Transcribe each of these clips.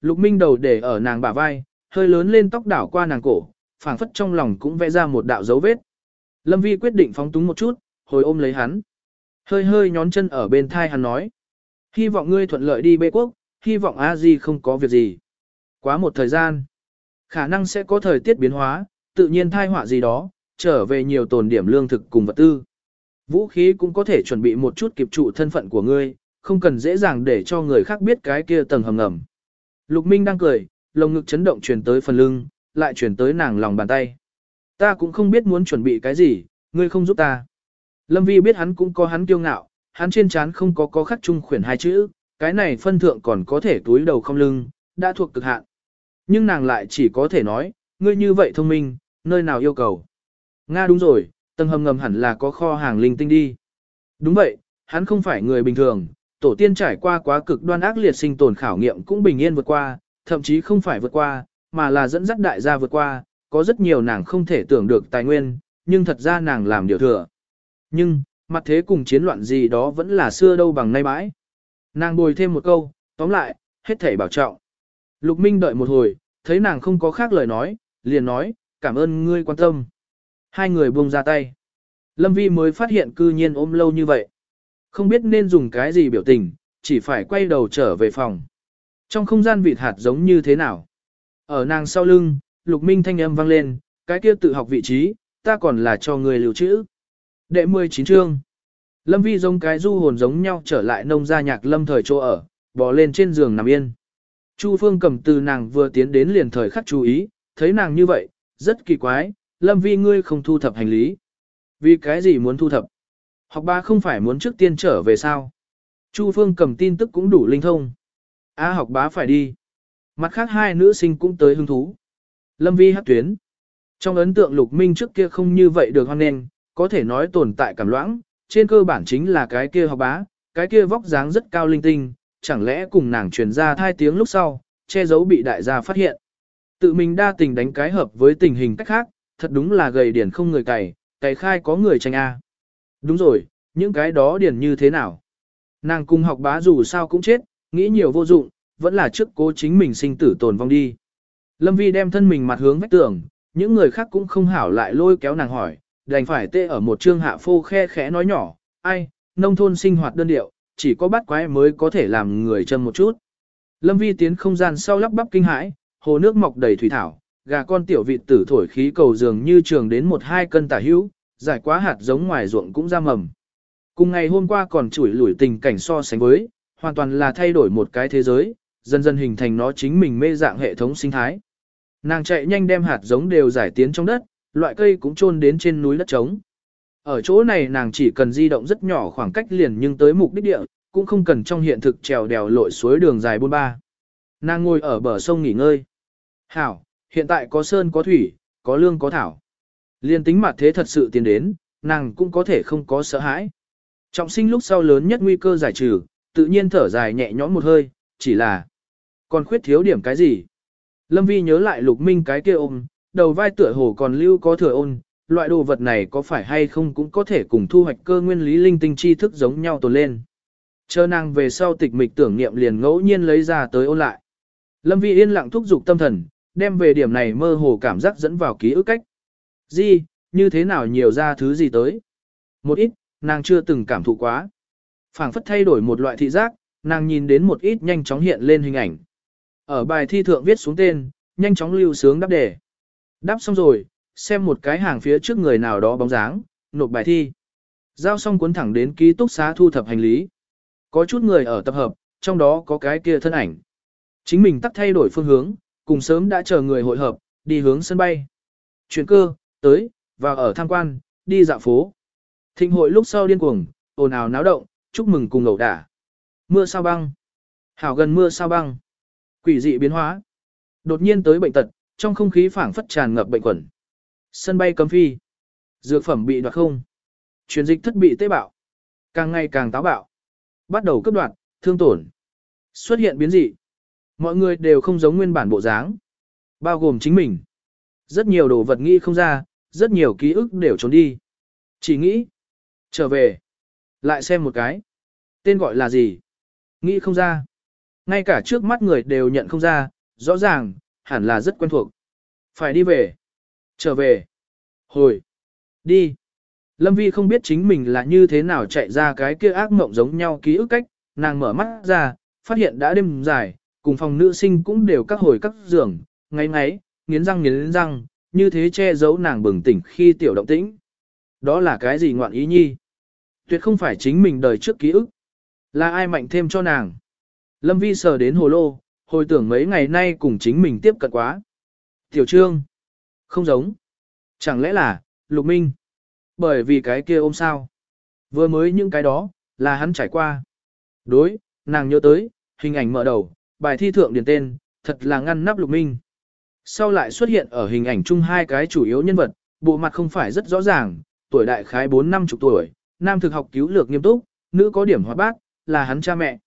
Lục Minh đầu để ở nàng bả vai, hơi lớn lên tóc đảo qua nàng cổ, phảng phất trong lòng cũng vẽ ra một đạo dấu vết. Lâm Vi quyết định phóng túng một chút, hồi ôm lấy hắn. Hơi hơi nhón chân ở bên thai hắn nói. Hy vọng ngươi thuận lợi đi bê quốc, hy vọng a di không có việc gì. Quá một thời gian, khả năng sẽ có thời tiết biến hóa, tự nhiên thai họa gì đó, trở về nhiều tồn điểm lương thực cùng vật tư. Vũ khí cũng có thể chuẩn bị một chút kịp trụ thân phận của ngươi, không cần dễ dàng để cho người khác biết cái kia tầng hầm ngầm. Lục Minh đang cười, lồng ngực chấn động truyền tới phần lưng, lại truyền tới nàng lòng bàn tay. Ta cũng không biết muốn chuẩn bị cái gì, ngươi không giúp ta. Lâm Vi biết hắn cũng có hắn kiêu ngạo, hắn trên trán không có có khắc trung khuyển hai chữ, cái này phân thượng còn có thể túi đầu không lưng, đã thuộc cực hạn. Nhưng nàng lại chỉ có thể nói, ngươi như vậy thông minh, nơi nào yêu cầu. Nga đúng rồi, tầng hầm ngầm hẳn là có kho hàng linh tinh đi. Đúng vậy, hắn không phải người bình thường, tổ tiên trải qua quá cực đoan ác liệt sinh tồn khảo nghiệm cũng bình yên vượt qua, thậm chí không phải vượt qua, mà là dẫn dắt đại gia vượt qua, có rất nhiều nàng không thể tưởng được tài nguyên, nhưng thật ra nàng làm điều thừa. Nhưng, mặt thế cùng chiến loạn gì đó vẫn là xưa đâu bằng nay bãi. Nàng bồi thêm một câu, tóm lại, hết thảy bảo trọng. Lục Minh đợi một hồi, thấy nàng không có khác lời nói, liền nói, cảm ơn ngươi quan tâm. Hai người buông ra tay. Lâm Vi mới phát hiện cư nhiên ôm lâu như vậy. Không biết nên dùng cái gì biểu tình, chỉ phải quay đầu trở về phòng. Trong không gian vịt hạt giống như thế nào? Ở nàng sau lưng, Lục Minh thanh âm vang lên, cái kia tự học vị trí, ta còn là cho người lưu trữ. Đệ 19 chương. Lâm Vi giống cái du hồn giống nhau trở lại nông gia nhạc lâm thời chỗ ở, bò lên trên giường nằm yên. Chu Phương cầm từ nàng vừa tiến đến liền thời khắc chú ý, thấy nàng như vậy, rất kỳ quái, Lâm Vi ngươi không thu thập hành lý. Vì cái gì muốn thu thập? Học ba không phải muốn trước tiên trở về sao? Chu Phương cầm tin tức cũng đủ linh thông. A học bá phải đi. Mặt khác hai nữ sinh cũng tới hứng thú. Lâm Vi hát tuyến. Trong ấn tượng lục minh trước kia không như vậy được hoan nghênh, có thể nói tồn tại cảm loãng, trên cơ bản chính là cái kia học bá, cái kia vóc dáng rất cao linh tinh, chẳng lẽ cùng nàng truyền ra thai tiếng lúc sau, che giấu bị đại gia phát hiện. Tự mình đa tình đánh cái hợp với tình hình cách khác, thật đúng là gầy điển không người cày, cày khai có người tranh A. Đúng rồi, những cái đó điển như thế nào? Nàng cùng học bá dù sao cũng chết, nghĩ nhiều vô dụng, vẫn là trước cố chính mình sinh tử tồn vong đi. Lâm Vi đem thân mình mặt hướng vách tường, những người khác cũng không hảo lại lôi kéo nàng hỏi, đành phải tê ở một trương hạ phô khe khẽ nói nhỏ, ai, nông thôn sinh hoạt đơn điệu, chỉ có bắt quái mới có thể làm người chân một chút. Lâm Vi tiến không gian sau lắp bắp kinh hãi, hồ nước mọc đầy thủy thảo, gà con tiểu vịt tử thổi khí cầu dường như trường đến một hai cân tả hữu, giải quá hạt giống ngoài ruộng cũng ra mầm. Cùng ngày hôm qua còn chủi lủi tình cảnh so sánh với, hoàn toàn là thay đổi một cái thế giới, dần dần hình thành nó chính mình mê dạng hệ thống sinh thái. Nàng chạy nhanh đem hạt giống đều giải tiến trong đất, loại cây cũng chôn đến trên núi đất trống. Ở chỗ này nàng chỉ cần di động rất nhỏ khoảng cách liền nhưng tới mục đích địa, cũng không cần trong hiện thực trèo đèo lội suối đường dài buôn ba. Nàng ngồi ở bờ sông nghỉ ngơi. Hảo, hiện tại có sơn có thủy, có lương có thảo. Liên tính mặt thế thật sự tiến đến, nàng cũng có thể không có sợ hãi. Trọng sinh lúc sau lớn nhất nguy cơ giải trừ, tự nhiên thở dài nhẹ nhõm một hơi, chỉ là còn khuyết thiếu điểm cái gì. Lâm Vi nhớ lại lục minh cái kia ôm, đầu vai tựa hồ còn lưu có thừa ôn, loại đồ vật này có phải hay không cũng có thể cùng thu hoạch cơ nguyên lý linh tinh tri thức giống nhau tồn lên. Chờ nàng về sau tịch mịch tưởng niệm liền ngẫu nhiên lấy ra tới ôn lại. Lâm Vi yên lặng thúc giục tâm thần, đem về điểm này mơ hồ cảm giác dẫn vào ký ức cách. Gì, như thế nào nhiều ra thứ gì tới? Một ít, nàng chưa từng cảm thụ quá. phảng phất thay đổi một loại thị giác, nàng nhìn đến một ít nhanh chóng hiện lên hình ảnh. Ở bài thi thượng viết xuống tên, nhanh chóng lưu sướng đáp đề. Đáp xong rồi, xem một cái hàng phía trước người nào đó bóng dáng, nộp bài thi. Giao xong cuốn thẳng đến ký túc xá thu thập hành lý. Có chút người ở tập hợp, trong đó có cái kia thân ảnh. Chính mình tắt thay đổi phương hướng, cùng sớm đã chờ người hội hợp, đi hướng sân bay. Chuyển cơ, tới, vào ở tham quan, đi dạo phố. Thịnh hội lúc sau điên cuồng, ồn ào náo động, chúc mừng cùng ngẩu đả. Mưa sao băng. Hảo gần mưa sao băng. Quỷ dị biến hóa. Đột nhiên tới bệnh tật, trong không khí phảng phất tràn ngập bệnh quẩn. Sân bay cấm phi. Dược phẩm bị đoạt không. Truyền dịch thất bị tế bạo. Càng ngày càng táo bạo. Bắt đầu cấp đoạt, thương tổn. Xuất hiện biến dị. Mọi người đều không giống nguyên bản bộ dáng. Bao gồm chính mình. Rất nhiều đồ vật nghi không ra, rất nhiều ký ức đều trốn đi. Chỉ nghĩ. Trở về. Lại xem một cái. Tên gọi là gì? Nghĩ không ra. Ngay cả trước mắt người đều nhận không ra, rõ ràng, hẳn là rất quen thuộc. Phải đi về. Trở về. Hồi. Đi. Lâm Vi không biết chính mình là như thế nào chạy ra cái kia ác mộng giống nhau ký ức cách, nàng mở mắt ra, phát hiện đã đêm dài, cùng phòng nữ sinh cũng đều các hồi các giường, ngáy ngáy, nghiến răng nghiến răng, như thế che giấu nàng bừng tỉnh khi tiểu động tĩnh. Đó là cái gì ngoạn ý nhi? Tuyệt không phải chính mình đời trước ký ức. Là ai mạnh thêm cho nàng? Lâm Vi sờ đến hồ lô, hồi tưởng mấy ngày nay cùng chính mình tiếp cận quá. Tiểu trương. Không giống. Chẳng lẽ là, Lục Minh. Bởi vì cái kia ôm sao. Vừa mới những cái đó, là hắn trải qua. Đối, nàng nhớ tới, hình ảnh mở đầu, bài thi thượng điền tên, thật là ngăn nắp Lục Minh. Sau lại xuất hiện ở hình ảnh chung hai cái chủ yếu nhân vật, bộ mặt không phải rất rõ ràng, tuổi đại khái 4 năm chục tuổi, nam thực học cứu lược nghiêm túc, nữ có điểm hoạt bát, là hắn cha mẹ.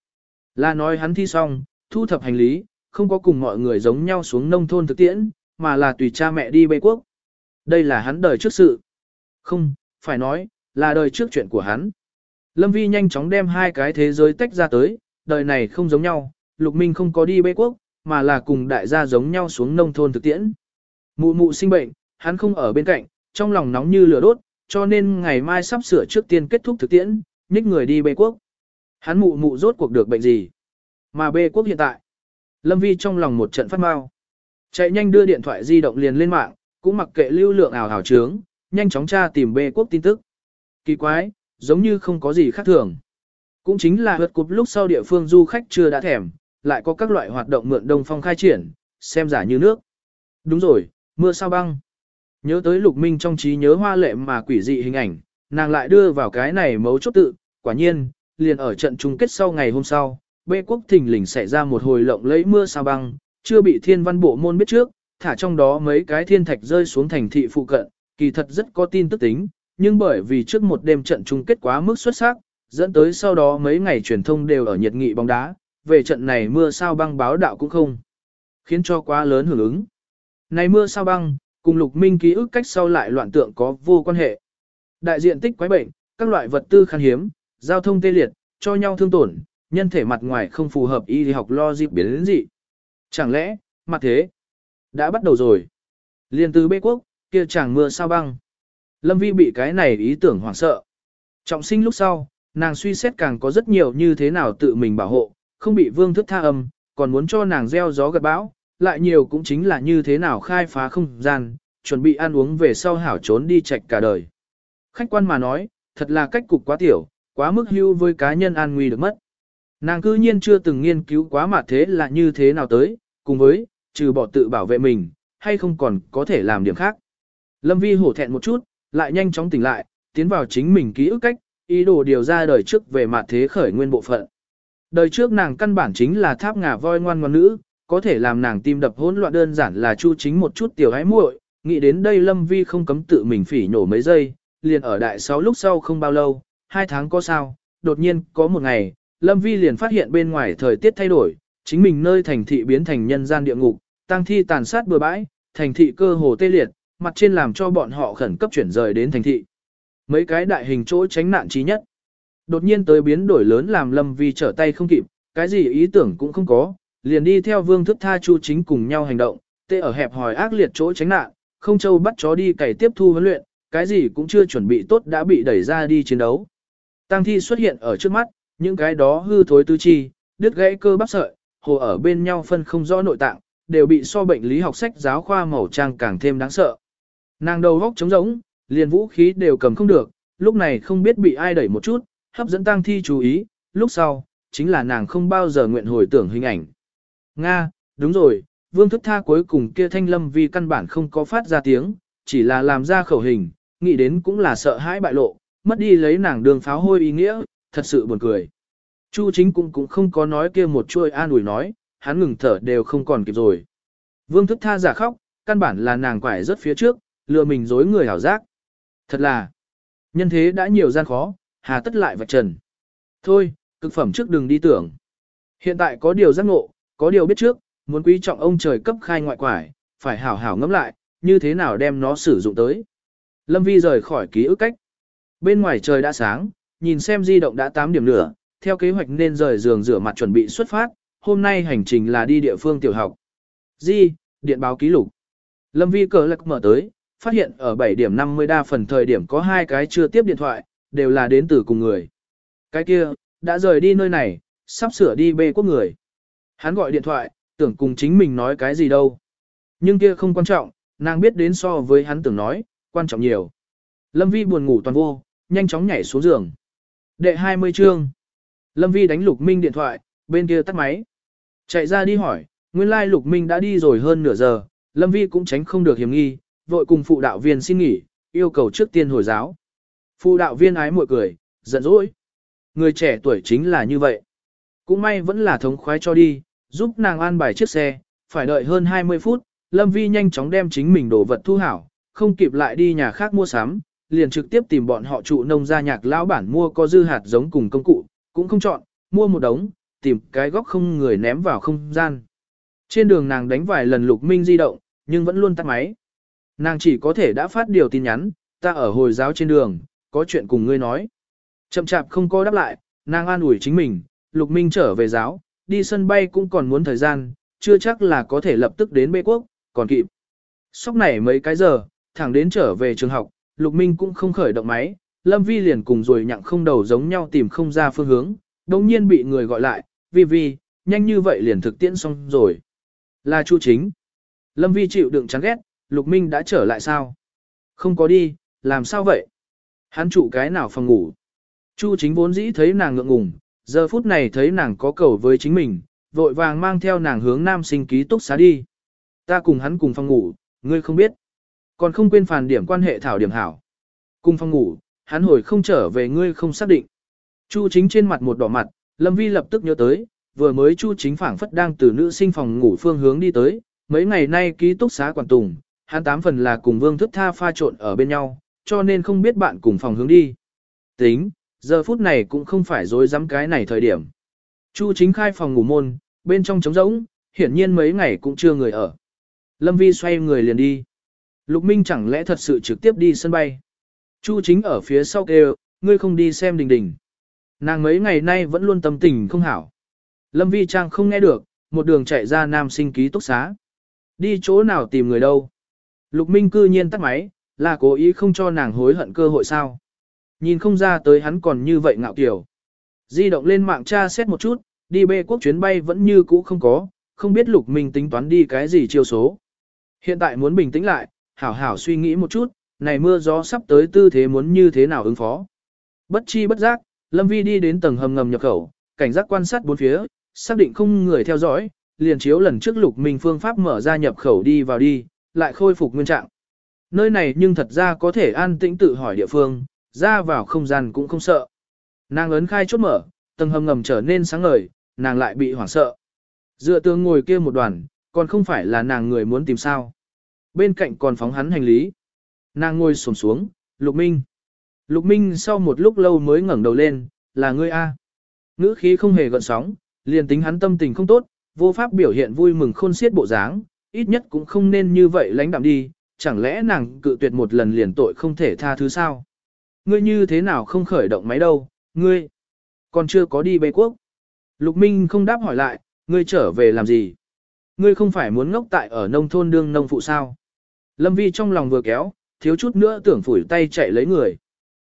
Là nói hắn thi xong, thu thập hành lý, không có cùng mọi người giống nhau xuống nông thôn thực tiễn, mà là tùy cha mẹ đi bê quốc. Đây là hắn đời trước sự. Không, phải nói, là đời trước chuyện của hắn. Lâm Vi nhanh chóng đem hai cái thế giới tách ra tới, đời này không giống nhau, Lục Minh không có đi bê quốc, mà là cùng đại gia giống nhau xuống nông thôn thực tiễn. Mụ mụ sinh bệnh, hắn không ở bên cạnh, trong lòng nóng như lửa đốt, cho nên ngày mai sắp sửa trước tiên kết thúc thực tiễn, nhích người đi bê quốc. Hắn mụ mụ rốt cuộc được bệnh gì? Mà bê quốc hiện tại. Lâm Vi trong lòng một trận phát mau. Chạy nhanh đưa điện thoại di động liền lên mạng, cũng mặc kệ lưu lượng ảo hảo trướng, nhanh chóng tra tìm bê quốc tin tức. Kỳ quái, giống như không có gì khác thường. Cũng chính là vượt cục lúc sau địa phương du khách chưa đã thèm, lại có các loại hoạt động mượn đông phong khai triển, xem giả như nước. Đúng rồi, mưa sao băng. Nhớ tới lục minh trong trí nhớ hoa lệ mà quỷ dị hình ảnh, nàng lại đưa vào cái này mấu chốt tự, quả nhiên, liền ở trận chung kết sau ngày hôm sau, bê quốc thình lình xảy ra một hồi lộng lấy mưa sao băng, chưa bị thiên văn bộ môn biết trước, thả trong đó mấy cái thiên thạch rơi xuống thành thị phụ cận, kỳ thật rất có tin tức tính, nhưng bởi vì trước một đêm trận chung kết quá mức xuất sắc, dẫn tới sau đó mấy ngày truyền thông đều ở nhiệt nghị bóng đá, về trận này mưa sao băng báo đạo cũng không, khiến cho quá lớn hưởng ứng. Này mưa sao băng, cùng lục minh ký ức cách sau lại loạn tượng có vô quan hệ. Đại diện tích quái bệnh, các loại vật tư khan hiếm, giao thông tê liệt, cho nhau thương tổn, nhân thể mặt ngoài không phù hợp y học lo dịp biến đến gì. Chẳng lẽ, mặt thế, đã bắt đầu rồi. Liên từ bê quốc, kia chẳng mưa sao băng. Lâm Vi bị cái này ý tưởng hoảng sợ. Trọng sinh lúc sau, nàng suy xét càng có rất nhiều như thế nào tự mình bảo hộ, không bị vương thức tha âm, còn muốn cho nàng gieo gió gật bão, lại nhiều cũng chính là như thế nào khai phá không gian, chuẩn bị ăn uống về sau hảo trốn đi chạch cả đời. Khách quan mà nói, thật là cách cục quá tiểu, quá mức hưu với cá nhân an nguy được mất. Nàng cư nhiên chưa từng nghiên cứu quá mà thế là như thế nào tới, cùng với, trừ bỏ tự bảo vệ mình, hay không còn có thể làm điểm khác. Lâm Vi hổ thẹn một chút, lại nhanh chóng tỉnh lại, tiến vào chính mình ký ức cách, ý đồ điều ra đời trước về mặt thế khởi nguyên bộ phận. Đời trước nàng căn bản chính là tháp ngà voi ngoan ngoan nữ, có thể làm nàng tim đập hỗn loạn đơn giản là chu chính một chút tiểu hái muội, nghĩ đến đây Lâm Vi không cấm tự mình phỉ nổ mấy giây, liền ở đại sáu lúc sau không bao lâu, hai tháng có sao, đột nhiên có một ngày, Lâm Vi liền phát hiện bên ngoài thời tiết thay đổi, chính mình nơi thành thị biến thành nhân gian địa ngục, tăng thi tàn sát bừa bãi, thành thị cơ hồ tê liệt, mặt trên làm cho bọn họ khẩn cấp chuyển rời đến thành thị. Mấy cái đại hình chỗ tránh nạn trí nhất. Đột nhiên tới biến đổi lớn làm Lâm Vi trở tay không kịp, cái gì ý tưởng cũng không có, liền đi theo vương thức tha chu chính cùng nhau hành động, tê ở hẹp hòi ác liệt chỗ tránh nạn, không châu bắt chó đi cày tiếp thu huấn luyện, cái gì cũng chưa chuẩn bị tốt đã bị đẩy ra đi chiến đấu. Tăng thi xuất hiện ở trước mắt, những cái đó hư thối tư chi, đứt gãy cơ bắp sợi, hồ ở bên nhau phân không rõ nội tạng, đều bị so bệnh lý học sách giáo khoa màu trang càng thêm đáng sợ. Nàng đầu góc trống rỗng, liền vũ khí đều cầm không được, lúc này không biết bị ai đẩy một chút, hấp dẫn tang thi chú ý, lúc sau, chính là nàng không bao giờ nguyện hồi tưởng hình ảnh. Nga, đúng rồi, vương thức tha cuối cùng kia thanh lâm vì căn bản không có phát ra tiếng, chỉ là làm ra khẩu hình, nghĩ đến cũng là sợ hãi bại lộ, mất đi lấy nàng đường pháo hôi ý nghĩa, thật sự buồn cười. Chu chính cũng cũng không có nói kia một chuôi an ủi nói, hắn ngừng thở đều không còn kịp rồi. Vương thức tha giả khóc, căn bản là nàng quải rất phía trước, lừa mình dối người hảo giác. Thật là, nhân thế đã nhiều gian khó, hà tất lại vạch trần. Thôi, cực phẩm trước đừng đi tưởng. Hiện tại có điều giác ngộ, có điều biết trước, muốn quý trọng ông trời cấp khai ngoại quải, phải hảo hảo ngẫm lại, như thế nào đem nó sử dụng tới. Lâm Vi rời khỏi ký ức cách. Bên ngoài trời đã sáng, nhìn xem di động đã 8 điểm nữa, theo kế hoạch nên rời giường rửa mặt chuẩn bị xuất phát, hôm nay hành trình là đi địa phương tiểu học. Di, điện báo ký lục. Lâm Vi cờ lạc mở tới, phát hiện ở 7 điểm 50 đa phần thời điểm có hai cái chưa tiếp điện thoại, đều là đến từ cùng người. Cái kia, đã rời đi nơi này, sắp sửa đi bê quốc người. Hắn gọi điện thoại, tưởng cùng chính mình nói cái gì đâu. Nhưng kia không quan trọng, nàng biết đến so với hắn tưởng nói, quan trọng nhiều. Lâm Vi buồn ngủ toàn vô, nhanh chóng nhảy xuống giường. Đệ 20 chương. Lâm Vi đánh Lục Minh điện thoại, bên kia tắt máy. Chạy ra đi hỏi, nguyên lai Lục Minh đã đi rồi hơn nửa giờ, Lâm Vi cũng tránh không được hiểm nghi, vội cùng phụ đạo viên xin nghỉ, yêu cầu trước tiên hồi giáo. Phụ đạo viên ái mội cười, giận dỗi. Người trẻ tuổi chính là như vậy. Cũng may vẫn là thống khoái cho đi, giúp nàng an bài chiếc xe, phải đợi hơn 20 phút, Lâm Vi nhanh chóng đem chính mình đồ vật thu hảo, không kịp lại đi nhà khác mua sắm, liền trực tiếp tìm bọn họ trụ nông gia nhạc lão bản mua có dư hạt giống cùng công cụ, cũng không chọn, mua một đống, tìm cái góc không người ném vào không gian. Trên đường nàng đánh vài lần lục minh di động, nhưng vẫn luôn tắt máy. Nàng chỉ có thể đã phát điều tin nhắn, ta ở hồi giáo trên đường, có chuyện cùng ngươi nói. Chậm chạp không có đáp lại, nàng an ủi chính mình, lục minh trở về giáo, đi sân bay cũng còn muốn thời gian, chưa chắc là có thể lập tức đến bê quốc, còn kịp. Sóc này mấy cái giờ, thẳng đến trở về trường học, lục minh cũng không khởi động máy, lâm vi liền cùng rồi nhặng không đầu giống nhau tìm không ra phương hướng, đồng nhiên bị người gọi lại, vi vi, nhanh như vậy liền thực tiễn xong rồi. Là chu chính. Lâm vi chịu đựng chán ghét, lục minh đã trở lại sao? Không có đi, làm sao vậy? Hắn trụ cái nào phòng ngủ? Chu chính vốn dĩ thấy nàng ngượng ngùng, giờ phút này thấy nàng có cầu với chính mình, vội vàng mang theo nàng hướng nam sinh ký túc xá đi. Ta cùng hắn cùng phòng ngủ, ngươi không biết. Còn không quên phàn điểm quan hệ thảo điểm hảo. Cùng phòng ngủ, hắn hồi không trở về ngươi không xác định. Chu chính trên mặt một đỏ mặt, Lâm Vi lập tức nhớ tới, vừa mới Chu chính phảng phất đang từ nữ sinh phòng ngủ phương hướng đi tới, mấy ngày nay ký túc xá quản tùng, hắn tám phần là cùng Vương Thức Tha pha trộn ở bên nhau, cho nên không biết bạn cùng phòng hướng đi. Tính, giờ phút này cũng không phải dối dám cái này thời điểm. Chu chính khai phòng ngủ môn, bên trong trống rỗng, hiển nhiên mấy ngày cũng chưa người ở. Lâm Vi xoay người liền đi. Lục Minh chẳng lẽ thật sự trực tiếp đi sân bay. Chu chính ở phía sau kêu, ngươi không đi xem đình đình. Nàng mấy ngày nay vẫn luôn tâm tình không hảo. Lâm Vi Trang không nghe được, một đường chạy ra nam sinh ký túc xá. Đi chỗ nào tìm người đâu. Lục Minh cư nhiên tắt máy, là cố ý không cho nàng hối hận cơ hội sao. Nhìn không ra tới hắn còn như vậy ngạo kiểu. Di động lên mạng tra xét một chút, đi bê quốc chuyến bay vẫn như cũ không có, không biết Lục Minh tính toán đi cái gì chiêu số. Hiện tại muốn bình tĩnh lại, hảo hảo suy nghĩ một chút, này mưa gió sắp tới tư thế muốn như thế nào ứng phó. Bất chi bất giác, Lâm Vi đi đến tầng hầm ngầm nhập khẩu, cảnh giác quan sát bốn phía, xác định không người theo dõi, liền chiếu lần trước lục minh phương pháp mở ra nhập khẩu đi vào đi, lại khôi phục nguyên trạng. Nơi này nhưng thật ra có thể an tĩnh tự hỏi địa phương, ra vào không gian cũng không sợ. Nàng ấn khai chốt mở, tầng hầm ngầm trở nên sáng ngời, nàng lại bị hoảng sợ. Dựa tường ngồi kia một đoàn, còn không phải là nàng người muốn tìm sao. Bên cạnh còn phóng hắn hành lý. Nàng ngồi xổm xuống, Lục Minh. Lục Minh sau một lúc lâu mới ngẩng đầu lên, là ngươi A. Ngữ khí không hề gợn sóng, liền tính hắn tâm tình không tốt, vô pháp biểu hiện vui mừng khôn xiết bộ dáng, ít nhất cũng không nên như vậy lãnh đạm đi, chẳng lẽ nàng cự tuyệt một lần liền tội không thể tha thứ sao? Ngươi như thế nào không khởi động máy đâu, ngươi còn chưa có đi bê quốc. Lục Minh không đáp hỏi lại, ngươi trở về làm gì? Ngươi không phải muốn ngốc tại ở nông thôn đương nông phụ sao? Lâm Vi trong lòng vừa kéo, thiếu chút nữa tưởng phủi tay chạy lấy người.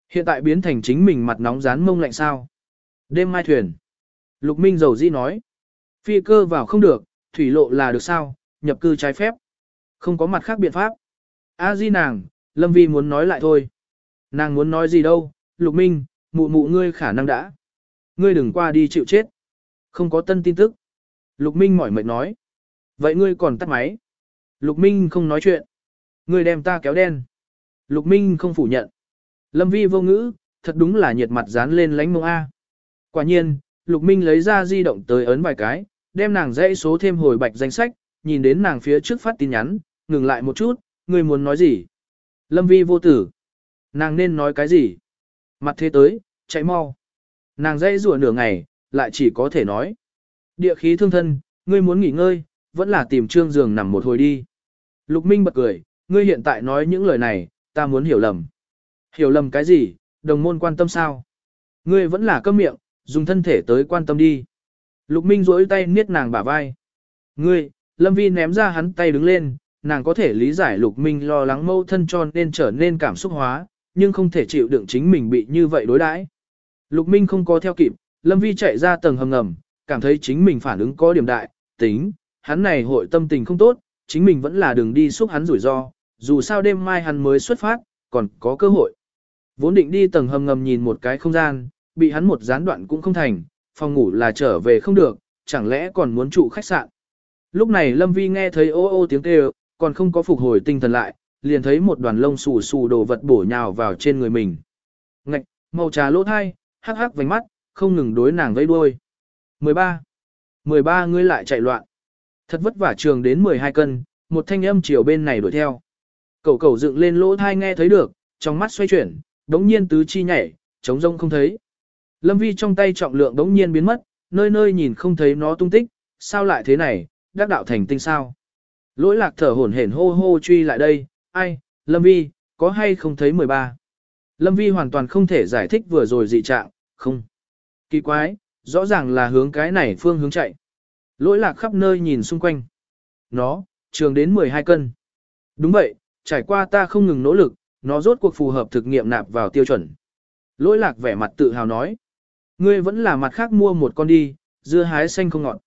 Hiện tại biến thành chính mình mặt nóng rán mông lạnh sao. Đêm mai thuyền. Lục Minh dầu di nói. Phi cơ vào không được, thủy lộ là được sao, nhập cư trái phép. Không có mặt khác biện pháp. A di nàng, Lâm Vi muốn nói lại thôi. Nàng muốn nói gì đâu, Lục Minh, mụ mụ ngươi khả năng đã. Ngươi đừng qua đi chịu chết. Không có tân tin tức. Lục Minh mỏi mệt nói. Vậy ngươi còn tắt máy. Lục Minh không nói chuyện. Ngươi đem ta kéo đen. Lục Minh không phủ nhận. Lâm Vi vô ngữ, thật đúng là nhiệt mặt dán lên lánh mông A. Quả nhiên, Lục Minh lấy ra di động tới ấn vài cái, đem nàng dãy số thêm hồi bạch danh sách, nhìn đến nàng phía trước phát tin nhắn, ngừng lại một chút, ngươi muốn nói gì? Lâm Vi vô tử. Nàng nên nói cái gì? Mặt thế tới, chạy mau. Nàng dãy rủa nửa ngày, lại chỉ có thể nói. Địa khí thương thân, ngươi muốn nghỉ ngơi, vẫn là tìm trương giường nằm một hồi đi. Lục Minh bật cười, ngươi hiện tại nói những lời này, ta muốn hiểu lầm. Hiểu lầm cái gì, đồng môn quan tâm sao? Ngươi vẫn là câm miệng, dùng thân thể tới quan tâm đi. Lục Minh duỗi tay niết nàng bả vai. Ngươi, Lâm Vi ném ra hắn tay đứng lên, nàng có thể lý giải Lục Minh lo lắng mâu thân cho nên trở nên cảm xúc hóa, nhưng không thể chịu đựng chính mình bị như vậy đối đãi. Lục Minh không có theo kịp, Lâm Vi chạy ra tầng hầm ngầm, cảm thấy chính mình phản ứng có điểm đại, tính, hắn này hội tâm tình không tốt, chính mình vẫn là đường đi xúc hắn rủi ro, dù sao đêm mai hắn mới xuất phát, còn có cơ hội. Vốn định đi tầng hầm ngầm nhìn một cái không gian, bị hắn một gián đoạn cũng không thành, phòng ngủ là trở về không được, chẳng lẽ còn muốn trụ khách sạn. Lúc này Lâm Vi nghe thấy ô ô tiếng kêu, còn không có phục hồi tinh thần lại, liền thấy một đoàn lông xù xù đồ vật bổ nhào vào trên người mình. Ngạch, màu trà lỗ thai, hắc hắc vành mắt, không ngừng đối nàng vây đuôi. 13. 13 ngươi lại chạy loạn. Thật vất vả trường đến 12 cân, một thanh âm chiều bên này đuổi theo. Cậu cậu dựng lên lỗ thai nghe thấy được, trong mắt xoay chuyển, đống nhiên tứ chi nhảy, trống rông không thấy. Lâm vi trong tay trọng lượng đống nhiên biến mất, nơi nơi nhìn không thấy nó tung tích, sao lại thế này, đắc đạo thành tinh sao. Lỗi lạc thở hổn hển hô hô truy lại đây, ai, Lâm vi, có hay không thấy 13. Lâm vi hoàn toàn không thể giải thích vừa rồi dị trạng, không. Kỳ quái, rõ ràng là hướng cái này phương hướng chạy. Lỗi lạc khắp nơi nhìn xung quanh. Nó, trường đến 12 cân. Đúng vậy, trải qua ta không ngừng nỗ lực, nó rốt cuộc phù hợp thực nghiệm nạp vào tiêu chuẩn. Lỗi lạc vẻ mặt tự hào nói. Ngươi vẫn là mặt khác mua một con đi, dưa hái xanh không ngọt.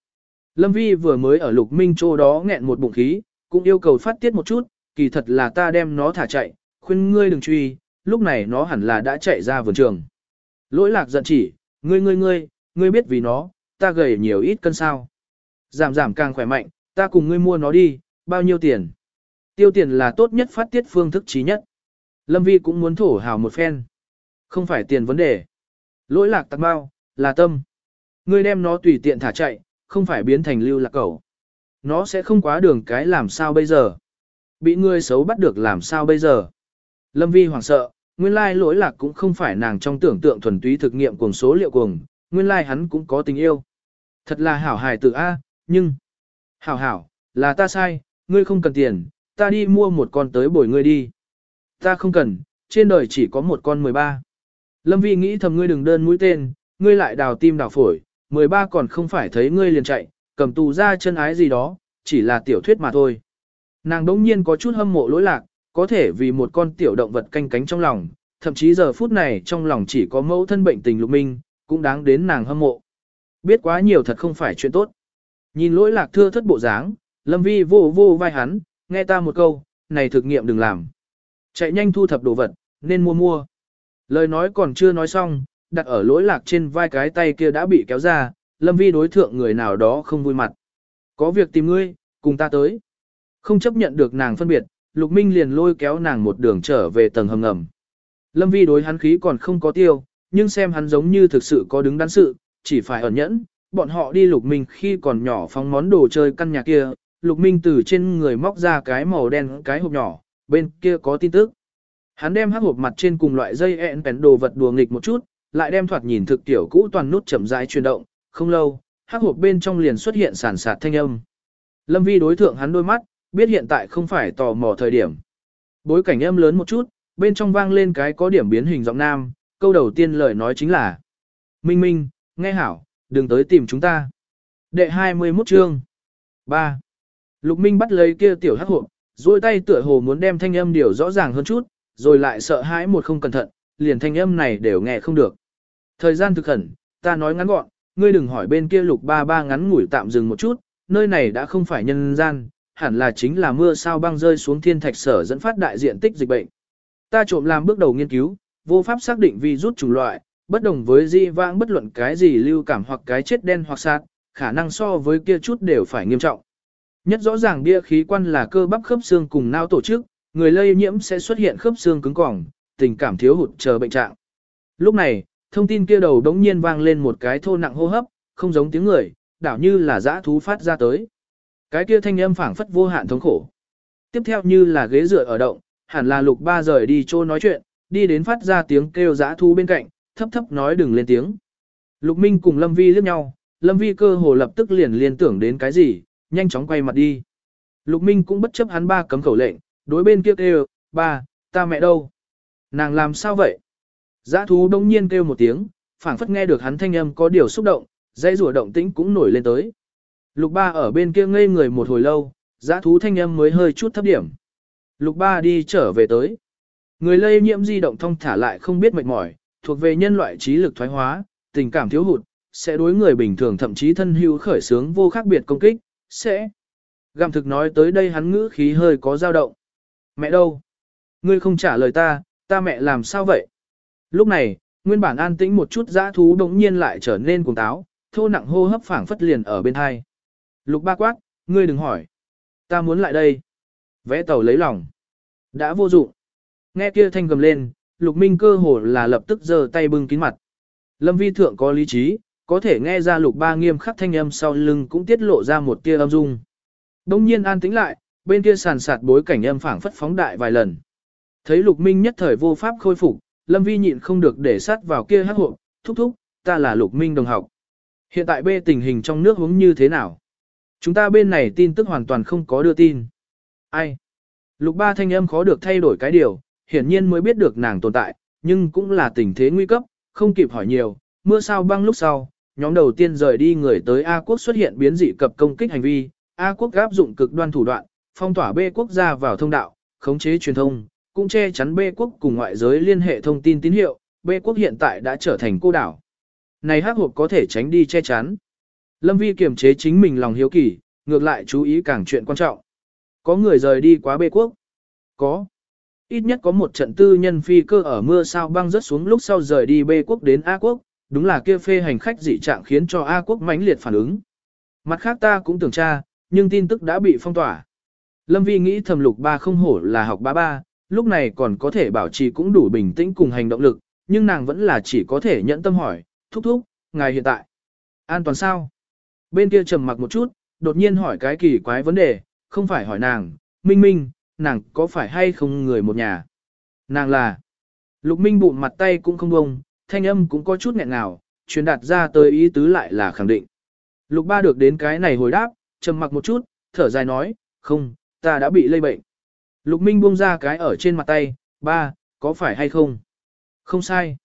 Lâm Vi vừa mới ở lục minh chỗ đó nghẹn một bụng khí, cũng yêu cầu phát tiết một chút, kỳ thật là ta đem nó thả chạy, khuyên ngươi đừng truy, lúc này nó hẳn là đã chạy ra vườn trường. Lỗi lạc giận chỉ, ngươi ngươi ngươi, ngươi biết vì nó, ta gầy nhiều ít cân sao. Giảm giảm càng khỏe mạnh, ta cùng ngươi mua nó đi, bao nhiêu tiền. Tiêu tiền là tốt nhất phát tiết phương thức trí nhất. Lâm Vi cũng muốn thổ hào một phen. Không phải tiền vấn đề. Lỗi lạc tạc bao, là tâm. Ngươi đem nó tùy tiện thả chạy, không phải biến thành lưu lạc cẩu, Nó sẽ không quá đường cái làm sao bây giờ. Bị ngươi xấu bắt được làm sao bây giờ. Lâm Vi hoảng sợ, nguyên lai lỗi lạc cũng không phải nàng trong tưởng tượng thuần túy thực nghiệm cuồng số liệu cuồng, nguyên lai hắn cũng có tình yêu. Thật là hảo hài tử A, nhưng... Hảo hảo, là ta sai, ngươi không cần tiền, ta đi mua một con tới bồi ngươi đi. Ta không cần, trên đời chỉ có một con 13. Lâm Vi nghĩ thầm ngươi đừng đơn mũi tên, ngươi lại đào tim đào phổi, 13 còn không phải thấy ngươi liền chạy, cầm tù ra chân ái gì đó, chỉ là tiểu thuyết mà thôi. Nàng đống nhiên có chút hâm mộ lỗi lạc, có thể vì một con tiểu động vật canh cánh trong lòng, thậm chí giờ phút này trong lòng chỉ có mẫu thân bệnh tình lục minh, cũng đáng đến nàng hâm mộ. Biết quá nhiều thật không phải chuyện tốt. Nhìn lỗi lạc thưa thất bộ dáng, lâm vi vô vô vai hắn, nghe ta một câu, này thực nghiệm đừng làm. Chạy nhanh thu thập đồ vật, nên mua mua. Lời nói còn chưa nói xong, đặt ở lỗi lạc trên vai cái tay kia đã bị kéo ra, lâm vi đối thượng người nào đó không vui mặt. Có việc tìm ngươi, cùng ta tới. Không chấp nhận được nàng phân biệt, Lục Minh liền lôi kéo nàng một đường trở về tầng hầm ngầm. Lâm vi đối hắn khí còn không có tiêu, nhưng xem hắn giống như thực sự có đứng đắn sự, chỉ phải ẩn nhẫn. Bọn họ đi Lục Minh khi còn nhỏ phóng món đồ chơi căn nhà kia, Lục Minh từ trên người móc ra cái màu đen cái hộp nhỏ, bên kia có tin tức. Hắn đem hắc hộp mặt trên cùng loại dây ẹn bén đồ vật đùa nghịch một chút, lại đem thoạt nhìn thực tiểu cũ toàn nút chậm rãi chuyển động, không lâu, hắc hộp bên trong liền xuất hiện sản sạt thanh âm. Lâm Vi đối thượng hắn đôi mắt, biết hiện tại không phải tò mò thời điểm. Bối cảnh âm lớn một chút, bên trong vang lên cái có điểm biến hình giọng nam, câu đầu tiên lời nói chính là Minh Minh, nghe hảo, đừng tới tìm chúng ta. Đệ 21 chương 3. Lục Minh bắt lấy kia tiểu hắc hộp, duỗi tay tựa hồ muốn đem thanh âm điều rõ ràng hơn chút, rồi lại sợ hãi một không cẩn thận, liền thanh âm này đều nghe không được. Thời gian thực khẩn, ta nói ngắn gọn, ngươi đừng hỏi bên kia lục ba ba ngắn ngủi tạm dừng một chút, nơi này đã không phải nhân gian, hẳn là chính là mưa sao băng rơi xuống thiên thạch sở dẫn phát đại diện tích dịch bệnh. Ta trộm làm bước đầu nghiên cứu, vô pháp xác định vi rút chủng loại, bất đồng với di vãng bất luận cái gì lưu cảm hoặc cái chết đen hoặc sát, khả năng so với kia chút đều phải nghiêm trọng. Nhất rõ ràng bia khí quan là cơ bắp khớp xương cùng não tổ chức, người lây nhiễm sẽ xuất hiện khớp xương cứng cỏng, tình cảm thiếu hụt chờ bệnh trạng. Lúc này, thông tin kia đầu đống nhiên vang lên một cái thô nặng hô hấp, không giống tiếng người, đảo như là dã thú phát ra tới. Cái kia thanh âm phảng phất vô hạn thống khổ. Tiếp theo như là ghế dựa ở động, hẳn là lục ba rời đi chỗ nói chuyện, đi đến phát ra tiếng kêu dã thú bên cạnh, thấp thấp nói đừng lên tiếng. Lục Minh cùng Lâm Vi liếc nhau, Lâm Vi cơ hồ lập tức liền liên tưởng đến cái gì, nhanh chóng quay mặt đi. Lục Minh cũng bất chấp hắn ba cấm khẩu lệnh, đối bên kia kêu, ba, ta mẹ đâu? Nàng làm sao vậy? Giã thú đông nhiên kêu một tiếng, phảng phất nghe được hắn thanh âm có điều xúc động, dây rùa động tĩnh cũng nổi lên tới. Lục ba ở bên kia ngây người một hồi lâu, giã thú thanh âm mới hơi chút thấp điểm. Lục ba đi trở về tới. Người lây nhiễm di động thông thả lại không biết mệt mỏi, thuộc về nhân loại trí lực thoái hóa, tình cảm thiếu hụt, sẽ đối người bình thường thậm chí thân hữu khởi sướng vô khác biệt công kích, sẽ. Gặm thực nói tới đây hắn ngữ khí hơi có dao động. Mẹ đâu? Ngươi không trả lời ta, ta mẹ làm sao vậy? Lúc này, nguyên bản an tĩnh một chút dã thú đống nhiên lại trở nên cuồng táo, thô nặng hô hấp phảng phất liền ở bên hai. Lục ba quát, ngươi đừng hỏi. Ta muốn lại đây. Vẽ tàu lấy lòng. Đã vô dụng. Nghe kia thanh gầm lên, lục minh cơ hồ là lập tức giơ tay bưng kín mặt. Lâm vi thượng có lý trí, có thể nghe ra lục ba nghiêm khắc thanh âm sau lưng cũng tiết lộ ra một tia âm dung. Đông nhiên an tĩnh lại, bên kia sàn sạt bối cảnh âm phảng phất phóng đại vài lần. Thấy lục minh nhất thời vô pháp khôi phục, lâm vi nhịn không được để sát vào kia hắc hộ, thúc thúc, ta là lục minh đồng học. Hiện tại bê tình hình trong nước hướng như thế nào? Chúng ta bên này tin tức hoàn toàn không có đưa tin. Ai? Lục ba thanh âm khó được thay đổi cái điều, hiển nhiên mới biết được nàng tồn tại, nhưng cũng là tình thế nguy cấp, không kịp hỏi nhiều, mưa sao băng lúc sau, nhóm đầu tiên rời đi người tới A quốc xuất hiện biến dị cập công kích hành vi, A quốc áp dụng cực đoan thủ đoạn, phong tỏa B quốc gia vào thông đạo, khống chế truyền thông, cũng che chắn B quốc cùng ngoại giới liên hệ thông tin tín hiệu, B quốc hiện tại đã trở thành cô đảo. Này hắc hộp có thể tránh đi che chắn. Lâm Vi kiềm chế chính mình lòng hiếu kỳ, ngược lại chú ý càng chuyện quan trọng. Có người rời đi quá B quốc? Có. Ít nhất có một trận tư nhân phi cơ ở mưa sao băng rớt xuống lúc sau rời đi B quốc đến A quốc, đúng là kia phê hành khách dị trạng khiến cho A quốc mãnh liệt phản ứng. Mặt khác ta cũng tưởng tra, nhưng tin tức đã bị phong tỏa. Lâm Vi nghĩ thầm lục ba không hổ là học ba ba, lúc này còn có thể bảo trì cũng đủ bình tĩnh cùng hành động lực, nhưng nàng vẫn là chỉ có thể nhẫn tâm hỏi, thúc thúc, ngài hiện tại, an toàn sao? Bên kia trầm mặc một chút, đột nhiên hỏi cái kỳ quái vấn đề, không phải hỏi nàng, minh minh, nàng có phải hay không người một nhà? Nàng là, lục minh bụng mặt tay cũng không bông, thanh âm cũng có chút nghẹn ngào, truyền đạt ra tới ý tứ lại là khẳng định. Lục ba được đến cái này hồi đáp, trầm mặc một chút, thở dài nói, không, ta đã bị lây bệnh. Lục Minh buông ra cái ở trên mặt tay, ba, có phải hay không? Không sai.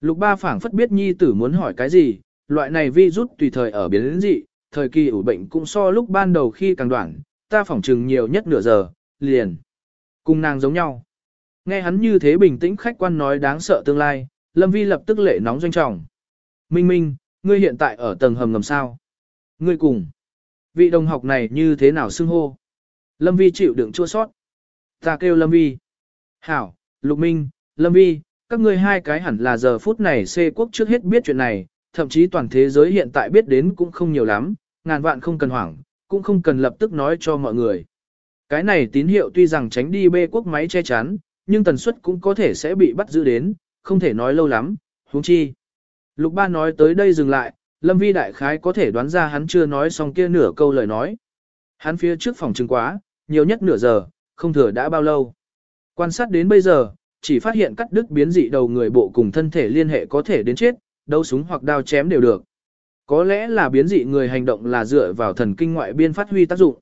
Lục ba phảng phất biết nhi tử muốn hỏi cái gì, loại này vi rút tùy thời ở biến dị, thời kỳ ủ bệnh cũng so lúc ban đầu khi càng đoạn, ta phỏng chừng nhiều nhất nửa giờ, liền. Cùng nàng giống nhau. Nghe hắn như thế bình tĩnh khách quan nói đáng sợ tương lai, Lâm Vi lập tức lệ nóng doanh trọng. Minh Minh, ngươi hiện tại ở tầng hầm ngầm sao? Ngươi cùng. Vị đồng học này như thế nào xưng hô? Lâm Vi chịu đựng chua sót. Ta kêu Lâm Vi. Hảo, Lục Minh, Lâm Vi, các ngươi hai cái hẳn là giờ phút này C quốc trước hết biết chuyện này, thậm chí toàn thế giới hiện tại biết đến cũng không nhiều lắm, ngàn vạn không cần hoảng, cũng không cần lập tức nói cho mọi người. Cái này tín hiệu tuy rằng tránh đi B quốc máy che chắn, nhưng tần suất cũng có thể sẽ bị bắt giữ đến, không thể nói lâu lắm, huống chi. Lục ba nói tới đây dừng lại, Lâm Vi đại khái có thể đoán ra hắn chưa nói xong kia nửa câu lời nói. Hắn phía trước phòng chứng quá, nhiều nhất nửa giờ, không thừa đã bao lâu. Quan sát đến bây giờ, chỉ phát hiện cắt đứt biến dị đầu người bộ cùng thân thể liên hệ có thể đến chết, đấu súng hoặc đao chém đều được. Có lẽ là biến dị người hành động là dựa vào thần kinh ngoại biên phát huy tác dụng.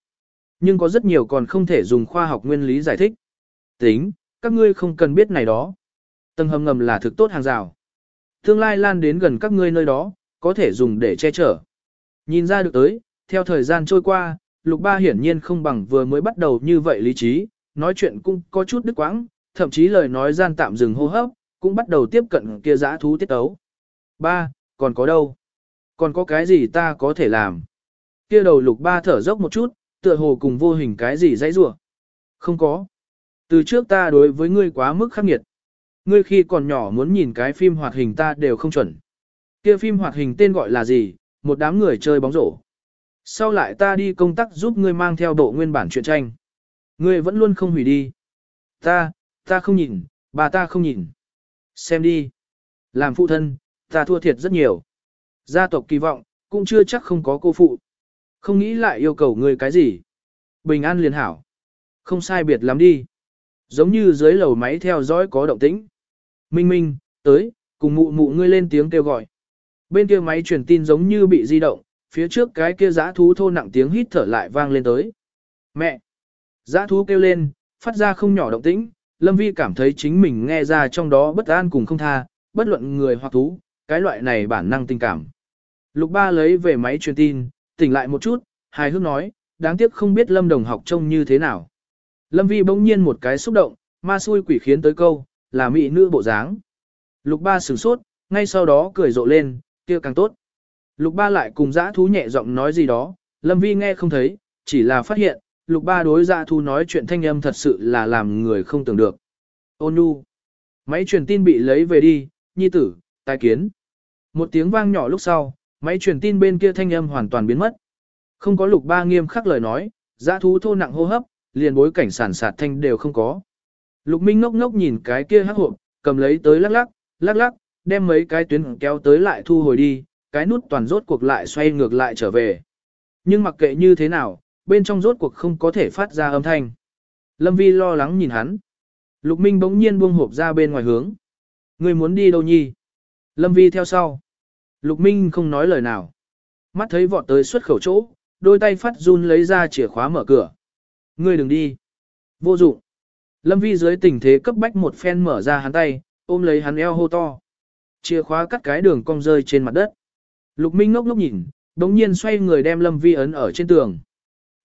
Nhưng có rất nhiều còn không thể dùng khoa học nguyên lý giải thích. Tính, các ngươi không cần biết này đó. Tầng hầm ngầm là thực tốt hàng rào. Tương lai lan đến gần các ngươi nơi đó, có thể dùng để che chở. Nhìn ra được tới, theo thời gian trôi qua, lục ba hiển nhiên không bằng vừa mới bắt đầu như vậy lý trí, nói chuyện cũng có chút đứt quãng, thậm chí lời nói gian tạm dừng hô hấp, cũng bắt đầu tiếp cận kia dã thú tiết tấu. Ba, còn có đâu? Còn có cái gì ta có thể làm? Kia đầu lục ba thở dốc một chút, tựa hồ cùng vô hình cái gì dãy rủa Không có. Từ trước ta đối với ngươi quá mức khắc nghiệt. Ngươi khi còn nhỏ muốn nhìn cái phim hoạt hình ta đều không chuẩn. Kia phim hoạt hình tên gọi là gì? Một đám người chơi bóng rổ. Sau lại ta đi công tác giúp ngươi mang theo bộ nguyên bản truyện tranh. Ngươi vẫn luôn không hủy đi. Ta, ta không nhìn, bà ta không nhìn. Xem đi. Làm phụ thân, ta thua thiệt rất nhiều. Gia tộc kỳ vọng, cũng chưa chắc không có cô phụ. Không nghĩ lại yêu cầu ngươi cái gì. Bình an liền hảo. Không sai biệt lắm đi. Giống như dưới lầu máy theo dõi có động tĩnh. Minh Minh, tới, cùng mụ mụ ngươi lên tiếng kêu gọi. Bên kia máy truyền tin giống như bị di động, phía trước cái kia dã thú thô nặng tiếng hít thở lại vang lên tới. Mẹ! dã thú kêu lên, phát ra không nhỏ động tĩnh, Lâm Vi cảm thấy chính mình nghe ra trong đó bất an cùng không tha, bất luận người hoặc thú, cái loại này bản năng tình cảm. Lục ba lấy về máy truyền tin, tỉnh lại một chút, hài hước nói, đáng tiếc không biết Lâm Đồng học trông như thế nào. Lâm Vi bỗng nhiên một cái xúc động, ma xui quỷ khiến tới câu, là mỹ nữ bộ dáng. Lục ba sửng sốt, ngay sau đó cười rộ lên, kia càng tốt. Lục ba lại cùng dã thú nhẹ giọng nói gì đó, Lâm Vi nghe không thấy, chỉ là phát hiện, lục ba đối dã thú nói chuyện thanh âm thật sự là làm người không tưởng được. Ôn nhu. Máy truyền tin bị lấy về đi, nhi tử, tai kiến. Một tiếng vang nhỏ lúc sau, máy truyền tin bên kia thanh âm hoàn toàn biến mất. Không có lục ba nghiêm khắc lời nói, dã thú thô nặng hô hấp, liền bối cảnh sản sạt thanh đều không có. Lục Minh ngốc ngốc nhìn cái kia hắc hộp, cầm lấy tới lắc lắc, lắc lắc, đem mấy cái tuyến kéo tới lại thu hồi đi, cái nút toàn rốt cuộc lại xoay ngược lại trở về. Nhưng mặc kệ như thế nào, bên trong rốt cuộc không có thể phát ra âm thanh. Lâm Vi lo lắng nhìn hắn. Lục Minh bỗng nhiên buông hộp ra bên ngoài hướng. Người muốn đi đâu nhi? Lâm Vi theo sau. Lục Minh không nói lời nào. Mắt thấy vọt tới xuất khẩu chỗ, đôi tay phát run lấy ra chìa khóa mở cửa. Ngươi đừng đi. Vô dụng. Lâm Vi dưới tình thế cấp bách một phen mở ra hắn tay, ôm lấy hắn eo hô to. Chìa khóa cắt cái đường cong rơi trên mặt đất. Lục Minh ngốc ngốc nhìn, đống nhiên xoay người đem Lâm Vi ấn ở trên tường.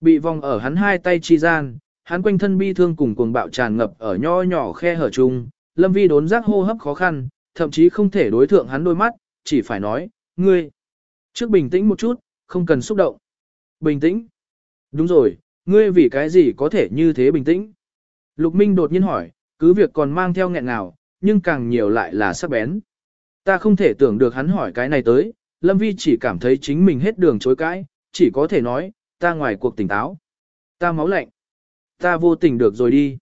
Bị vòng ở hắn hai tay chi gian, hắn quanh thân bi thương cùng cuồng bạo tràn ngập ở nho nhỏ khe hở chung. Lâm Vi đốn giác hô hấp khó khăn, thậm chí không thể đối thượng hắn đôi mắt, chỉ phải nói, ngươi. Trước bình tĩnh một chút, không cần xúc động. Bình tĩnh. Đúng rồi, ngươi vì cái gì có thể như thế bình tĩnh? Lục Minh đột nhiên hỏi, cứ việc còn mang theo nghẹn nào, nhưng càng nhiều lại là sắc bén. Ta không thể tưởng được hắn hỏi cái này tới, Lâm Vi chỉ cảm thấy chính mình hết đường chối cãi, chỉ có thể nói, ta ngoài cuộc tỉnh táo. Ta máu lạnh. Ta vô tình được rồi đi.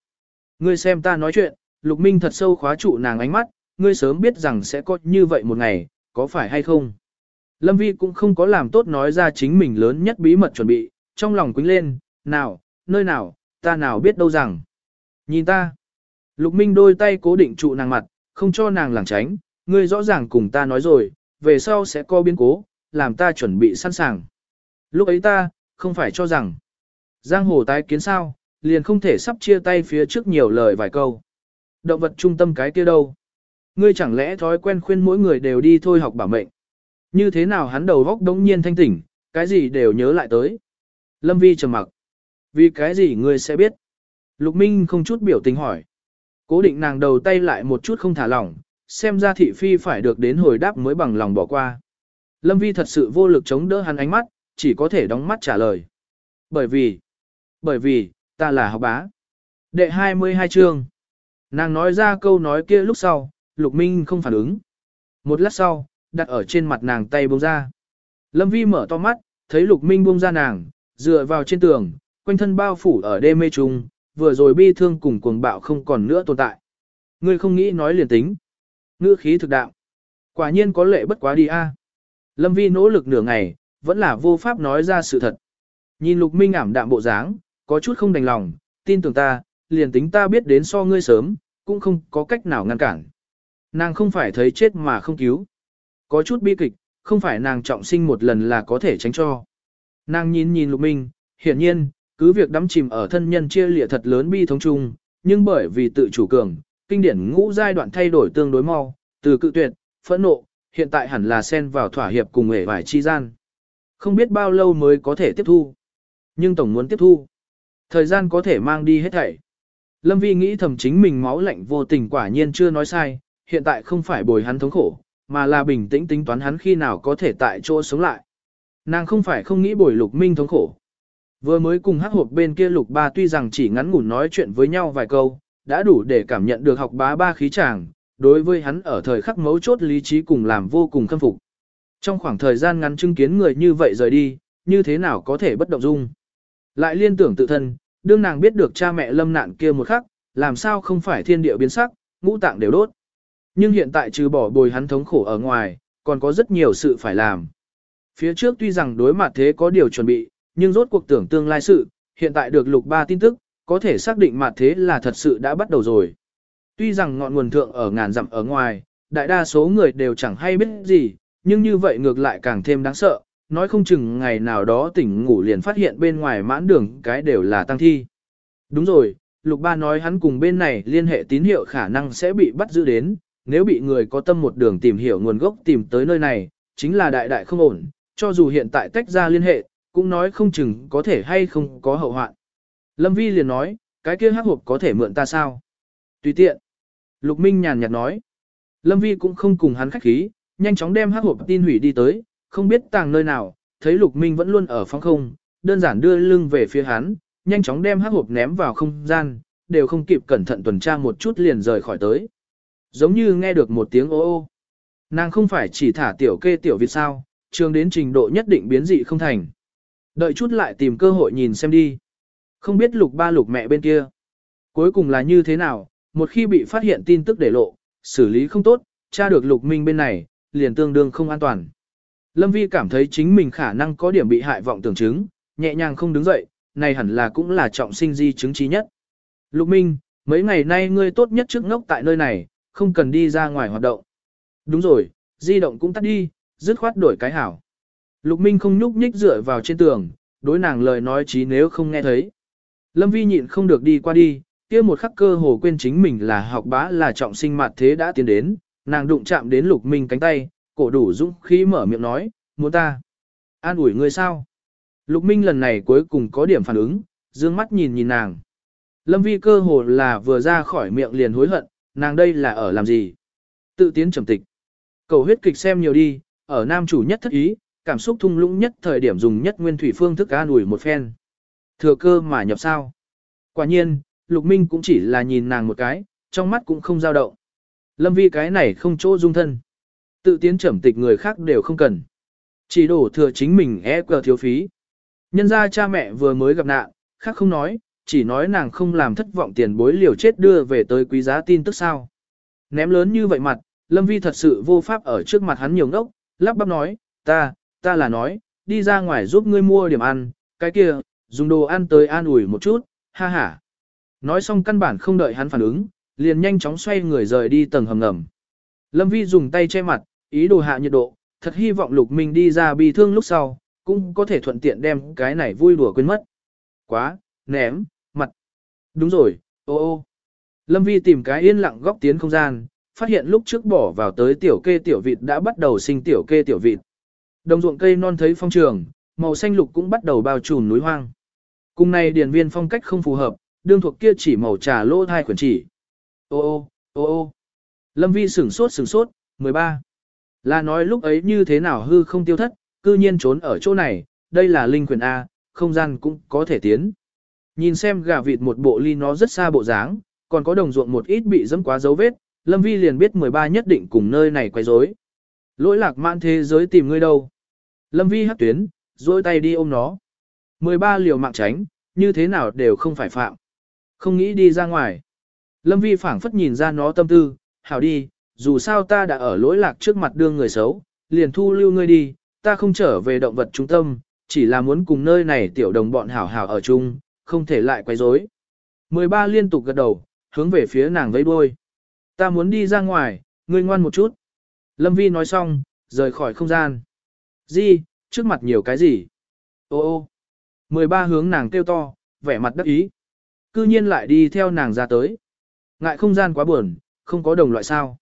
Ngươi xem ta nói chuyện, Lục Minh thật sâu khóa trụ nàng ánh mắt, ngươi sớm biết rằng sẽ có như vậy một ngày, có phải hay không? Lâm Vi cũng không có làm tốt nói ra chính mình lớn nhất bí mật chuẩn bị, trong lòng quýnh lên, nào, nơi nào, ta nào biết đâu rằng. Nhìn ta. Lục Minh đôi tay cố định trụ nàng mặt, không cho nàng lảng tránh, ngươi rõ ràng cùng ta nói rồi, về sau sẽ có biến cố, làm ta chuẩn bị sẵn sàng. Lúc ấy ta, không phải cho rằng, giang hồ tái kiến sao, liền không thể sắp chia tay phía trước nhiều lời vài câu. Động vật trung tâm cái kia đâu? Ngươi chẳng lẽ thói quen khuyên mỗi người đều đi thôi học bảo mệnh. Như thế nào hắn đầu góc đống nhiên thanh tỉnh, cái gì đều nhớ lại tới. Lâm Vi trầm mặc. Vì cái gì ngươi sẽ biết? Lục Minh không chút biểu tình hỏi. Cố định nàng đầu tay lại một chút không thả lỏng, xem ra thị phi phải được đến hồi đáp mới bằng lòng bỏ qua. Lâm Vi thật sự vô lực chống đỡ hắn ánh mắt, chỉ có thể đóng mắt trả lời. Bởi vì, bởi vì, ta là học bá. Đệ 22 chương. Nàng nói ra câu nói kia lúc sau, Lục Minh không phản ứng. Một lát sau, đặt ở trên mặt nàng tay buông ra. Lâm Vi mở to mắt, thấy Lục Minh buông ra nàng, dựa vào trên tường, quanh thân bao phủ ở đê mê trùng, vừa rồi bi thương cùng cuồng bạo không còn nữa tồn tại. Ngươi không nghĩ nói liền tính. Ngữ khí thực đạo. Quả nhiên có lệ bất quá đi a. À. Lâm Vi nỗ lực nửa ngày, vẫn là vô pháp nói ra sự thật. Nhìn Lục Minh ảm đạm bộ dáng, có chút không đành lòng, tin tưởng ta, liền tính ta biết đến so ngươi sớm, cũng không có cách nào ngăn cản. Nàng không phải thấy chết mà không cứu. Có chút bi kịch, không phải nàng trọng sinh một lần là có thể tránh cho. Nàng nhìn nhìn Lục Minh, hiển nhiên, cứ việc đắm chìm ở thân nhân chia lịa thật lớn bi thống chung, nhưng bởi vì tự chủ cường, kinh điển ngũ giai đoạn thay đổi tương đối mau, từ cự tuyệt, phẫn nộ, hiện tại hẳn là xen vào thỏa hiệp cùng hề vải chi gian. Không biết bao lâu mới có thể tiếp thu. Nhưng tổng muốn tiếp thu. Thời gian có thể mang đi hết thảy. Lâm Vi nghĩ thầm chính mình máu lạnh vô tình quả nhiên chưa nói sai, hiện tại không phải bồi hắn thống khổ, mà là bình tĩnh tính toán hắn khi nào có thể tại chỗ sống lại. Nàng không phải không nghĩ bồi lục minh thống khổ. Vừa mới cùng hắc hộp bên kia lục ba tuy rằng chỉ ngắn ngủn nói chuyện với nhau vài câu, đã đủ để cảm nhận được học bá ba khí chàng, đối với hắn ở thời khắc mấu chốt lý trí cùng làm vô cùng khâm phục. Trong khoảng thời gian ngắn chứng kiến người như vậy rời đi, như thế nào có thể bất động dung. Lại liên tưởng tự thân, đương nàng biết được cha mẹ lâm nạn kia một khắc, làm sao không phải thiên địa biến sắc, ngũ tạng đều đốt. Nhưng hiện tại trừ bỏ bồi hắn thống khổ ở ngoài, còn có rất nhiều sự phải làm. Phía trước tuy rằng đối mặt thế có điều chuẩn bị, nhưng rốt cuộc tưởng tương lai sự, hiện tại được lục ba tin tức, có thể xác định mặt thế là thật sự đã bắt đầu rồi. Tuy rằng ngọn nguồn thượng ở ngàn dặm ở ngoài, đại đa số người đều chẳng hay biết gì, nhưng như vậy ngược lại càng thêm đáng sợ, nói không chừng ngày nào đó tỉnh ngủ liền phát hiện bên ngoài mãn đường cái đều là tăng thi. Đúng rồi, Lục Ba nói hắn cùng bên này liên hệ tín hiệu khả năng sẽ bị bắt giữ đến, nếu bị người có tâm một đường tìm hiểu nguồn gốc tìm tới nơi này, chính là đại đại không ổn, cho dù hiện tại tách ra liên hệ, cũng nói không chừng có thể hay không có hậu hoạn. Lâm Vi liền nói, cái kia hắc hộp có thể mượn ta sao? Tùy tiện. Lục Minh nhàn nhạt nói. Lâm Vi cũng không cùng hắn khách khí, nhanh chóng đem hắc hộp tin hủy đi tới, không biết tàng nơi nào, thấy Lục Minh vẫn luôn ở phòng không, đơn giản đưa lưng về phía hắn, nhanh chóng đem hắc hộp ném vào không gian, đều không kịp cẩn thận tuần tra một chút liền rời khỏi tới. Giống như nghe được một tiếng ô ô. Nàng không phải chỉ thả tiểu kê tiểu việt sao, trường đến trình độ nhất định biến dị không thành. Đợi chút lại tìm cơ hội nhìn xem đi. Không biết lục ba lục mẹ bên kia. Cuối cùng là như thế nào, một khi bị phát hiện tin tức để lộ, xử lý không tốt, tra được lục minh bên này, liền tương đương không an toàn. Lâm Vi cảm thấy chính mình khả năng có điểm bị hại vọng tưởng chứng, nhẹ nhàng không đứng dậy, này hẳn là cũng là trọng sinh di chứng trí nhất. Lục Minh, mấy ngày nay ngươi tốt nhất trước ngốc tại nơi này, không cần đi ra ngoài hoạt động. Đúng rồi, di động cũng tắt đi, dứt khoát đổi cái hảo. Lục Minh không nhúc nhích dựa vào trên tường, đối nàng lời nói chí nếu không nghe thấy. Lâm Vi nhịn không được đi qua đi, kia một khắc cơ hồ quên chính mình là học bá là trọng sinh mặt thế đã tiến đến, nàng đụng chạm đến Lục Minh cánh tay, cổ đủ dũng khí mở miệng nói, muốn ta. An ủi ngươi sao? Lục Minh lần này cuối cùng có điểm phản ứng, dương mắt nhìn nhìn nàng. Lâm Vi cơ hồ là vừa ra khỏi miệng liền hối hận, nàng đây là ở làm gì? Tự tiến trầm tịch. Cầu huyết kịch xem nhiều đi, ở nam chủ nhất thất ý, cảm xúc thung lũng nhất thời điểm dùng nhất nguyên thủy phương thức an ủi một phen. Thừa cơ mà nhập sao. Quả nhiên, Lục Minh cũng chỉ là nhìn nàng một cái, trong mắt cũng không dao động. Lâm Vi cái này không chỗ dung thân. Tự tiến trầm tịch người khác đều không cần. Chỉ đổ thừa chính mình e quờ thiếu phí. Nhân ra cha mẹ vừa mới gặp nạn, khác không nói, chỉ nói nàng không làm thất vọng tiền bối liều chết đưa về tới quý giá tin tức sao. Ném lớn như vậy mặt, Lâm Vi thật sự vô pháp ở trước mặt hắn nhiều ngốc, lắp bắp nói, ta, ta là nói, đi ra ngoài giúp ngươi mua điểm ăn, cái kia, dùng đồ ăn tới an ủi một chút, ha ha. Nói xong căn bản không đợi hắn phản ứng, liền nhanh chóng xoay người rời đi tầng hầm ngầm. Lâm Vi dùng tay che mặt, ý đồ hạ nhiệt độ, thật hy vọng Lục Minh đi ra bị thương lúc sau, cũng có thể thuận tiện đem cái này vui đùa quên mất. Quá, ném, mặt. Đúng rồi, ô ô. Lâm Vi tìm cái yên lặng góc tiến không gian, phát hiện lúc trước bỏ vào tới tiểu kê tiểu vịt đã bắt đầu sinh tiểu kê tiểu vịt. Đồng ruộng cây non thấy phong trường, màu xanh lục cũng bắt đầu bao trùm núi hoang. Cùng này điển viên phong cách không phù hợp, đương thuộc kia chỉ màu trà lô thai quyển chỉ. Ô ô, ô ô. Lâm Vi sửng sốt sửng sốt, 13. Là nói lúc ấy như thế nào hư không tiêu thất, cư nhiên trốn ở chỗ này, đây là linh quyền A, không gian cũng có thể tiến. Nhìn xem gà vịt một bộ ly nó rất xa bộ dáng, còn có đồng ruộng một ít bị dẫm quá dấu vết, Lâm Vi liền biết 13 nhất định cùng nơi này quay rối. Lỗi lạc mãn thế giới tìm ngươi đâu. Lâm Vi hắc tuyến, duỗi tay đi ôm nó. 13 liều mạng tránh, như thế nào đều không phải phạm. Không nghĩ đi ra ngoài. Lâm Vi phảng phất nhìn ra nó tâm tư, hảo đi, dù sao ta đã ở lỗi lạc trước mặt đương người xấu, liền thu lưu ngươi đi, ta không trở về động vật trung tâm, chỉ là muốn cùng nơi này tiểu đồng bọn hảo hảo ở chung, không thể lại quấy rối. 13 liên tục gật đầu, hướng về phía nàng vẫy đuôi. Ta muốn đi ra ngoài, ngươi ngoan một chút. Lâm Vi nói xong, rời khỏi không gian. Di, trước mặt nhiều cái gì? Ô ô. 13 hướng nàng kêu to, vẻ mặt đắc ý. Cư nhiên lại đi theo nàng ra tới. Ngại không gian quá buồn, không có đồng loại sao.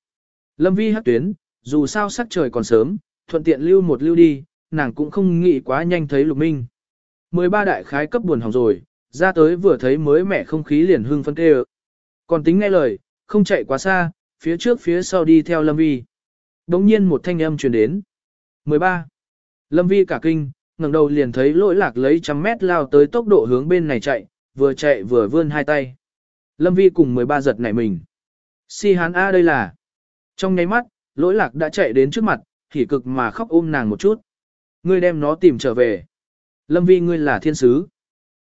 Lâm Vi hắc tuyến, dù sao sắc trời còn sớm, thuận tiện lưu một lưu đi, nàng cũng không nghĩ quá nhanh thấy lục minh. 13 đại khái cấp buồn hỏng rồi, ra tới vừa thấy mới mẻ không khí liền hưng phân kê Còn tính nghe lời, không chạy quá xa, phía trước phía sau đi theo Lâm Vi. Đống nhiên một thanh âm truyền đến. 13. Lâm Vi cả kinh, ngẩng đầu liền thấy lỗi lạc lấy trăm mét lao tới tốc độ hướng bên này chạy, vừa chạy vừa vươn hai tay. Lâm Vi cùng 13 giật nảy mình. Si hán A đây là. Trong nháy mắt, lỗi lạc đã chạy đến trước mặt, hỉ cực mà khóc ôm nàng một chút. Ngươi đem nó tìm trở về. Lâm Vi ngươi là thiên sứ.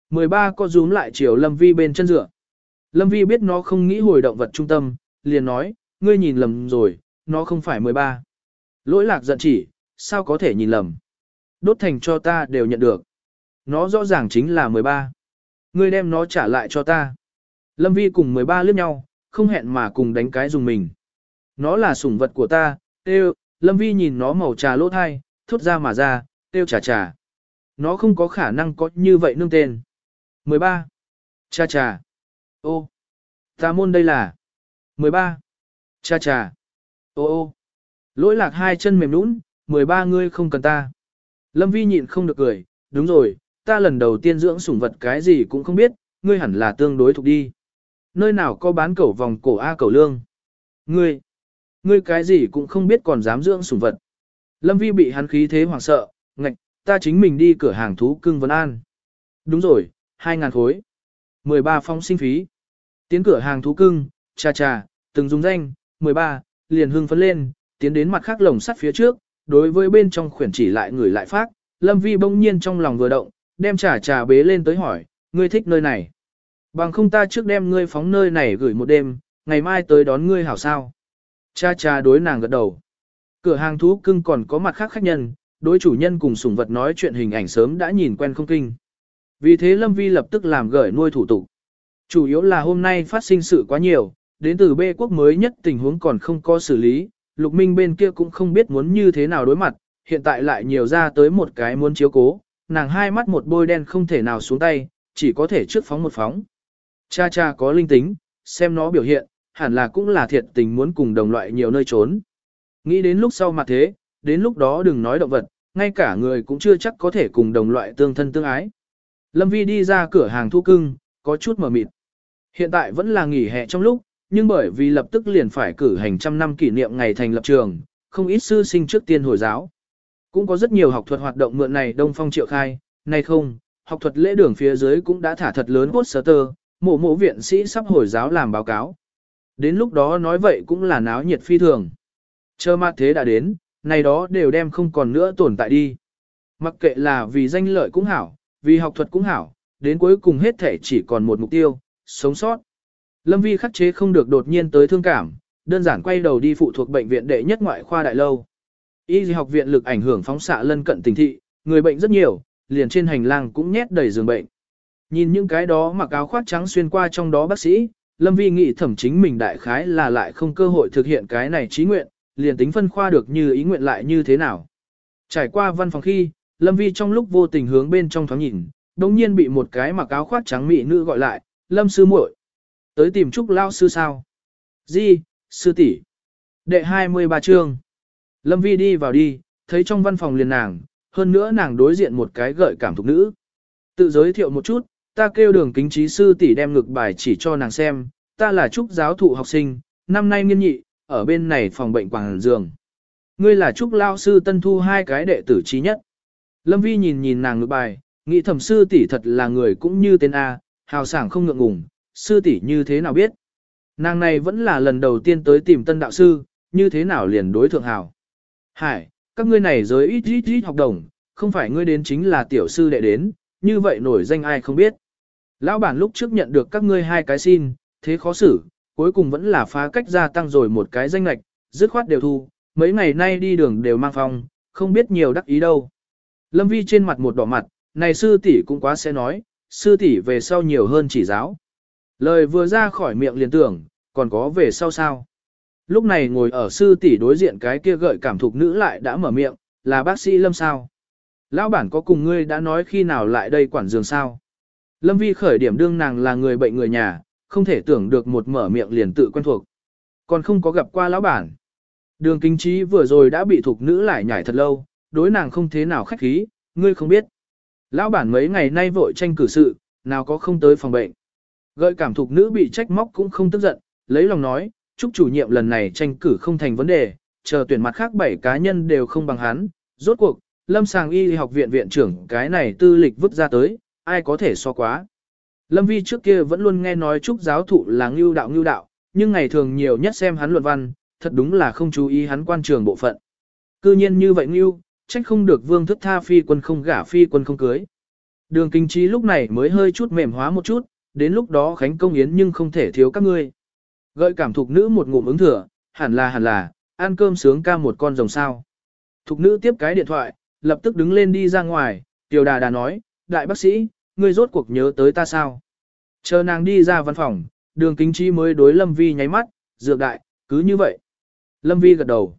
13 có rúm lại chiều Lâm Vi bên chân dựa. Lâm Vi biết nó không nghĩ hồi động vật trung tâm, liền nói, ngươi nhìn lầm rồi, nó không phải 13. Lỗi lạc giận chỉ, sao có thể nhìn lầm. Đốt thành cho ta đều nhận được. Nó rõ ràng chính là 13. Ngươi đem nó trả lại cho ta. Lâm Vi cùng 13 liếc nhau, không hẹn mà cùng đánh cái dùng mình. Nó là sủng vật của ta, têu, Lâm Vi nhìn nó màu trà lỗ thai, thốt ra mà ra, têu trà trà. Nó không có khả năng có như vậy nương tên. 13. Cha trà. Ô. Ta môn đây là. 13. Cha trà. Ô ô. Lỗi lạc hai chân mềm nũng, 13 ngươi không cần ta. Lâm Vi nhịn không được cười, đúng rồi, ta lần đầu tiên dưỡng sủng vật cái gì cũng không biết, ngươi hẳn là tương đối thuộc đi. Nơi nào có bán cẩu vòng cổ A cẩu lương? Ngươi, ngươi cái gì cũng không biết còn dám dưỡng sủng vật. Lâm Vi bị hắn khí thế hoảng sợ, ngạch, ta chính mình đi cửa hàng thú cưng Vân an. Đúng rồi, 2.000 khối. 13 phong sinh phí. Tiến cửa hàng thú cưng, cha cha, từng dùng danh, 13, liền hưng phấn lên, tiến đến mặt khác lồng sắt phía trước, đối với bên trong khuyển chỉ lại người lại phát, Lâm Vi bỗng nhiên trong lòng vừa động, đem trà trà bế lên tới hỏi, ngươi thích nơi này. Bằng không ta trước đem ngươi phóng nơi này gửi một đêm, ngày mai tới đón ngươi hảo sao. Cha cha đối nàng gật đầu. Cửa hàng thú cưng còn có mặt khác khách nhân, đối chủ nhân cùng sủng vật nói chuyện hình ảnh sớm đã nhìn quen không kinh. Vì thế Lâm Vi lập tức làm gửi nuôi thủ tục. Chủ yếu là hôm nay phát sinh sự quá nhiều, đến từ B quốc mới nhất tình huống còn không có xử lý, Lục Minh bên kia cũng không biết muốn như thế nào đối mặt, hiện tại lại nhiều ra tới một cái muốn chiếu cố, nàng hai mắt một bôi đen không thể nào xuống tay, chỉ có thể trước phóng một phóng. Cha cha có linh tính, xem nó biểu hiện, hẳn là cũng là thiệt tình muốn cùng đồng loại nhiều nơi trốn. Nghĩ đến lúc sau mặt thế, đến lúc đó đừng nói động vật, ngay cả người cũng chưa chắc có thể cùng đồng loại tương thân tương ái. Lâm Vi đi ra cửa hàng thu cưng, có chút mở mịt. Hiện tại vẫn là nghỉ hè trong lúc, nhưng bởi vì lập tức liền phải cử hành trăm năm kỷ niệm ngày thành lập trường, không ít sư sinh trước tiên hồi giáo. Cũng có rất nhiều học thuật hoạt động mượn này đông phong triệu khai, nay không, học thuật lễ đường phía dưới cũng đã thả thật lớn poster, mộ mộ viện sĩ sắp hồi giáo làm báo cáo. Đến lúc đó nói vậy cũng là náo nhiệt phi thường. Chờ mặt thế đã đến, này đó đều đem không còn nữa tồn tại đi. Mặc kệ là vì danh lợi cũng hảo, vì học thuật cũng hảo, đến cuối cùng hết thể chỉ còn một mục tiêu, sống sót. Lâm Vi khắc chế không được đột nhiên tới thương cảm, đơn giản quay đầu đi phụ thuộc bệnh viện đệ nhất ngoại khoa đại lâu. Y học viện lực ảnh hưởng phóng xạ lân cận tình thị, người bệnh rất nhiều, liền trên hành lang cũng nhét đầy giường bệnh. Nhìn những cái đó mặc áo khoác trắng xuyên qua trong đó bác sĩ, Lâm Vi nghĩ thẩm chính mình đại khái là lại không cơ hội thực hiện cái này trí nguyện, liền tính phân khoa được như ý nguyện lại như thế nào. Trải qua văn phòng khi, Lâm Vi trong lúc vô tình hướng bên trong thoáng nhìn, đồng nhiên bị một cái mặc áo khoác trắng mỹ nữ gọi lại, Lâm sư muội Tới tìm Trúc Lao sư sao? Di, sư tỷ Đệ 23 chương. Lâm Vi đi vào đi, thấy trong văn phòng liền nàng, hơn nữa nàng đối diện một cái gợi cảm thục nữ. Tự giới thiệu một chút, ta kêu đường kính trí sư tỷ đem ngược bài chỉ cho nàng xem, ta là Trúc giáo thụ học sinh, năm nay nghiên nhị, ở bên này phòng bệnh quảng giường. Ngươi là Trúc Lao sư tân thu hai cái đệ tử trí nhất. Lâm Vi nhìn nhìn nàng ngược bài, nghĩ thẩm sư tỷ thật là người cũng như tên A, hào sảng không ngượng ngùng, sư tỷ như thế nào biết. Nàng này vẫn là lần đầu tiên tới tìm tân đạo sư, như thế nào liền đối thượng hảo. Hải, các ngươi này giới ít ít ít học đồng, không phải ngươi đến chính là tiểu sư đệ đến, như vậy nổi danh ai không biết. Lão bản lúc trước nhận được các ngươi hai cái xin, thế khó xử, cuối cùng vẫn là phá cách gia tăng rồi một cái danh lệch, dứt khoát đều thu, mấy ngày nay đi đường đều mang phong, không biết nhiều đắc ý đâu. Lâm Vi trên mặt một đỏ mặt, này sư tỷ cũng quá sẽ nói, sư tỷ về sau nhiều hơn chỉ giáo. Lời vừa ra khỏi miệng liền tưởng, còn có về sau sao. Lúc này ngồi ở sư tỷ đối diện cái kia gợi cảm thục nữ lại đã mở miệng, là bác sĩ Lâm sao. Lão bản có cùng ngươi đã nói khi nào lại đây quản giường sao. Lâm Vi khởi điểm đương nàng là người bệnh người nhà, không thể tưởng được một mở miệng liền tự quen thuộc. Còn không có gặp qua lão bản. Đường kinh trí vừa rồi đã bị thục nữ lại nhảy thật lâu, đối nàng không thế nào khách khí, ngươi không biết. Lão bản mấy ngày nay vội tranh cử sự, nào có không tới phòng bệnh. Gợi cảm thục nữ bị trách móc cũng không tức giận, lấy lòng nói, chúc chủ nhiệm lần này tranh cử không thành vấn đề, chờ tuyển mặt khác bảy cá nhân đều không bằng hắn. Rốt cuộc, lâm sàng y học viện viện trưởng cái này tư lịch vứt ra tới, ai có thể so quá. Lâm Vi trước kia vẫn luôn nghe nói chúc giáo thụ là ngưu đạo ngưu đạo, nhưng ngày thường nhiều nhất xem hắn luận văn, thật đúng là không chú ý hắn quan trường bộ phận. Cư nhiên như vậy ngưu, trách không được vương thức tha phi quân không gả phi quân không cưới. Đường kinh trí lúc này mới hơi chút mềm hóa một chút, đến lúc đó khánh công yến nhưng không thể thiếu các ngươi. Gợi cảm thục nữ một ngụm ứng thừa, hẳn là hẳn là, ăn cơm sướng ca một con rồng sao. Thục nữ tiếp cái điện thoại, lập tức đứng lên đi ra ngoài, tiểu đà đà nói, đại bác sĩ, ngươi rốt cuộc nhớ tới ta sao? Chờ nàng đi ra văn phòng, đường kính trí mới đối Lâm Vi nháy mắt, dược đại, cứ như vậy. Lâm Vi gật đầu.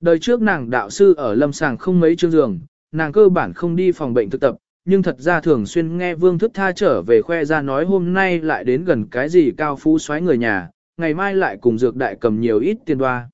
Đời trước nàng đạo sư ở lâm sàng không mấy chương giường, nàng cơ bản không đi phòng bệnh thực tập, nhưng thật ra thường xuyên nghe Vương Thức Tha trở về khoe ra nói hôm nay lại đến gần cái gì cao phú xoáy người nhà, ngày mai lại cùng dược đại cầm nhiều ít tiền đoa.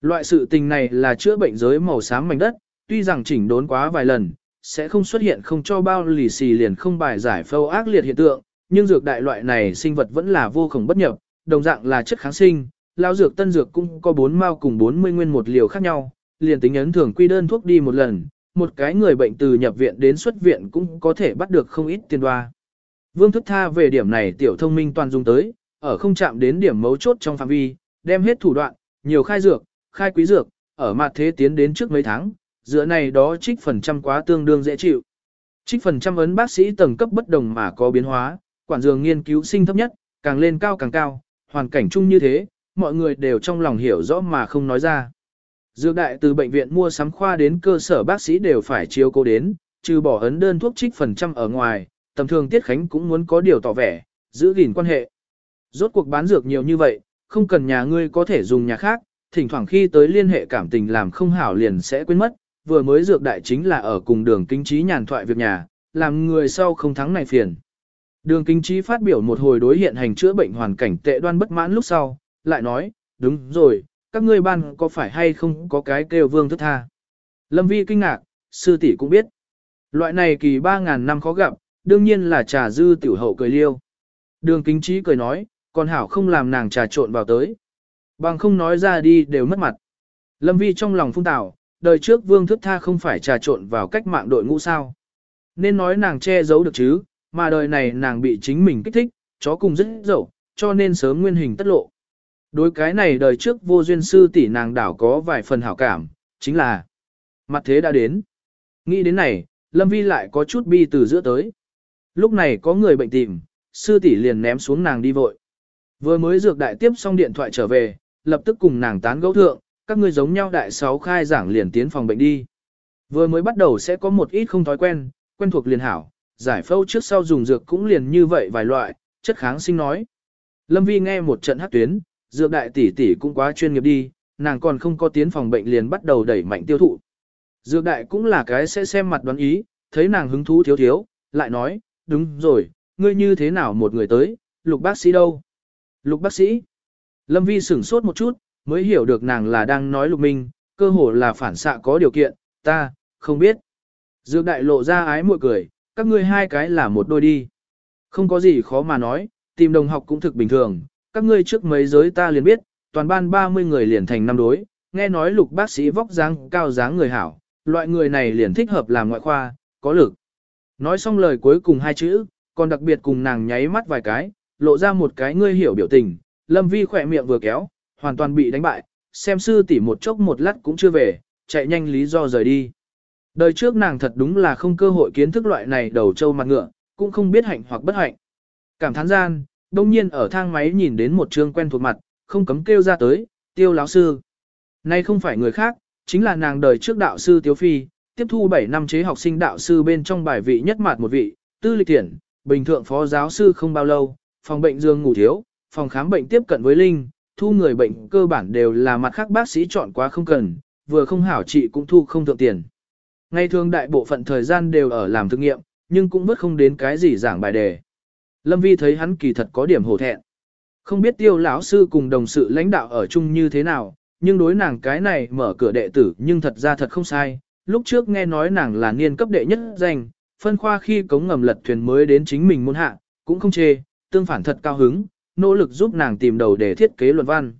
Loại sự tình này là chữa bệnh giới màu xám mảnh đất, tuy rằng chỉnh đốn quá vài lần, sẽ không xuất hiện không cho bao lì xì liền không bài giải phâu ác liệt hiện tượng, nhưng dược đại loại này sinh vật vẫn là vô cùng bất nhập, đồng dạng là chất kháng sinh, lao dược tân dược cũng có 4 mao cùng 40 nguyên một liều khác nhau, liền tính ấn thường quy đơn thuốc đi một lần, một cái người bệnh từ nhập viện đến xuất viện cũng có thể bắt được không ít tiền đoa. Vương thức tha về điểm này tiểu thông minh toàn dùng tới, ở không chạm đến điểm mấu chốt trong phạm vi, đem hết thủ đoạn, nhiều khai dược, khai quý dược, ở mặt thế tiến đến trước mấy tháng, giữa này đó trích phần trăm quá tương đương dễ chịu. Trích phần trăm ấn bác sĩ tầng cấp bất đồng mà có biến hóa, quản dường nghiên cứu sinh thấp nhất, càng lên cao càng cao, hoàn cảnh chung như thế, mọi người đều trong lòng hiểu rõ mà không nói ra. Dược đại từ bệnh viện mua sắm khoa đến cơ sở bác sĩ đều phải chiếu cố đến, trừ bỏ ấn đơn thuốc trích phần trăm ở ngoài, tầm thường Tiết Khánh cũng muốn có điều tỏ vẻ, giữ gìn quan hệ. Rốt cuộc bán dược nhiều như vậy, không cần nhà ngươi có thể dùng nhà khác, thỉnh thoảng khi tới liên hệ cảm tình làm không hảo liền sẽ quên mất, vừa mới dược đại chính là ở cùng đường kinh trí nhàn thoại việc nhà, làm người sau không thắng này phiền. Đường kinh trí phát biểu một hồi đối hiện hành chữa bệnh hoàn cảnh tệ đoan bất mãn lúc sau, lại nói, đúng rồi, các ngươi ban có phải hay không có cái kêu vương thức tha. Lâm vi kinh ngạc, sư tỷ cũng biết. Loại này kỳ 3.000 năm khó gặp, đương nhiên là trà dư tiểu hậu cười liêu. Đường kính trí cười nói, còn hảo không làm nàng trà trộn vào tới. Bằng không nói ra đi đều mất mặt. Lâm vi trong lòng phung tảo, đời trước vương thức tha không phải trà trộn vào cách mạng đội ngũ sao. Nên nói nàng che giấu được chứ, mà đời này nàng bị chính mình kích thích, chó cùng rất dậu, cho nên sớm nguyên hình tất lộ. Đối cái này đời trước vô duyên sư tỷ nàng đảo có vài phần hảo cảm, chính là mặt thế đã đến. Nghĩ đến này, Lâm Vi lại có chút bi từ giữa tới. Lúc này có người bệnh tìm, sư tỷ liền ném xuống nàng đi vội. Vừa mới dược đại tiếp xong điện thoại trở về, lập tức cùng nàng tán gẫu thượng, các ngươi giống nhau đại sáu khai giảng liền tiến phòng bệnh đi. Vừa mới bắt đầu sẽ có một ít không thói quen, quen thuộc liền hảo, giải phẫu trước sau dùng dược cũng liền như vậy vài loại, chất kháng sinh nói. Lâm Vi nghe một trận hát tuyến, dược đại tỷ tỷ cũng quá chuyên nghiệp đi, nàng còn không có tiến phòng bệnh liền bắt đầu đẩy mạnh tiêu thụ. Dược đại cũng là cái sẽ xem mặt đoán ý, thấy nàng hứng thú thiếu thiếu, lại nói, đúng rồi, ngươi như thế nào một người tới, lục bác sĩ đâu? Lục bác sĩ? Lâm Vi sửng sốt một chút, mới hiểu được nàng là đang nói lục minh, cơ hồ là phản xạ có điều kiện, ta, không biết. Dược đại lộ ra ái mội cười, các ngươi hai cái là một đôi đi. Không có gì khó mà nói, tìm đồng học cũng thực bình thường, các ngươi trước mấy giới ta liền biết, toàn ban 30 người liền thành năm đối, nghe nói lục bác sĩ vóc dáng cao dáng người hảo, loại người này liền thích hợp làm ngoại khoa, có lực. Nói xong lời cuối cùng hai chữ, còn đặc biệt cùng nàng nháy mắt vài cái, lộ ra một cái ngươi hiểu biểu tình, lâm vi khỏe miệng vừa kéo, hoàn toàn bị đánh bại, xem sư tỷ một chốc một lát cũng chưa về, chạy nhanh lý do rời đi. Đời trước nàng thật đúng là không cơ hội kiến thức loại này đầu trâu mặt ngựa, cũng không biết hạnh hoặc bất hạnh. Cảm thán gian, đông nhiên ở thang máy nhìn đến một trương quen thuộc mặt, không cấm kêu ra tới, tiêu lão sư. Nay không phải người khác, chính là nàng đời trước đạo sư Tiếu Phi, tiếp thu 7 năm chế học sinh đạo sư bên trong bài vị nhất mặt một vị, tư lịch thiện, bình thường phó giáo sư không bao lâu, phòng bệnh dương ngủ thiếu, phòng khám bệnh tiếp cận với Linh, thu người bệnh cơ bản đều là mặt khác bác sĩ chọn quá không cần, vừa không hảo trị cũng thu không thượng tiền. Ngày thường đại bộ phận thời gian đều ở làm thực nghiệm, nhưng cũng vớt không đến cái gì giảng bài đề. Lâm Vi thấy hắn kỳ thật có điểm hổ thẹn. Không biết tiêu lão sư cùng đồng sự lãnh đạo ở chung như thế nào, nhưng đối nàng cái này mở cửa đệ tử nhưng thật ra thật không sai. Lúc trước nghe nói nàng là niên cấp đệ nhất danh, phân khoa khi cống ngầm lật thuyền mới đến chính mình môn hạ, cũng không chê, tương phản thật cao hứng, nỗ lực giúp nàng tìm đầu để thiết kế luận văn.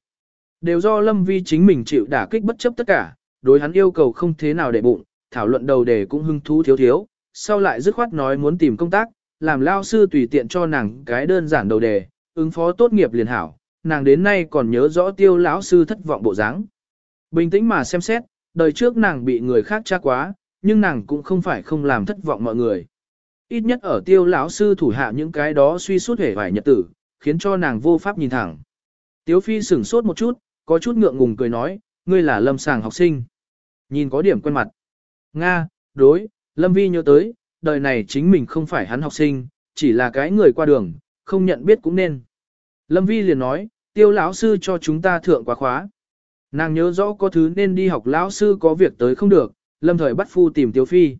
Đều do Lâm Vi chính mình chịu đả kích bất chấp tất cả, đối hắn yêu cầu không thế nào để bụng, thảo luận đầu đề cũng hưng thú thiếu thiếu, sau lại dứt khoát nói muốn tìm công tác, làm lao sư tùy tiện cho nàng cái đơn giản đầu đề, ứng phó tốt nghiệp liền hảo, nàng đến nay còn nhớ rõ tiêu lão sư thất vọng bộ dáng. Bình tĩnh mà xem xét, đời trước nàng bị người khác tra quá, nhưng nàng cũng không phải không làm thất vọng mọi người. Ít nhất ở tiêu lão sư thủ hạ những cái đó suy suốt hể vài nhật tử, khiến cho nàng vô pháp nhìn thẳng. Tiếu phi sửng sốt một chút, có chút ngượng ngùng cười nói, ngươi là lâm sàng học sinh. Nhìn có điểm quen mặt. Nga, đối, lâm vi nhớ tới, đời này chính mình không phải hắn học sinh, chỉ là cái người qua đường, không nhận biết cũng nên. Lâm Vi liền nói, tiêu lão sư cho chúng ta thượng quá khóa. Nàng nhớ rõ có thứ nên đi học lão sư có việc tới không được, lâm thời bắt phu tìm tiêu phi.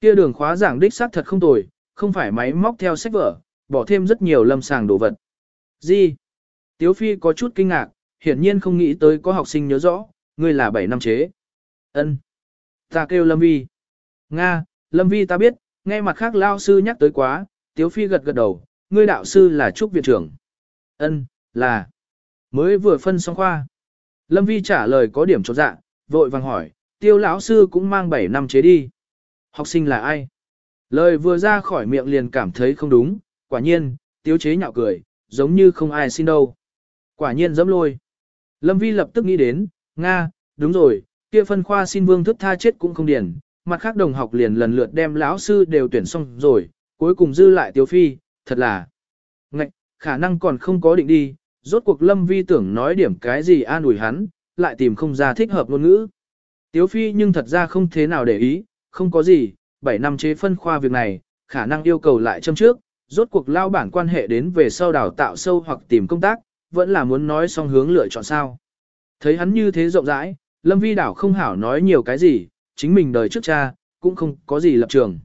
Kia đường khóa giảng đích xác thật không tồi, không phải máy móc theo sách vở, bỏ thêm rất nhiều lâm sàng đồ vật. Gì? Tiếu phi có chút kinh ngạc, hiển nhiên không nghĩ tới có học sinh nhớ rõ, ngươi là 7 năm chế. Ân. Ta kêu lâm vi. Nga, Lâm Vi ta biết, nghe mặt khác lao sư nhắc tới quá, Tiếu Phi gật gật đầu, ngươi đạo sư là Trúc Viện trưởng. Ân, là. Mới vừa phân xong khoa. Lâm Vi trả lời có điểm chột dạ, vội vàng hỏi, tiêu lão sư cũng mang 7 năm chế đi. Học sinh là ai? Lời vừa ra khỏi miệng liền cảm thấy không đúng, quả nhiên, tiếu chế nhạo cười, giống như không ai xin đâu. Quả nhiên dẫm lôi. Lâm Vi lập tức nghĩ đến, Nga, đúng rồi, kia phân khoa xin vương thức tha chết cũng không điển, mặt khác đồng học liền lần lượt đem lão sư đều tuyển xong rồi, cuối cùng dư lại Tiếu Phi, thật là ngạch, khả năng còn không có định đi, rốt cuộc Lâm Vi tưởng nói điểm cái gì an ủi hắn, lại tìm không ra thích hợp ngôn ngữ. Tiếu Phi nhưng thật ra không thế nào để ý, không có gì, 7 năm chế phân khoa việc này, khả năng yêu cầu lại châm trước, rốt cuộc lao bản quan hệ đến về sau đào tạo sâu hoặc tìm công tác, vẫn là muốn nói xong hướng lựa chọn sao. Thấy hắn như thế rộng rãi, Lâm Vi đảo không hảo nói nhiều cái gì, chính mình đời trước cha, cũng không có gì lập trường.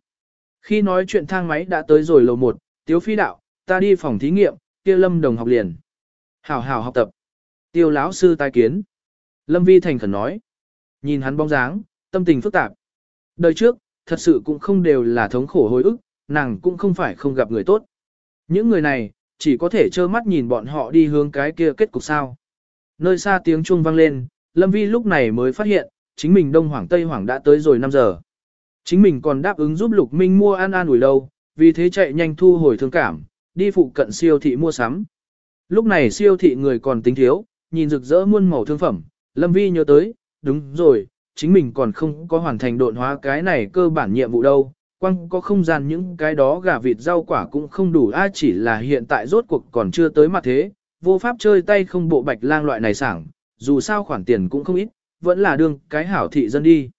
Khi nói chuyện thang máy đã tới rồi lầu 1, Tiếu Phi đạo, ta đi phòng thí nghiệm, kia Lâm đồng học liền. Hảo hảo học tập. Tiêu lão sư tai kiến. Lâm Vi thành khẩn nói. Nhìn hắn bóng dáng, tâm tình phức tạp. Đời trước, thật sự cũng không đều là thống khổ hồi ức, nàng cũng không phải không gặp người tốt. Những người này, chỉ có thể trơ mắt nhìn bọn họ đi hướng cái kia kết cục sao. Nơi xa tiếng chuông vang lên, Lâm Vi lúc này mới phát hiện, chính mình Đông Hoàng Tây Hoàng đã tới rồi 5 giờ. Chính mình còn đáp ứng giúp Lục Minh mua ăn an ủi đâu, vì thế chạy nhanh thu hồi thương cảm, đi phụ cận siêu thị mua sắm. Lúc này siêu thị người còn tính thiếu, nhìn rực rỡ muôn màu thương phẩm, Lâm Vi nhớ tới, đúng rồi, chính mình còn không có hoàn thành độn hóa cái này cơ bản nhiệm vụ đâu, quăng có không gian những cái đó gà vịt rau quả cũng không đủ ai chỉ là hiện tại rốt cuộc còn chưa tới mặt thế, vô pháp chơi tay không bộ bạch lang loại này sảng, dù sao khoản tiền cũng không ít, vẫn là đương cái hảo thị dân đi.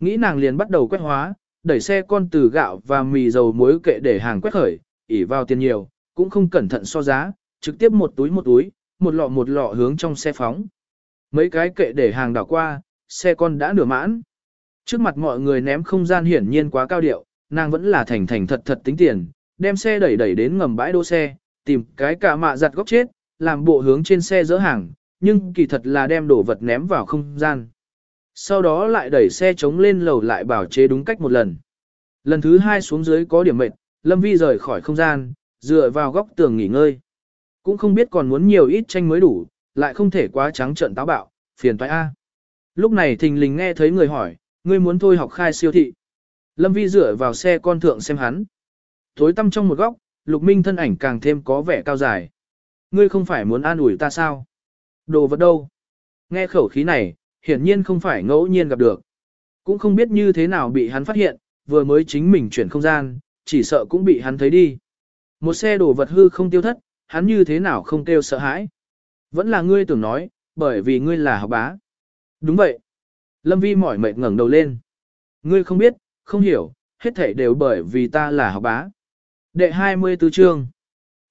Nghĩ nàng liền bắt đầu quét hóa, đẩy xe con từ gạo và mì dầu muối kệ để hàng quét khởi, ỉ vào tiền nhiều, cũng không cẩn thận so giá, trực tiếp một túi một túi, một lọ một lọ hướng trong xe phóng. Mấy cái kệ để hàng đảo qua, xe con đã nửa mãn. Trước mặt mọi người ném không gian hiển nhiên quá cao điệu, nàng vẫn là thành thành thật thật tính tiền, đem xe đẩy đẩy đến ngầm bãi đỗ xe, tìm cái cả mạ giặt góc chết, làm bộ hướng trên xe dỡ hàng, nhưng kỳ thật là đem đồ vật ném vào không gian. Sau đó lại đẩy xe chống lên lầu lại bảo chế đúng cách một lần. Lần thứ hai xuống dưới có điểm mệt, Lâm Vi rời khỏi không gian, dựa vào góc tường nghỉ ngơi. Cũng không biết còn muốn nhiều ít tranh mới đủ, lại không thể quá trắng trợn táo bạo, phiền toái A. Lúc này thình lình nghe thấy người hỏi, ngươi muốn thôi học khai siêu thị. Lâm Vi dựa vào xe con thượng xem hắn. Tối tăm trong một góc, Lục Minh thân ảnh càng thêm có vẻ cao dài. Ngươi không phải muốn an ủi ta sao? Đồ vật đâu? Nghe khẩu khí này, hiển nhiên không phải ngẫu nhiên gặp được. Cũng không biết như thế nào bị hắn phát hiện, vừa mới chính mình chuyển không gian, chỉ sợ cũng bị hắn thấy đi. Một xe đồ vật hư không tiêu thất, hắn như thế nào không kêu sợ hãi. Vẫn là ngươi tưởng nói, bởi vì ngươi là học bá. Đúng vậy. Lâm Vi mỏi mệt ngẩng đầu lên. Ngươi không biết, không hiểu, hết thảy đều bởi vì ta là học bá. Đệ 24 chương.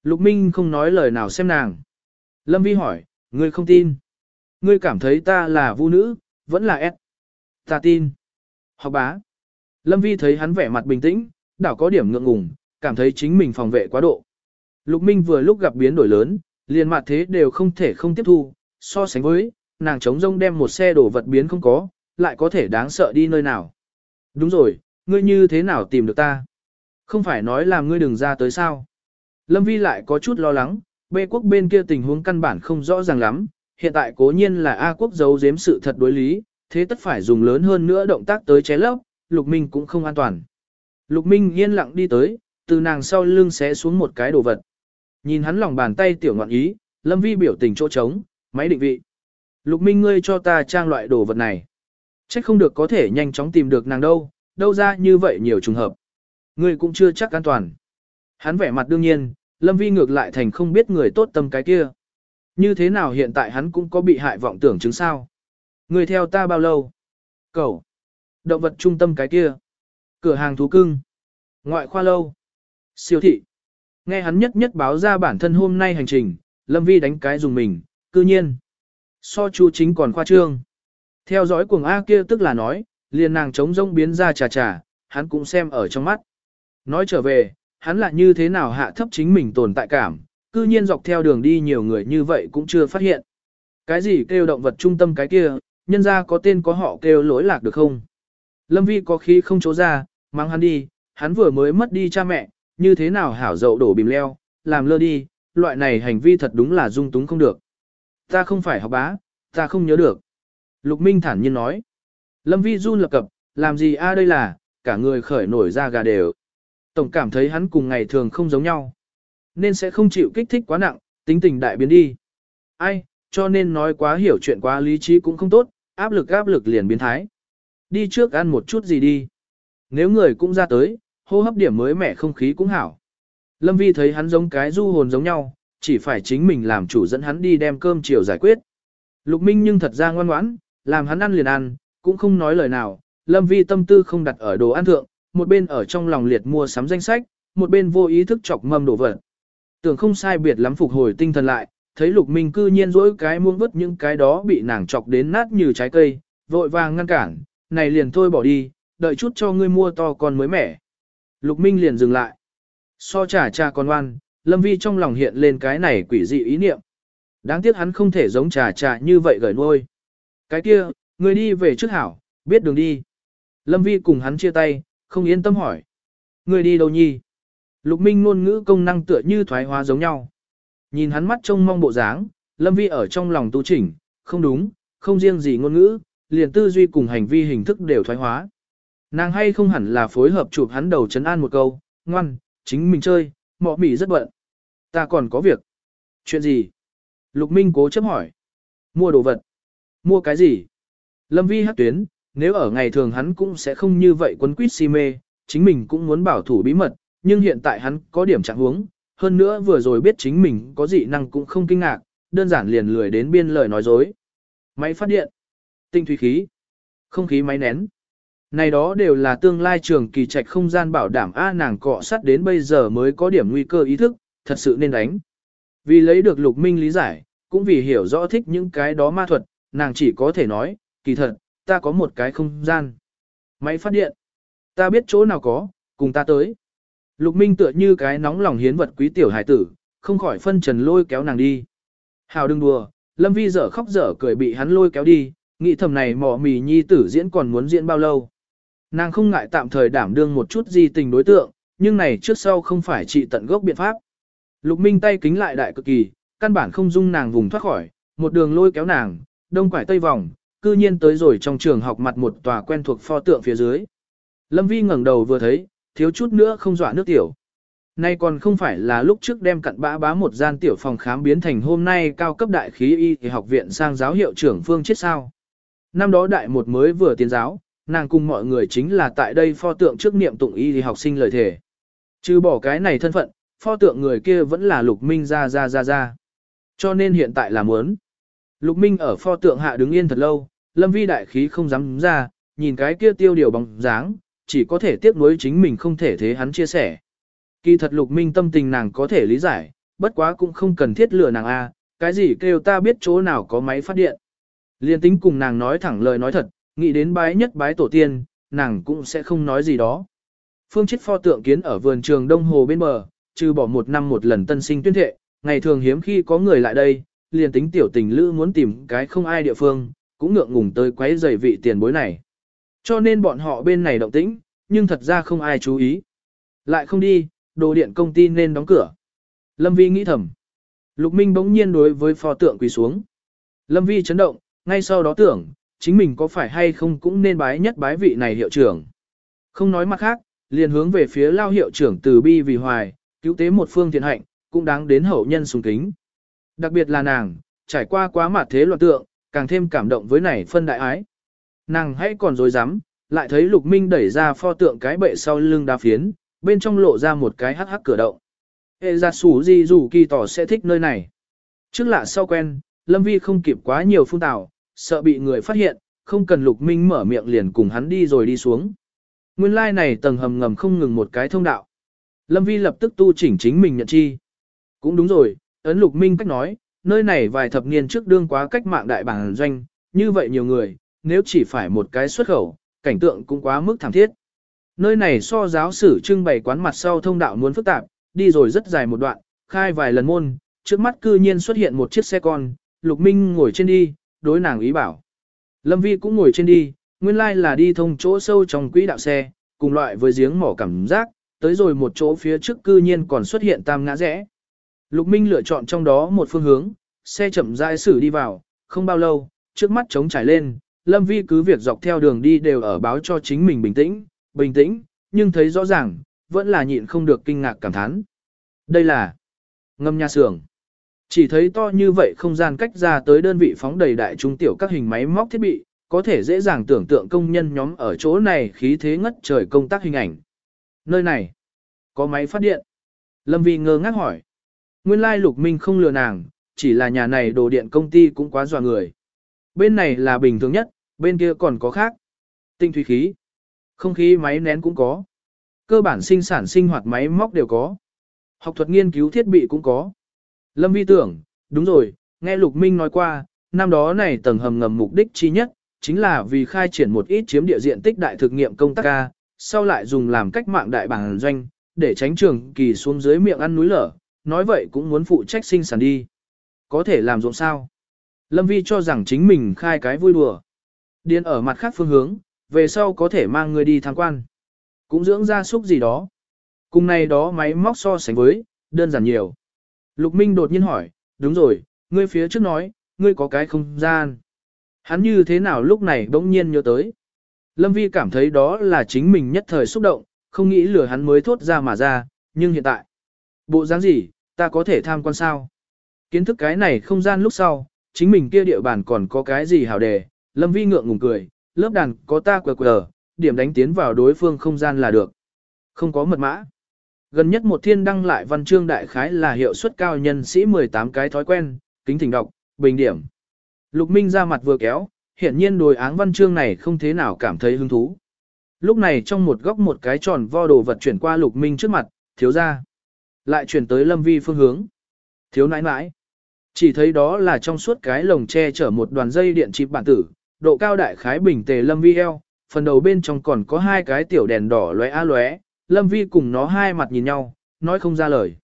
Lục Minh không nói lời nào xem nàng. Lâm Vi hỏi, ngươi không tin. Ngươi cảm thấy ta là vu nữ, vẫn là S. Ta tin. Học bá. Lâm Vi thấy hắn vẻ mặt bình tĩnh, đảo có điểm ngượng ngùng, cảm thấy chính mình phòng vệ quá độ. Lục Minh vừa lúc gặp biến đổi lớn, liền mặt thế đều không thể không tiếp thu, so sánh với, nàng chống rông đem một xe đổ vật biến không có, lại có thể đáng sợ đi nơi nào. Đúng rồi, ngươi như thế nào tìm được ta? Không phải nói là ngươi đừng ra tới sao? Lâm Vi lại có chút lo lắng, B quốc bên kia tình huống căn bản không rõ ràng lắm, hiện tại cố nhiên là A quốc giấu giếm sự thật đối lý, thế tất phải dùng lớn hơn nữa động tác tới ché lấp, Lục Minh cũng không an toàn. Lục Minh yên lặng đi tới, từ nàng sau lưng xé xuống một cái đồ vật. Nhìn hắn lòng bàn tay tiểu ngọn ý, Lâm Vi biểu tình chỗ trống, máy định vị. Lục Minh ngươi cho ta trang loại đồ vật này. Chắc không được có thể nhanh chóng tìm được nàng đâu, đâu ra như vậy nhiều trùng hợp. Ngươi cũng chưa chắc an toàn. Hắn vẻ mặt đương nhiên, Lâm Vi ngược lại thành không biết người tốt tâm cái kia. Như thế nào hiện tại hắn cũng có bị hại vọng tưởng chứng sao? Người theo ta bao lâu? Cậu. Động vật trung tâm cái kia. Cửa hàng thú cưng. Ngoại khoa lâu. Siêu thị. Nghe hắn nhất nhất báo ra bản thân hôm nay hành trình, Lâm Vi đánh cái dùng mình, cư nhiên. So chú chính còn khoa trương. Theo dõi cuồng A kia tức là nói, liền nàng chống rông biến ra trà trà, hắn cũng xem ở trong mắt. Nói trở về, hắn là như thế nào hạ thấp chính mình tồn tại cảm, cư nhiên dọc theo đường đi nhiều người như vậy cũng chưa phát hiện. Cái gì kêu động vật trung tâm cái kia, nhân ra có tên có họ kêu lỗi lạc được không? Lâm Vi có khí không chỗ ra, mang hắn đi, hắn vừa mới mất đi cha mẹ, như thế nào hảo dậu đổ bìm leo, làm lơ đi, loại này hành vi thật đúng là dung túng không được. Ta không phải học bá, ta không nhớ được. Lục Minh thản nhiên nói. Lâm Vi run lập cập, làm gì a đây là, cả người khởi nổi ra gà đều. Tổng cảm thấy hắn cùng ngày thường không giống nhau. Nên sẽ không chịu kích thích quá nặng, tính tình đại biến đi. Ai, cho nên nói quá hiểu chuyện quá lý trí cũng không tốt, áp lực áp lực liền biến thái. Đi trước ăn một chút gì đi. Nếu người cũng ra tới, hô hấp điểm mới mẻ không khí cũng hảo. Lâm Vi thấy hắn giống cái du hồn giống nhau, chỉ phải chính mình làm chủ dẫn hắn đi đem cơm chiều giải quyết. Lục Minh nhưng thật ra ngoan ngoãn, làm hắn ăn liền ăn, cũng không nói lời nào. Lâm Vi tâm tư không đặt ở đồ ăn thượng, một bên ở trong lòng liệt mua sắm danh sách, một bên vô ý thức chọc mâm đổ vật. Tưởng không sai biệt lắm phục hồi tinh thần lại, thấy Lục Minh cư nhiên rỗi cái muông vứt những cái đó bị nàng chọc đến nát như trái cây, vội vàng ngăn cản, này liền thôi bỏ đi, đợi chút cho ngươi mua to con mới mẻ. Lục Minh liền dừng lại. So trả trà con ngoan, Lâm Vi trong lòng hiện lên cái này quỷ dị ý niệm. Đáng tiếc hắn không thể giống trà trà như vậy gửi nuôi. Cái kia, người đi về trước hảo, biết đường đi. Lâm Vi cùng hắn chia tay, không yên tâm hỏi. Người đi đâu nhi? Lục Minh ngôn ngữ công năng tựa như thoái hóa giống nhau. Nhìn hắn mắt trông mong bộ dáng, Lâm Vi ở trong lòng tu chỉnh, không đúng, không riêng gì ngôn ngữ, liền tư duy cùng hành vi hình thức đều thoái hóa. Nàng hay không hẳn là phối hợp chụp hắn đầu chấn an một câu, ngoan, chính mình chơi, mọ mỉ rất bận. Ta còn có việc. Chuyện gì? Lục Minh cố chấp hỏi. Mua đồ vật. Mua cái gì? Lâm Vi hát tuyến, nếu ở ngày thường hắn cũng sẽ không như vậy quấn quýt si mê, chính mình cũng muốn bảo thủ bí mật, nhưng hiện tại hắn có điểm trạng huống, hơn nữa vừa rồi biết chính mình có dị năng cũng không kinh ngạc, đơn giản liền lười đến biên lời nói dối. Máy phát điện, tinh thủy khí, không khí máy nén. Này đó đều là tương lai trường kỳ trạch không gian bảo đảm A nàng cọ sắt đến bây giờ mới có điểm nguy cơ ý thức, thật sự nên đánh. Vì lấy được lục minh lý giải, cũng vì hiểu rõ thích những cái đó ma thuật, nàng chỉ có thể nói, kỳ thật, ta có một cái không gian. Máy phát điện, ta biết chỗ nào có, cùng ta tới. Lục minh tựa như cái nóng lòng hiến vật quý tiểu hải tử, không khỏi phân trần lôi kéo nàng đi. Hào đừng đùa, Lâm Vi dở khóc dở cười bị hắn lôi kéo đi, nghĩ thầm này mỏ mì nhi tử diễn còn muốn diễn bao lâu. Nàng không ngại tạm thời đảm đương một chút gì tình đối tượng, nhưng này trước sau không phải trị tận gốc biện pháp. Lục Minh tay kính lại đại cực kỳ, căn bản không dung nàng vùng thoát khỏi, một đường lôi kéo nàng, đông quải tây vòng, cư nhiên tới rồi trong trường học mặt một tòa quen thuộc pho tượng phía dưới. Lâm Vi ngẩng đầu vừa thấy, thiếu chút nữa không dọa nước tiểu. Nay còn không phải là lúc trước đem cặn bã bá một gian tiểu phòng khám biến thành hôm nay cao cấp đại khí y thì học viện sang giáo hiệu trưởng phương chết sao. Năm đó đại một mới vừa tiến giáo, nàng cùng mọi người chính là tại đây pho tượng trước niệm tụng y thì học sinh lời thể. Trừ bỏ cái này thân phận, pho tượng người kia vẫn là lục minh ra ra ra ra. Cho nên hiện tại là muốn. Lục minh ở pho tượng hạ đứng yên thật lâu, lâm vi đại khí không dám ra, nhìn cái kia tiêu điều bóng dáng, chỉ có thể tiếc nuối chính mình không thể thế hắn chia sẻ. Kỳ thật lục minh tâm tình nàng có thể lý giải, bất quá cũng không cần thiết lừa nàng a cái gì kêu ta biết chỗ nào có máy phát điện. Liên tính cùng nàng nói thẳng lời nói thật, nghĩ đến bái nhất bái tổ tiên, nàng cũng sẽ không nói gì đó. Phương chết pho tượng kiến ở vườn trường Đông Hồ bên bờ, trừ bỏ một năm một lần tân sinh tuyên thệ, ngày thường hiếm khi có người lại đây, liền tính tiểu tình lữ muốn tìm cái không ai địa phương, cũng ngượng ngùng tới quấy rầy vị tiền bối này. Cho nên bọn họ bên này động tĩnh, nhưng thật ra không ai chú ý. Lại không đi, đồ điện công ty nên đóng cửa. Lâm Vi nghĩ thầm. Lục Minh bỗng nhiên đối với pho tượng quỳ xuống. Lâm Vi chấn động, ngay sau đó tưởng, chính mình có phải hay không cũng nên bái nhất bái vị này hiệu trưởng. Không nói mặt khác, liền hướng về phía lao hiệu trưởng từ bi vì hoài, cứu tế một phương thiện hạnh, cũng đáng đến hậu nhân sùng kính. Đặc biệt là nàng, trải qua quá mặt thế loạn tượng, càng thêm cảm động với này phân đại ái. Nàng hãy còn dối dám, lại thấy lục minh đẩy ra pho tượng cái bệ sau lưng đa phiến, bên trong lộ ra một cái hắc hắc cửa động. Hệ giả sủ gì dù kỳ tỏ sẽ thích nơi này. Trước lạ sau quen, Lâm Vi không kịp quá nhiều phun tào, sợ bị người phát hiện, không cần lục minh mở miệng liền cùng hắn đi rồi đi xuống. Nguyên lai like này tầng hầm ngầm không ngừng một cái thông đạo. Lâm Vi lập tức tu chỉnh chính mình nhận chi. Cũng đúng rồi, ấn lục minh cách nói, nơi này vài thập niên trước đương quá cách mạng đại bản doanh, như vậy nhiều người, nếu chỉ phải một cái xuất khẩu, cảnh tượng cũng quá mức thảm thiết. Nơi này so giáo sử trưng bày quán mặt sau thông đạo muốn phức tạp, đi rồi rất dài một đoạn, khai vài lần môn, trước mắt cư nhiên xuất hiện một chiếc xe con, Lục Minh ngồi trên đi, đối nàng ý bảo. Lâm Vi cũng ngồi trên đi, nguyên lai like là đi thông chỗ sâu trong quỹ đạo xe, cùng loại với giếng mỏ cảm giác, tới rồi một chỗ phía trước cư nhiên còn xuất hiện tam ngã rẽ. Lục Minh lựa chọn trong đó một phương hướng, xe chậm rãi xử đi vào, không bao lâu, trước mắt trống trải lên, Lâm Vi cứ việc dọc theo đường đi đều ở báo cho chính mình bình tĩnh, bình tĩnh, nhưng thấy rõ ràng, vẫn là nhịn không được kinh ngạc cảm thán. Đây là ngâm nhà xưởng. Chỉ thấy to như vậy không gian cách ra tới đơn vị phóng đầy đại trung tiểu các hình máy móc thiết bị, có thể dễ dàng tưởng tượng công nhân nhóm ở chỗ này khí thế ngất trời công tác hình ảnh. Nơi này, có máy phát điện. Lâm Vi ngơ ngác hỏi. Nguyên lai lục minh không lừa nàng, chỉ là nhà này đồ điện công ty cũng quá dọa người. Bên này là bình thường nhất, bên kia còn có khác. Tinh thủy khí, không khí máy nén cũng có. Cơ bản sinh sản sinh hoạt máy móc đều có. Học thuật nghiên cứu thiết bị cũng có. Lâm vi tưởng, đúng rồi, nghe Lục Minh nói qua, năm đó này tầng hầm ngầm mục đích chi nhất, chính là vì khai triển một ít chiếm địa diện tích đại thực nghiệm công tác ca, sau lại dùng làm cách mạng đại bản doanh, để tránh trường kỳ xuống dưới miệng ăn núi lở, nói vậy cũng muốn phụ trách sinh sản đi. Có thể làm ruộng sao? Lâm Vi cho rằng chính mình khai cái vui đùa. Điên ở mặt khác phương hướng, về sau có thể mang người đi tham quan. Cũng dưỡng ra súc gì đó. Cùng này đó máy móc so sánh với, đơn giản nhiều. Lục Minh đột nhiên hỏi, đúng rồi, ngươi phía trước nói, ngươi có cái không gian. Hắn như thế nào lúc này bỗng nhiên nhớ tới. Lâm Vi cảm thấy đó là chính mình nhất thời xúc động, không nghĩ lửa hắn mới thốt ra mà ra, nhưng hiện tại. Bộ dáng gì, ta có thể tham quan sao? Kiến thức cái này không gian lúc sau, chính mình kia địa bàn còn có cái gì hảo đề, Lâm Vi ngượng ngùng cười, lớp đàn có ta quờ quờ, điểm đánh tiến vào đối phương không gian là được. Không có mật mã. Gần nhất một thiên đăng lại văn chương đại khái là hiệu suất cao nhân sĩ 18 cái thói quen, kính thỉnh đọc, bình điểm. Lục Minh ra mặt vừa kéo, hiển nhiên đồi áng văn chương này không thế nào cảm thấy hứng thú. Lúc này trong một góc một cái tròn vo đồ vật chuyển qua Lục Minh trước mặt, thiếu ra. Lại chuyển tới Lâm Vi phương hướng. Thiếu nãi nãi. Chỉ thấy đó là trong suốt cái lồng che chở một đoàn dây điện chip bản tử, độ cao đại khái bình tề Lâm Vi eo, phần đầu bên trong còn có hai cái tiểu đèn đỏ lóe a lóe, Lâm Vi cùng nó hai mặt nhìn nhau, nói không ra lời.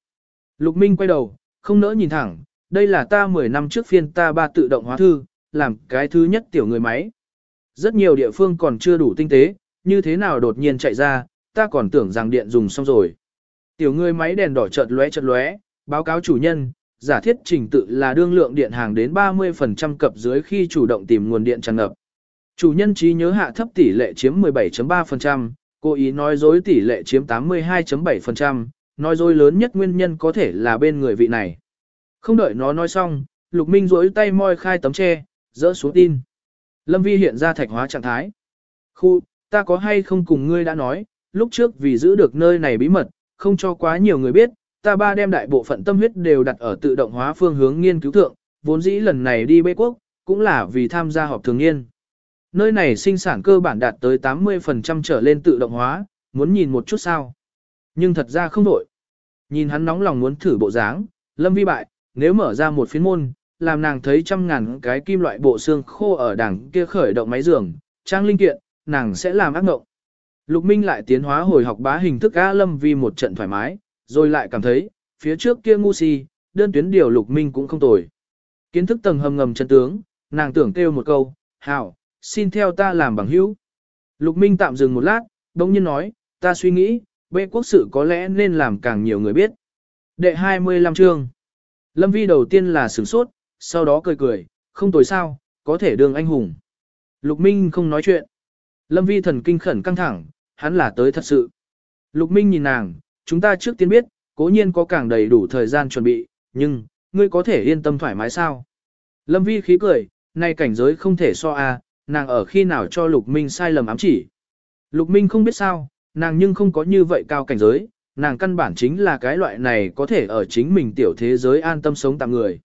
Lục Minh quay đầu, không nỡ nhìn thẳng, đây là ta 10 năm trước phiên ta ba tự động hóa thư, làm cái thứ nhất tiểu người máy. Rất nhiều địa phương còn chưa đủ tinh tế, như thế nào đột nhiên chạy ra, ta còn tưởng rằng điện dùng xong rồi. Tiểu người máy đèn đỏ chợt lóe chợt lóe, báo cáo chủ nhân, giả thiết trình tự là đương lượng điện hàng đến 30% cập dưới khi chủ động tìm nguồn điện tràn ngập. Chủ nhân trí nhớ hạ thấp tỷ lệ chiếm 17.3%, cố ý nói dối tỷ lệ chiếm 82.7%, nói dối lớn nhất nguyên nhân có thể là bên người vị này. Không đợi nó nói xong, Lục Minh rỗi tay moi khai tấm che, dỡ xuống tin. Lâm Vi hiện ra thạch hóa trạng thái. Khu, ta có hay không cùng ngươi đã nói, lúc trước vì giữ được nơi này bí mật, không cho quá nhiều người biết, ta ba đem đại bộ phận tâm huyết đều đặt ở tự động hóa phương hướng nghiên cứu thượng, vốn dĩ lần này đi bê quốc, cũng là vì tham gia họp thường niên. Nơi này sinh sản cơ bản đạt tới 80% trở lên tự động hóa, muốn nhìn một chút sao. Nhưng thật ra không đổi. Nhìn hắn nóng lòng muốn thử bộ dáng, lâm vi bại, nếu mở ra một phiến môn, làm nàng thấy trăm ngàn cái kim loại bộ xương khô ở đằng kia khởi động máy giường, trang linh kiện, nàng sẽ làm ác ngộng. Lục Minh lại tiến hóa hồi học bá hình thức A Lâm vì một trận thoải mái, rồi lại cảm thấy, phía trước kia ngu si, đơn tuyến điều Lục Minh cũng không tồi. Kiến thức tầng hầm ngầm chân tướng, nàng tưởng kêu một câu, hảo, xin theo ta làm bằng hữu. Lục Minh tạm dừng một lát, đồng nhiên nói, ta suy nghĩ, bệ quốc sự có lẽ nên làm càng nhiều người biết. Đệ 25 chương Lâm Vi đầu tiên là sửng sốt, sau đó cười cười, không tồi sao, có thể đường anh hùng. Lục Minh không nói chuyện. Lâm Vi thần kinh khẩn căng thẳng, hắn là tới thật sự. Lục Minh nhìn nàng, chúng ta trước tiên biết, cố nhiên có càng đầy đủ thời gian chuẩn bị, nhưng, ngươi có thể yên tâm thoải mái sao? Lâm Vi khí cười, nay cảnh giới không thể so a, nàng ở khi nào cho Lục Minh sai lầm ám chỉ. Lục Minh không biết sao, nàng nhưng không có như vậy cao cảnh giới, nàng căn bản chính là cái loại này có thể ở chính mình tiểu thế giới an tâm sống tạm người.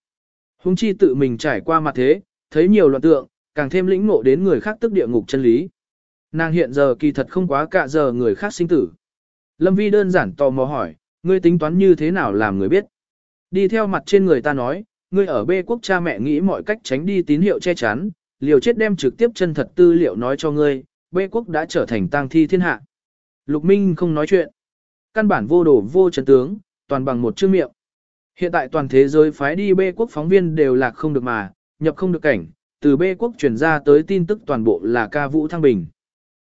Hùng chi tự mình trải qua mặt thế, thấy nhiều loạn tượng, càng thêm lĩnh ngộ đến người khác tức địa ngục chân lý. Nàng hiện giờ kỳ thật không quá cả giờ người khác sinh tử. Lâm Vi đơn giản tò mò hỏi, ngươi tính toán như thế nào làm người biết. Đi theo mặt trên người ta nói, ngươi ở bê quốc cha mẹ nghĩ mọi cách tránh đi tín hiệu che chắn, liều chết đem trực tiếp chân thật tư liệu nói cho ngươi, bê quốc đã trở thành tang thi thiên hạ. Lục Minh không nói chuyện. Căn bản vô đổ vô chấn tướng, toàn bằng một chữ miệng. Hiện tại toàn thế giới phái đi bê quốc phóng viên đều lạc không được mà, nhập không được cảnh, từ bê quốc chuyển ra tới tin tức toàn bộ là ca vũ thăng bình.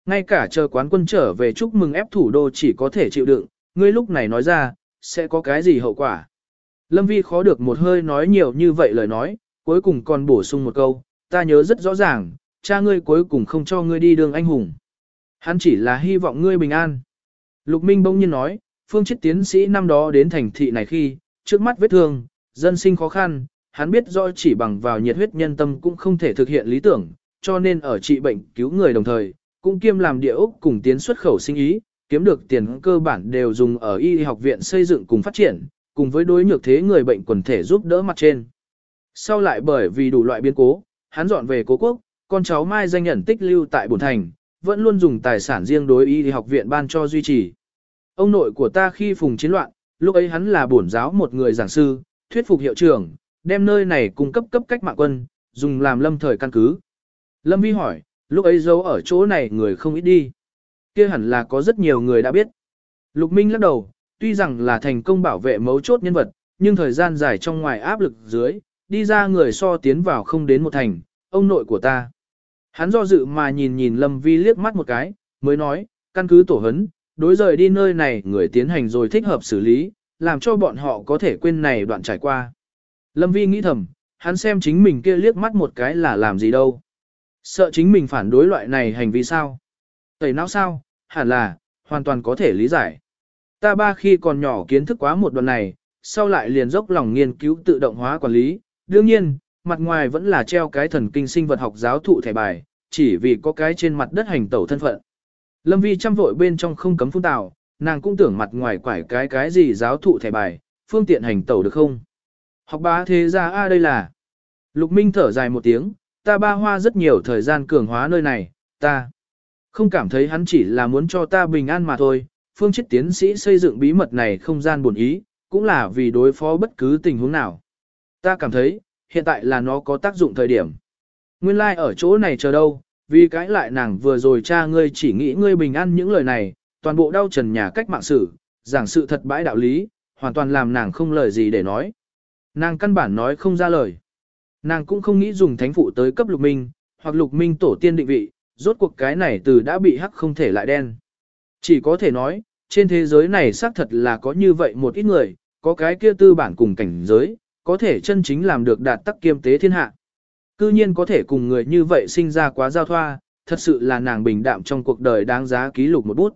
Ngay cả chờ quán quân trở về chúc mừng ép thủ đô chỉ có thể chịu đựng, ngươi lúc này nói ra, sẽ có cái gì hậu quả. Lâm Vi khó được một hơi nói nhiều như vậy lời nói, cuối cùng còn bổ sung một câu, ta nhớ rất rõ ràng, cha ngươi cuối cùng không cho ngươi đi đường anh hùng. Hắn chỉ là hy vọng ngươi bình an. Lục Minh bỗng nhiên nói, phương chết tiến sĩ năm đó đến thành thị này khi, trước mắt vết thương, dân sinh khó khăn, hắn biết rõ chỉ bằng vào nhiệt huyết nhân tâm cũng không thể thực hiện lý tưởng, cho nên ở trị bệnh cứu người đồng thời, cũng kiêm làm địa ốc cùng tiến xuất khẩu sinh ý, kiếm được tiền cơ bản đều dùng ở y học viện xây dựng cùng phát triển, cùng với đối nhược thế người bệnh quần thể giúp đỡ mặt trên. Sau lại bởi vì đủ loại biến cố, hắn dọn về cố quốc, con cháu Mai danh nhận tích lưu tại Bồn Thành, vẫn luôn dùng tài sản riêng đối y học viện ban cho duy trì. Ông nội của ta khi phùng chiến loạn, lúc ấy hắn là bổn giáo một người giảng sư, thuyết phục hiệu trưởng, đem nơi này cung cấp cấp cách mạng quân, dùng làm lâm thời căn cứ. Lâm Vi hỏi, lúc ấy giấu ở chỗ này người không ít đi. kia hẳn là có rất nhiều người đã biết. Lục Minh lắc đầu, tuy rằng là thành công bảo vệ mấu chốt nhân vật, nhưng thời gian dài trong ngoài áp lực dưới, đi ra người so tiến vào không đến một thành, ông nội của ta. Hắn do dự mà nhìn nhìn Lâm Vi liếc mắt một cái, mới nói, căn cứ tổ hấn, đối rời đi nơi này người tiến hành rồi thích hợp xử lý, làm cho bọn họ có thể quên này đoạn trải qua. Lâm Vi nghĩ thầm, hắn xem chính mình kia liếc mắt một cái là làm gì đâu. Sợ chính mình phản đối loại này hành vi sao? Tẩy não sao? Hẳn là, hoàn toàn có thể lý giải. Ta ba khi còn nhỏ kiến thức quá một đoạn này, sau lại liền dốc lòng nghiên cứu tự động hóa quản lý. Đương nhiên, mặt ngoài vẫn là treo cái thần kinh sinh vật học giáo thụ thẻ bài, chỉ vì có cái trên mặt đất hành tẩu thân phận. Lâm Vi chăm vội bên trong không cấm phun tào, nàng cũng tưởng mặt ngoài quải cái cái gì giáo thụ thẻ bài, phương tiện hành tẩu được không? Học bá thế ra a đây là. Lục Minh thở dài một tiếng, ta ba hoa rất nhiều thời gian cường hóa nơi này, ta không cảm thấy hắn chỉ là muốn cho ta bình an mà thôi. Phương chết tiến sĩ xây dựng bí mật này không gian buồn ý, cũng là vì đối phó bất cứ tình huống nào. Ta cảm thấy, hiện tại là nó có tác dụng thời điểm. Nguyên lai like ở chỗ này chờ đâu, vì cái lại nàng vừa rồi cha ngươi chỉ nghĩ ngươi bình an những lời này, toàn bộ đau trần nhà cách mạng sử, giảng sự thật bãi đạo lý, hoàn toàn làm nàng không lời gì để nói. Nàng căn bản nói không ra lời. Nàng cũng không nghĩ dùng thánh phụ tới cấp lục minh, hoặc lục minh tổ tiên định vị, rốt cuộc cái này từ đã bị hắc không thể lại đen. Chỉ có thể nói, trên thế giới này xác thật là có như vậy một ít người, có cái kia tư bản cùng cảnh giới, có thể chân chính làm được đạt tắc kiêm tế thiên hạ. Cư nhiên có thể cùng người như vậy sinh ra quá giao thoa, thật sự là nàng bình đạm trong cuộc đời đáng giá ký lục một bút.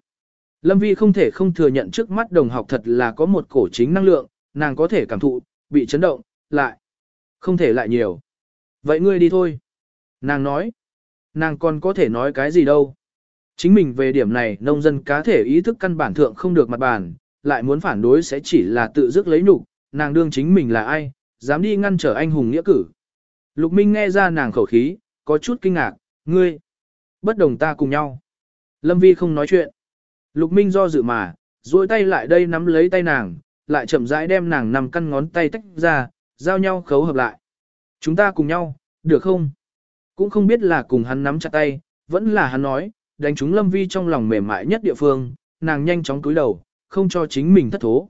Lâm Vi không thể không thừa nhận trước mắt đồng học thật là có một cổ chính năng lượng, nàng có thể cảm thụ, bị chấn động, lại. Không thể lại nhiều. Vậy ngươi đi thôi. Nàng nói. Nàng còn có thể nói cái gì đâu. Chính mình về điểm này nông dân cá thể ý thức căn bản thượng không được mặt bàn, lại muốn phản đối sẽ chỉ là tự dứt lấy nhục nàng đương chính mình là ai, dám đi ngăn trở anh hùng nghĩa cử. Lục Minh nghe ra nàng khẩu khí, có chút kinh ngạc, ngươi, bất đồng ta cùng nhau. Lâm Vi không nói chuyện. Lục Minh do dự mà, duỗi tay lại đây nắm lấy tay nàng, lại chậm rãi đem nàng nằm căn ngón tay tách ra, giao nhau khấu hợp lại. Chúng ta cùng nhau, được không? Cũng không biết là cùng hắn nắm chặt tay, vẫn là hắn nói, đánh trúng Lâm Vi trong lòng mềm mại nhất địa phương, nàng nhanh chóng cúi đầu, không cho chính mình thất thố.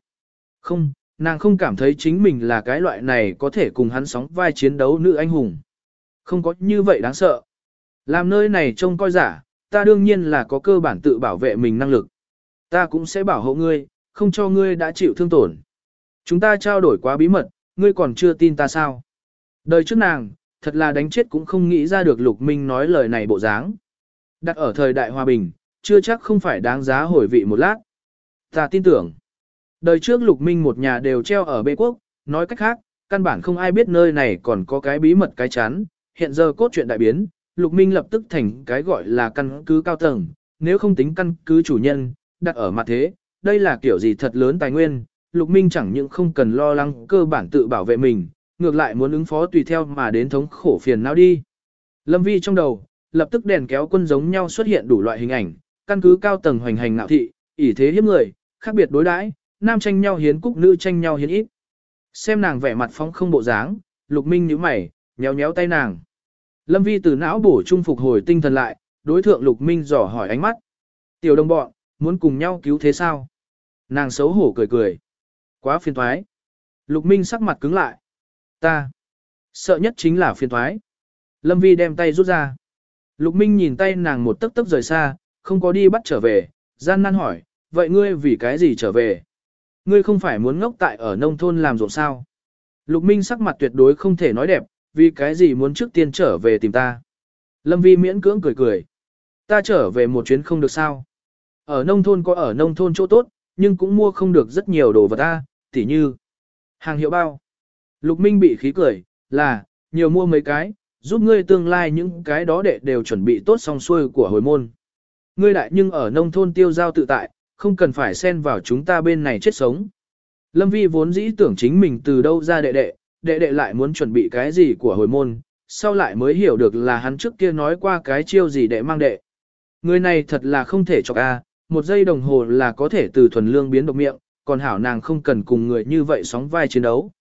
Không, nàng không cảm thấy chính mình là cái loại này có thể cùng hắn sóng vai chiến đấu nữ anh hùng. Không có như vậy đáng sợ. Làm nơi này trông coi giả, ta đương nhiên là có cơ bản tự bảo vệ mình năng lực. Ta cũng sẽ bảo hộ ngươi, không cho ngươi đã chịu thương tổn. Chúng ta trao đổi quá bí mật, ngươi còn chưa tin ta sao? Đời trước nàng, thật là đánh chết cũng không nghĩ ra được Lục Minh nói lời này bộ dáng. Đặt ở thời đại hòa bình, chưa chắc không phải đáng giá hồi vị một lát. Ta tin tưởng. Đời trước Lục Minh một nhà đều treo ở bê quốc, nói cách khác, căn bản không ai biết nơi này còn có cái bí mật cái chán. Hiện giờ cốt truyện đại biến, Lục Minh lập tức thành cái gọi là căn cứ cao tầng, nếu không tính căn cứ chủ nhân, đặt ở mặt thế, đây là kiểu gì thật lớn tài nguyên, Lục Minh chẳng những không cần lo lắng cơ bản tự bảo vệ mình, ngược lại muốn ứng phó tùy theo mà đến thống khổ phiền não đi. Lâm Vi trong đầu, lập tức đèn kéo quân giống nhau xuất hiện đủ loại hình ảnh, căn cứ cao tầng hoành hành nạo thị, ỷ thế hiếp người, khác biệt đối đãi, nam tranh nhau hiến cúc nữ tranh nhau hiến ít. Xem nàng vẻ mặt phóng không bộ dáng, Lục Minh nhíu mày, nhéo nhéo tay nàng. Lâm Vi từ não bổ trung phục hồi tinh thần lại, đối thượng Lục Minh dò hỏi ánh mắt. Tiểu đồng bọn, muốn cùng nhau cứu thế sao? Nàng xấu hổ cười cười. Quá phiền thoái. Lục Minh sắc mặt cứng lại. Ta. Sợ nhất chính là phiền thoái. Lâm Vi đem tay rút ra. Lục Minh nhìn tay nàng một tấc tấc rời xa, không có đi bắt trở về, gian nan hỏi, vậy ngươi vì cái gì trở về? Ngươi không phải muốn ngốc tại ở nông thôn làm ruộng sao? Lục Minh sắc mặt tuyệt đối không thể nói đẹp, vì cái gì muốn trước tiên trở về tìm ta? Lâm Vi miễn cưỡng cười cười. Ta trở về một chuyến không được sao? Ở nông thôn có ở nông thôn chỗ tốt, nhưng cũng mua không được rất nhiều đồ vật ta, tỉ như hàng hiệu bao. Lục Minh bị khí cười, là, nhiều mua mấy cái, giúp ngươi tương lai những cái đó để đều chuẩn bị tốt xong xuôi của hồi môn. Ngươi đại nhưng ở nông thôn tiêu giao tự tại, không cần phải xen vào chúng ta bên này chết sống. Lâm Vi vốn dĩ tưởng chính mình từ đâu ra đệ đệ, đệ đệ lại muốn chuẩn bị cái gì của hồi môn, sau lại mới hiểu được là hắn trước kia nói qua cái chiêu gì đệ mang đệ. Người này thật là không thể chọc a, một giây đồng hồ là có thể từ thuần lương biến độc miệng, còn hảo nàng không cần cùng người như vậy sóng vai chiến đấu.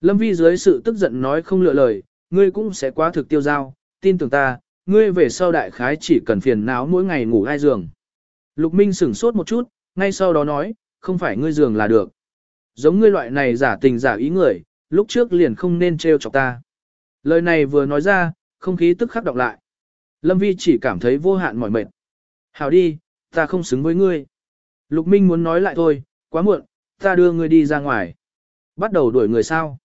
Lâm Vi dưới sự tức giận nói không lựa lời, ngươi cũng sẽ quá thực tiêu giao, tin tưởng ta, ngươi về sau đại khái chỉ cần phiền não mỗi ngày ngủ hai giường. Lục Minh sửng sốt một chút, ngay sau đó nói, không phải ngươi giường là được. Giống ngươi loại này giả tình giả ý người, lúc trước liền không nên trêu chọc ta. Lời này vừa nói ra, không khí tức khắc đọc lại. Lâm Vi chỉ cảm thấy vô hạn mỏi mệt. Hảo đi, ta không xứng với ngươi. Lục Minh muốn nói lại thôi, quá muộn, ta đưa ngươi đi ra ngoài. Bắt đầu đuổi người sao.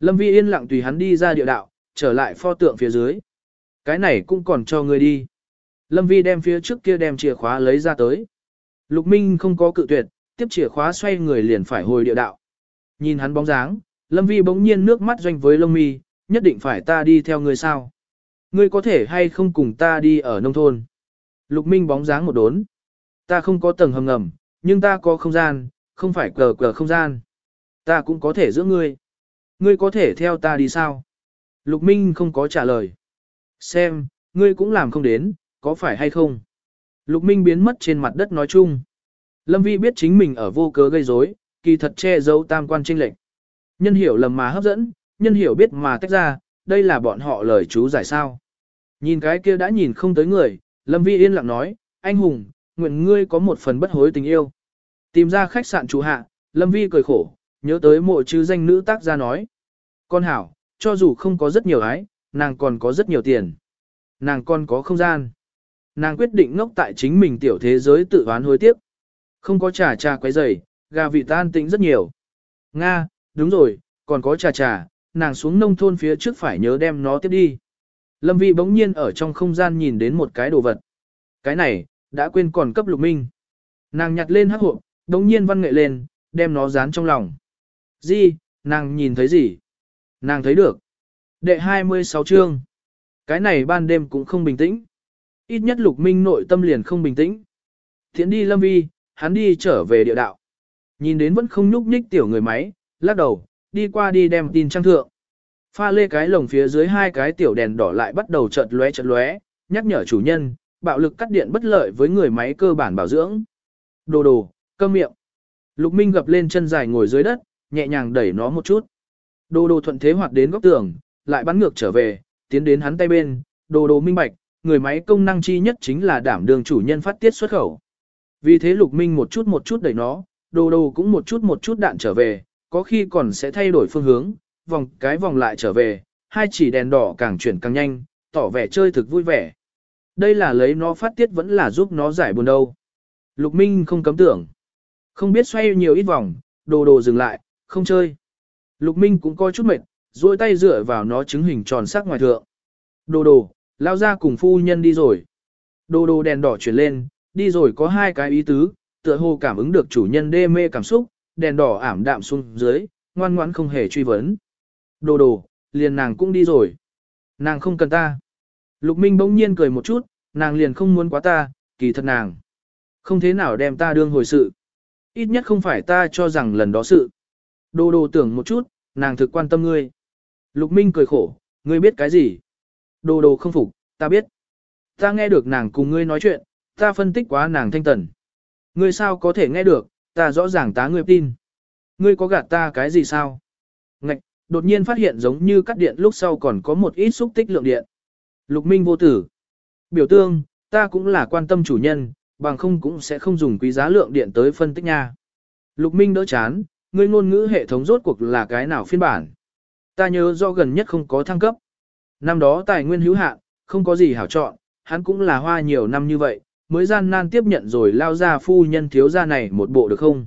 Lâm Vi yên lặng tùy hắn đi ra địa đạo, trở lại pho tượng phía dưới. Cái này cũng còn cho ngươi đi. Lâm Vi đem phía trước kia đem chìa khóa lấy ra tới. Lục Minh không có cự tuyệt, tiếp chìa khóa xoay người liền phải hồi địa đạo. Nhìn hắn bóng dáng, Lâm Vi bỗng nhiên nước mắt doanh với lông mi, nhất định phải ta đi theo ngươi sao? Ngươi có thể hay không cùng ta đi ở nông thôn? Lục Minh bóng dáng một đốn. Ta không có tầng hầm ngầm, nhưng ta có không gian, không phải cờ cờ không gian. Ta cũng có thể giữ ngươi. Ngươi có thể theo ta đi sao? Lục Minh không có trả lời. Xem, ngươi cũng làm không đến, có phải hay không? Lục Minh biến mất trên mặt đất nói chung. Lâm Vi biết chính mình ở vô cớ gây rối, kỳ thật che giấu tam quan trinh lệnh. Nhân hiểu lầm mà hấp dẫn, nhân hiểu biết mà tách ra, đây là bọn họ lời chú giải sao. Nhìn cái kia đã nhìn không tới người, Lâm Vi yên lặng nói, anh hùng, nguyện ngươi có một phần bất hối tình yêu. Tìm ra khách sạn chủ hạ, Lâm Vi cười khổ, nhớ tới mộ chứ danh nữ tác gia nói. Con hảo, cho dù không có rất nhiều ái, nàng còn có rất nhiều tiền. Nàng còn có không gian. Nàng quyết định ngốc tại chính mình tiểu thế giới tự oán hối tiếc. Không có trà trà quấy rầy, gà vị tan tĩnh rất nhiều. Nga, đúng rồi, còn có trà trà, nàng xuống nông thôn phía trước phải nhớ đem nó tiếp đi. Lâm Vi bỗng nhiên ở trong không gian nhìn đến một cái đồ vật. Cái này, đã quên còn cấp lục minh. Nàng nhặt lên hắc hộp, Đồng nhiên văn nghệ lên, đem nó dán trong lòng. Gì, nàng nhìn thấy gì? Nàng thấy được. Đệ 26 chương. Cái này ban đêm cũng không bình tĩnh. Ít nhất lục minh nội tâm liền không bình tĩnh. Thiện đi lâm vi, hắn đi trở về địa đạo. Nhìn đến vẫn không nhúc nhích tiểu người máy, lắc đầu, đi qua đi đem tin trang thượng. Pha lê cái lồng phía dưới hai cái tiểu đèn đỏ lại bắt đầu chợt lóe chợt lóe, nhắc nhở chủ nhân, bạo lực cắt điện bất lợi với người máy cơ bản bảo dưỡng. Đồ đồ, Câm miệng. Lục Minh gập lên chân dài ngồi dưới đất, nhẹ nhàng đẩy nó một chút. Đồ đồ thuận thế hoạt đến góc tường, lại bắn ngược trở về, tiến đến hắn tay bên, đồ đồ minh bạch, người máy công năng chi nhất chính là đảm đường chủ nhân phát tiết xuất khẩu. Vì thế Lục Minh một chút một chút đẩy nó, đồ đồ cũng một chút một chút đạn trở về, có khi còn sẽ thay đổi phương hướng, vòng cái vòng lại trở về, hai chỉ đèn đỏ càng chuyển càng nhanh, tỏ vẻ chơi thực vui vẻ. Đây là lấy nó phát tiết vẫn là giúp nó giải buồn đâu. Lục Minh không cấm tưởng. Không biết xoay nhiều ít vòng, đồ đồ dừng lại, không chơi. Lục Minh cũng coi chút mệt, duỗi tay dựa vào nó chứng hình tròn sắc ngoài thượng. Đồ đồ, lao ra cùng phu nhân đi rồi. Đồ đồ đèn đỏ chuyển lên, đi rồi có hai cái ý tứ, tựa hồ cảm ứng được chủ nhân đê mê cảm xúc, đèn đỏ ảm đạm xuống dưới, ngoan ngoãn không hề truy vấn. Đồ đồ, liền nàng cũng đi rồi. Nàng không cần ta. Lục Minh bỗng nhiên cười một chút, nàng liền không muốn quá ta, kỳ thật nàng. Không thế nào đem ta đương hồi sự. Ít nhất không phải ta cho rằng lần đó sự. Đồ đồ tưởng một chút, nàng thực quan tâm ngươi. Lục Minh cười khổ, ngươi biết cái gì? Đồ đồ không phục, ta biết. Ta nghe được nàng cùng ngươi nói chuyện, ta phân tích quá nàng thanh tần. Ngươi sao có thể nghe được, ta rõ ràng tá ngươi tin. Ngươi có gạt ta cái gì sao? Ngạch, đột nhiên phát hiện giống như cắt điện lúc sau còn có một ít xúc tích lượng điện. Lục Minh vô tử. Biểu tương, ta cũng là quan tâm chủ nhân, bằng không cũng sẽ không dùng quý giá lượng điện tới phân tích nha. Lục Minh đỡ chán, ngươi ngôn ngữ hệ thống rốt cuộc là cái nào phiên bản. Ta nhớ do gần nhất không có thăng cấp. Năm đó tài nguyên hữu hạn, không có gì hảo chọn, hắn cũng là hoa nhiều năm như vậy, mới gian nan tiếp nhận rồi lao ra phu nhân thiếu gia này một bộ được không?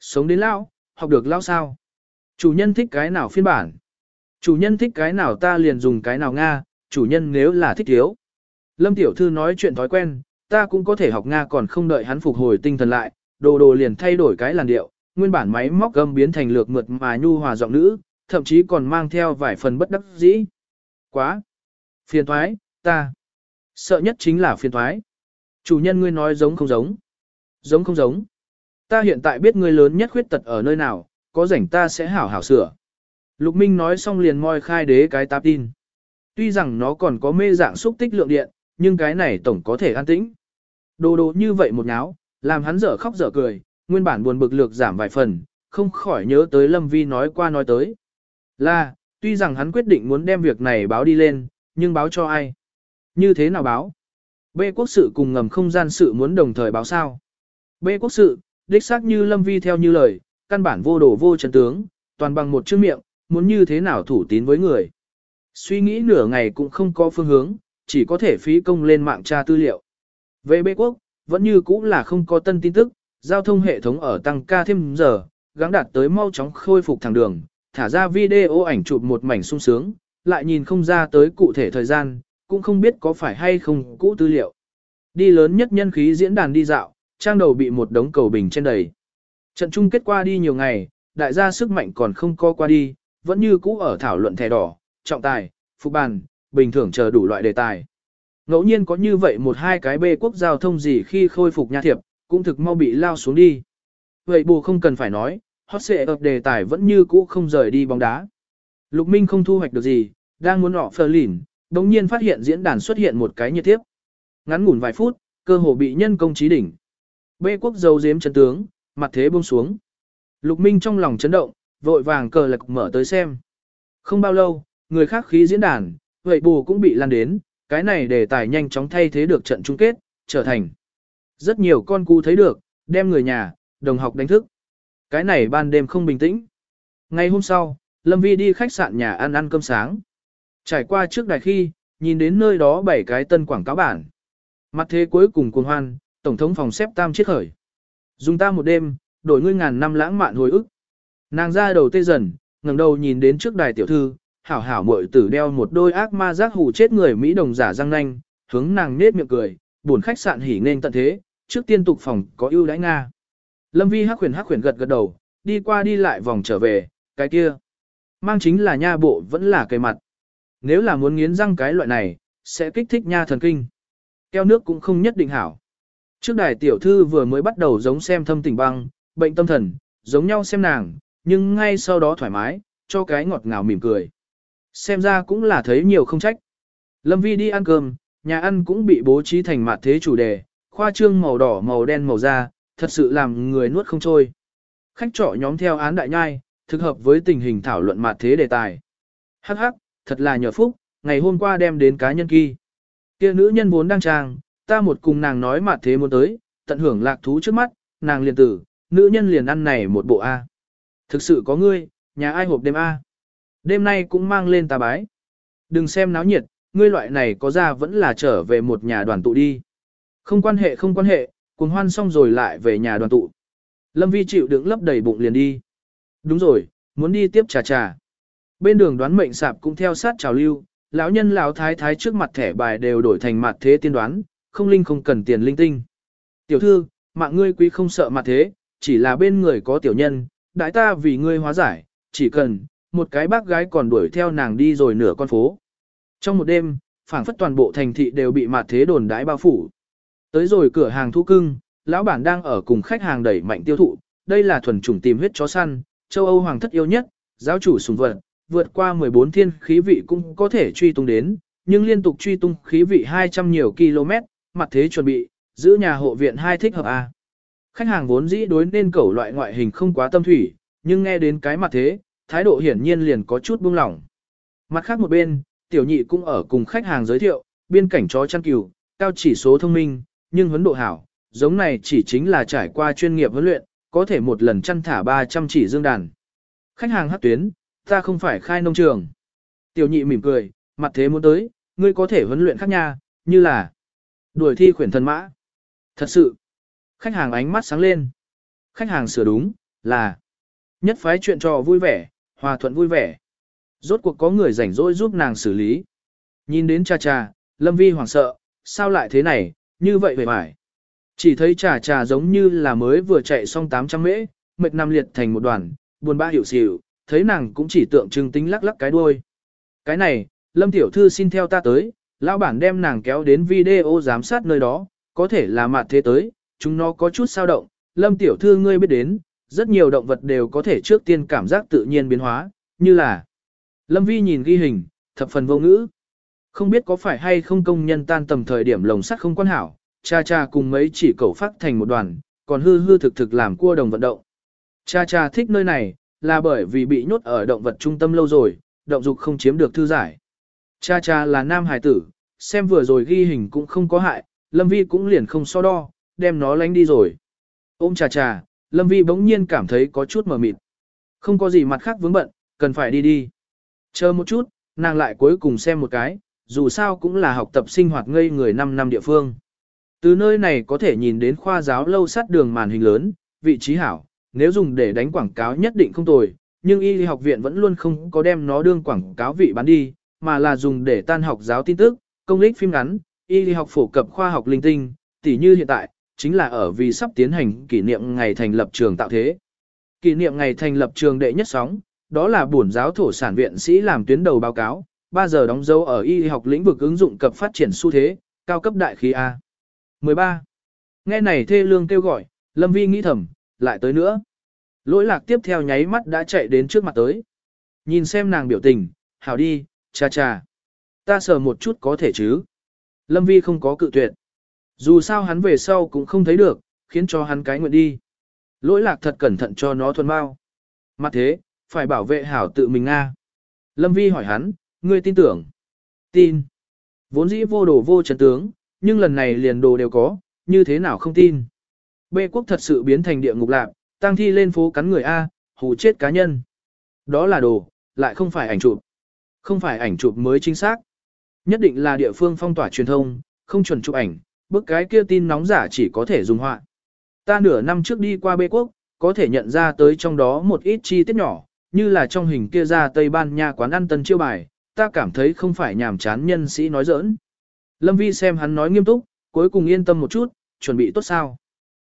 Sống đến lão, học được lao sao? Chủ nhân thích cái nào phiên bản? Chủ nhân thích cái nào ta liền dùng cái nào Nga, chủ nhân nếu là thích thiếu. Lâm Tiểu Thư nói chuyện thói quen, ta cũng có thể học Nga còn không đợi hắn phục hồi tinh thần lại, đồ đồ liền thay đổi cái làn điệu, nguyên bản máy móc gâm biến thành lược mượt mà nhu hòa giọng nữ, thậm chí còn mang theo vài phần bất đắc dĩ. Quá! Phiền thoái, ta! Sợ nhất chính là phiền thoái. Chủ nhân ngươi nói giống không giống. Giống không giống. Ta hiện tại biết ngươi lớn nhất khuyết tật ở nơi nào, có rảnh ta sẽ hảo hảo sửa. Lục Minh nói xong liền moi khai đế cái táp tin. Tuy rằng nó còn có mê dạng xúc tích lượng điện, nhưng cái này tổng có thể an tĩnh. Đồ đồ như vậy một nháo, làm hắn dở khóc dở cười, nguyên bản buồn bực lược giảm vài phần, không khỏi nhớ tới Lâm Vi nói qua nói tới. Là, tuy rằng hắn quyết định muốn đem việc này báo đi lên, nhưng báo cho ai? Như thế nào báo? B quốc sự cùng ngầm không gian sự muốn đồng thời báo sao? B quốc sự, đích xác như Lâm Vi theo như lời, căn bản vô đồ vô chân tướng, toàn bằng một chữ miệng, muốn như thế nào thủ tín với người. Suy nghĩ nửa ngày cũng không có phương hướng, chỉ có thể phí công lên mạng tra tư liệu. Về bê quốc, vẫn như cũ là không có tân tin tức, giao thông hệ thống ở tăng ca thêm giờ, gắng đạt tới mau chóng khôi phục thẳng đường, thả ra video ảnh chụp một mảnh sung sướng, lại nhìn không ra tới cụ thể thời gian, cũng không biết có phải hay không cũ tư liệu. Đi lớn nhất nhân khí diễn đàn đi dạo, trang đầu bị một đống cầu bình trên đầy. Trận chung kết qua đi nhiều ngày, đại gia sức mạnh còn không co qua đi, vẫn như cũ ở thảo luận thẻ đỏ, trọng tài, phục bàn, bình thường chờ đủ loại đề tài. Ngẫu nhiên có như vậy một hai cái bê quốc giao thông gì khi khôi phục nha thiệp, cũng thực mau bị lao xuống đi. Vậy bù không cần phải nói, hot xệ ập đề tài vẫn như cũ không rời đi bóng đá. Lục Minh không thu hoạch được gì, đang muốn họ phờ lỉn, đồng nhiên phát hiện diễn đàn xuất hiện một cái nhiệt tiếp. Ngắn ngủn vài phút, cơ hồ bị nhân công trí đỉnh. Bê quốc dấu dếm chân tướng, mặt thế buông xuống. Lục Minh trong lòng chấn động, vội vàng cờ lạc mở tới xem. Không bao lâu, người khác khí diễn đàn, vậy bù cũng bị lan đến, cái này đề tài nhanh chóng thay thế được trận chung kết, trở thành. Rất nhiều con cu thấy được, đem người nhà, đồng học đánh thức. Cái này ban đêm không bình tĩnh. Ngày hôm sau, Lâm Vi đi khách sạn nhà ăn ăn cơm sáng. Trải qua trước đài khi, nhìn đến nơi đó bảy cái tân quảng cáo bản. Mặt thế cuối cùng cuồng hoan, Tổng thống phòng xếp tam chết khởi. Dùng ta một đêm, đổi ngươi ngàn năm lãng mạn hồi ức. Nàng ra đầu tê dần, ngẩng đầu nhìn đến trước đài tiểu thư, hảo hảo muội tử đeo một đôi ác ma giác hù chết người Mỹ đồng giả răng nanh, hướng nàng nết miệng cười, buồn khách sạn hỉ nên tận thế, trước tiên tục phòng có ưu đãi Nga. Lâm vi hắc khuyển hắc khuyển gật gật đầu, đi qua đi lại vòng trở về, cái kia. Mang chính là nha bộ vẫn là cây mặt. Nếu là muốn nghiến răng cái loại này, sẽ kích thích nha thần kinh. Keo nước cũng không nhất định hảo. Trước đài tiểu thư vừa mới bắt đầu giống xem thâm tình băng, bệnh tâm thần, giống nhau xem nàng, nhưng ngay sau đó thoải mái, cho cái ngọt ngào mỉm cười. Xem ra cũng là thấy nhiều không trách. Lâm Vi đi ăn cơm, nhà ăn cũng bị bố trí thành mặt thế chủ đề, khoa trương màu đỏ màu đen màu da, thật sự làm người nuốt không trôi. Khách trọ nhóm theo án đại nhai, thực hợp với tình hình thảo luận mặt thế đề tài. Hắc hắc, thật là nhờ phúc, ngày hôm qua đem đến cá nhân kỳ. Kia nữ nhân vốn đang trang, ta một cùng nàng nói mặt thế muốn tới, tận hưởng lạc thú trước mắt, nàng liền tử, nữ nhân liền ăn này một bộ A. Thực sự có ngươi, nhà ai hộp đêm A. Đêm nay cũng mang lên ta bái. Đừng xem náo nhiệt, ngươi loại này có ra vẫn là trở về một nhà đoàn tụ đi. Không quan hệ không quan hệ, cùng hoan xong rồi lại về nhà đoàn tụ. Lâm Vi chịu đựng lấp đầy bụng liền đi. Đúng rồi, muốn đi tiếp trà trà. Bên đường đoán mệnh sạp cũng theo sát trào lưu, lão nhân lão thái thái trước mặt thẻ bài đều đổi thành mặt thế tiên đoán, không linh không cần tiền linh tinh. Tiểu thư, mạng ngươi quý không sợ mặt thế, chỉ là bên người có tiểu nhân, đại ta vì ngươi hóa giải, chỉ cần, một cái bác gái còn đuổi theo nàng đi rồi nửa con phố. Trong một đêm, phảng phất toàn bộ thành thị đều bị mặt thế đồn đãi bao phủ. Tới rồi cửa hàng thu cưng, lão bản đang ở cùng khách hàng đẩy mạnh tiêu thụ, đây là thuần chủng tìm huyết chó săn, châu Âu hoàng thất yêu nhất, giáo chủ sùng vật, vượt qua 14 thiên khí vị cũng có thể truy tung đến, nhưng liên tục truy tung khí vị 200 nhiều km, mặt thế chuẩn bị, giữ nhà hộ viện hai thích hợp A. Khách hàng vốn dĩ đối nên cẩu loại ngoại hình không quá tâm thủy, nhưng nghe đến cái mặt thế, thái độ hiển nhiên liền có chút buông lỏng. Mặt khác một bên, tiểu nhị cũng ở cùng khách hàng giới thiệu, biên cảnh chó chăn cừu, cao chỉ số thông minh, nhưng huấn độ hảo, giống này chỉ chính là trải qua chuyên nghiệp huấn luyện, có thể một lần chăn thả 300 chỉ dương đàn. Khách hàng hấp tuyến, ta không phải khai nông trường. Tiểu nhị mỉm cười, mặt thế muốn tới, ngươi có thể huấn luyện khác nha, như là đuổi thi khuyển thần mã. Thật sự, khách hàng ánh mắt sáng lên. Khách hàng sửa đúng, là nhất phái chuyện trò vui vẻ, hòa thuận vui vẻ. Rốt cuộc có người rảnh rỗi giúp nàng xử lý. Nhìn đến cha cha, Lâm Vi hoảng sợ, sao lại thế này, như vậy về mải. Chỉ thấy trà trà giống như là mới vừa chạy xong 800 mễ, mệt nằm liệt thành một đoàn, buồn bã hiểu xỉu, thấy nàng cũng chỉ tượng trưng tính lắc lắc cái đuôi. Cái này, Lâm Tiểu Thư xin theo ta tới, lão bản đem nàng kéo đến video giám sát nơi đó, có thể là mặt thế tới, chúng nó có chút sao động. Lâm Tiểu Thư ngươi biết đến, rất nhiều động vật đều có thể trước tiên cảm giác tự nhiên biến hóa, như là Lâm Vi nhìn ghi hình, thập phần vô ngữ. Không biết có phải hay không công nhân tan tầm thời điểm lồng sắt không quan hảo, cha cha cùng mấy chỉ cẩu phát thành một đoàn, còn hư hư thực thực làm cua đồng vận động. Cha cha thích nơi này, là bởi vì bị nhốt ở động vật trung tâm lâu rồi, động dục không chiếm được thư giải. Cha cha là nam hải tử, xem vừa rồi ghi hình cũng không có hại, Lâm Vi cũng liền không so đo, đem nó lánh đi rồi. Ôm cha cha, Lâm Vi bỗng nhiên cảm thấy có chút mờ mịt. Không có gì mặt khác vướng bận, cần phải đi đi. Chờ một chút, nàng lại cuối cùng xem một cái, dù sao cũng là học tập sinh hoạt ngây người 5 năm địa phương. Từ nơi này có thể nhìn đến khoa giáo lâu sát đường màn hình lớn, vị trí hảo, nếu dùng để đánh quảng cáo nhất định không tồi, nhưng y học viện vẫn luôn không có đem nó đương quảng cáo vị bán đi, mà là dùng để tan học giáo tin tức, công lý phim ngắn, y học phổ cập khoa học linh tinh, tỉ như hiện tại, chính là ở vì sắp tiến hành kỷ niệm ngày thành lập trường tạo thế. Kỷ niệm ngày thành lập trường đệ nhất sóng, đó là bổn giáo thổ sản viện sĩ làm tuyến đầu báo cáo, 3 giờ đóng dấu ở y học lĩnh vực ứng dụng cập phát triển xu thế, cao cấp đại khí A. 13. Nghe này thê lương kêu gọi, Lâm Vi nghĩ thầm, lại tới nữa. Lỗi lạc tiếp theo nháy mắt đã chạy đến trước mặt tới. Nhìn xem nàng biểu tình, hảo đi, cha cha. Ta sờ một chút có thể chứ. Lâm Vi không có cự tuyệt. Dù sao hắn về sau cũng không thấy được, khiến cho hắn cái nguyện đi. Lỗi lạc thật cẩn thận cho nó thuần bao. Mặt thế, phải bảo vệ hảo tự mình Nga. Lâm Vi hỏi hắn, ngươi tin tưởng? Tin. Vốn dĩ vô đồ vô chân tướng, nhưng lần này liền đồ đều có, như thế nào không tin? Bê quốc thật sự biến thành địa ngục lạc, tăng thi lên phố cắn người A, hù chết cá nhân. Đó là đồ, lại không phải ảnh chụp. Không phải ảnh chụp mới chính xác. Nhất định là địa phương phong tỏa truyền thông, không chuẩn chụp ảnh, bức cái kia tin nóng giả chỉ có thể dùng họa. Ta nửa năm trước đi qua bê quốc, có thể nhận ra tới trong đó một ít chi tiết nhỏ, như là trong hình kia ra Tây Ban Nha quán ăn tân chiêu bài, ta cảm thấy không phải nhàm chán nhân sĩ nói giỡn. Lâm Vi xem hắn nói nghiêm túc, cuối cùng yên tâm một chút, chuẩn bị tốt sao.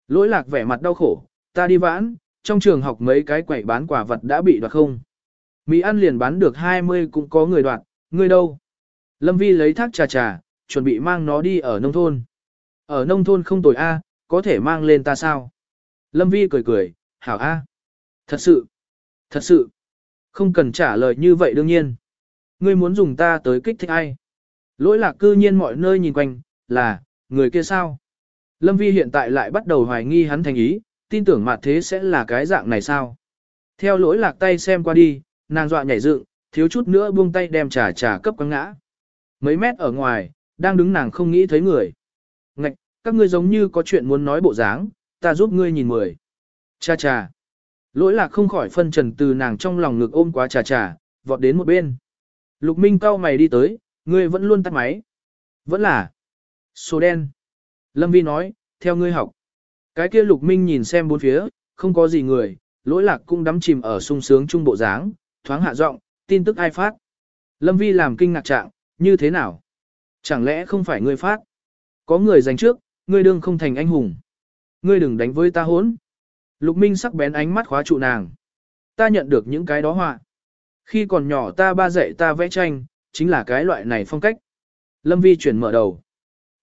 Lỗi lạc vẻ mặt đau khổ, ta đi vãn, trong trường học mấy cái quẩy bán quả vật đã bị đoạt không. Mỹ ăn liền bán được 20 cũng có người đoạt, người đâu. Lâm Vi lấy thác trà trà, chuẩn bị mang nó đi ở nông thôn. Ở nông thôn không tồi A, có thể mang lên ta sao? Lâm Vi cười cười, hảo A. Thật sự, thật sự, không cần trả lời như vậy đương nhiên. Ngươi muốn dùng ta tới kích thích ai? Lỗi lạc cư nhiên mọi nơi nhìn quanh, là, người kia sao? Lâm Vi hiện tại lại bắt đầu hoài nghi hắn thành ý, tin tưởng mặt thế sẽ là cái dạng này sao? Theo lỗi lạc tay xem qua đi, nàng dọa nhảy dựng, thiếu chút nữa buông tay đem trà trà cấp quăng ngã. Mấy mét ở ngoài, đang đứng nàng không nghĩ thấy người. Ngạch, các ngươi giống như có chuyện muốn nói bộ dáng, ta giúp ngươi nhìn mười. Cha cha. Lỗi lạc không khỏi phân trần từ nàng trong lòng ngực ôm quá trà trà, vọt đến một bên. Lục Minh cao mày đi tới, ngươi vẫn luôn tắt máy. Vẫn là. Số đen. Lâm Vi nói, theo ngươi học. Cái kia Lục Minh nhìn xem bốn phía, không có gì người, lỗi lạc cũng đắm chìm ở sung sướng trung bộ dáng, thoáng hạ giọng, tin tức ai phát. Lâm Vi làm kinh ngạc trạng, như thế nào? Chẳng lẽ không phải ngươi phát? Có người giành trước, ngươi đương không thành anh hùng. Ngươi đừng đánh với ta hốn. Lục Minh sắc bén ánh mắt khóa trụ nàng. Ta nhận được những cái đó họa. Khi còn nhỏ ta ba dạy ta vẽ tranh, chính là cái loại này phong cách. Lâm Vi chuyển mở đầu.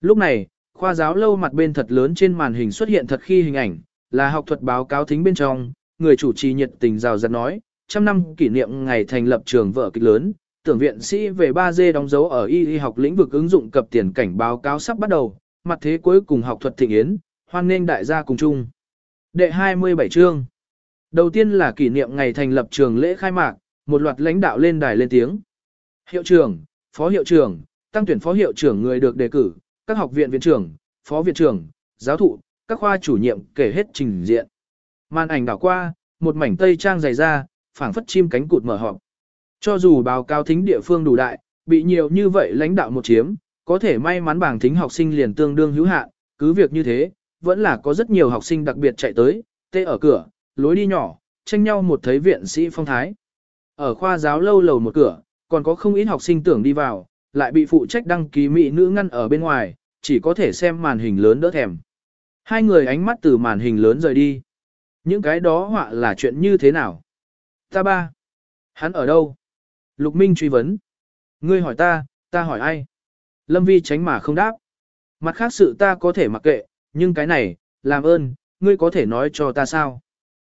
Lúc này, khoa giáo lâu mặt bên thật lớn trên màn hình xuất hiện thật khi hình ảnh, là học thuật báo cáo thính bên trong, người chủ trì nhiệt tình rào rạt nói, trăm năm kỷ niệm ngày thành lập trường vở kịch lớn, tưởng viện sĩ về 3G đóng dấu ở y y học lĩnh vực ứng dụng cập tiền cảnh báo cáo sắp bắt đầu, mặt thế cuối cùng học thuật thịnh yến, hoan nghênh đại gia cùng chung. Đệ 27 chương. Đầu tiên là kỷ niệm ngày thành lập trường lễ khai mạc, một loạt lãnh đạo lên đài lên tiếng. Hiệu trưởng, phó hiệu trưởng, tăng tuyển phó hiệu trưởng người được đề cử, các học viện viện trưởng, phó viện trưởng, giáo thụ, các khoa chủ nhiệm kể hết trình diện. Màn ảnh đảo qua, một mảnh tây trang dày ra, phảng phất chim cánh cụt mở họp. Cho dù báo cáo thính địa phương đủ đại, bị nhiều như vậy lãnh đạo một chiếm, có thể may mắn bảng thính học sinh liền tương đương hữu hạn, cứ việc như thế, vẫn là có rất nhiều học sinh đặc biệt chạy tới, tê ở cửa, lối đi nhỏ, tranh nhau một thấy viện sĩ phong thái. Ở khoa giáo lâu lầu một cửa, còn có không ít học sinh tưởng đi vào, lại bị phụ trách đăng ký mỹ nữ ngăn ở bên ngoài, chỉ có thể xem màn hình lớn đỡ thèm. Hai người ánh mắt từ màn hình lớn rời đi. Những cái đó họa là chuyện như thế nào? Ta ba. Hắn ở đâu? Lục Minh truy vấn. Ngươi hỏi ta, ta hỏi ai? Lâm Vi tránh mà không đáp. Mặt khác sự ta có thể mặc kệ, nhưng cái này, làm ơn, ngươi có thể nói cho ta sao?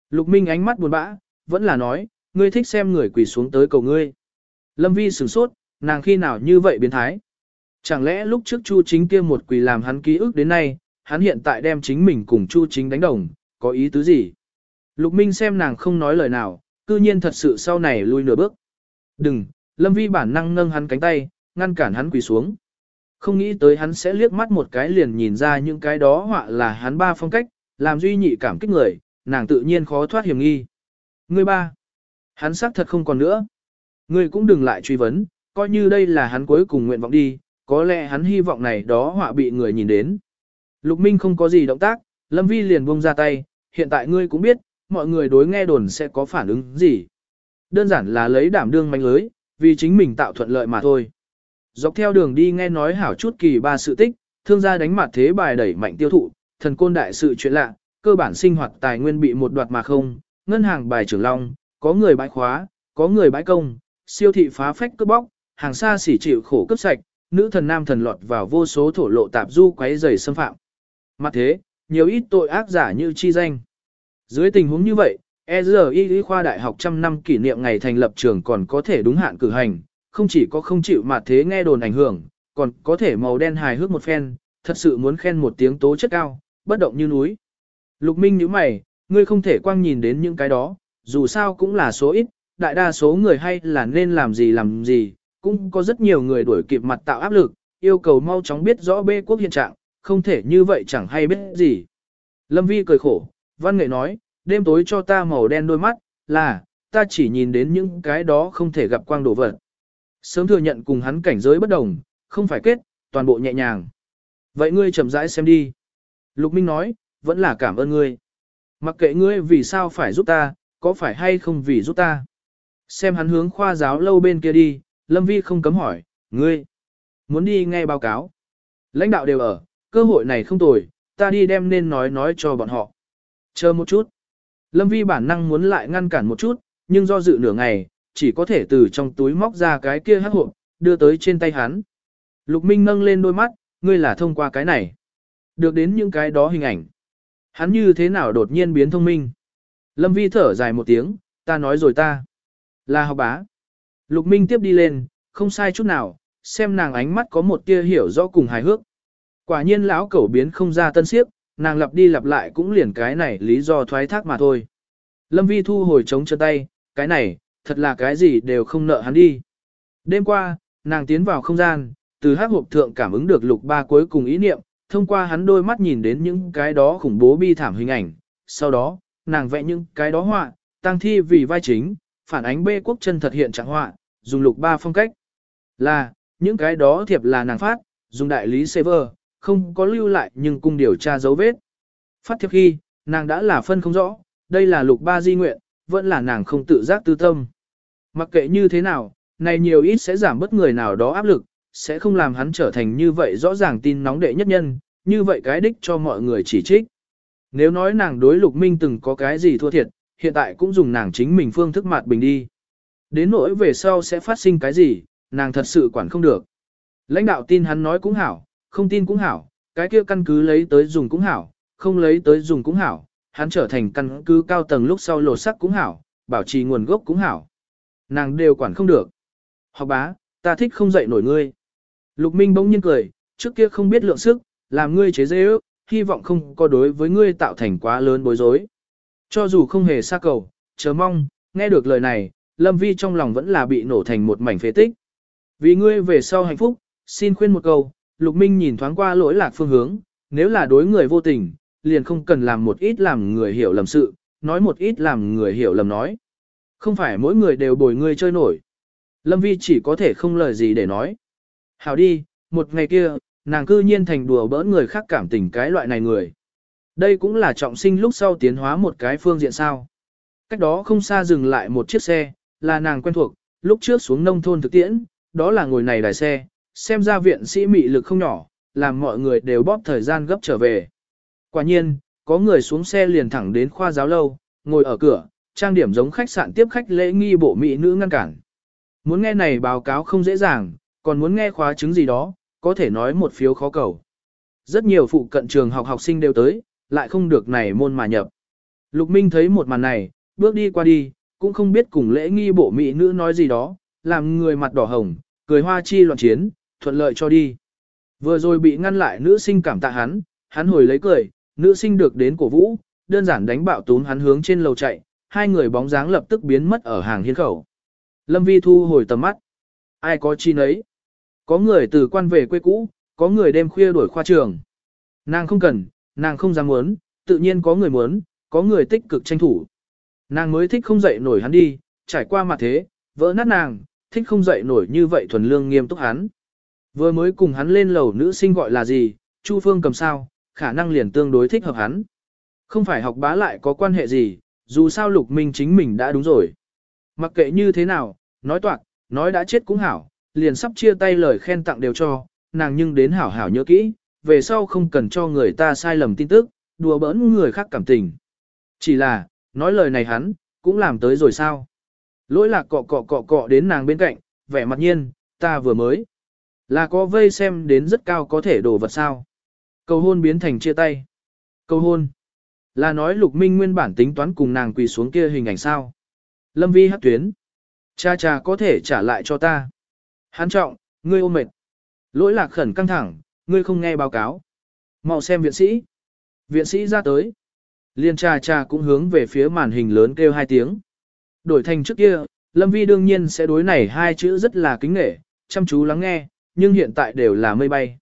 Lục Minh ánh mắt buồn bã, vẫn là nói, ngươi thích xem người quỳ xuống tới cầu ngươi. Lâm Vi sửng sốt, nàng khi nào như vậy biến thái? Chẳng lẽ lúc trước Chu Chính kia một quỳ làm hắn ký ức đến nay, hắn hiện tại đem chính mình cùng Chu Chính đánh đồng, có ý tứ gì? Lục Minh xem nàng không nói lời nào, cư nhiên thật sự sau này lui nửa bước. Đừng, Lâm Vi bản năng nâng hắn cánh tay, ngăn cản hắn quỳ xuống. Không nghĩ tới hắn sẽ liếc mắt một cái liền nhìn ra những cái đó họa là hắn ba phong cách, làm duy nhị cảm kích người, nàng tự nhiên khó thoát hiểm nghi. Người ba, hắn xác thật không còn nữa. Người cũng đừng lại truy vấn, coi như đây là hắn cuối cùng nguyện vọng đi, có lẽ hắn hy vọng này đó họa bị người nhìn đến. Lục Minh không có gì động tác, Lâm Vi liền buông ra tay, hiện tại ngươi cũng biết, mọi người đối nghe đồn sẽ có phản ứng gì. Đơn giản là lấy đảm đương manh lưới, vì chính mình tạo thuận lợi mà thôi. Dọc theo đường đi nghe nói hảo chút kỳ ba sự tích, thương gia đánh mặt thế bài đẩy mạnh tiêu thụ, thần côn đại sự chuyện lạ, cơ bản sinh hoạt tài nguyên bị một đoạt mà không, ngân hàng bài trưởng long, có người bãi khóa, có người bãi công, siêu thị phá phách cướp bóc, hàng xa xỉ chịu khổ cướp sạch, nữ thần nam thần lọt vào vô số thổ lộ tạp du quấy rầy xâm phạm. Mặt thế, nhiều ít tội ác giả như chi danh. Dưới tình huống như vậy, EZI khoa đại học trăm năm kỷ niệm ngày thành lập trường còn có thể đúng hạn cử hành, không chỉ có không chịu mà thế nghe đồn ảnh hưởng, còn có thể màu đen hài hước một phen, thật sự muốn khen một tiếng tố chất cao, bất động như núi. Lục Minh nhíu mày, ngươi không thể quang nhìn đến những cái đó, dù sao cũng là số ít, đại đa số người hay là nên làm gì làm gì, cũng có rất nhiều người đuổi kịp mặt tạo áp lực, yêu cầu mau chóng biết rõ bê quốc hiện trạng, không thể như vậy chẳng hay biết gì. Lâm Vi cười khổ, văn nghệ nói, đêm tối cho ta màu đen đôi mắt, là, ta chỉ nhìn đến những cái đó không thể gặp quang đổ vật. Sớm thừa nhận cùng hắn cảnh giới bất đồng, không phải kết, toàn bộ nhẹ nhàng. Vậy ngươi chậm rãi xem đi. Lục Minh nói, vẫn là cảm ơn ngươi. Mặc kệ ngươi vì sao phải giúp ta, có phải hay không vì giúp ta. Xem hắn hướng khoa giáo lâu bên kia đi, Lâm Vi không cấm hỏi, ngươi, muốn đi nghe báo cáo. Lãnh đạo đều ở, cơ hội này không tồi, ta đi đem nên nói nói cho bọn họ. Chờ một chút. Lâm Vi bản năng muốn lại ngăn cản một chút, nhưng do dự nửa ngày, chỉ có thể từ trong túi móc ra cái kia hắc hộp, đưa tới trên tay hắn. Lục Minh nâng lên đôi mắt, ngươi là thông qua cái này. Được đến những cái đó hình ảnh. Hắn như thế nào đột nhiên biến thông minh. Lâm Vi thở dài một tiếng, ta nói rồi ta. Là học bá. Lục Minh tiếp đi lên, không sai chút nào, xem nàng ánh mắt có một tia hiểu rõ cùng hài hước. Quả nhiên lão cẩu biến không ra tân siếp, nàng lặp đi lặp lại cũng liền cái này lý do thoái thác mà thôi. Lâm Vi thu hồi chống chân tay, cái này, thật là cái gì đều không nợ hắn đi. Đêm qua, nàng tiến vào không gian, từ hát hộp thượng cảm ứng được lục ba cuối cùng ý niệm, thông qua hắn đôi mắt nhìn đến những cái đó khủng bố bi thảm hình ảnh. Sau đó, nàng vẽ những cái đó họa, tăng thi vì vai chính, phản ánh bê quốc chân thật hiện trạng họa, dùng lục ba phong cách. Là, những cái đó thiệp là nàng phát, dùng đại lý server, không có lưu lại nhưng cung điều tra dấu vết. Phát thiệp khi, nàng đã là phân không rõ, đây là lục ba di nguyện, vẫn là nàng không tự giác tư tâm. Mặc kệ như thế nào, này nhiều ít sẽ giảm bất người nào đó áp lực, sẽ không làm hắn trở thành như vậy rõ ràng tin nóng đệ nhất nhân, như vậy cái đích cho mọi người chỉ trích. Nếu nói nàng đối lục minh từng có cái gì thua thiệt, hiện tại cũng dùng nàng chính mình phương thức mặt bình đi. Đến nỗi về sau sẽ phát sinh cái gì, nàng thật sự quản không được. Lãnh đạo tin hắn nói cũng hảo, không tin cũng hảo, cái kia căn cứ lấy tới dùng cũng hảo, không lấy tới dùng cũng hảo, hắn trở thành căn cứ cao tầng lúc sau lột sắc cũng hảo, bảo trì nguồn gốc cũng hảo. Nàng đều quản không được. Học bá, ta thích không dậy nổi ngươi. Lục Minh bỗng nhiên cười, trước kia không biết lượng sức, làm ngươi chế dễ ước, hy vọng không có đối với ngươi tạo thành quá lớn bối rối. Cho dù không hề xa cầu, chờ mong, nghe được lời này, Lâm Vi trong lòng vẫn là bị nổ thành một mảnh phế tích. Vì ngươi về sau hạnh phúc, xin khuyên một câu, Lục Minh nhìn thoáng qua lỗi lạc phương hướng, nếu là đối người vô tình, liền không cần làm một ít làm người hiểu lầm sự, nói một ít làm người hiểu lầm nói. Không phải mỗi người đều bồi ngươi chơi nổi. Lâm Vi chỉ có thể không lời gì để nói. Hảo đi, một ngày kia, nàng cư nhiên thành đùa bỡn người khác cảm tình cái loại này người. Đây cũng là trọng sinh lúc sau tiến hóa một cái phương diện sao. Cách đó không xa dừng lại một chiếc xe, là nàng quen thuộc, lúc trước xuống nông thôn thực tiễn, đó là ngồi này đài xe, xem ra viện sĩ mị lực không nhỏ, làm mọi người đều bóp thời gian gấp trở về. Quả nhiên, có người xuống xe liền thẳng đến khoa giáo lâu, ngồi ở cửa, trang điểm giống khách sạn tiếp khách lễ nghi bộ mỹ nữ ngăn cản. Muốn nghe này báo cáo không dễ dàng, còn muốn nghe khóa chứng gì đó, có thể nói một phiếu khó cầu. Rất nhiều phụ cận trường học học sinh đều tới, lại không được này môn mà nhập. Lục Minh thấy một màn này, bước đi qua đi, cũng không biết cùng lễ nghi bộ mỹ nữ nói gì đó, làm người mặt đỏ hồng, cười hoa chi loạn chiến, thuận lợi cho đi. Vừa rồi bị ngăn lại nữ sinh cảm tạ hắn, hắn hồi lấy cười, nữ sinh được đến cổ vũ, đơn giản đánh bạo túm hắn hướng trên lầu chạy, hai người bóng dáng lập tức biến mất ở hàng hiên khẩu. Lâm Vi thu hồi tầm mắt. Ai có chi nấy? Có người từ quan về quê cũ, có người đêm khuya đuổi khoa trường. Nàng không cần, nàng không dám muốn, tự nhiên có người muốn, có người tích cực tranh thủ. Nàng mới thích không dậy nổi hắn đi, trải qua mặt thế, vỡ nát nàng, thích không dậy nổi như vậy thuần lương nghiêm túc hắn. Vừa mới cùng hắn lên lầu nữ sinh gọi là gì, Chu Phương cầm sao, khả năng liền tương đối thích hợp hắn. Không phải học bá lại có quan hệ gì, dù sao lục minh chính mình đã đúng rồi. Mặc kệ như thế nào, nói toạc, nói đã chết cũng hảo, liền sắp chia tay lời khen tặng đều cho, nàng nhưng đến hảo hảo nhớ kỹ, về sau không cần cho người ta sai lầm tin tức, đùa bỡn người khác cảm tình. Chỉ là, nói lời này hắn, cũng làm tới rồi sao? Lỗi lạc cọ cọ cọ cọ đến nàng bên cạnh, vẻ mặt nhiên, ta vừa mới. Là có vây xem đến rất cao có thể đổ vật sao. Cầu hôn biến thành chia tay. Cầu hôn. Là nói lục minh nguyên bản tính toán cùng nàng quỳ xuống kia hình ảnh sao. Lâm vi hát tuyến. Cha cha có thể trả lại cho ta. Hán trọng, ngươi ôm mệt. Lỗi lạc khẩn căng thẳng, ngươi không nghe báo cáo. mau xem viện sĩ. Viện sĩ ra tới. Liên cha cha cũng hướng về phía màn hình lớn kêu hai tiếng. Đổi thành trước kia, Lâm Vi đương nhiên sẽ đối này hai chữ rất là kính nghệ, chăm chú lắng nghe, nhưng hiện tại đều là mây bay.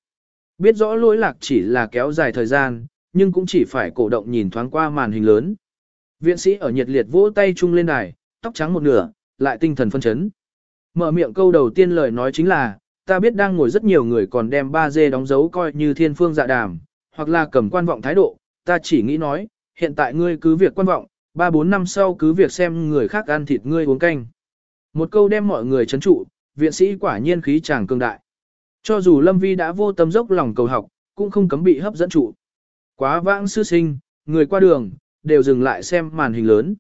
Biết rõ lỗi lạc chỉ là kéo dài thời gian, nhưng cũng chỉ phải cổ động nhìn thoáng qua màn hình lớn. Viện sĩ ở nhiệt liệt vỗ tay chung lên đài, tóc trắng một nửa, lại tinh thần phân chấn. Mở miệng câu đầu tiên lời nói chính là, ta biết đang ngồi rất nhiều người còn đem 3G đóng dấu coi như thiên phương dạ đàm, hoặc là cầm quan vọng thái độ, ta chỉ nghĩ nói, hiện tại ngươi cứ việc quan vọng, 3-4 năm sau cứ việc xem người khác ăn thịt ngươi uống canh. Một câu đem mọi người chấn trụ, viện sĩ quả nhiên khí chàng cường đại. Cho dù Lâm Vi đã vô tâm dốc lòng cầu học, cũng không cấm bị hấp dẫn trụ. Quá vãng sư sinh, người qua đường, đều dừng lại xem màn hình lớn.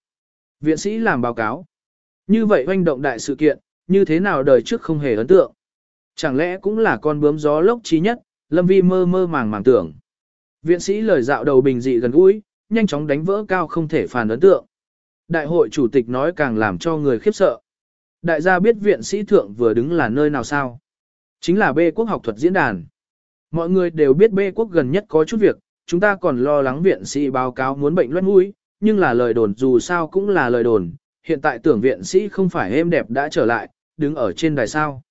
Viện sĩ làm báo cáo. Như vậy hoành động đại sự kiện, như thế nào đời trước không hề ấn tượng. Chẳng lẽ cũng là con bướm gió lốc trí nhất, Lâm Vi mơ mơ màng màng tưởng. Viện sĩ lời dạo đầu bình dị gần gũi, nhanh chóng đánh vỡ cao không thể phản ấn tượng. Đại hội chủ tịch nói càng làm cho người khiếp sợ. Đại gia biết viện sĩ thượng vừa đứng là nơi nào sao? Chính là B quốc học thuật diễn đàn. Mọi người đều biết B quốc gần nhất có chút việc, chúng ta còn lo lắng viện sĩ báo cáo muốn bệnh loét mũi, nhưng là lời đồn dù sao cũng là lời đồn, hiện tại tưởng viện sĩ không phải êm đẹp đã trở lại, đứng ở trên đài sao.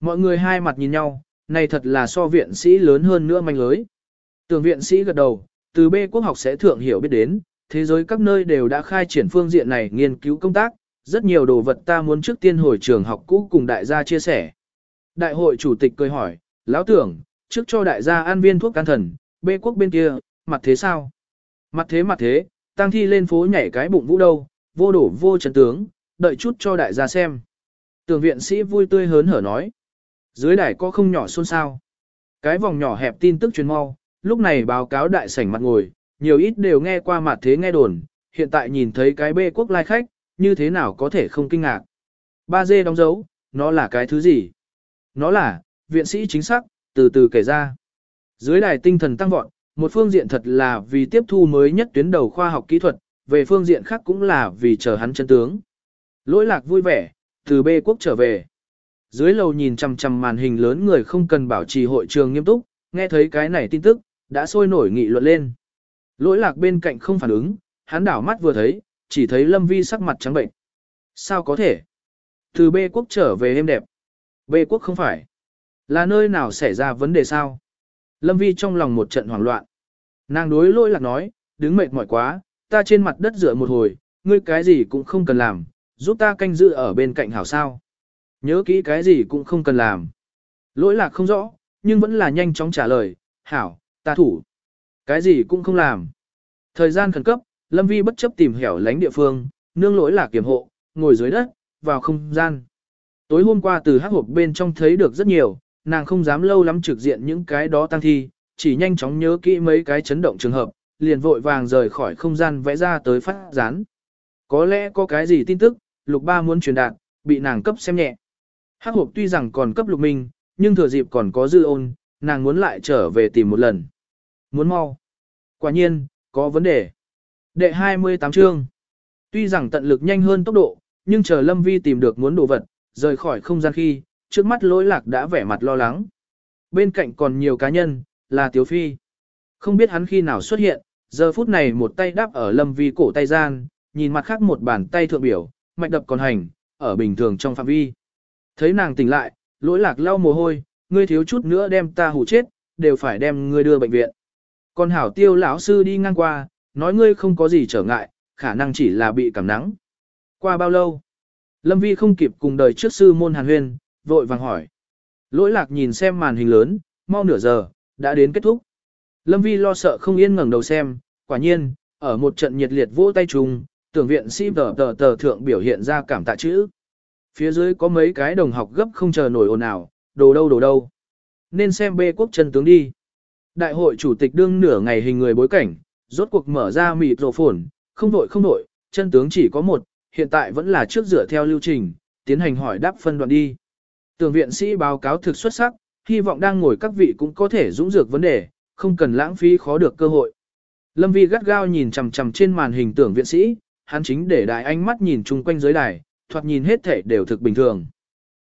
Mọi người hai mặt nhìn nhau, này thật là so viện sĩ lớn hơn nữa manh lưới. Tưởng viện sĩ gật đầu, từ B quốc học sẽ thượng hiểu biết đến, thế giới các nơi đều đã khai triển phương diện này nghiên cứu công tác, rất nhiều đồ vật ta muốn trước tiên hồi trường học cũ cùng đại gia chia sẻ. Đại hội chủ tịch cười hỏi, lão tưởng, trước cho đại gia ăn viên thuốc can thần, bê quốc bên kia, mặt thế sao? Mặt thế mặt thế, tăng thi lên phố nhảy cái bụng vũ đâu, vô đổ vô chân tướng, đợi chút cho đại gia xem. Tưởng viện sĩ vui tươi hớn hở nói. Dưới đài có không nhỏ xôn xao. Cái vòng nhỏ hẹp tin tức truyền mau, lúc này báo cáo đại sảnh mặt ngồi, nhiều ít đều nghe qua mặt thế nghe đồn, hiện tại nhìn thấy cái bê quốc lai khách, như thế nào có thể không kinh ngạc. Ba dê đóng dấu, nó là cái thứ gì? Nó là, viện sĩ chính xác, từ từ kể ra. Dưới đài tinh thần tăng vọt, một phương diện thật là vì tiếp thu mới nhất tuyến đầu khoa học kỹ thuật, về phương diện khác cũng là vì chờ hắn chân tướng. Lỗi lạc vui vẻ, từ bê quốc trở về. Dưới lầu nhìn chằm chằm màn hình lớn người không cần bảo trì hội trường nghiêm túc, nghe thấy cái này tin tức, đã sôi nổi nghị luận lên. Lỗi lạc bên cạnh không phản ứng, hắn đảo mắt vừa thấy, chỉ thấy Lâm Vi sắc mặt trắng bệnh. Sao có thể? Từ bê quốc trở về êm đẹp. Bê quốc không phải. Là nơi nào xảy ra vấn đề sao? Lâm Vi trong lòng một trận hoảng loạn. Nàng đối lỗi lạc nói, đứng mệt mỏi quá, ta trên mặt đất rửa một hồi, ngươi cái gì cũng không cần làm, giúp ta canh giữ ở bên cạnh hảo sao. Nhớ kỹ cái gì cũng không cần làm. Lỗi lạc không rõ, nhưng vẫn là nhanh chóng trả lời, hảo, ta thủ. Cái gì cũng không làm. Thời gian khẩn cấp, Lâm Vi bất chấp tìm hẻo lánh địa phương, nương lỗi là kiểm hộ, ngồi dưới đất, vào không gian. Tối hôm qua từ hắc hộp bên trong thấy được rất nhiều, nàng không dám lâu lắm trực diện những cái đó tăng thi, chỉ nhanh chóng nhớ kỹ mấy cái chấn động trường hợp, liền vội vàng rời khỏi không gian vẽ ra tới phát rán. Có lẽ có cái gì tin tức, lục ba muốn truyền đạt, bị nàng cấp xem nhẹ. Hắc hộp tuy rằng còn cấp lục minh, nhưng thừa dịp còn có dư ôn, nàng muốn lại trở về tìm một lần. Muốn mau. Quả nhiên, có vấn đề. Đệ 28 chương. Tuy rằng tận lực nhanh hơn tốc độ, nhưng chờ Lâm Vi tìm được muốn đồ vật, rời khỏi không gian khi, trước mắt lỗi lạc đã vẻ mặt lo lắng. Bên cạnh còn nhiều cá nhân, là Tiếu Phi. Không biết hắn khi nào xuất hiện, giờ phút này một tay đáp ở Lâm Vi cổ tay gian, nhìn mặt khác một bàn tay thượng biểu, mạch đập còn hành, ở bình thường trong phạm vi. Thấy nàng tỉnh lại, lỗi lạc lau mồ hôi, ngươi thiếu chút nữa đem ta hù chết, đều phải đem ngươi đưa bệnh viện. Còn hảo tiêu lão sư đi ngang qua, nói ngươi không có gì trở ngại, khả năng chỉ là bị cảm nắng. Qua bao lâu? Lâm Vi không kịp cùng đời trước sư môn hàn huyên, vội vàng hỏi. Lỗi lạc nhìn xem màn hình lớn, mau nửa giờ, đã đến kết thúc. Lâm Vi lo sợ không yên ngẩng đầu xem, quả nhiên, ở một trận nhiệt liệt vỗ tay chung, tưởng viện sĩ tờ tờ tờ thượng biểu hiện ra cảm tạ chữ. Phía dưới có mấy cái đồng học gấp không chờ nổi ồn ào, đồ đâu đồ đâu. Nên xem bê quốc chân tướng đi. Đại hội chủ tịch đương nửa ngày hình người bối cảnh, rốt cuộc mở ra mịt rồ phồn, không đội không đội, chân tướng chỉ có một, hiện tại vẫn là trước dựa theo lưu trình, tiến hành hỏi đáp phân đoạn đi. Tưởng viện sĩ báo cáo thực xuất sắc, hy vọng đang ngồi các vị cũng có thể dũng dược vấn đề, không cần lãng phí khó được cơ hội. Lâm Vi gắt gao nhìn chằm chằm trên màn hình tưởng viện sĩ, hắn chính để đại ánh mắt nhìn chung quanh dưới đài, thoạt nhìn hết thể đều thực bình thường.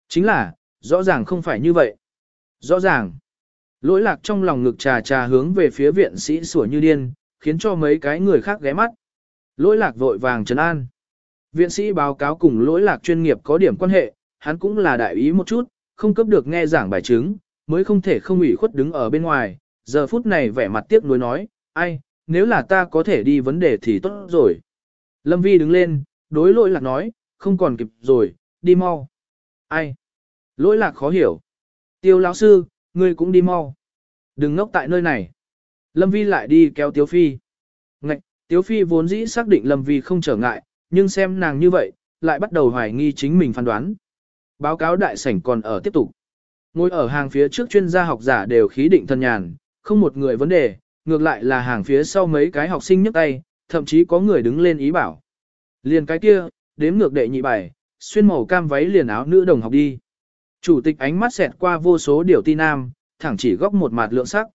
Chính là, rõ ràng không phải như vậy. Rõ ràng, lỗi lạc trong lòng ngực trà trà hướng về phía viện sĩ sủa như điên, khiến cho mấy cái người khác ghé mắt. Lỗi lạc vội vàng trấn an. Viện sĩ báo cáo cùng lỗi lạc chuyên nghiệp có điểm quan hệ, hắn cũng là đại ý một chút, không cấp được nghe giảng bài chứng, mới không thể không ủy khuất đứng ở bên ngoài, giờ phút này vẻ mặt tiếc nuối nói, ai, nếu là ta có thể đi vấn đề thì tốt rồi. Lâm Vi đứng lên, đối lỗi lạc nói, không còn kịp rồi, đi mau. Ai? Lỗi lạc khó hiểu. Tiêu lão sư, ngươi cũng đi mau. Đừng ngốc tại nơi này. Lâm Vi lại đi kéo Tiếu Phi. Ngạch, Tiếu Phi vốn dĩ xác định Lâm Vi không trở ngại, nhưng xem nàng như vậy, lại bắt đầu hoài nghi chính mình phán đoán. Báo cáo đại sảnh còn ở tiếp tục. Ngồi ở hàng phía trước chuyên gia học giả đều khí định thân nhàn, không một người vấn đề, ngược lại là hàng phía sau mấy cái học sinh nhấc tay, thậm chí có người đứng lên ý bảo. Liền cái kia, đếm ngược đệ nhị bài, xuyên màu cam váy liền áo nữ đồng học đi. Chủ tịch ánh mắt xẹt qua vô số điều ti nam, thẳng chỉ góc một mặt lượng sắc.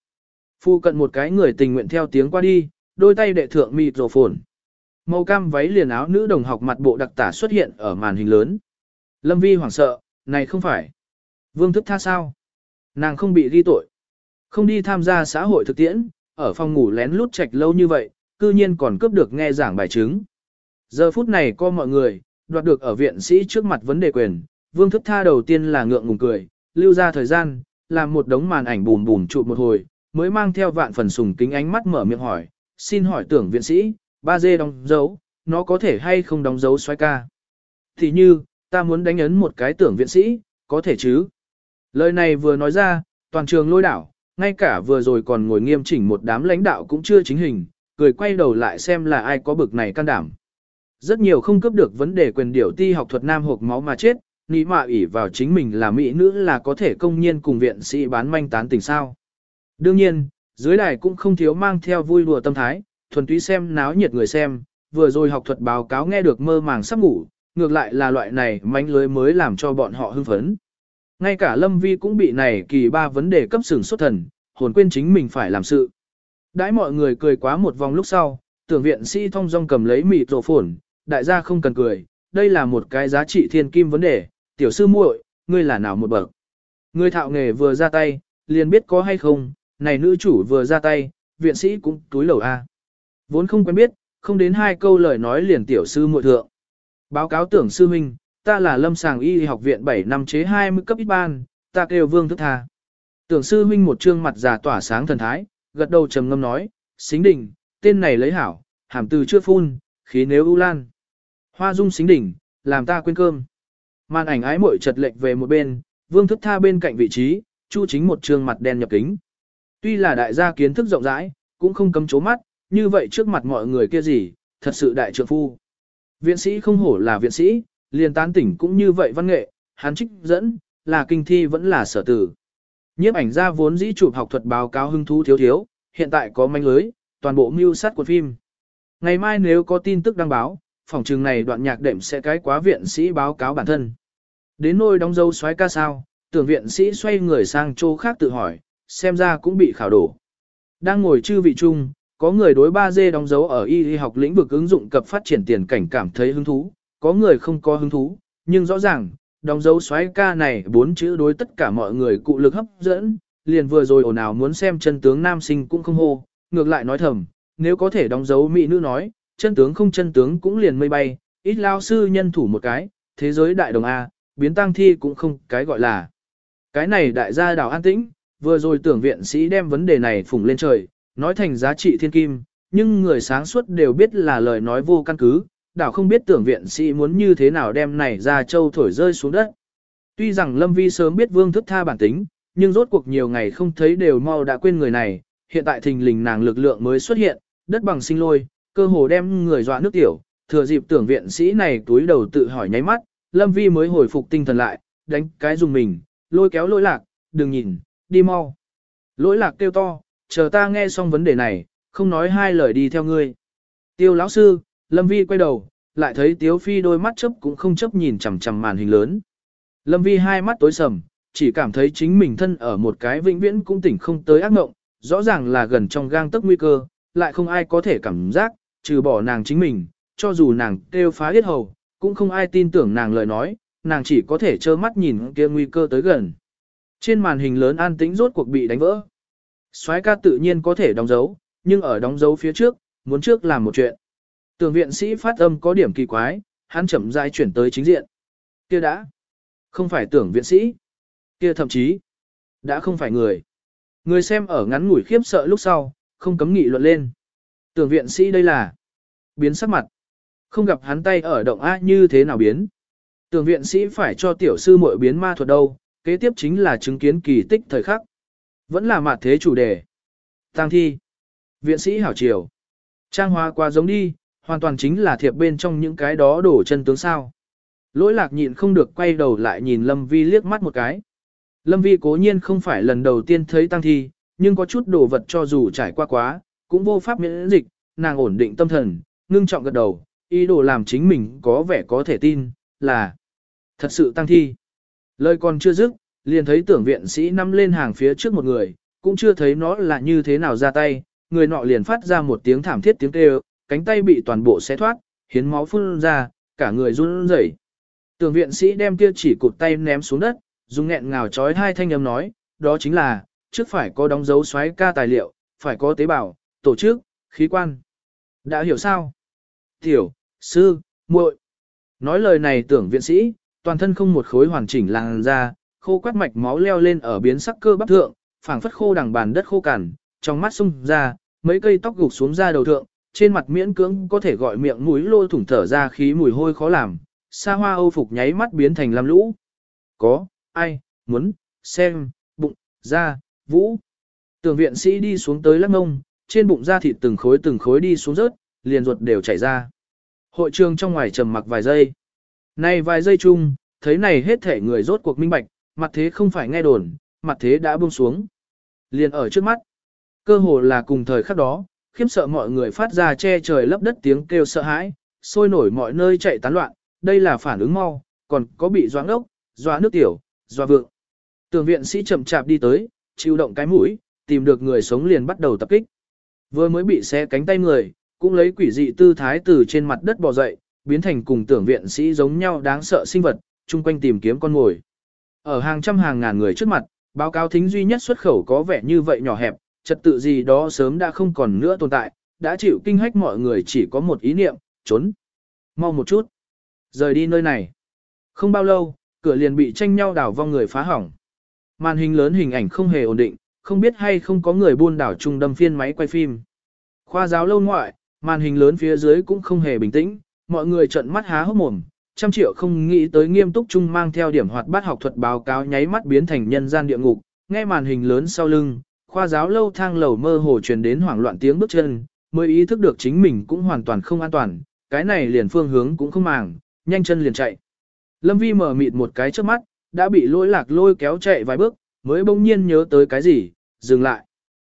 Phu cận một cái người tình nguyện theo tiếng qua đi, đôi tay đệ thượng mịt rổ phồn. Màu cam váy liền áo nữ đồng học mặt bộ đặc tả xuất hiện ở màn hình lớn. Lâm Vi hoảng sợ, này không phải. Vương thức tha sao? Nàng không bị ghi tội. Không đi tham gia xã hội thực tiễn, ở phòng ngủ lén lút chạch lâu như vậy, cư nhiên còn cướp được nghe giảng bài chứng. Giờ phút này có mọi người, đoạt được ở viện sĩ trước mặt vấn đề quyền, vương thức tha đầu tiên là ngượng ngùng cười, lưu ra thời gian, làm một đống màn ảnh bùm bùm chụp một hồi, mới mang theo vạn phần sùng kính ánh mắt mở miệng hỏi, xin hỏi tưởng viện sĩ, ba dê đóng dấu, nó có thể hay không đóng dấu xoay ca. Thì như, ta muốn đánh ấn một cái tưởng viện sĩ, có thể chứ. Lời này vừa nói ra, toàn trường lôi đảo, ngay cả vừa rồi còn ngồi nghiêm chỉnh một đám lãnh đạo cũng chưa chính hình, cười quay đầu lại xem là ai có bực này can đảm. Rất nhiều không cấp được vấn đề quyền điều ti học thuật nam hộp máu mà chết, nghĩ mạ ỷ vào chính mình là mỹ nữ là có thể công nhiên cùng viện sĩ bán manh tán tình sao. Đương nhiên, dưới đài cũng không thiếu mang theo vui lùa tâm thái, thuần túy xem náo nhiệt người xem, vừa rồi học thuật báo cáo nghe được mơ màng sắp ngủ, ngược lại là loại này mánh lưới mới làm cho bọn họ hưng phấn. Ngay cả Lâm Vi cũng bị này kỳ ba vấn đề cấp sừng xuất thần, hồn quên chính mình phải làm sự. Đãi mọi người cười quá một vòng lúc sau, tưởng viện sĩ thông dong cầm lấy mịt rổ phổn, đại gia không cần cười, đây là một cái giá trị thiên kim vấn đề, tiểu sư muội, ngươi là nào một bậc. Ngươi thạo nghề vừa ra tay, liền biết có hay không, này nữ chủ vừa ra tay, viện sĩ cũng túi lẩu A. Vốn không quen biết, không đến hai câu lời nói liền tiểu sư muội thượng. Báo cáo tưởng sư huynh, ta là lâm sàng y học viện 7 năm chế 20 cấp ít ban, ta kêu vương thức tha. Tưởng sư huynh một trương mặt già tỏa sáng thần thái, gật đầu trầm ngâm nói, xính đỉnh, tên này lấy hảo, hàm từ chưa phun, khí nếu ưu lan. Hoa dung xính đỉnh, làm ta quên cơm. Màn ảnh ái muội chật lệch về một bên, vương thức tha bên cạnh vị trí, chu chính một trương mặt đen nhập kính. Tuy là đại gia kiến thức rộng rãi, cũng không cấm chố mắt, như vậy trước mặt mọi người kia gì, thật sự đại trượng phu. Viện sĩ không hổ là viện sĩ, liền tán tỉnh cũng như vậy văn nghệ, hắn trích dẫn, là kinh thi vẫn là sở tử. Nhiếp ảnh gia vốn dĩ chụp học thuật báo cáo hứng thú thiếu thiếu, hiện tại có manh lưới, toàn bộ mưu sát của phim. Ngày mai nếu có tin tức đăng báo, phòng trường này đoạn nhạc đệm sẽ cái quá viện sĩ báo cáo bản thân. Đến nôi đóng dấu xoáy ca sao, tưởng viện sĩ xoay người sang chỗ khác tự hỏi, xem ra cũng bị khảo đổ. Đang ngồi chư vị chung, có người đối 3G đóng dấu ở y học lĩnh vực ứng dụng cập phát triển tiền cảnh cảm thấy hứng thú, có người không có hứng thú, nhưng rõ ràng, đóng dấu xoáy ca này bốn chữ đối tất cả mọi người cụ lực hấp dẫn, liền vừa rồi ồn ào muốn xem chân tướng nam sinh cũng không hô, ngược lại nói thầm, nếu có thể đóng dấu mỹ nữ nói, chân tướng không chân tướng cũng liền mây bay, ít lao sư nhân thủ một cái, thế giới đại đồng A, biến tăng thi cũng không cái gọi là. Cái này đại gia đảo an tĩnh, vừa rồi tưởng viện sĩ đem vấn đề này phủng lên trời, nói thành giá trị thiên kim, nhưng người sáng suốt đều biết là lời nói vô căn cứ, đảo không biết tưởng viện sĩ muốn như thế nào đem này ra châu thổi rơi xuống đất. Tuy rằng Lâm Vi sớm biết vương thức tha bản tính, nhưng rốt cuộc nhiều ngày không thấy đều mau đã quên người này, hiện tại thình lình nàng lực lượng mới xuất hiện, đất bằng sinh lôi, cơ hồ đem người dọa nước tiểu, thừa dịp tưởng viện sĩ này túi đầu tự hỏi nháy mắt, Lâm Vi mới hồi phục tinh thần lại, đánh cái dùng mình, lôi kéo lỗi lạc, đừng nhìn, đi mau. Lỗi lạc kêu to, chờ ta nghe xong vấn đề này, không nói hai lời đi theo ngươi. Tiêu lão sư, Lâm Vi quay đầu, lại thấy Tiếu Phi đôi mắt chấp cũng không chấp nhìn chằm chằm màn hình lớn. Lâm Vi hai mắt tối sầm, chỉ cảm thấy chính mình thân ở một cái vĩnh viễn cũng tỉnh không tới ác mộng, rõ ràng là gần trong gang tấc nguy cơ, lại không ai có thể cảm giác, trừ bỏ nàng chính mình, cho dù nàng kêu phá hết hầu, cũng không ai tin tưởng nàng lời nói, nàng chỉ có thể trơ mắt nhìn kia nguy cơ tới gần. Trên màn hình lớn an tĩnh rốt cuộc bị đánh vỡ soái ca tự nhiên có thể đóng dấu, nhưng ở đóng dấu phía trước, muốn trước làm một chuyện. Tường viện sĩ phát âm có điểm kỳ quái, hắn chậm rãi chuyển tới chính diện. Kia đã, không phải tưởng viện sĩ. Kia thậm chí, đã không phải người. Người xem ở ngắn ngủi khiếp sợ lúc sau, không cấm nghị luận lên. Tưởng viện sĩ đây là biến sắc mặt. Không gặp hắn tay ở động A như thế nào biến. Tưởng viện sĩ phải cho tiểu sư muội biến ma thuật đâu, kế tiếp chính là chứng kiến kỳ tích thời khắc. Vẫn là mặt thế chủ đề. Tăng thi. Viện sĩ hảo triều. Trang hoa qua giống đi, hoàn toàn chính là thiệp bên trong những cái đó đổ chân tướng sao. Lỗi lạc nhịn không được quay đầu lại nhìn Lâm Vi liếc mắt một cái. Lâm Vi cố nhiên không phải lần đầu tiên thấy tăng thi, nhưng có chút đồ vật cho dù trải qua quá, cũng vô pháp miễn dịch, nàng ổn định tâm thần, ngưng trọng gật đầu, ý đồ làm chính mình có vẻ có thể tin, là thật sự tăng thi. Lời còn chưa dứt, liền thấy tưởng viện sĩ nắm lên hàng phía trước một người, cũng chưa thấy nó là như thế nào ra tay, người nọ liền phát ra một tiếng thảm thiết tiếng kêu, cánh tay bị toàn bộ xé thoát, hiến máu phun ra, cả người run rẩy. Tưởng viện sĩ đem kia chỉ cụt tay ném xuống đất, dùng nghẹn ngào chói hai thanh âm nói, đó chính là, trước phải có đóng dấu xoáy ca tài liệu, phải có tế bào, tổ chức, khí quan. Đã hiểu sao? Tiểu, sư, muội. Nói lời này tưởng viện sĩ, toàn thân không một khối hoàn chỉnh làng ra, khô quát mạch máu leo lên ở biến sắc cơ bắp thượng, phảng phất khô đằng bàn đất khô cằn, trong mắt sung ra, mấy cây tóc gục xuống ra đầu thượng, trên mặt miễn cưỡng có thể gọi miệng mũi lôi thủng thở ra khí mùi hôi khó làm, xa hoa âu phục nháy mắt biến thành lam lũ. Có, ai, muốn, xem, bụng, da, vũ. Tường viện sĩ đi xuống tới lắc ngông, trên bụng da thịt từng khối từng khối đi xuống rớt, liền ruột đều chảy ra. Hội trường trong ngoài trầm mặc vài giây. Này vài giây chung, thấy này hết thể người rốt cuộc minh bạch, mặt thế không phải nghe đồn, mặt thế đã buông xuống. Liền ở trước mắt. Cơ hồ là cùng thời khắc đó, khiếm sợ mọi người phát ra che trời lấp đất tiếng kêu sợ hãi, sôi nổi mọi nơi chạy tán loạn, đây là phản ứng mau, còn có bị doãn ốc, doa nước tiểu, doa vượng. Tường viện sĩ chậm chạp đi tới, chịu động cái mũi, tìm được người sống liền bắt đầu tập kích. Vừa mới bị xé cánh tay người, cũng lấy quỷ dị tư thái từ trên mặt đất bò dậy, biến thành cùng tưởng viện sĩ giống nhau đáng sợ sinh vật, chung quanh tìm kiếm con ngồi. Ở hàng trăm hàng ngàn người trước mặt, báo cáo thính duy nhất xuất khẩu có vẻ như vậy nhỏ hẹp, trật tự gì đó sớm đã không còn nữa tồn tại, đã chịu kinh hách mọi người chỉ có một ý niệm, trốn. Mau một chút. Rời đi nơi này. Không bao lâu, cửa liền bị tranh nhau đảo vong người phá hỏng. Màn hình lớn hình ảnh không hề ổn định, không biết hay không có người buôn đảo trung đâm phiên máy quay phim. Khoa giáo lâu ngoại, màn hình lớn phía dưới cũng không hề bình tĩnh, mọi người trợn mắt há hốc mồm, trăm triệu không nghĩ tới nghiêm túc chung mang theo điểm hoạt bát học thuật báo cáo nháy mắt biến thành nhân gian địa ngục, nghe màn hình lớn sau lưng, khoa giáo lâu thang lầu mơ hồ truyền đến hoảng loạn tiếng bước chân, mới ý thức được chính mình cũng hoàn toàn không an toàn, cái này liền phương hướng cũng không màng, nhanh chân liền chạy. Lâm Vi mở mịt một cái trước mắt, đã bị lỗi lạc lôi kéo chạy vài bước, mới bỗng nhiên nhớ tới cái gì, dừng lại.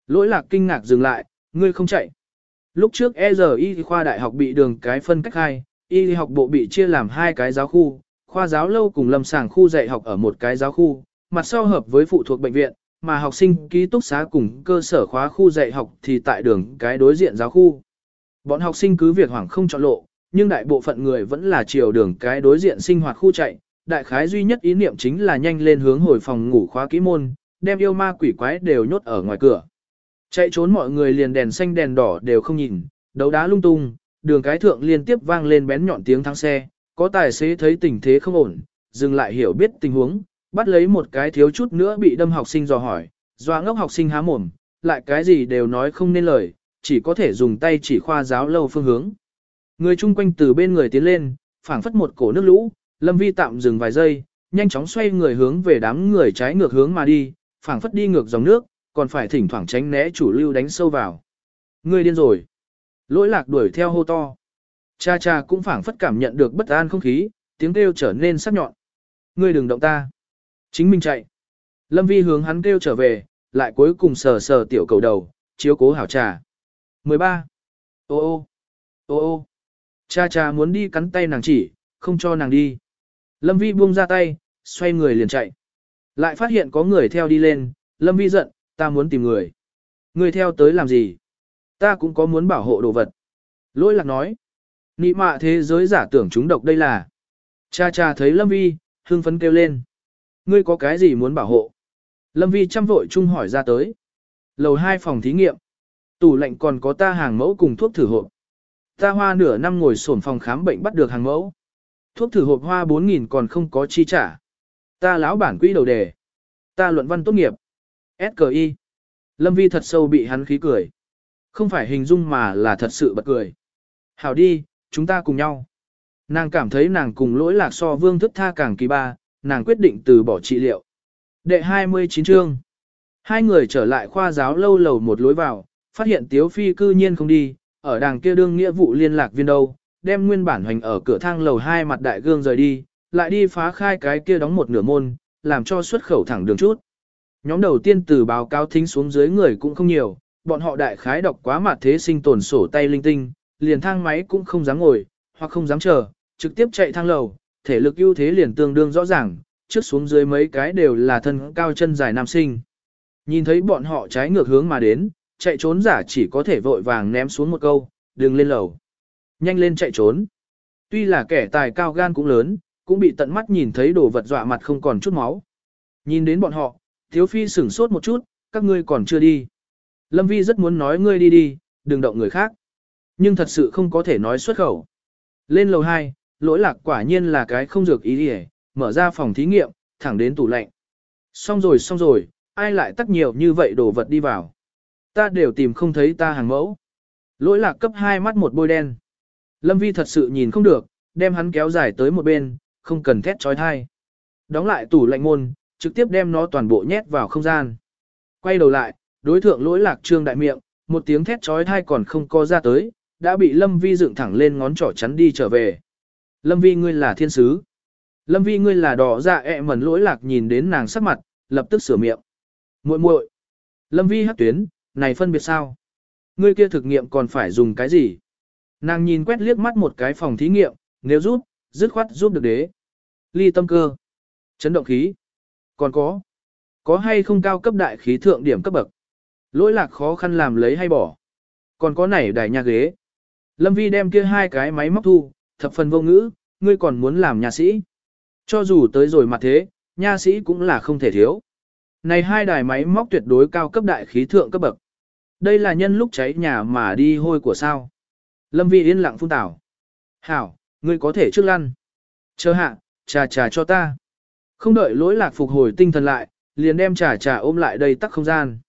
Lỗi lạc kinh ngạc dừng lại, ngươi không chạy. Lúc trước EZI khoa đại học bị đường cái phân cách hai, y học bộ bị chia làm hai cái giáo khu, khoa giáo lâu cùng lâm sàng khu dạy học ở một cái giáo khu, mặt sau hợp với phụ thuộc bệnh viện, mà học sinh ký túc xá cùng cơ sở khóa khu dạy học thì tại đường cái đối diện giáo khu. Bọn học sinh cứ việc hoảng không chọn lộ, nhưng đại bộ phận người vẫn là chiều đường cái đối diện sinh hoạt khu chạy, đại khái duy nhất ý niệm chính là nhanh lên hướng hồi phòng ngủ khóa kỹ môn, đem yêu ma quỷ quái đều nhốt ở ngoài cửa. Chạy trốn mọi người liền đèn xanh đèn đỏ đều không nhìn, đấu đá lung tung, đường cái thượng liên tiếp vang lên bén nhọn tiếng thắng xe, có tài xế thấy tình thế không ổn, dừng lại hiểu biết tình huống, bắt lấy một cái thiếu chút nữa bị đâm học sinh dò hỏi, doa ngốc học sinh há mồm, lại cái gì đều nói không nên lời, chỉ có thể dùng tay chỉ khoa giáo lâu phương hướng. Người chung quanh từ bên người tiến lên, phảng phất một cổ nước lũ, Lâm Vi tạm dừng vài giây, nhanh chóng xoay người hướng về đám người trái ngược hướng mà đi, phảng phất đi ngược dòng nước, còn phải thỉnh thoảng tránh né chủ lưu đánh sâu vào. Người điên rồi. Lỗi lạc đuổi theo hô to. Cha cha cũng phảng phất cảm nhận được bất an không khí, tiếng kêu trở nên sắc nhọn. Ngươi đừng động ta. Chính mình chạy. Lâm Vi hướng hắn kêu trở về, lại cuối cùng sờ sờ tiểu cầu đầu, chiếu cố hảo trà. 13. Ô ô. Ô ô. Cha cha muốn đi cắn tay nàng chỉ, không cho nàng đi. Lâm Vi buông ra tay, xoay người liền chạy. Lại phát hiện có người theo đi lên, Lâm Vi giận, ta muốn tìm người. Người theo tới làm gì? Ta cũng có muốn bảo hộ đồ vật. Lỗi lạc nói. Nị mạ thế giới giả tưởng chúng độc đây là. Cha cha thấy Lâm Vi, hưng phấn kêu lên. Ngươi có cái gì muốn bảo hộ? Lâm Vi chăm vội chung hỏi ra tới. Lầu 2 phòng thí nghiệm. Tủ lạnh còn có ta hàng mẫu cùng thuốc thử hộp. Ta hoa nửa năm ngồi sổn phòng khám bệnh bắt được hàng mẫu. Thuốc thử hộp hoa 4.000 còn không có chi trả. Ta lão bản quỹ đầu đề. Ta luận văn tốt nghiệp. SKI. Lâm Vi thật sâu bị hắn khí cười. Không phải hình dung mà là thật sự bật cười. Hảo đi, chúng ta cùng nhau. Nàng cảm thấy nàng cùng lỗi lạc so vương thức tha càng kỳ ba, nàng quyết định từ bỏ trị liệu. Đệ 29 chương. Hai người trở lại khoa giáo lâu lầu một lối vào, phát hiện Tiếu Phi cư nhiên không đi, ở đàng kia đương nghĩa vụ liên lạc viên đâu, đem nguyên bản hoành ở cửa thang lầu hai mặt đại gương rời đi, lại đi phá khai cái kia đóng một nửa môn, làm cho xuất khẩu thẳng đường chút. Nhóm đầu tiên từ báo cáo thính xuống dưới người cũng không nhiều, bọn họ đại khái đọc quá mặt thế sinh tồn sổ tay linh tinh, liền thang máy cũng không dám ngồi, hoặc không dám chờ, trực tiếp chạy thang lầu, thể lực ưu thế liền tương đương rõ ràng, trước xuống dưới mấy cái đều là thân cao chân dài nam sinh. Nhìn thấy bọn họ trái ngược hướng mà đến, chạy trốn giả chỉ có thể vội vàng ném xuống một câu, đừng lên lầu. Nhanh lên chạy trốn. Tuy là kẻ tài cao gan cũng lớn, cũng bị tận mắt nhìn thấy đồ vật dọa mặt không còn chút máu. Nhìn đến bọn họ, Thiếu Phi sửng sốt một chút, các ngươi còn chưa đi. Lâm Vi rất muốn nói ngươi đi đi, đừng động người khác. Nhưng thật sự không có thể nói xuất khẩu. Lên lầu 2, lỗi lạc quả nhiên là cái không dược ý đi mở ra phòng thí nghiệm, thẳng đến tủ lạnh. Xong rồi xong rồi, ai lại tắt nhiều như vậy đồ vật đi vào. Ta đều tìm không thấy ta hàng mẫu. Lỗi lạc cấp hai mắt một bôi đen. Lâm Vi thật sự nhìn không được, đem hắn kéo dài tới một bên, không cần thét trói thai. Đóng lại tủ lạnh môn, trực tiếp đem nó toàn bộ nhét vào không gian. Quay đầu lại, đối thượng lỗi lạc trương đại miệng, một tiếng thét trói thai còn không co ra tới, đã bị Lâm Vi dựng thẳng lên ngón trỏ chắn đi trở về. Lâm Vi ngươi là thiên sứ. Lâm Vi ngươi là đỏ dạ ẹ mẩn lỗi lạc nhìn đến nàng sắc mặt, lập tức sửa miệng. muội muội Lâm Vi hắc tuyến, này phân biệt sao? Ngươi kia thực nghiệm còn phải dùng cái gì? Nàng nhìn quét liếc mắt một cái phòng thí nghiệm, nếu rút dứt khoát giúp được đế. Ly tâm cơ. Chấn động khí. Còn có. Có hay không cao cấp đại khí thượng điểm cấp bậc? Lỗi lạc khó khăn làm lấy hay bỏ. Còn có nảy đài nhà ghế. Lâm Vi đem kia hai cái máy móc thu, thập phần vô ngữ, ngươi còn muốn làm nhà sĩ. Cho dù tới rồi mặt thế, nha sĩ cũng là không thể thiếu. Này hai đài máy móc tuyệt đối cao cấp đại khí thượng cấp bậc. Đây là nhân lúc cháy nhà mà đi hôi của sao. Lâm Vi yên lặng phun tảo. Hảo, ngươi có thể trước lăn. Chờ hạ, trà trà cho ta. Không đợi lỗi lạc phục hồi tinh thần lại, liền đem trà trà ôm lại đây tắc không gian.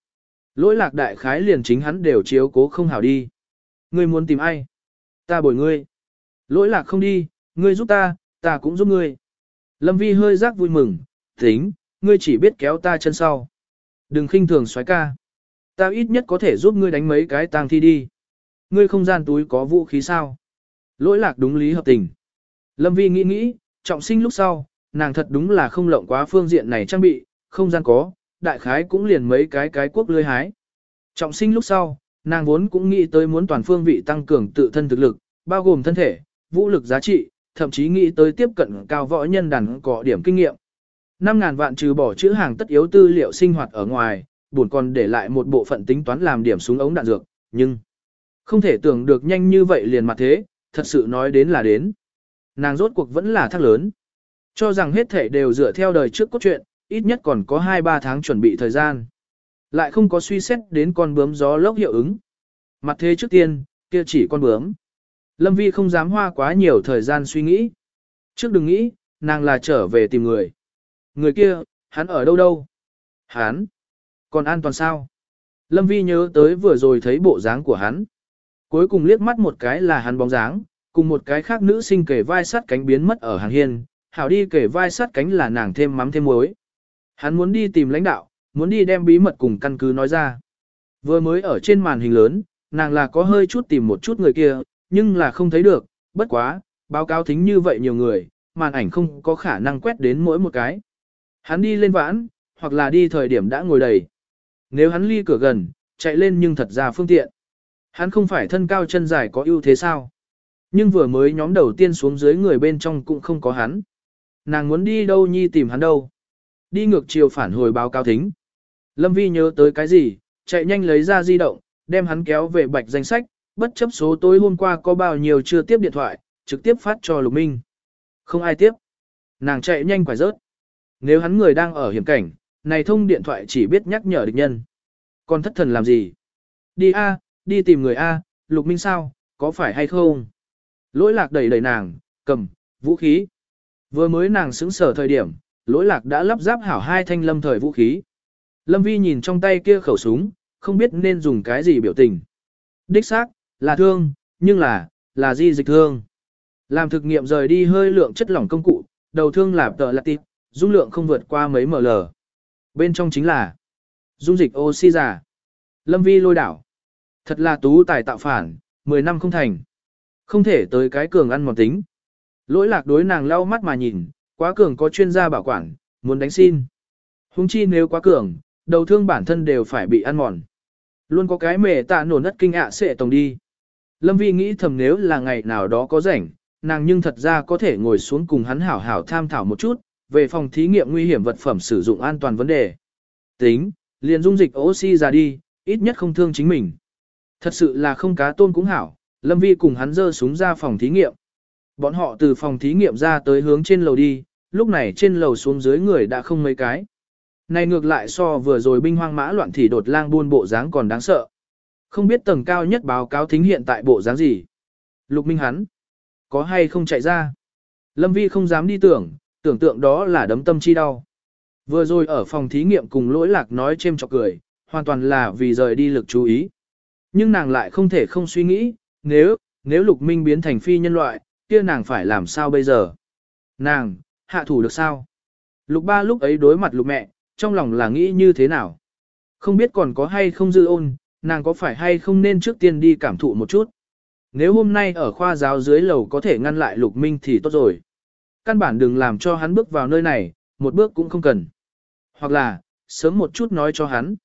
Lỗi lạc đại khái liền chính hắn đều chiếu cố không hảo đi. Ngươi muốn tìm ai? Ta bồi ngươi. Lỗi lạc không đi, ngươi giúp ta, ta cũng giúp ngươi. Lâm Vi hơi rác vui mừng, tính, ngươi chỉ biết kéo ta chân sau. Đừng khinh thường xoái ca. Ta ít nhất có thể giúp ngươi đánh mấy cái tang thi đi. Ngươi không gian túi có vũ khí sao? Lỗi lạc đúng lý hợp tình. Lâm Vi nghĩ nghĩ, trọng sinh lúc sau, nàng thật đúng là không lộng quá phương diện này trang bị, không gian có, đại khái cũng liền mấy cái cái quốc lươi hái. Trọng sinh lúc sau, nàng vốn cũng nghĩ tới muốn toàn phương vị tăng cường tự thân thực lực, bao gồm thân thể, vũ lực giá trị, thậm chí nghĩ tới tiếp cận cao võ nhân đàn có điểm kinh nghiệm. 5.000 vạn trừ bỏ chữ hàng tất yếu tư liệu sinh hoạt ở ngoài, buồn còn để lại một bộ phận tính toán làm điểm súng ống đạn dược, nhưng không thể tưởng được nhanh như vậy liền mặt thế, thật sự nói đến là đến. Nàng rốt cuộc vẫn là thắc lớn. Cho rằng hết thể đều dựa theo đời trước cốt truyện, ít nhất còn có 2-3 tháng chuẩn bị thời gian. Lại không có suy xét đến con bướm gió lốc hiệu ứng. Mặt thế trước tiên, kia chỉ con bướm. Lâm Vi không dám hoa quá nhiều thời gian suy nghĩ. Trước đừng nghĩ, nàng là trở về tìm người. Người kia, hắn ở đâu đâu? Hắn? Còn an toàn sao? Lâm Vi nhớ tới vừa rồi thấy bộ dáng của hắn. Cuối cùng liếc mắt một cái là hắn bóng dáng, cùng một cái khác nữ sinh kể vai sắt cánh biến mất ở hàng hiên, hảo đi kể vai sắt cánh là nàng thêm mắm thêm muối. Hắn muốn đi tìm lãnh đạo, muốn đi đem bí mật cùng căn cứ nói ra. Vừa mới ở trên màn hình lớn, nàng là có hơi chút tìm một chút người kia, nhưng là không thấy được, bất quá, báo cáo thính như vậy nhiều người, màn ảnh không có khả năng quét đến mỗi một cái. Hắn đi lên vãn, hoặc là đi thời điểm đã ngồi đầy. Nếu hắn ly cửa gần, chạy lên nhưng thật ra phương tiện. Hắn không phải thân cao chân dài có ưu thế sao? Nhưng vừa mới nhóm đầu tiên xuống dưới người bên trong cũng không có hắn. Nàng muốn đi đâu nhi tìm hắn đâu. Đi ngược chiều phản hồi báo cáo thính. Lâm Vi nhớ tới cái gì, chạy nhanh lấy ra di động, đem hắn kéo về bạch danh sách, bất chấp số tối hôm qua có bao nhiêu chưa tiếp điện thoại, trực tiếp phát cho Lục Minh. Không ai tiếp. Nàng chạy nhanh quải rớt. Nếu hắn người đang ở hiểm cảnh, này thông điện thoại chỉ biết nhắc nhở địch nhân. Còn thất thần làm gì? Đi A, đi tìm người A, Lục Minh sao, có phải hay không? Lỗi lạc đẩy đẩy nàng, cầm, vũ khí. Vừa mới nàng xứng sở thời điểm, lỗi lạc đã lắp ráp hảo hai thanh lâm thời vũ khí. Lâm Vi nhìn trong tay kia khẩu súng, không biết nên dùng cái gì biểu tình. Đích xác, là thương, nhưng là, là di dịch thương. Làm thực nghiệm rời đi hơi lượng chất lỏng công cụ, đầu thương là tờ lạc tịp, dung lượng không vượt qua mấy ml. Bên trong chính là dung dịch oxy giả. Lâm Vi lôi đảo. Thật là tú tài tạo phản, 10 năm không thành. Không thể tới cái cường ăn mòn tính. Lỗi lạc đối nàng lau mắt mà nhìn, quá cường có chuyên gia bảo quản, muốn đánh xin. Hùng chi nếu quá cường, đầu thương bản thân đều phải bị ăn mòn. Luôn có cái mề tạ nổ nất kinh ạ sẽ tổng đi. Lâm Vi nghĩ thầm nếu là ngày nào đó có rảnh, nàng nhưng thật ra có thể ngồi xuống cùng hắn hảo hảo tham thảo một chút, về phòng thí nghiệm nguy hiểm vật phẩm sử dụng an toàn vấn đề. Tính, liền dung dịch oxy ra đi, ít nhất không thương chính mình. Thật sự là không cá tôn cũng hảo, Lâm Vi cùng hắn dơ súng ra phòng thí nghiệm. Bọn họ từ phòng thí nghiệm ra tới hướng trên lầu đi, lúc này trên lầu xuống dưới người đã không mấy cái. Này ngược lại so vừa rồi binh hoang mã loạn thì đột lang buôn bộ dáng còn đáng sợ. Không biết tầng cao nhất báo cáo thính hiện tại bộ dáng gì. Lục Minh hắn, có hay không chạy ra. Lâm Vi không dám đi tưởng, tưởng tượng đó là đấm tâm chi đau. Vừa rồi ở phòng thí nghiệm cùng lỗi lạc nói chêm chọc cười, hoàn toàn là vì rời đi lực chú ý. Nhưng nàng lại không thể không suy nghĩ, nếu, nếu lục minh biến thành phi nhân loại, kia nàng phải làm sao bây giờ? Nàng, hạ thủ được sao? Lục ba lúc ấy đối mặt lục mẹ, trong lòng là nghĩ như thế nào? Không biết còn có hay không dư ôn, nàng có phải hay không nên trước tiên đi cảm thụ một chút? Nếu hôm nay ở khoa giáo dưới lầu có thể ngăn lại lục minh thì tốt rồi. Căn bản đừng làm cho hắn bước vào nơi này, một bước cũng không cần. Hoặc là, sớm một chút nói cho hắn.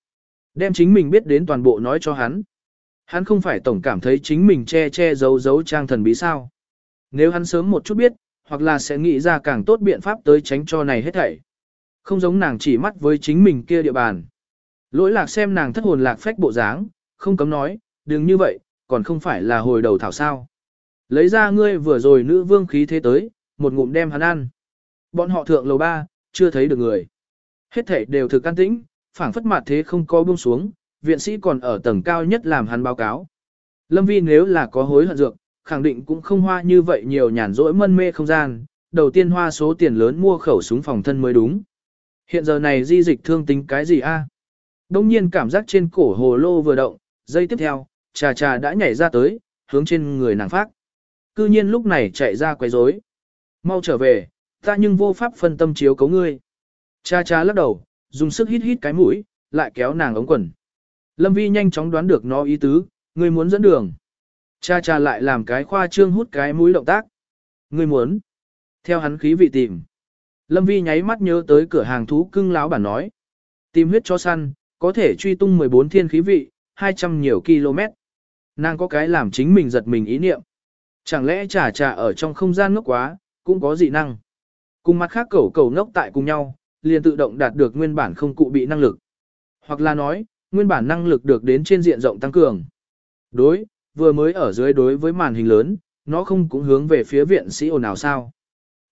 Đem chính mình biết đến toàn bộ nói cho hắn. Hắn không phải tổng cảm thấy chính mình che che giấu giấu trang thần bí sao. Nếu hắn sớm một chút biết, hoặc là sẽ nghĩ ra càng tốt biện pháp tới tránh cho này hết thảy. Không giống nàng chỉ mắt với chính mình kia địa bàn. Lỗi lạc xem nàng thất hồn lạc phách bộ dáng, không cấm nói, đừng như vậy, còn không phải là hồi đầu thảo sao. Lấy ra ngươi vừa rồi nữ vương khí thế tới, một ngụm đem hắn ăn. Bọn họ thượng lầu ba, chưa thấy được người. Hết thảy đều thực can tĩnh, phảng phất mặt thế không có buông xuống, viện sĩ còn ở tầng cao nhất làm hắn báo cáo. Lâm Vi nếu là có hối hận dược, khẳng định cũng không hoa như vậy nhiều nhàn rỗi mân mê không gian, đầu tiên hoa số tiền lớn mua khẩu súng phòng thân mới đúng. Hiện giờ này di dịch thương tính cái gì a? Đông nhiên cảm giác trên cổ hồ lô vừa động, giây tiếp theo, trà trà đã nhảy ra tới, hướng trên người nàng phát. Cư nhiên lúc này chạy ra quấy rối. Mau trở về, ta nhưng vô pháp phân tâm chiếu cấu ngươi. Cha cha lắc đầu, dùng sức hít hít cái mũi, lại kéo nàng ống quần. Lâm Vi nhanh chóng đoán được nó ý tứ, ngươi muốn dẫn đường. Cha cha lại làm cái khoa trương hút cái mũi động tác. Ngươi muốn. Theo hắn khí vị tìm. Lâm Vi nháy mắt nhớ tới cửa hàng thú cưng láo bản nói. Tìm huyết cho săn, có thể truy tung 14 thiên khí vị, 200 nhiều km. Nàng có cái làm chính mình giật mình ý niệm. Chẳng lẽ trà trà ở trong không gian ngốc quá, cũng có dị năng. Cùng mặt khác cẩu cẩu ngốc tại cùng nhau, liền tự động đạt được nguyên bản không cụ bị năng lực. Hoặc là nói, nguyên bản năng lực được đến trên diện rộng tăng cường. Đối, vừa mới ở dưới đối với màn hình lớn, nó không cũng hướng về phía viện sĩ ồn nào sao.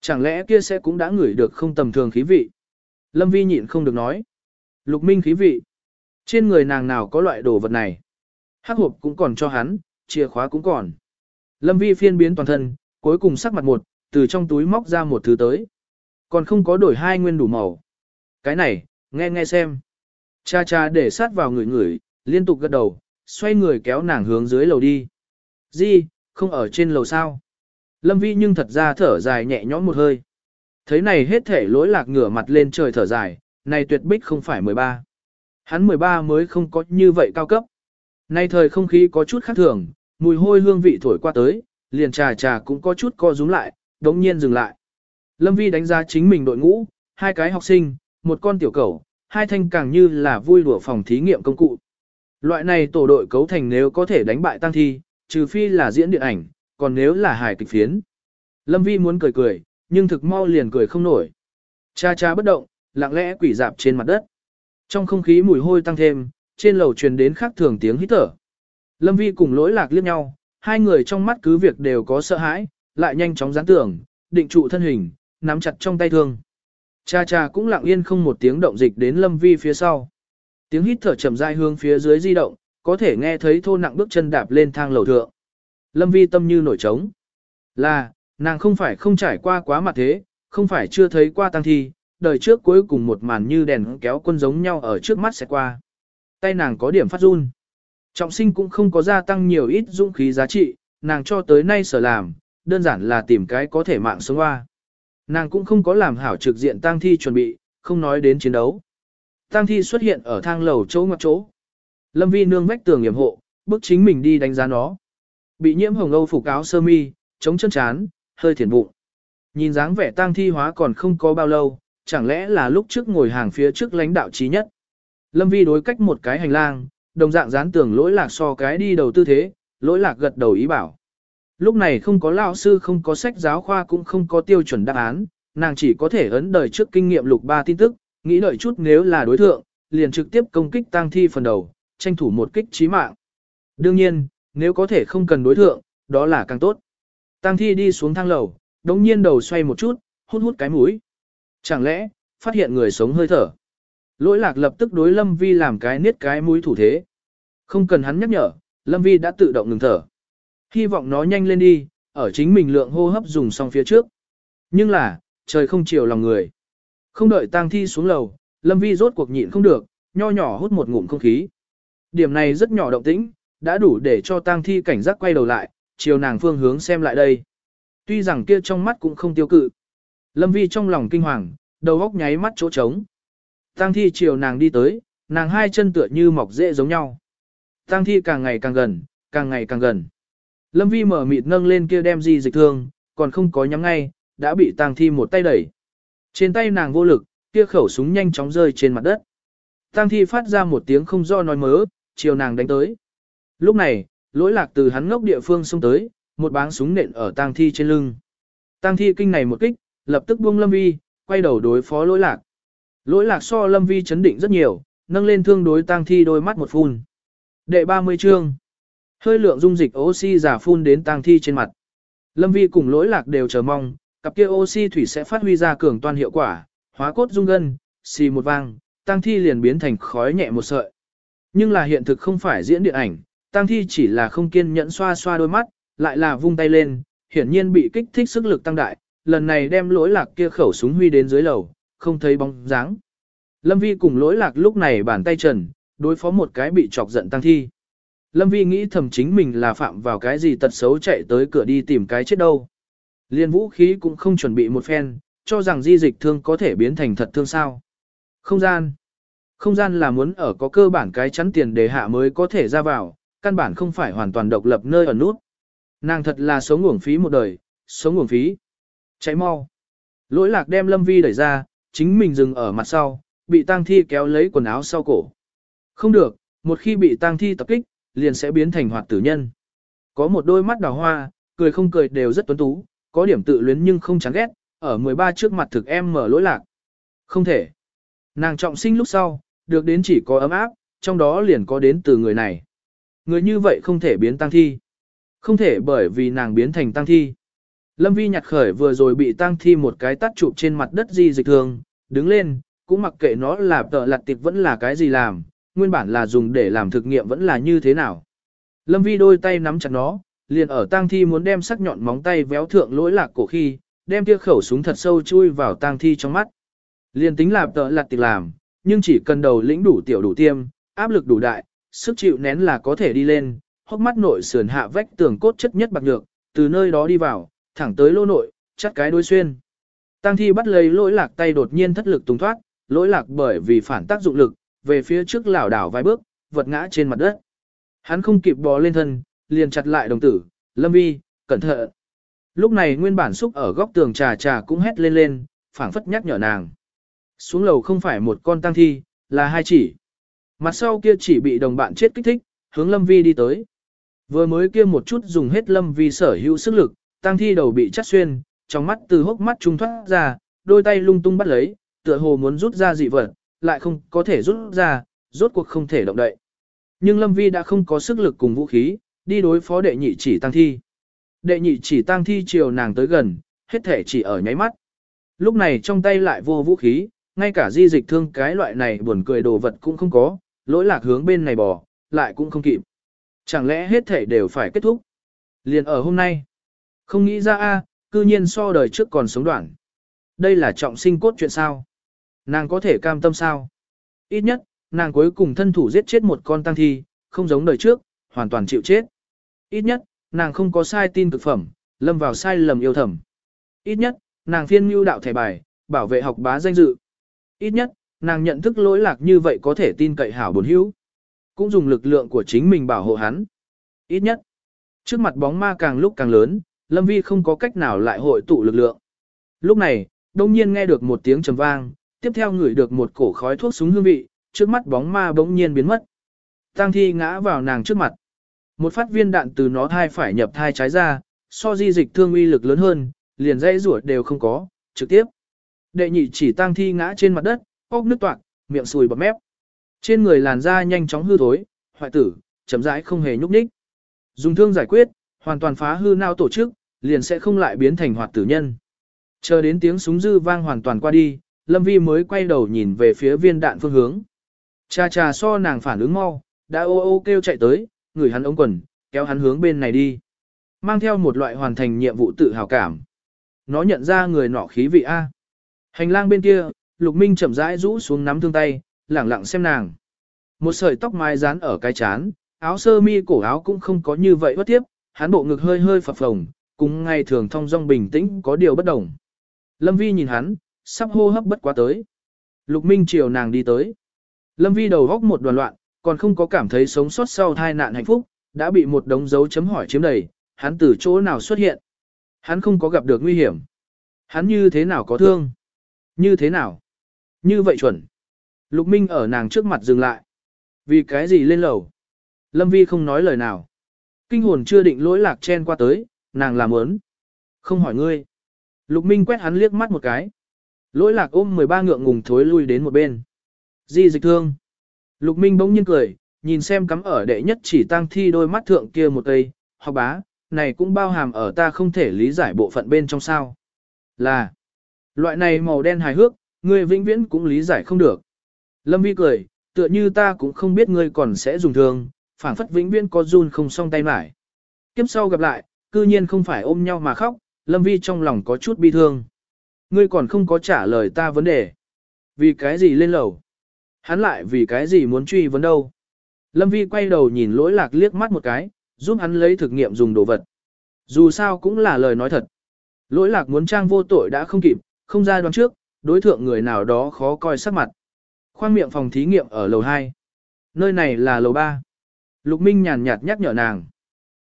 Chẳng lẽ kia sẽ cũng đã ngửi được không tầm thường khí vị. Lâm Vi nhịn không được nói. Lục minh khí vị. Trên người nàng nào có loại đồ vật này. Hắc hộp cũng còn cho hắn, chìa khóa cũng còn. Lâm Vi phiên biến toàn thân, cuối cùng sắc mặt một, từ trong túi móc ra một thứ tới. Còn không có đổi hai nguyên đủ màu. Cái này, nghe nghe xem. Cha cha để sát vào người người, liên tục gật đầu, xoay người kéo nàng hướng dưới lầu đi. Di, không ở trên lầu sao. Lâm Vi nhưng thật ra thở dài nhẹ nhõm một hơi. Thấy này hết thể lỗi lạc ngửa mặt lên trời thở dài, này tuyệt bích không phải 13. Hắn 13 mới không có như vậy cao cấp. Nay thời không khí có chút khác thường, mùi hôi hương vị thổi qua tới, liền trà trà cũng có chút co rúm lại, đống nhiên dừng lại. Lâm Vi đánh giá chính mình đội ngũ, hai cái học sinh, một con tiểu cẩu, hai thanh càng như là vui đùa phòng thí nghiệm công cụ. Loại này tổ đội cấu thành nếu có thể đánh bại tăng thi, trừ phi là diễn điện ảnh, còn nếu là hài kịch phiến. Lâm Vi muốn cười cười, nhưng thực mau liền cười không nổi. Cha cha bất động, lặng lẽ quỷ dạp trên mặt đất. Trong không khí mùi hôi tăng thêm, trên lầu truyền đến khác thường tiếng hít thở. Lâm Vi cùng lỗi lạc liếc nhau, hai người trong mắt cứ việc đều có sợ hãi, lại nhanh chóng gián tưởng, định trụ thân hình, nắm chặt trong tay thương. Cha cha cũng lặng yên không một tiếng động dịch đến Lâm Vi phía sau. Tiếng hít thở chậm rãi hướng phía dưới di động, có thể nghe thấy thô nặng bước chân đạp lên thang lầu thượng. Lâm Vi tâm như nổi trống. Là, nàng không phải không trải qua quá mặt thế, không phải chưa thấy qua tăng thi, đời trước cuối cùng một màn như đèn kéo quân giống nhau ở trước mắt sẽ qua. Tay nàng có điểm phát run. Trọng sinh cũng không có gia tăng nhiều ít dũng khí giá trị, nàng cho tới nay sở làm, đơn giản là tìm cái có thể mạng sống qua. Nàng cũng không có làm hảo trực diện tang thi chuẩn bị, không nói đến chiến đấu. Tang thi xuất hiện ở thang lầu chỗ ngoặc chỗ. Lâm Vi nương vách tường nghiệm hộ, bước chính mình đi đánh giá nó. Bị nhiễm hồng âu phục áo sơ mi, chống chân chán, hơi thiền bụng. Nhìn dáng vẻ tang thi hóa còn không có bao lâu, chẳng lẽ là lúc trước ngồi hàng phía trước lãnh đạo trí nhất. Lâm Vi đối cách một cái hành lang, đồng dạng dán tường lỗi lạc so cái đi đầu tư thế, lỗi lạc gật đầu ý bảo. Lúc này không có lão sư không có sách giáo khoa cũng không có tiêu chuẩn đáp án, nàng chỉ có thể ấn đời trước kinh nghiệm lục ba tin tức, nghĩ đợi chút nếu là đối thượng, liền trực tiếp công kích tang thi phần đầu, tranh thủ một kích chí mạng. Đương nhiên, nếu có thể không cần đối thượng, đó là càng tốt. Tang thi đi xuống thang lầu, đống nhiên đầu xoay một chút, hút hút cái mũi. Chẳng lẽ, phát hiện người sống hơi thở. Lỗi lạc lập tức đối Lâm Vi làm cái niết cái mũi thủ thế. Không cần hắn nhắc nhở, Lâm Vi đã tự động ngừng thở. Hy vọng nó nhanh lên đi, ở chính mình lượng hô hấp dùng xong phía trước. Nhưng là, trời không chiều lòng người. Không đợi tang thi xuống lầu, Lâm Vi rốt cuộc nhịn không được, nho nhỏ hút một ngụm không khí. Điểm này rất nhỏ động tĩnh, đã đủ để cho tang thi cảnh giác quay đầu lại, chiều nàng phương hướng xem lại đây. Tuy rằng kia trong mắt cũng không tiêu cự. Lâm Vi trong lòng kinh hoàng, đầu óc nháy mắt chỗ trống. Tang thi chiều nàng đi tới, nàng hai chân tựa như mọc rễ giống nhau. Tang thi càng ngày càng gần, càng ngày càng gần. Lâm Vi mở mịt nâng lên kia đem di dịch thương, còn không có nhắm ngay, đã bị tang thi một tay đẩy. Trên tay nàng vô lực, kia khẩu súng nhanh chóng rơi trên mặt đất. Tang thi phát ra một tiếng không do nói mớ, chiều nàng đánh tới. Lúc này, lỗi lạc từ hắn ngốc địa phương xông tới, một báng súng nện ở tang thi trên lưng. Tang thi kinh này một kích, lập tức buông Lâm Vi, quay đầu đối phó lỗi lạc. Lỗi lạc so Lâm Vi chấn định rất nhiều, nâng lên thương đối tang thi đôi mắt một phun. Đệ 30 chương. Hơi lượng dung dịch oxy giả phun đến tang thi trên mặt. Lâm Vi cùng lỗi lạc đều chờ mong, cặp kia oxy thủy sẽ phát huy ra cường toàn hiệu quả, hóa cốt dung gân, xì một vang, tang thi liền biến thành khói nhẹ một sợi. Nhưng là hiện thực không phải diễn điện ảnh, tang thi chỉ là không kiên nhẫn xoa xoa đôi mắt, lại là vung tay lên, hiển nhiên bị kích thích sức lực tăng đại, lần này đem lỗi lạc kia khẩu súng huy đến dưới lầu, không thấy bóng dáng. Lâm Vi cùng lỗi lạc lúc này bàn tay trần, đối phó một cái bị chọc giận tăng thi. Lâm Vi nghĩ thầm chính mình là phạm vào cái gì tật xấu chạy tới cửa đi tìm cái chết đâu. Liên vũ khí cũng không chuẩn bị một phen, cho rằng di dịch thương có thể biến thành thật thương sao. Không gian. Không gian là muốn ở có cơ bản cái chắn tiền đề hạ mới có thể ra vào, căn bản không phải hoàn toàn độc lập nơi ở nút. Nàng thật là sống uổng phí một đời, sống uổng phí. Cháy mau. Lỗi lạc đem Lâm Vi đẩy ra, chính mình dừng ở mặt sau, bị tang thi kéo lấy quần áo sau cổ. Không được, một khi bị tang thi tập kích, liền sẽ biến thành hoạt tử nhân. Có một đôi mắt đào hoa, cười không cười đều rất tuấn tú, có điểm tự luyến nhưng không chán ghét, ở 13 trước mặt thực em mở lỗi lạc. Không thể. Nàng trọng sinh lúc sau, được đến chỉ có ấm áp, trong đó liền có đến từ người này. Người như vậy không thể biến tăng thi. Không thể bởi vì nàng biến thành tăng thi. Lâm Vi nhặt khởi vừa rồi bị tăng thi một cái tắt chụp trên mặt đất di dịch thường, đứng lên, cũng mặc kệ nó là tợ lặt tịp vẫn là cái gì làm, nguyên bản là dùng để làm thực nghiệm vẫn là như thế nào. Lâm Vi đôi tay nắm chặt nó, liền ở tang thi muốn đem sắc nhọn móng tay véo thượng lỗi lạc cổ khi, đem kia khẩu súng thật sâu chui vào tang thi trong mắt. Liền tính là tợ lặt tịch làm, nhưng chỉ cần đầu lĩnh đủ tiểu đủ tiêm, áp lực đủ đại, sức chịu nén là có thể đi lên, hốc mắt nội sườn hạ vách tường cốt chất nhất bạc nhược, từ nơi đó đi vào, thẳng tới lô nội, chắt cái đôi xuyên. tang thi bắt lấy lỗi lạc tay đột nhiên thất lực tung thoát, lỗi lạc bởi vì phản tác dụng lực, về phía trước lảo đảo vài bước, vật ngã trên mặt đất. Hắn không kịp bò lên thân, liền chặt lại đồng tử, lâm vi, cẩn thận. Lúc này nguyên bản xúc ở góc tường trà trà cũng hét lên lên, phảng phất nhắc nhở nàng. Xuống lầu không phải một con tăng thi, là hai chỉ. Mặt sau kia chỉ bị đồng bạn chết kích thích, hướng lâm vi đi tới. Vừa mới kia một chút dùng hết lâm vi sở hữu sức lực, tăng thi đầu bị chắt xuyên, trong mắt từ hốc mắt trung thoát ra, đôi tay lung tung bắt lấy, tựa hồ muốn rút ra dị vật, lại không có thể rút ra, rốt cuộc không thể động đậy. Nhưng Lâm Vi đã không có sức lực cùng vũ khí, đi đối phó đệ nhị chỉ tăng thi. Đệ nhị chỉ tăng thi chiều nàng tới gần, hết thể chỉ ở nháy mắt. Lúc này trong tay lại vô vũ khí, ngay cả di dịch thương cái loại này buồn cười đồ vật cũng không có, lỗi lạc hướng bên này bò, lại cũng không kịp. Chẳng lẽ hết thể đều phải kết thúc? Liền ở hôm nay, không nghĩ ra a, cư nhiên so đời trước còn sống đoạn. Đây là trọng sinh cốt chuyện sao? Nàng có thể cam tâm sao? Ít nhất, nàng cuối cùng thân thủ giết chết một con tăng thi, không giống đời trước, hoàn toàn chịu chết. Ít nhất, nàng không có sai tin thực phẩm, lâm vào sai lầm yêu thầm. Ít nhất, nàng phiên mưu đạo thẻ bài, bảo vệ học bá danh dự. Ít nhất, nàng nhận thức lỗi lạc như vậy có thể tin cậy hảo bổn hữu. Cũng dùng lực lượng của chính mình bảo hộ hắn. Ít nhất, trước mặt bóng ma càng lúc càng lớn, Lâm Vi không có cách nào lại hội tụ lực lượng. Lúc này, đông nhiên nghe được một tiếng trầm vang, tiếp theo ngửi được một cổ khói thuốc súng hương vị, trước mắt bóng ma bỗng nhiên biến mất. Tăng thi ngã vào nàng trước mặt. Một phát viên đạn từ nó thai phải nhập thai trái ra, so di dịch thương uy lực lớn hơn, liền dây rủa đều không có, trực tiếp. Đệ nhị chỉ tăng thi ngã trên mặt đất, ốc nước toạc, miệng sùi bọt mép. Trên người làn da nhanh chóng hư thối, hoại tử, chậm rãi không hề nhúc nhích. Dùng thương giải quyết, hoàn toàn phá hư não tổ chức, liền sẽ không lại biến thành hoạt tử nhân. Chờ đến tiếng súng dư vang hoàn toàn qua đi, Lâm Vi mới quay đầu nhìn về phía viên đạn phương hướng. Cha cha so nàng phản ứng mau, đã ô ô kêu chạy tới, người hắn ống quần, kéo hắn hướng bên này đi. Mang theo một loại hoàn thành nhiệm vụ tự hào cảm. Nó nhận ra người nọ khí vị A. Hành lang bên kia, Lục Minh chậm rãi rũ xuống nắm thương tay, lẳng lặng xem nàng. Một sợi tóc mai dán ở cái chán, áo sơ mi cổ áo cũng không có như vậy bất tiếp, hắn bộ ngực hơi hơi phập phồng, cùng ngày thường thông dong bình tĩnh có điều bất đồng. Lâm Vi nhìn hắn, sắp hô hấp bất quá tới. Lục Minh chiều nàng đi tới. Lâm Vi đầu góc một đoàn loạn, còn không có cảm thấy sống sót sau tai nạn hạnh phúc, đã bị một đống dấu chấm hỏi chiếm đầy, hắn từ chỗ nào xuất hiện. Hắn không có gặp được nguy hiểm. Hắn như thế nào có thương? Như thế nào? Như vậy chuẩn. Lục Minh ở nàng trước mặt dừng lại. Vì cái gì lên lầu? Lâm Vi không nói lời nào. Kinh hồn chưa định lỗi lạc chen qua tới, nàng làm ớn. Không hỏi ngươi. Lục Minh quét hắn liếc mắt một cái. Lỗi lạc ôm 13 ngượng ngùng thối lui đến một bên. Di dịch thương. Lục Minh bỗng nhiên cười, nhìn xem cắm ở đệ nhất chỉ tang thi đôi mắt thượng kia một cây, học bá, này cũng bao hàm ở ta không thể lý giải bộ phận bên trong sao. Là, loại này màu đen hài hước, ngươi vĩnh viễn cũng lý giải không được. Lâm Vi cười, tựa như ta cũng không biết ngươi còn sẽ dùng thương, phảng phất vĩnh viễn có run không song tay mải. Kiếp sau gặp lại, cư nhiên không phải ôm nhau mà khóc, Lâm Vi trong lòng có chút bi thương. Ngươi còn không có trả lời ta vấn đề. Vì cái gì lên lầu? Hắn lại vì cái gì muốn truy vấn đâu? Lâm Vi quay đầu nhìn lỗi lạc liếc mắt một cái, giúp hắn lấy thực nghiệm dùng đồ vật. Dù sao cũng là lời nói thật. Lỗi lạc muốn trang vô tội đã không kịp, không ra đoán trước, đối thượng người nào đó khó coi sắc mặt. Khoang miệng phòng thí nghiệm ở lầu 2. Nơi này là lầu 3. Lục Minh nhàn nhạt nhắc nhở nàng.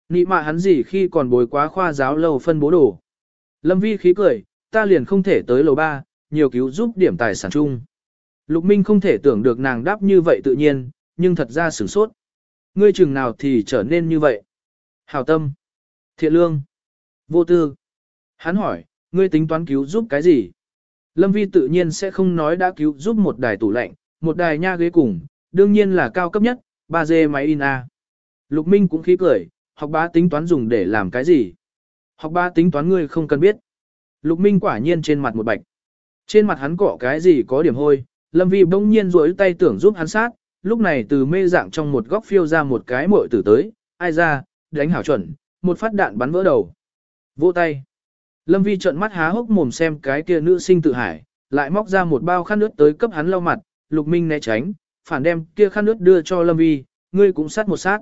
Nị mạ hắn gì khi còn bồi quá khoa giáo lầu phân bố đồ. Lâm vi khí cười, ta liền không thể tới lầu ba, nhiều cứu giúp điểm tài sản chung. Lục Minh không thể tưởng được nàng đáp như vậy tự nhiên, nhưng thật ra sửng sốt. Ngươi chừng nào thì trở nên như vậy. Hào tâm, thiện lương, vô tư. Hắn hỏi, ngươi tính toán cứu giúp cái gì? Lâm Vi tự nhiên sẽ không nói đã cứu giúp một đài tủ lạnh, một đài nha ghế cùng, đương nhiên là cao cấp nhất, 3D máy in A. Lục Minh cũng khí cười, học bá tính toán dùng để làm cái gì? Học bá tính toán ngươi không cần biết. Lục Minh quả nhiên trên mặt một bạch. Trên mặt hắn cọ cái gì có điểm hôi, Lâm Vi bỗng nhiên duỗi tay tưởng giúp hắn sát, lúc này từ mê dạng trong một góc phiêu ra một cái muội tử tới, ai ra, đánh hảo chuẩn, một phát đạn bắn vỡ đầu. Vỗ tay. Lâm Vi trợn mắt há hốc mồm xem cái kia nữ sinh tự hải, lại móc ra một bao khăn nước tới cấp hắn lau mặt, Lục Minh né tránh, phản đem kia khăn nước đưa cho Lâm Vi, ngươi cũng sát một sát.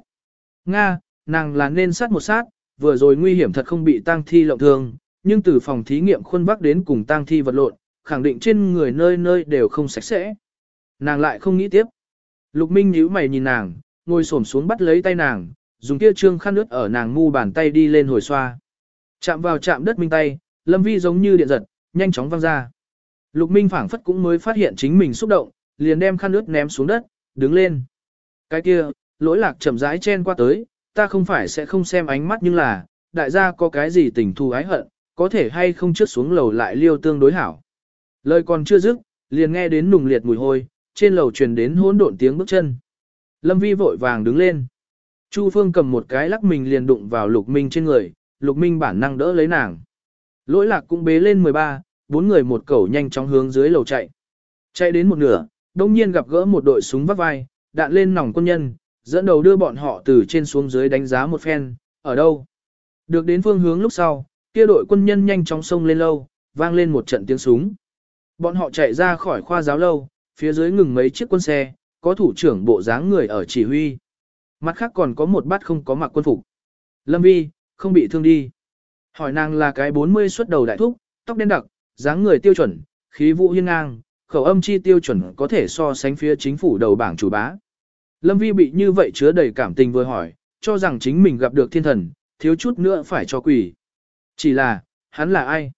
Nga, nàng là nên sát một sát, vừa rồi nguy hiểm thật không bị tang thi lộng thương, nhưng từ phòng thí nghiệm khuôn vác đến cùng tang thi vật lộn, khẳng định trên người nơi nơi đều không sạch sẽ. Nàng lại không nghĩ tiếp. Lục Minh nhíu mày nhìn nàng, ngồi xổm xuống bắt lấy tay nàng, dùng kia trương khăn nước ở nàng mu bàn tay đi lên hồi xoa. Chạm vào chạm đất minh tay, Lâm Vi giống như điện giật, nhanh chóng văng ra. Lục Minh phảng phất cũng mới phát hiện chính mình xúc động, liền đem khăn nước ném xuống đất, đứng lên. Cái kia, lỗi lạc chậm rãi chen qua tới, ta không phải sẽ không xem ánh mắt nhưng là, đại gia có cái gì tình thù ái hận, có thể hay không trước xuống lầu lại liêu tương đối hảo. Lời còn chưa dứt, liền nghe đến nùng liệt mùi hôi, trên lầu truyền đến hỗn độn tiếng bước chân. Lâm Vi vội vàng đứng lên. Chu Phương cầm một cái lắc mình liền đụng vào Lục Minh trên người, Lục Minh bản năng đỡ lấy nàng. Lỗi lạc cũng bế lên 13, bốn người một cẩu nhanh chóng hướng dưới lầu chạy. Chạy đến một nửa, đông nhiên gặp gỡ một đội súng vắt vai, đạn lên nòng quân nhân, dẫn đầu đưa bọn họ từ trên xuống dưới đánh giá một phen, ở đâu. Được đến phương hướng lúc sau, kia đội quân nhân nhanh chóng xông lên lâu, vang lên một trận tiếng súng. Bọn họ chạy ra khỏi khoa giáo lâu, phía dưới ngừng mấy chiếc quân xe, có thủ trưởng bộ dáng người ở chỉ huy. Mặt khác còn có một bát không có mặc quân phục. Lâm Vi, không bị thương đi. Hỏi nàng là cái 40 xuất đầu đại thúc, tóc đen đặc, dáng người tiêu chuẩn, khí vũ hiên ngang, khẩu âm chi tiêu chuẩn có thể so sánh phía chính phủ đầu bảng chủ bá. Lâm Vi bị như vậy chứa đầy cảm tình vừa hỏi, cho rằng chính mình gặp được thiên thần, thiếu chút nữa phải cho quỷ. Chỉ là, hắn là ai?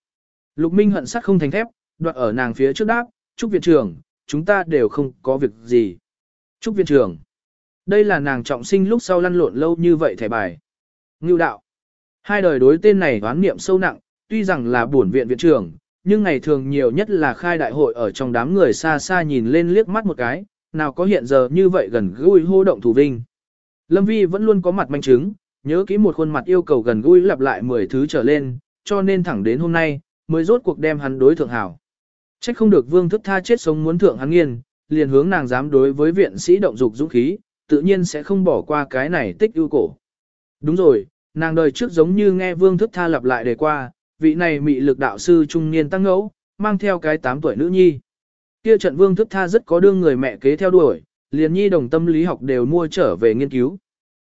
Lục Minh hận sắt không thành thép, đoạt ở nàng phía trước đáp, Trúc Viện trưởng, chúng ta đều không có việc gì. Trúc Viện trưởng, đây là nàng trọng sinh lúc sau lăn lộn lâu như vậy thẻ bài. Ngưu đạo, hai đời đối tên này đoán niệm sâu nặng, tuy rằng là buồn viện viện trưởng, nhưng ngày thường nhiều nhất là khai đại hội ở trong đám người xa xa nhìn lên liếc mắt một cái, nào có hiện giờ như vậy gần gũi hô động thủ vinh. Lâm Vi vẫn luôn có mặt manh chứng, nhớ kỹ một khuôn mặt yêu cầu gần gũi lặp lại 10 thứ trở lên, cho nên thẳng đến hôm nay, mới rốt cuộc đem hắn đối thượng hảo. Trách không được vương thức tha chết sống muốn thượng hắn nghiên, liền hướng nàng dám đối với viện sĩ động dục dũng khí, tự nhiên sẽ không bỏ qua cái này tích ưu cổ. Đúng rồi, nàng đời trước giống như nghe vương thức tha lặp lại đề qua, vị này mị lực đạo sư trung niên tăng ngẫu, mang theo cái 8 tuổi nữ nhi. Kia trận vương thức tha rất có đương người mẹ kế theo đuổi, liền nhi đồng tâm lý học đều mua trở về nghiên cứu.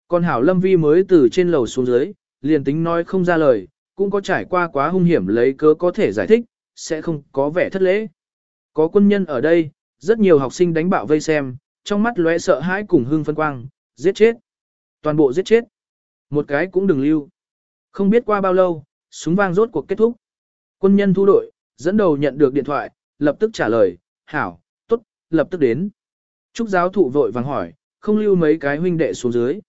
Còn Hảo Lâm Vi mới từ trên lầu xuống dưới, liền tính nói không ra lời, cũng có trải qua quá hung hiểm lấy cớ có thể giải thích, sẽ không có vẻ thất lễ. Có quân nhân ở đây, rất nhiều học sinh đánh bạo vây xem, trong mắt lóe sợ hãi cùng hưng phân quang, giết chết. Toàn bộ giết chết. Một cái cũng đừng lưu. Không biết qua bao lâu, súng vang rốt cuộc kết thúc. Quân nhân thu đội, dẫn đầu nhận được điện thoại, lập tức trả lời, hảo, tốt, lập tức đến. Trúc giáo thụ vội vàng hỏi, không lưu mấy cái huynh đệ xuống dưới.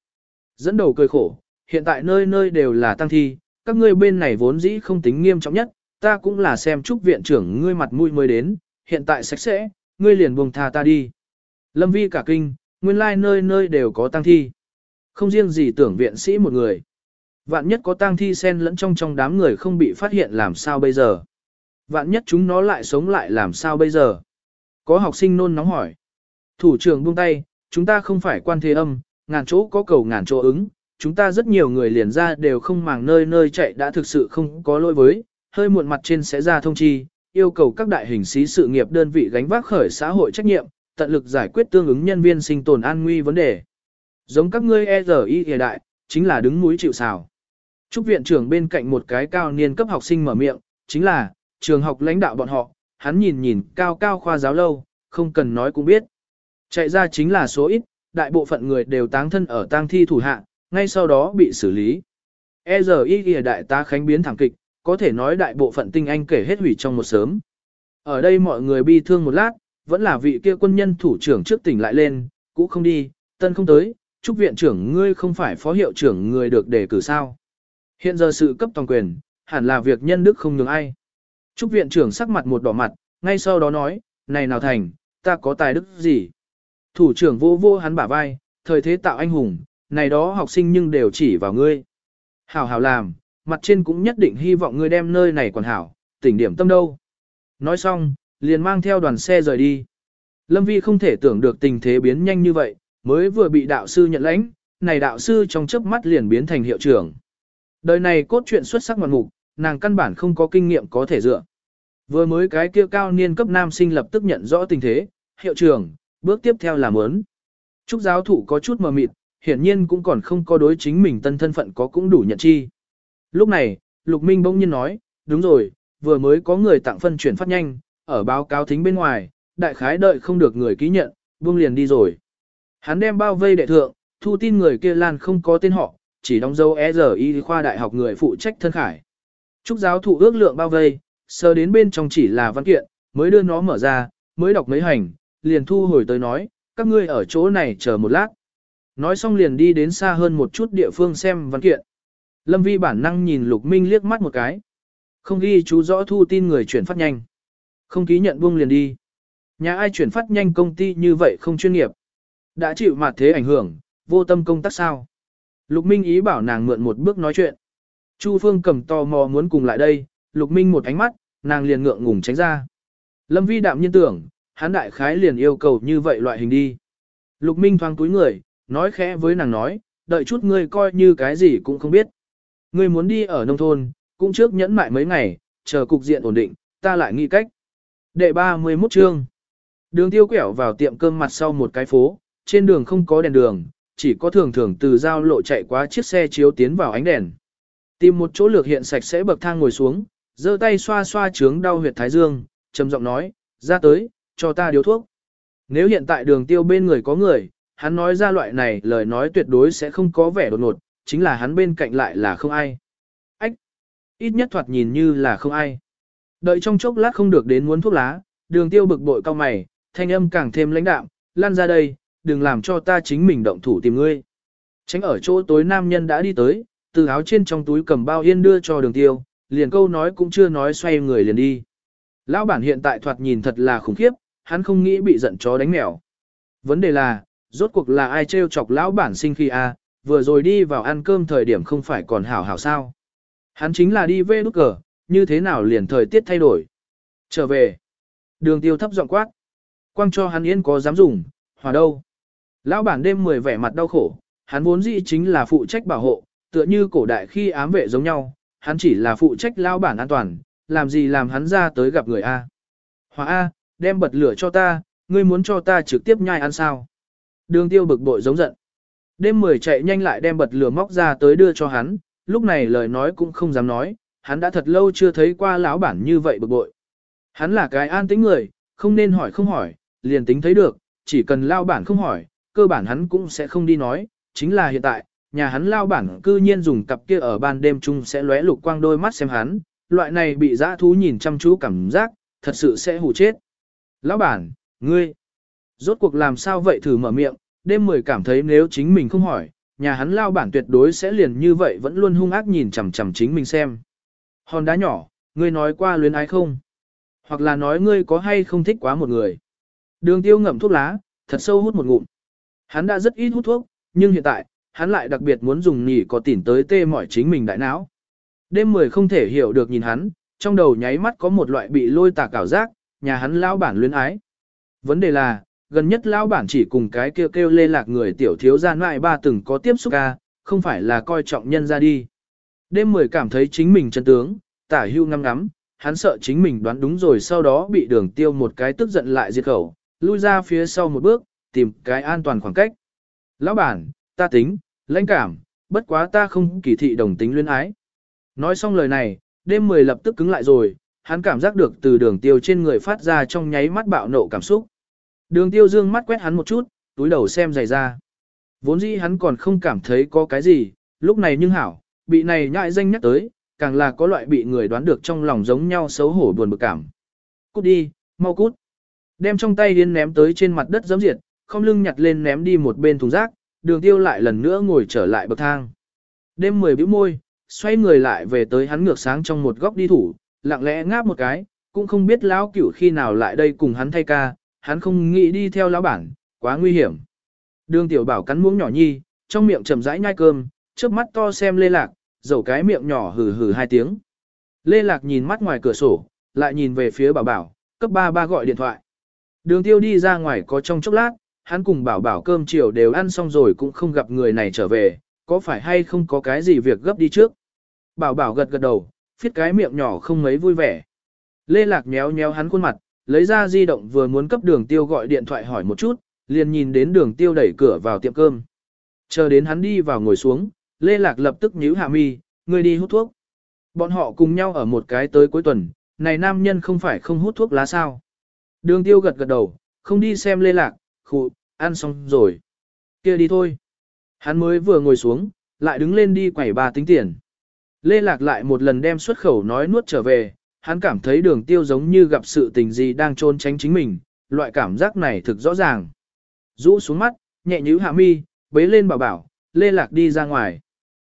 Dẫn đầu cười khổ, hiện tại nơi nơi đều là tăng thi, các ngươi bên này vốn dĩ không tính nghiêm trọng nhất, ta cũng là xem chúc viện trưởng ngươi mặt mũi mới đến, hiện tại sạch sẽ, ngươi liền buông tha ta đi. Lâm vi cả kinh, nguyên lai like nơi nơi đều có tăng thi. Không riêng gì tưởng viện sĩ một người. Vạn nhất có tang thi sen lẫn trong trong đám người không bị phát hiện làm sao bây giờ. Vạn nhất chúng nó lại sống lại làm sao bây giờ. Có học sinh nôn nóng hỏi. Thủ trưởng buông tay, chúng ta không phải quan thế âm, ngàn chỗ có cầu ngàn chỗ ứng. Chúng ta rất nhiều người liền ra đều không màng nơi nơi chạy đã thực sự không có lỗi với, hơi muộn mặt trên sẽ ra thông chi, yêu cầu các đại hình sĩ sự nghiệp đơn vị gánh vác khởi xã hội trách nhiệm, tận lực giải quyết tương ứng nhân viên sinh tồn an nguy vấn đề. Giống các ngươi e hiện đại, chính là đứng mũi chịu sào. Trúc viện trưởng bên cạnh một cái cao niên cấp học sinh mở miệng, chính là, trường học lãnh đạo bọn họ, hắn nhìn nhìn cao cao khoa giáo lâu, không cần nói cũng biết. Chạy ra chính là số ít, đại bộ phận người đều táng thân ở tang thi thủ hạ, ngay sau đó bị xử lý. e hiện đại tá khánh biến thảm kịch, có thể nói đại bộ phận tinh anh kể hết hủy trong một sớm. Ở đây mọi người bi thương một lát, vẫn là vị kia quân nhân thủ trưởng trước tỉnh lại lên, cũ không đi, tân không tới, chúc viện trưởng ngươi không phải phó hiệu trưởng người được đề cử sao. Hiện giờ sự cấp toàn quyền, hẳn là việc nhân đức không nhường ai. Trúc viện trưởng sắc mặt một đỏ mặt, ngay sau đó nói, này nào thành, ta có tài đức gì? Thủ trưởng vô vô hắn bả vai, thời thế tạo anh hùng, này đó học sinh nhưng đều chỉ vào ngươi. Hảo hảo làm, mặt trên cũng nhất định hy vọng ngươi đem nơi này còn hảo, tỉnh điểm tâm đâu. Nói xong, liền mang theo đoàn xe rời đi. Lâm Vi không thể tưởng được tình thế biến nhanh như vậy, mới vừa bị đạo sư nhận lãnh, này đạo sư trong chớp mắt liền biến thành hiệu trưởng. Đời này cốt truyện xuất sắc ngoạn mục, nàng căn bản không có kinh nghiệm có thể dựa. Vừa mới cái kia cao niên cấp nam sinh lập tức nhận rõ tình thế, hiệu trưởng, bước tiếp theo là muốn. Trúc giáo thủ có chút mờ mịt, hiển nhiên cũng còn không có đối chính mình tân thân phận có cũng đủ nhận chi. Lúc này, Lục Minh bỗng nhiên nói, đúng rồi, vừa mới có người tặng phân chuyển phát nhanh, ở báo cáo thính bên ngoài, đại khái đợi không được người ký nhận, buông liền đi rồi. Hắn đem bao vây đệ thượng, thu tin người kia lan không có tên họ, chỉ đóng dấu e giờ y khoa đại học người phụ trách thân khải. Trúc giáo thụ ước lượng bao vây, sơ đến bên trong chỉ là văn kiện, mới đưa nó mở ra, mới đọc mấy hành, liền thu hồi tới nói, các ngươi ở chỗ này chờ một lát. Nói xong liền đi đến xa hơn một chút địa phương xem văn kiện. Lâm Vi bản năng nhìn Lục Minh liếc mắt một cái. Không ghi chú rõ thu tin người chuyển phát nhanh. Không ký nhận buông liền đi. Nhà ai chuyển phát nhanh công ty như vậy không chuyên nghiệp. Đã chịu mặt thế ảnh hưởng, vô tâm công tác sao. Lục Minh ý bảo nàng mượn một bước nói chuyện. Chu Phương cầm tò mò muốn cùng lại đây, Lục Minh một ánh mắt, nàng liền ngượng ngùng tránh ra. Lâm Vi đạm nhiên tưởng, hắn đại khái liền yêu cầu như vậy loại hình đi. Lục Minh thoáng túi người, nói khẽ với nàng nói, đợi chút ngươi coi như cái gì cũng không biết. Ngươi muốn đi ở nông thôn, cũng trước nhẫn mại mấy ngày, chờ cục diện ổn định, ta lại nghĩ cách. Đệ 31 chương. Đường tiêu quẹo vào tiệm cơm mặt sau một cái phố, trên đường không có đèn đường, chỉ có thường thường từ giao lộ chạy qua chiếc xe chiếu tiến vào ánh đèn. Tìm một chỗ lược hiện sạch sẽ bậc thang ngồi xuống, giơ tay xoa xoa trướng đau huyệt thái dương, trầm giọng nói, ra tới, cho ta điếu thuốc. Nếu hiện tại đường tiêu bên người có người, hắn nói ra loại này lời nói tuyệt đối sẽ không có vẻ đột ngột, chính là hắn bên cạnh lại là không ai. Ách! Ít nhất thoạt nhìn như là không ai. Đợi trong chốc lát không được đến muốn thuốc lá, đường tiêu bực bội cao mày, thanh âm càng thêm lãnh đạm, lan ra đây, đừng làm cho ta chính mình động thủ tìm ngươi. Tránh ở chỗ tối nam nhân đã đi tới, từ áo trên trong túi cầm bao yên đưa cho đường tiêu, liền câu nói cũng chưa nói xoay người liền đi. Lão bản hiện tại thoạt nhìn thật là khủng khiếp, hắn không nghĩ bị giận chó đánh mèo. Vấn đề là, rốt cuộc là ai trêu chọc lão bản sinh khi a vừa rồi đi vào ăn cơm thời điểm không phải còn hảo hảo sao. Hắn chính là đi về nút cờ, như thế nào liền thời tiết thay đổi. Trở về. Đường tiêu thấp giọng quát. Quang cho hắn yên có dám dùng, hòa đâu. Lão bản đêm mười vẻ mặt đau khổ, hắn vốn dĩ chính là phụ trách bảo hộ, tựa như cổ đại khi ám vệ giống nhau, hắn chỉ là phụ trách lão bản an toàn, làm gì làm hắn ra tới gặp người A. Hòa A, đem bật lửa cho ta, ngươi muốn cho ta trực tiếp nhai ăn sao. Đường tiêu bực bội giống giận. Đêm mười chạy nhanh lại đem bật lửa móc ra tới đưa cho hắn, lúc này lời nói cũng không dám nói, hắn đã thật lâu chưa thấy qua lão bản như vậy bực bội. Hắn là cái an tĩnh người, không nên hỏi không hỏi, liền tính thấy được, chỉ cần lao bản không hỏi, cơ bản hắn cũng sẽ không đi nói, chính là hiện tại, nhà hắn lao bản cư nhiên dùng cặp kia ở ban đêm chung sẽ lóe lục quang đôi mắt xem hắn, loại này bị dã thú nhìn chăm chú cảm giác, thật sự sẽ hù chết. Lão bản, ngươi, rốt cuộc làm sao vậy thử mở miệng, đêm mười cảm thấy nếu chính mình không hỏi, nhà hắn lao bản tuyệt đối sẽ liền như vậy vẫn luôn hung ác nhìn chằm chằm chính mình xem. Hòn đá nhỏ, ngươi nói qua luyến ái không? Hoặc là nói ngươi có hay không thích quá một người? Đường tiêu ngậm thuốc lá, thật sâu hút một ngụm. Hắn đã rất ít hút thuốc, nhưng hiện tại, hắn lại đặc biệt muốn dùng nhỉ có tỉn tới tê mỏi chính mình đại não. Đêm mười không thể hiểu được nhìn hắn, trong đầu nháy mắt có một loại bị lôi tạc cảo giác, nhà hắn lao bản luyến ái. Vấn đề là, gần nhất lão bản chỉ cùng cái kêu kêu lê lạc người tiểu thiếu gia ngoại ba từng có tiếp xúc ca, không phải là coi trọng nhân ra đi. Đêm mười cảm thấy chính mình chân tướng, tả hưu ngắm ngắm, hắn sợ chính mình đoán đúng rồi sau đó bị đường tiêu một cái tức giận lại diệt khẩu, lui ra phía sau một bước, tìm cái an toàn khoảng cách. Lão bản, ta tính, lãnh cảm, bất quá ta không kỳ thị đồng tính luyến ái. Nói xong lời này, đêm mười lập tức cứng lại rồi, hắn cảm giác được từ đường tiêu trên người phát ra trong nháy mắt bạo nộ cảm xúc. Đường tiêu dương mắt quét hắn một chút, túi đầu xem giày ra. Vốn dĩ hắn còn không cảm thấy có cái gì, lúc này nhưng hảo, bị này nhại danh nhắc tới, càng là có loại bị người đoán được trong lòng giống nhau xấu hổ buồn bực cảm. Cút đi, mau cút. Đem trong tay điên ném tới trên mặt đất giẫm diệt, không lưng nhặt lên ném đi một bên thùng rác, đường tiêu lại lần nữa ngồi trở lại bậc thang. Đêm mười bĩu môi, xoay người lại về tới hắn ngược sáng trong một góc đi thủ, lặng lẽ ngáp một cái, cũng không biết lão cửu khi nào lại đây cùng hắn thay ca, hắn không nghĩ đi theo lão bản, quá nguy hiểm. Đường tiểu bảo cắn muỗng nhỏ nhi, trong miệng chậm rãi nhai cơm, trước mắt to xem lê lạc, dầu cái miệng nhỏ hừ hừ hai tiếng. Lê lạc nhìn mắt ngoài cửa sổ, lại nhìn về phía bảo bảo, cấp ba ba gọi điện thoại. Đường tiêu đi ra ngoài có trong chốc lát, hắn cùng bảo bảo cơm chiều đều ăn xong rồi cũng không gặp người này trở về, có phải hay không có cái gì việc gấp đi trước. Bảo bảo gật gật đầu, phiết cái miệng nhỏ không mấy vui vẻ. Lê Lạc nhéo nhéo hắn khuôn mặt, lấy ra di động vừa muốn cấp đường tiêu gọi điện thoại hỏi một chút, liền nhìn đến đường tiêu đẩy cửa vào tiệm cơm. Chờ đến hắn đi vào ngồi xuống, Lê Lạc lập tức nhíu hạ mi, người đi hút thuốc. Bọn họ cùng nhau ở một cái tới cuối tuần, này nam nhân không phải không hút thuốc lá sao. Đường tiêu gật gật đầu, không đi xem Lê Lạc, khụ, ăn xong rồi. kia đi thôi. Hắn mới vừa ngồi xuống, lại đứng lên đi quẩy bà tính tiền. Lê Lạc lại một lần đem xuất khẩu nói nuốt trở về, hắn cảm thấy đường tiêu giống như gặp sự tình gì đang trôn tránh chính mình, loại cảm giác này thực rõ ràng. Rũ xuống mắt, nhẹ nhíu hạ mi, bế lên bảo bảo, Lê Lạc đi ra ngoài.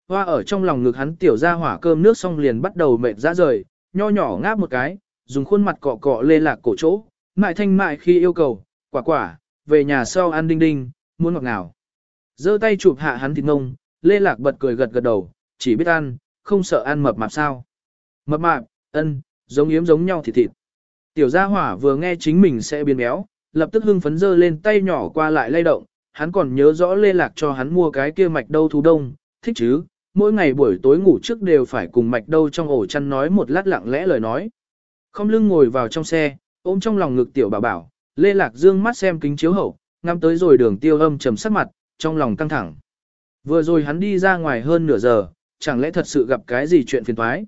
Hoa ở trong lòng ngực hắn tiểu ra hỏa cơm nước xong liền bắt đầu mệt ra rời, nho nhỏ ngáp một cái, dùng khuôn mặt cọ cọ Lê Lạc cổ chỗ, mại thanh mại khi yêu cầu, quả quả, về nhà sau ăn đinh đinh, muốn ngọt nào. giơ tay chụp hạ hắn thịt ngông, Lê Lạc bật cười gật gật đầu, chỉ biết ăn, không sợ ăn mập mạp sao. Mập mạp, ân, giống yếm giống nhau thịt thịt. Tiểu gia hỏa vừa nghe chính mình sẽ biến béo, lập tức hưng phấn dơ lên tay nhỏ qua lại lay động, hắn còn nhớ rõ Lê Lạc cho hắn mua cái kia mạch đâu thú đông, thích chứ, mỗi ngày buổi tối ngủ trước đều phải cùng mạch đâu trong ổ chăn nói một lát lặng lẽ lời nói. Không lưng ngồi vào trong xe, ôm trong lòng ngực tiểu bảo bảo, Lê Lạc dương mắt xem kính chiếu hậu, ngắm tới rồi đường tiêu âm trầm sắc mặt, trong lòng căng thẳng. Vừa rồi hắn đi ra ngoài hơn nửa giờ, chẳng lẽ thật sự gặp cái gì chuyện phiền toái?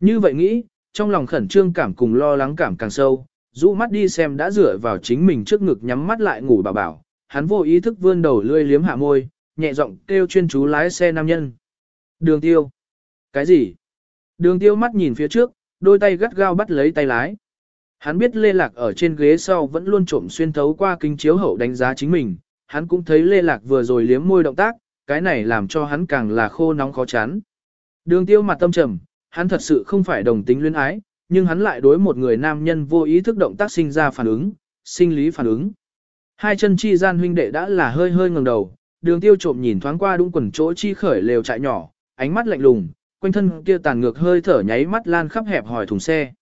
Như vậy nghĩ, trong lòng khẩn trương cảm cùng lo lắng cảm càng sâu, rũ mắt đi xem đã dựa vào chính mình trước ngực nhắm mắt lại ngủ bảo bảo, hắn vô ý thức vươn đầu lươi liếm hạ môi, nhẹ giọng kêu chuyên chú lái xe nam nhân. Đường tiêu. Cái gì? Đường tiêu mắt nhìn phía trước, đôi tay gắt gao bắt lấy tay lái. Hắn biết Lê Lạc ở trên ghế sau vẫn luôn trộm xuyên thấu qua kính chiếu hậu đánh giá chính mình, hắn cũng thấy Lê Lạc vừa rồi liếm môi động tác, cái này làm cho hắn càng là khô nóng khó chán. Đường tiêu mặt tâm trầm, hắn thật sự không phải đồng tính luyến ái, nhưng hắn lại đối một người nam nhân vô ý thức động tác sinh ra phản ứng, sinh lý phản ứng. Hai chân chi gian huynh đệ đã là hơi hơi ngẩng đầu, đường tiêu trộm nhìn thoáng qua đúng quần chỗ chi khởi lều trại nhỏ, ánh mắt lạnh lùng, quanh thân kia tàn ngược hơi thở nháy mắt lan khắp hẹp hỏi thùng xe.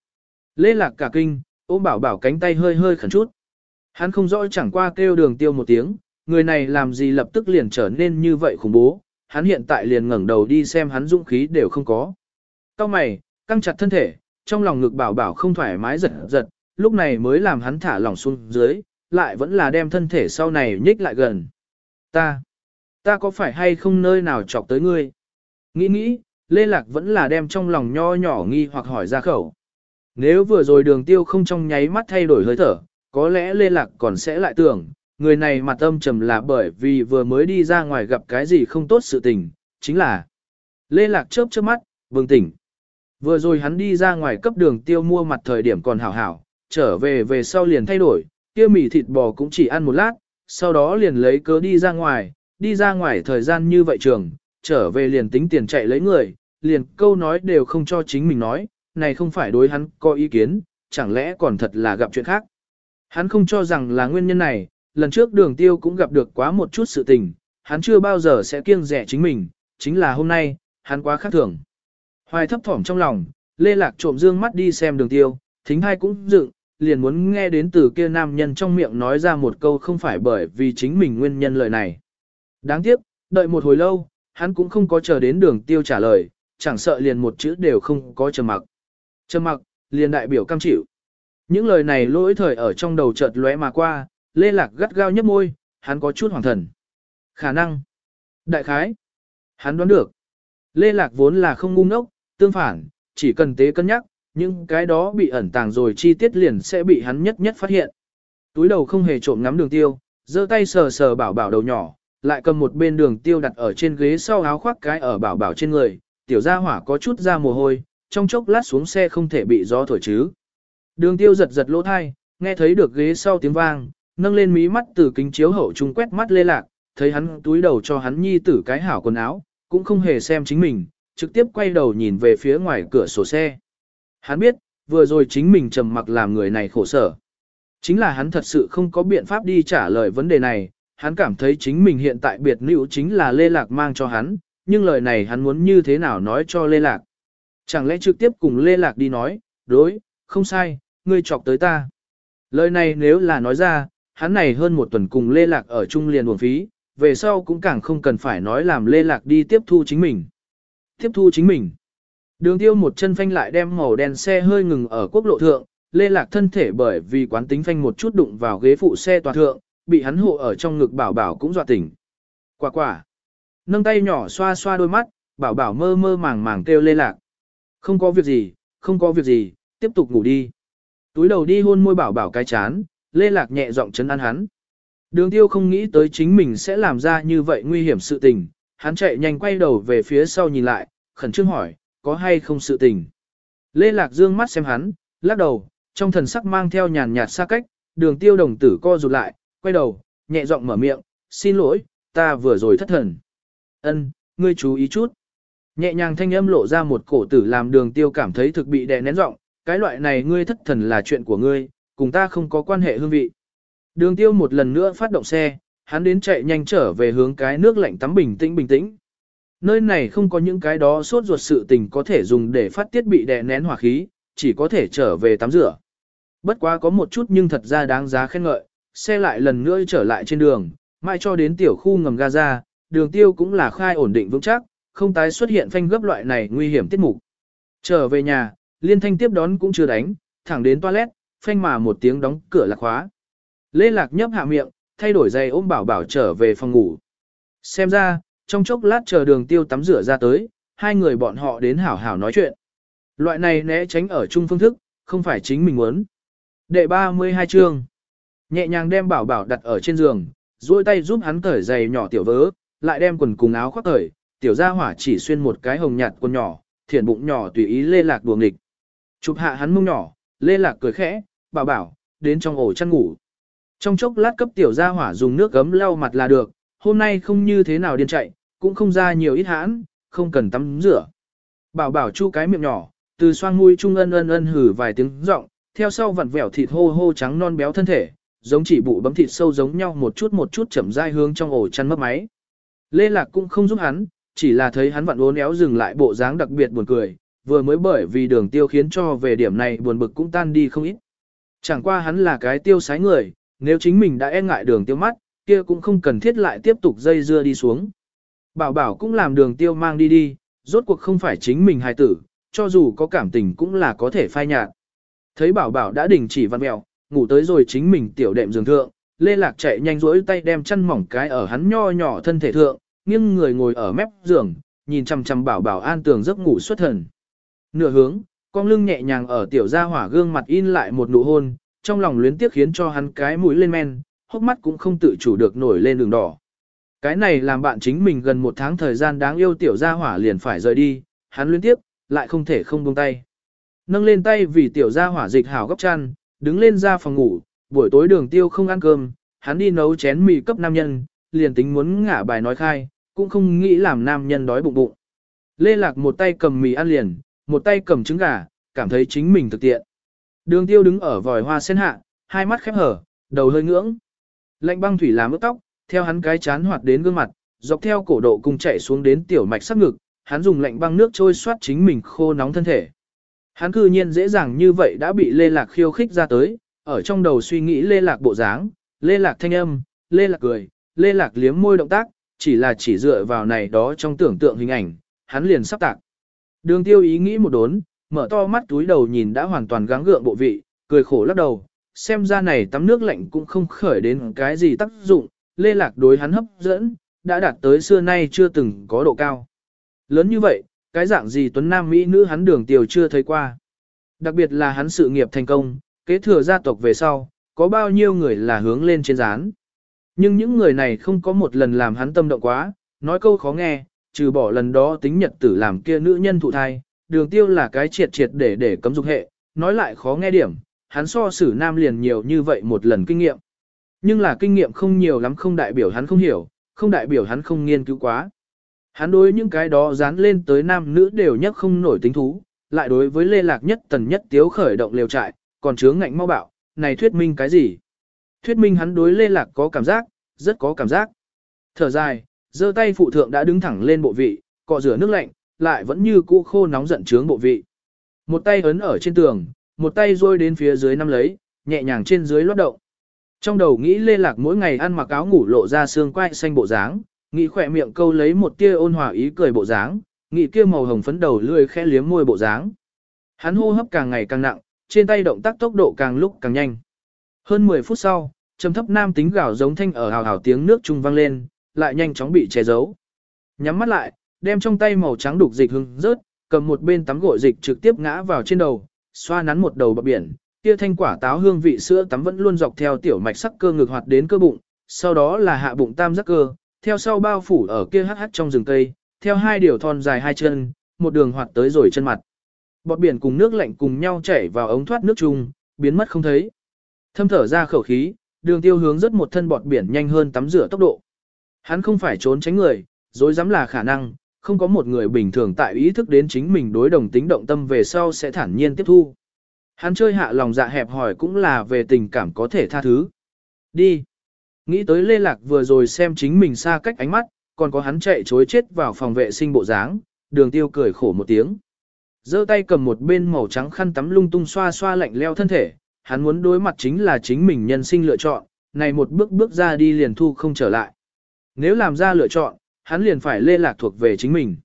Lê lạc cả kinh, ôm bảo bảo cánh tay hơi hơi khẩn chút. Hắn không rõ chẳng qua kêu đường tiêu một tiếng, người này làm gì lập tức liền trở nên như vậy khủng bố, hắn hiện tại liền ngẩng đầu đi xem hắn dũng khí đều không có. Cao mày, căng chặt thân thể, trong lòng ngực bảo bảo không thoải mái giật giật, lúc này mới làm hắn thả lỏng xuống dưới, lại vẫn là đem thân thể sau này nhích lại gần. Ta, ta có phải hay không nơi nào chọc tới ngươi? Nghĩ nghĩ, Lê Lạc vẫn là đem trong lòng nho nhỏ nghi hoặc hỏi ra khẩu. Nếu vừa rồi đường tiêu không trong nháy mắt thay đổi hơi thở, có lẽ Lê Lạc còn sẽ lại tưởng, người này mặt âm trầm là bởi vì vừa mới đi ra ngoài gặp cái gì không tốt sự tình, chính là Lê Lạc chớp chớp mắt, bừng tỉnh. Vừa rồi hắn đi ra ngoài cấp đường tiêu mua mặt thời điểm còn hảo hảo, trở về về sau liền thay đổi, kia mì thịt bò cũng chỉ ăn một lát, sau đó liền lấy cớ đi ra ngoài, đi ra ngoài thời gian như vậy trường, trở về liền tính tiền chạy lấy người, liền câu nói đều không cho chính mình nói, này không phải đối hắn có ý kiến, chẳng lẽ còn thật là gặp chuyện khác. Hắn không cho rằng là nguyên nhân này, lần trước đường tiêu cũng gặp được quá một chút sự tình, hắn chưa bao giờ sẽ kiêng rẻ chính mình, chính là hôm nay, hắn quá khác thường. Hoài thấp thỏm trong lòng, Lê Lạc trộm dương mắt đi xem đường tiêu, thính hai cũng dựng, liền muốn nghe đến từ kia nam nhân trong miệng nói ra một câu không phải bởi vì chính mình nguyên nhân lời này. Đáng tiếc, đợi một hồi lâu, hắn cũng không có chờ đến đường tiêu trả lời, chẳng sợ liền một chữ đều không có chờ mặc. chờ mặc, liền đại biểu cam chịu. Những lời này lỗi thời ở trong đầu chợt lóe mà qua, Lê Lạc gắt gao nhấp môi, hắn có chút hoàng thần. Khả năng. Đại khái. Hắn đoán được. Lê Lạc vốn là không ngu ngốc, tương phản, chỉ cần tế cân nhắc, những cái đó bị ẩn tàng rồi chi tiết liền sẽ bị hắn nhất nhất phát hiện. Túi đầu không hề trộm ngắm đường tiêu, giơ tay sờ sờ bảo bảo đầu nhỏ, lại cầm một bên đường tiêu đặt ở trên ghế sau áo khoác cái ở bảo bảo trên người, tiểu gia hỏa có chút ra mồ hôi, trong chốc lát xuống xe không thể bị gió thổi chứ. Đường tiêu giật giật lỗ thai, nghe thấy được ghế sau tiếng vang, nâng lên mí mắt từ kính chiếu hậu trung quét mắt lê lạc, thấy hắn túi đầu cho hắn nhi tử cái hảo quần áo, cũng không hề xem chính mình, trực tiếp quay đầu nhìn về phía ngoài cửa sổ xe. Hắn biết, vừa rồi chính mình trầm mặc làm người này khổ sở. Chính là hắn thật sự không có biện pháp đi trả lời vấn đề này, hắn cảm thấy chính mình hiện tại biệt nữ chính là Lê Lạc mang cho hắn, nhưng lời này hắn muốn như thế nào nói cho Lê Lạc. Chẳng lẽ trực tiếp cùng Lê Lạc đi nói, đối, không sai, ngươi chọc tới ta. Lời này nếu là nói ra, hắn này hơn một tuần cùng Lê Lạc ở chung liền buồn phí, về sau cũng càng không cần phải nói làm Lê Lạc đi tiếp thu chính mình. Tiếp thu chính mình. Đường tiêu một chân phanh lại đem màu đen xe hơi ngừng ở quốc lộ thượng, Lê Lạc thân thể bởi vì quán tính phanh một chút đụng vào ghế phụ xe tòa thượng, bị hắn hộ ở trong ngực bảo bảo cũng dọa tỉnh. Quả quả. Nâng tay nhỏ xoa xoa đôi mắt, bảo bảo mơ mơ màng màng kêu Lê Lạc. Không có việc gì, không có việc gì, tiếp tục ngủ đi. Túi đầu đi hôn môi bảo bảo cái chán, Lê Lạc nhẹ giọng chấn an hắn. Đường tiêu không nghĩ tới chính mình sẽ làm ra như vậy nguy hiểm sự tình, hắn chạy nhanh quay đầu về phía sau nhìn lại, khẩn trương hỏi, có hay không sự tình. Lê Lạc dương mắt xem hắn, lắc đầu, trong thần sắc mang theo nhàn nhạt xa cách, đường tiêu đồng tử co rụt lại, quay đầu, nhẹ giọng mở miệng, xin lỗi, ta vừa rồi thất thần. Ân, ngươi chú ý chút. Nhẹ nhàng thanh âm lộ ra một cổ tử làm đường tiêu cảm thấy thực bị đè nén giọng, cái loại này ngươi thất thần là chuyện của ngươi, cùng ta không có quan hệ hương vị. Đường tiêu một lần nữa phát động xe, hắn đến chạy nhanh trở về hướng cái nước lạnh tắm bình tĩnh bình tĩnh. Nơi này không có những cái đó sốt ruột sự tình có thể dùng để phát tiết bị đè nén hỏa khí, chỉ có thể trở về tắm rửa. Bất quá có một chút nhưng thật ra đáng giá khen ngợi, xe lại lần nữa trở lại trên đường, mai cho đến tiểu khu ngầm Gaza, đường tiêu cũng là khai ổn định vững chắc, không tái xuất hiện phanh gấp loại này nguy hiểm tiết mục. Trở về nhà, liên thanh tiếp đón cũng chưa đánh, thẳng đến toilet, phanh mà một tiếng đóng cửa lạc khóa. Lê Lạc nhấp hạ miệng, thay đổi giày ôm bảo bảo trở về phòng ngủ. Xem ra, trong chốc lát chờ đường tiêu tắm rửa ra tới, hai người bọn họ đến hảo hảo nói chuyện. Loại này né tránh ở chung phương thức, không phải chính mình muốn. Đệ 32 chương. Nhẹ nhàng đem bảo bảo đặt ở trên giường, duỗi tay giúp hắn cởi giày nhỏ tiểu vớ, lại đem quần cùng áo khoác cởi, tiểu gia hỏa chỉ xuyên một cái hồng nhạt quần nhỏ, thiển bụng nhỏ tùy ý lê lạc đùa nghịch. Chụp hạ hắn mông nhỏ, lê lạc cười khẽ, bảo bảo, đến trong ổ chăn ngủ. Trong chốc lát cấp tiểu gia hỏa dùng nước gấm lau mặt là được, hôm nay không như thế nào điên chạy, cũng không ra nhiều ít hãn, không cần tắm rửa. Bảo bảo chu cái miệng nhỏ, từ xoang mũi trung ân ân ân hử vài tiếng giọng, theo sau vặn vẹo thịt hô hô trắng non béo thân thể, giống chỉ bụ bấm thịt sâu giống nhau một chút một chút chậm rãi hướng trong ổ chăn mấp máy. Lê Lạc cũng không giúp hắn, chỉ là thấy hắn vặn uốn éo dừng lại bộ dáng đặc biệt buồn cười, vừa mới bởi vì đường tiêu khiến cho về điểm này buồn bực cũng tan đi không ít. Chẳng qua hắn là cái tiêu sái người, nếu chính mình đã e ngại đường tiêu mắt, kia cũng không cần thiết lại tiếp tục dây dưa đi xuống. Bảo bảo cũng làm đường tiêu mang đi đi, rốt cuộc không phải chính mình hài tử, cho dù có cảm tình cũng là có thể phai nhạt. Thấy bảo bảo đã đình chỉ văn mèo, ngủ tới rồi chính mình tiểu đệm giường thượng, Lê Lạc chạy nhanh rỗi tay đem chân mỏng cái ở hắn nho nhỏ thân thể thượng, nghiêng người ngồi ở mép giường, nhìn chằm chằm bảo bảo an tường giấc ngủ xuất thần. Nửa hướng, con lưng nhẹ nhàng ở tiểu gia hỏa gương mặt in lại một nụ hôn, trong lòng luyến tiếc khiến cho hắn cái mũi lên men, hốc mắt cũng không tự chủ được nổi lên đường đỏ. Cái này làm bạn chính mình gần một tháng thời gian đáng yêu tiểu gia hỏa liền phải rời đi, hắn luyến tiếc, lại không thể không buông tay. Nâng lên tay vì tiểu gia hỏa dịch hảo gấp chăn, đứng lên ra phòng ngủ, buổi tối đường tiêu không ăn cơm, hắn đi nấu chén mì cấp nam nhân, liền tính muốn ngả bài nói khai, cũng không nghĩ làm nam nhân đói bụng bụng. Lê Lạc một tay cầm mì ăn liền, một tay cầm trứng gà, cảm thấy chính mình thực tiện. Đường tiêu đứng ở vòi hoa sen hạ, hai mắt khép hở, đầu hơi ngưỡng. Lạnh băng thủy làm ướt tóc, theo hắn cái chán hoạt đến gương mặt, dọc theo cổ độ cùng chạy xuống đến tiểu mạch sắc ngực, hắn dùng lạnh băng nước trôi xoát chính mình khô nóng thân thể. Hắn cư nhiên dễ dàng như vậy đã bị Lê Lạc khiêu khích ra tới, ở trong đầu suy nghĩ Lê Lạc bộ dáng, Lê Lạc thanh âm, Lê Lạc cười, Lê Lạc liếm môi động tác, chỉ là chỉ dựa vào này đó trong tưởng tượng hình ảnh, hắn liền sắp tạc. Đường tiêu ý nghĩ một đốn, mở to mắt túi đầu nhìn đã hoàn toàn gắng gượng bộ vị, cười khổ lắc đầu, xem ra này tắm nước lạnh cũng không khởi đến cái gì tác dụng, Lê Lạc đối hắn hấp dẫn, đã đạt tới xưa nay chưa từng có độ cao. Lớn như vậy, cái dạng gì tuấn nam mỹ nữ hắn đường tiểu chưa thấy qua. Đặc biệt là hắn sự nghiệp thành công, kế thừa gia tộc về sau, có bao nhiêu người là hướng lên trên rán. Nhưng những người này không có một lần làm hắn tâm động quá, nói câu khó nghe, trừ bỏ lần đó tính nhật tử làm kia nữ nhân thụ thai, đường tiêu là cái triệt triệt để để cấm dục hệ, nói lại khó nghe điểm, hắn so xử nam liền nhiều như vậy một lần kinh nghiệm. Nhưng là kinh nghiệm không nhiều lắm không đại biểu hắn không hiểu, không đại biểu hắn không nghiên cứu quá. Hắn đối những cái đó dán lên tới nam nữ đều nhất không nổi tính thú, lại đối với lê lạc nhất tần nhất tiếu khởi động liều trại, còn chướng ngạnh mau bạo, này thuyết minh cái gì? Thuyết minh hắn đối lê lạc có cảm giác, rất có cảm giác. Thở dài, giơ tay phụ thượng đã đứng thẳng lên bộ vị, cọ rửa nước lạnh, lại vẫn như cũ khô nóng giận trướng bộ vị. Một tay ấn ở trên tường, một tay rôi đến phía dưới nắm lấy, nhẹ nhàng trên dưới lót động. Trong đầu nghĩ lê lạc mỗi ngày ăn mặc áo ngủ lộ ra xương quai xanh bộ dáng, nghĩ khỏe miệng câu lấy một tia ôn hòa ý cười bộ dáng, nghĩ kia màu hồng phấn đầu lươi khẽ liếm môi bộ dáng. Hắn hô hấp càng ngày càng nặng, trên tay động tác tốc độ càng lúc càng nhanh. Hơn 10 phút sau, trầm thấp nam tính gào giống thanh ở hào hào tiếng nước trung vang lên, lại nhanh chóng bị che giấu. Nhắm mắt lại, đem trong tay màu trắng đục dịch hưng rớt, cầm một bên tắm gội dịch trực tiếp ngã vào trên đầu, xoa nắn một đầu bờ biển, kia thanh quả táo hương vị sữa tắm vẫn luôn dọc theo tiểu mạch sắc cơ ngực hoạt đến cơ bụng, sau đó là hạ bụng tam giác cơ, theo sau bao phủ ở kia hắc hắc trong rừng cây, theo hai điều thon dài hai chân, một đường hoạt tới rồi chân mặt. Bọt biển cùng nước lạnh cùng nhau chảy vào ống thoát nước chung, biến mất không thấy. Thâm thở ra khẩu khí, đường tiêu hướng rất một thân bọt biển nhanh hơn tắm rửa tốc độ. Hắn không phải trốn tránh người, dối dám là khả năng, không có một người bình thường tại ý thức đến chính mình đối đồng tính động tâm về sau sẽ thản nhiên tiếp thu. Hắn chơi hạ lòng dạ hẹp hỏi cũng là về tình cảm có thể tha thứ. Đi. Nghĩ tới Lê Lạc vừa rồi xem chính mình xa cách ánh mắt, còn có hắn chạy chối chết vào phòng vệ sinh bộ dáng, đường tiêu cười khổ một tiếng. giơ tay cầm một bên màu trắng khăn tắm lung tung xoa xoa lạnh leo thân thể, hắn muốn đối mặt chính là chính mình nhân sinh lựa chọn, này một bước bước ra đi liền thu không trở lại. Nếu làm ra lựa chọn, hắn liền phải lê lạc thuộc về chính mình.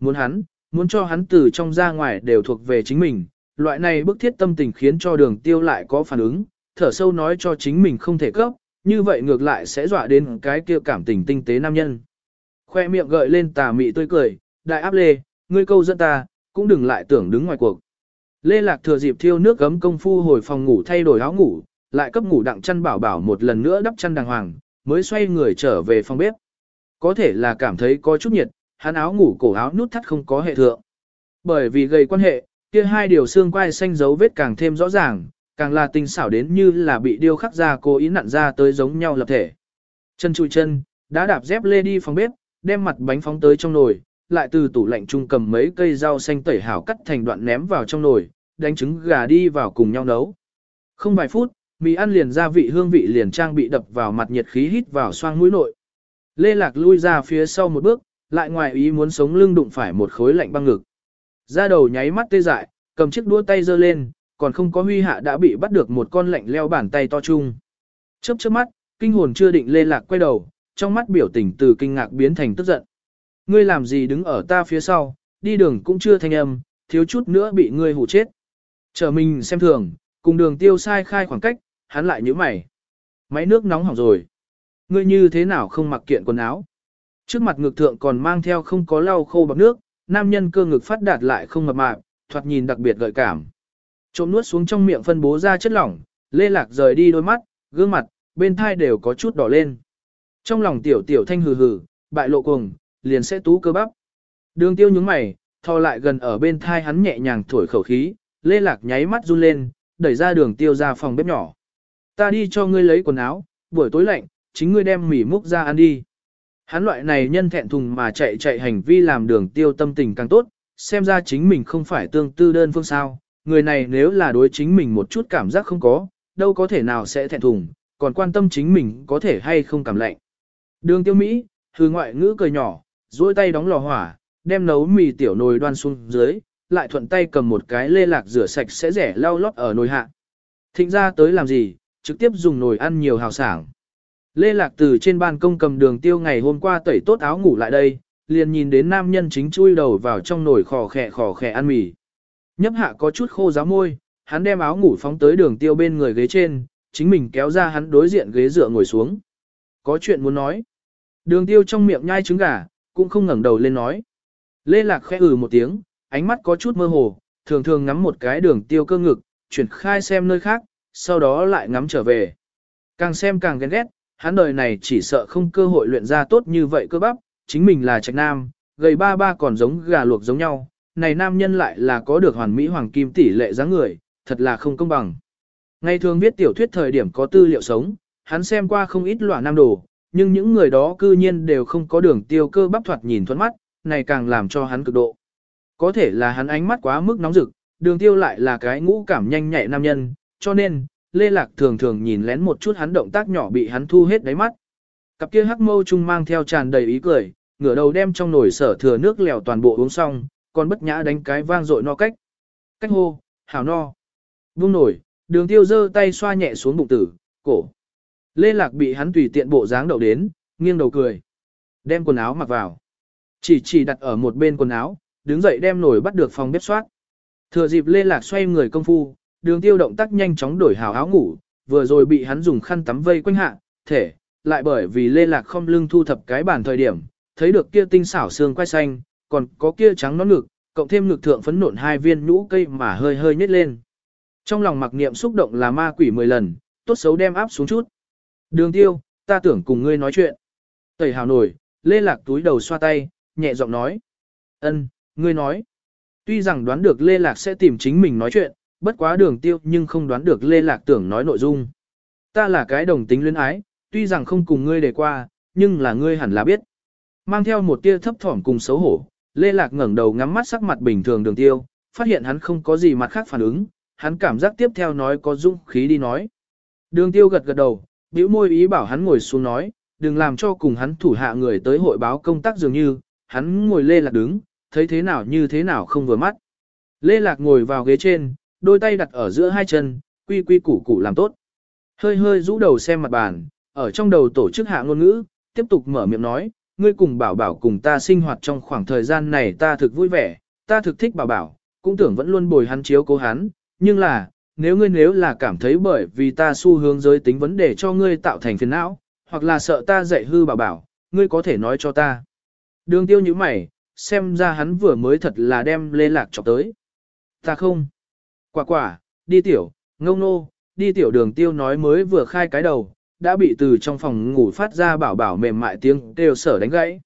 Muốn hắn, muốn cho hắn từ trong ra ngoài đều thuộc về chính mình, loại này bức thiết tâm tình khiến cho đường tiêu lại có phản ứng, thở sâu nói cho chính mình không thể cấp, như vậy ngược lại sẽ dọa đến cái kia cảm tình tinh tế nam nhân. Khoe miệng gợi lên tà mị tươi cười, đại áp lê, ngươi câu dẫn ta, cũng đừng lại tưởng đứng ngoài cuộc. Lê Lạc thừa dịp thiêu nước gấm công phu hồi phòng ngủ thay đổi áo ngủ, lại cấp ngủ đặng chăn bảo bảo một lần nữa đắp chăn đàng hoàng, mới xoay người trở về phòng bếp. Có thể là cảm thấy có chút nhiệt, hắn áo ngủ cổ áo nút thắt không có hệ thượng. Bởi vì gây quan hệ, kia hai điều xương quai xanh dấu vết càng thêm rõ ràng, càng là tinh xảo đến như là bị điêu khắc ra cố ý nặn ra tới giống nhau lập thể. Chân chùi chân, đã đạp dép lê đi phòng bếp, đem mặt bánh phóng tới trong nồi, lại từ tủ lạnh trung cầm mấy cây rau xanh tẩy hảo cắt thành đoạn ném vào trong nồi, đánh trứng gà đi vào cùng nhau nấu. Không vài phút, mì ăn liền gia vị hương vị liền trang bị đập vào mặt nhiệt khí hít vào xoang mũi nội. Lê Lạc lui ra phía sau một bước, lại ngoài ý muốn sống lưng đụng phải một khối lạnh băng ngực. Ra đầu nháy mắt tê dại, cầm chiếc đũa tay giơ lên, còn không có huy hạ đã bị bắt được một con lạnh leo bàn tay to chung. Chớp chớp mắt, kinh hồn chưa định Lê Lạc quay đầu, trong mắt biểu tình từ kinh ngạc biến thành tức giận. Ngươi làm gì đứng ở ta phía sau, đi đường cũng chưa thanh âm, thiếu chút nữa bị ngươi hù chết. Chờ mình xem thường, cùng đường tiêu sai khai khoảng cách, hắn lại nhíu mày. Máy nước nóng hỏng rồi. Ngươi như thế nào không mặc kiện quần áo? Trước mặt ngực thượng còn mang theo không có lau khô bằng nước, nam nhân cơ ngực phát đạt lại không mập mạp, thoạt nhìn đặc biệt gợi cảm. Trộm nuốt xuống trong miệng phân bố ra chất lỏng, lê lạc rời đi đôi mắt, gương mặt, bên thai đều có chút đỏ lên. Trong lòng tiểu tiểu thanh hừ hừ, bại lộ cuồng, liền sẽ tú cơ bắp. Đường tiêu nhướng mày, thò lại gần ở bên thai hắn nhẹ nhàng thổi khẩu khí, lê lạc nháy mắt run lên, đẩy ra đường tiêu ra phòng bếp nhỏ. Ta đi cho ngươi lấy quần áo, buổi tối lạnh, chính ngươi đem mì múc ra ăn đi. Hắn loại này nhân thẹn thùng mà chạy chạy hành vi làm đường tiêu tâm tình càng tốt, xem ra chính mình không phải tương tư đơn phương sao, người này nếu là đối chính mình một chút cảm giác không có, đâu có thể nào sẽ thẹn thùng, còn quan tâm chính mình có thể hay không cảm lạnh. Đường tiêu Mỹ, hư ngoại ngữ cười nhỏ, duỗi tay đóng lò hỏa, đem nấu mì tiểu nồi đoan xuống dưới, lại thuận tay cầm một cái lê lạc rửa sạch sẽ rẻ lau lót ở nồi hạ. Thịnh ra tới làm gì, trực tiếp dùng nồi ăn nhiều hào sảng. Lê Lạc từ trên ban công cầm đường tiêu ngày hôm qua tẩy tốt áo ngủ lại đây, liền nhìn đến nam nhân chính chui đầu vào trong nồi khò khẹ khò khẹ ăn mì. Nhấp hạ có chút khô giáo môi, hắn đem áo ngủ phóng tới đường tiêu bên người ghế trên, chính mình kéo ra hắn đối diện ghế dựa ngồi xuống. Có chuyện muốn nói. Đường tiêu trong miệng nhai trứng gà, cũng không ngẩng đầu lên nói. Lê Lạc khẽ ừ một tiếng, ánh mắt có chút mơ hồ, thường thường ngắm một cái đường tiêu cơ ngực, chuyển khai xem nơi khác, sau đó lại ngắm trở về. Càng xem càng ghen ghét, hắn đời này chỉ sợ không cơ hội luyện ra tốt như vậy cơ bắp, chính mình là trạch nam, gầy ba ba còn giống gà luộc giống nhau, này nam nhân lại là có được hoàn mỹ hoàng kim tỷ lệ dáng người, thật là không công bằng. Ngày thường viết tiểu thuyết thời điểm có tư liệu sống, hắn xem qua không ít loại nam đồ, nhưng những người đó cư nhiên đều không có đường tiêu cơ bắp thoạt nhìn thuẫn mắt, này càng làm cho hắn cực độ. Có thể là hắn ánh mắt quá mức nóng rực, đường tiêu lại là cái ngũ cảm nhanh nhạy nam nhân, cho nên, Lê Lạc thường thường nhìn lén một chút hắn động tác nhỏ bị hắn thu hết đáy mắt. Cặp kia hắc mâu trung mang theo tràn đầy ý cười, ngửa đầu đem trong nồi sở thừa nước lèo toàn bộ uống xong, còn bất nhã đánh cái vang dội no cách. Cách hô, hảo no. Vung nổi, đường tiêu giơ tay xoa nhẹ xuống bụng tử, cổ. Lê Lạc bị hắn tùy tiện bộ dáng đậu đến, nghiêng đầu cười. Đem quần áo mặc vào. Chỉ chỉ đặt ở một bên quần áo, đứng dậy đem nổi bắt được phòng bếp soát. Thừa dịp Lê Lạc xoay người công phu, đường tiêu động tác nhanh chóng đổi hào áo ngủ, vừa rồi bị hắn dùng khăn tắm vây quanh hạ, thể, lại bởi vì Lê Lạc không lưng thu thập cái bàn thời điểm, thấy được kia tinh xảo xương quai xanh, còn có kia trắng nón ngực, cộng thêm ngực thượng phấn nộn hai viên nhũ cây mà hơi hơi nhếch lên. Trong lòng mặc niệm xúc động là ma quỷ mười lần, tốt xấu đem áp xuống chút. Đường tiêu, ta tưởng cùng ngươi nói chuyện. Tẩy hào nổi, lê lạc túi đầu xoa tay, nhẹ giọng nói. ân, ngươi nói. Tuy rằng đoán được lê lạc sẽ tìm chính mình nói chuyện, bất quá đường tiêu nhưng không đoán được lê lạc tưởng nói nội dung. Ta là cái đồng tính luyến ái, tuy rằng không cùng ngươi đề qua, nhưng là ngươi hẳn là biết. Mang theo một tia thấp thỏm cùng xấu hổ, Lê Lạc ngẩng đầu ngắm mắt sắc mặt bình thường đường tiêu, phát hiện hắn không có gì mặt khác phản ứng, hắn cảm giác tiếp theo nói có dũng khí đi nói. Đường tiêu gật gật đầu, bĩu môi ý bảo hắn ngồi xuống nói, đừng làm cho cùng hắn thủ hạ người tới hội báo công tác dường như, hắn ngồi Lê Lạc đứng, thấy thế nào như thế nào không vừa mắt. Lê Lạc ngồi vào ghế trên, đôi tay đặt ở giữa hai chân, quy quy củ củ làm tốt. Hơi hơi rũ đầu xem mặt bàn, ở trong đầu tổ chức hạ ngôn ngữ, tiếp tục mở miệng nói, ngươi cùng bảo bảo cùng ta sinh hoạt trong khoảng thời gian này ta thực vui vẻ, ta thực thích bảo bảo, cũng tưởng vẫn luôn bồi hắn chiếu cố hắn, nhưng là, nếu ngươi nếu là cảm thấy bởi vì ta xu hướng giới tính vấn đề cho ngươi tạo thành phiền não, hoặc là sợ ta dạy hư bảo bảo, ngươi có thể nói cho ta. Đường tiêu như mày, xem ra hắn vừa mới thật là đem lê lạc chọc tới. Ta không. Quả quả, đi tiểu, ngông nô, đi tiểu đường tiêu nói mới vừa khai cái đầu, đã bị từ trong phòng ngủ phát ra bảo bảo mềm mại tiếng kêu sở đánh gãy.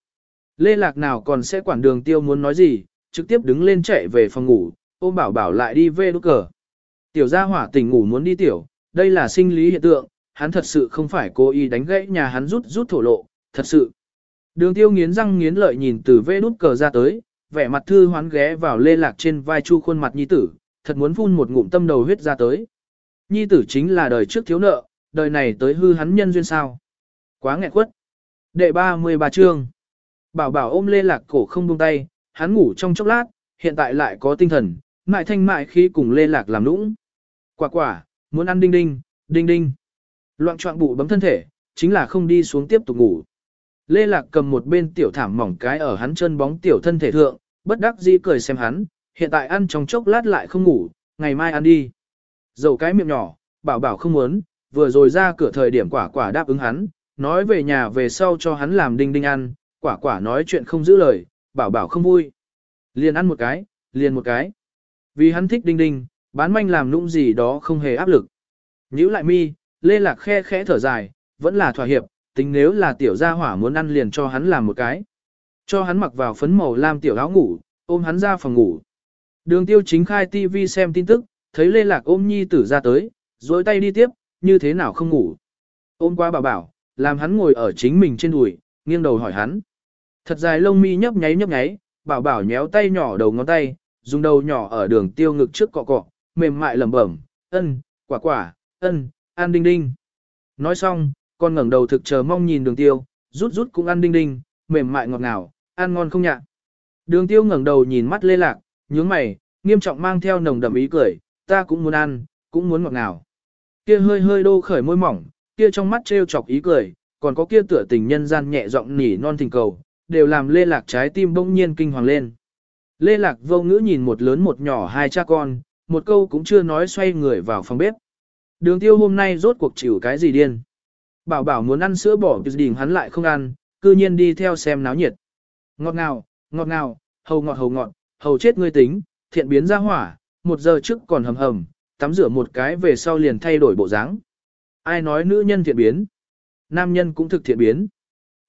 Lê Lạc nào còn sẽ quản đường tiêu muốn nói gì, trực tiếp đứng lên chạy về phòng ngủ, ôm bảo bảo lại đi về đốt cờ. Tiểu gia hỏa tỉnh ngủ muốn đi tiểu, đây là sinh lý hiện tượng, hắn thật sự không phải cố ý đánh gãy nhà hắn rút rút thổ lộ, thật sự. Đường tiêu nghiến răng nghiến lợi nhìn từ vê đút cờ ra tới, vẻ mặt thư hoán ghé vào lê lạc trên vai chu khuôn mặt nhi tử, thật muốn phun một ngụm tâm đầu huyết ra tới. Nhi tử chính là đời trước thiếu nợ, đời này tới hư hắn nhân duyên sao. Quá nghẹn quất. Đệ 33 chương. Bảo bảo ôm lê lạc cổ không buông tay, hắn ngủ trong chốc lát, hiện tại lại có tinh thần, mại thanh mại khi cùng lê lạc làm nũng. Quả quả, muốn ăn đinh đinh, đinh đinh. Loạn trọng bụ bấm thân thể, chính là không đi xuống tiếp tục ngủ. Lê Lạc cầm một bên tiểu thảm mỏng cái ở hắn chân bóng tiểu thân thể thượng, bất đắc dĩ cười xem hắn, hiện tại ăn trong chốc lát lại không ngủ, ngày mai ăn đi. Dầu cái miệng nhỏ, bảo bảo không muốn, vừa rồi ra cửa thời điểm quả quả đáp ứng hắn, nói về nhà về sau cho hắn làm đinh đinh ăn, quả quả nói chuyện không giữ lời, bảo bảo không vui. Liền ăn một cái, liền một cái. Vì hắn thích đinh đinh, bán manh làm nũng gì đó không hề áp lực. Nhữ lại mi, lê lạc khe khẽ thở dài, vẫn là thỏa hiệp, tính nếu là tiểu gia hỏa muốn ăn liền cho hắn làm một cái. Cho hắn mặc vào phấn màu lam tiểu áo ngủ, ôm hắn ra phòng ngủ. Đường tiêu chính khai TV xem tin tức, thấy lê lạc ôm nhi tử ra tới, dối tay đi tiếp, như thế nào không ngủ. Ôm qua bảo bảo, làm hắn ngồi ở chính mình trên đùi, nghiêng đầu hỏi hắn. Thật dài lông mi nhấp nháy nhấp nháy, bảo bảo nhéo tay nhỏ đầu ngón tay, dùng đầu nhỏ ở đường tiêu ngực trước cọ cọ, mềm mại lẩm bẩm, ân, quả quả, ân, an đinh đinh. Nói xong, con ngẩng đầu thực chờ mong nhìn đường tiêu, rút rút cũng ăn đinh đinh, mềm mại ngọt ngào, ăn ngon không nhạ. Đường tiêu ngẩng đầu nhìn mắt lê lạc, nhướng mày, nghiêm trọng mang theo nồng đậm ý cười, ta cũng muốn ăn, cũng muốn ngọt ngào. Kia hơi hơi đô khởi môi mỏng, kia trong mắt trêu chọc ý cười, còn có kia tựa tình nhân gian nhẹ giọng nỉ non thỉnh cầu, đều làm lê lạc trái tim bỗng nhiên kinh hoàng lên. Lê lạc vô ngữ nhìn một lớn một nhỏ hai cha con, một câu cũng chưa nói xoay người vào phòng bếp. Đường tiêu hôm nay rốt cuộc chịu cái gì điên. Bảo bảo muốn ăn sữa bỏ đỉnh hắn lại không ăn, cư nhiên đi theo xem náo nhiệt. Ngọt ngào, ngọt ngào, hầu ngọt hầu ngọt, hầu chết ngươi tính, thiện biến ra hỏa, một giờ trước còn hầm hầm, tắm rửa một cái về sau liền thay đổi bộ dáng. Ai nói nữ nhân thiện biến? Nam nhân cũng thực thiện biến.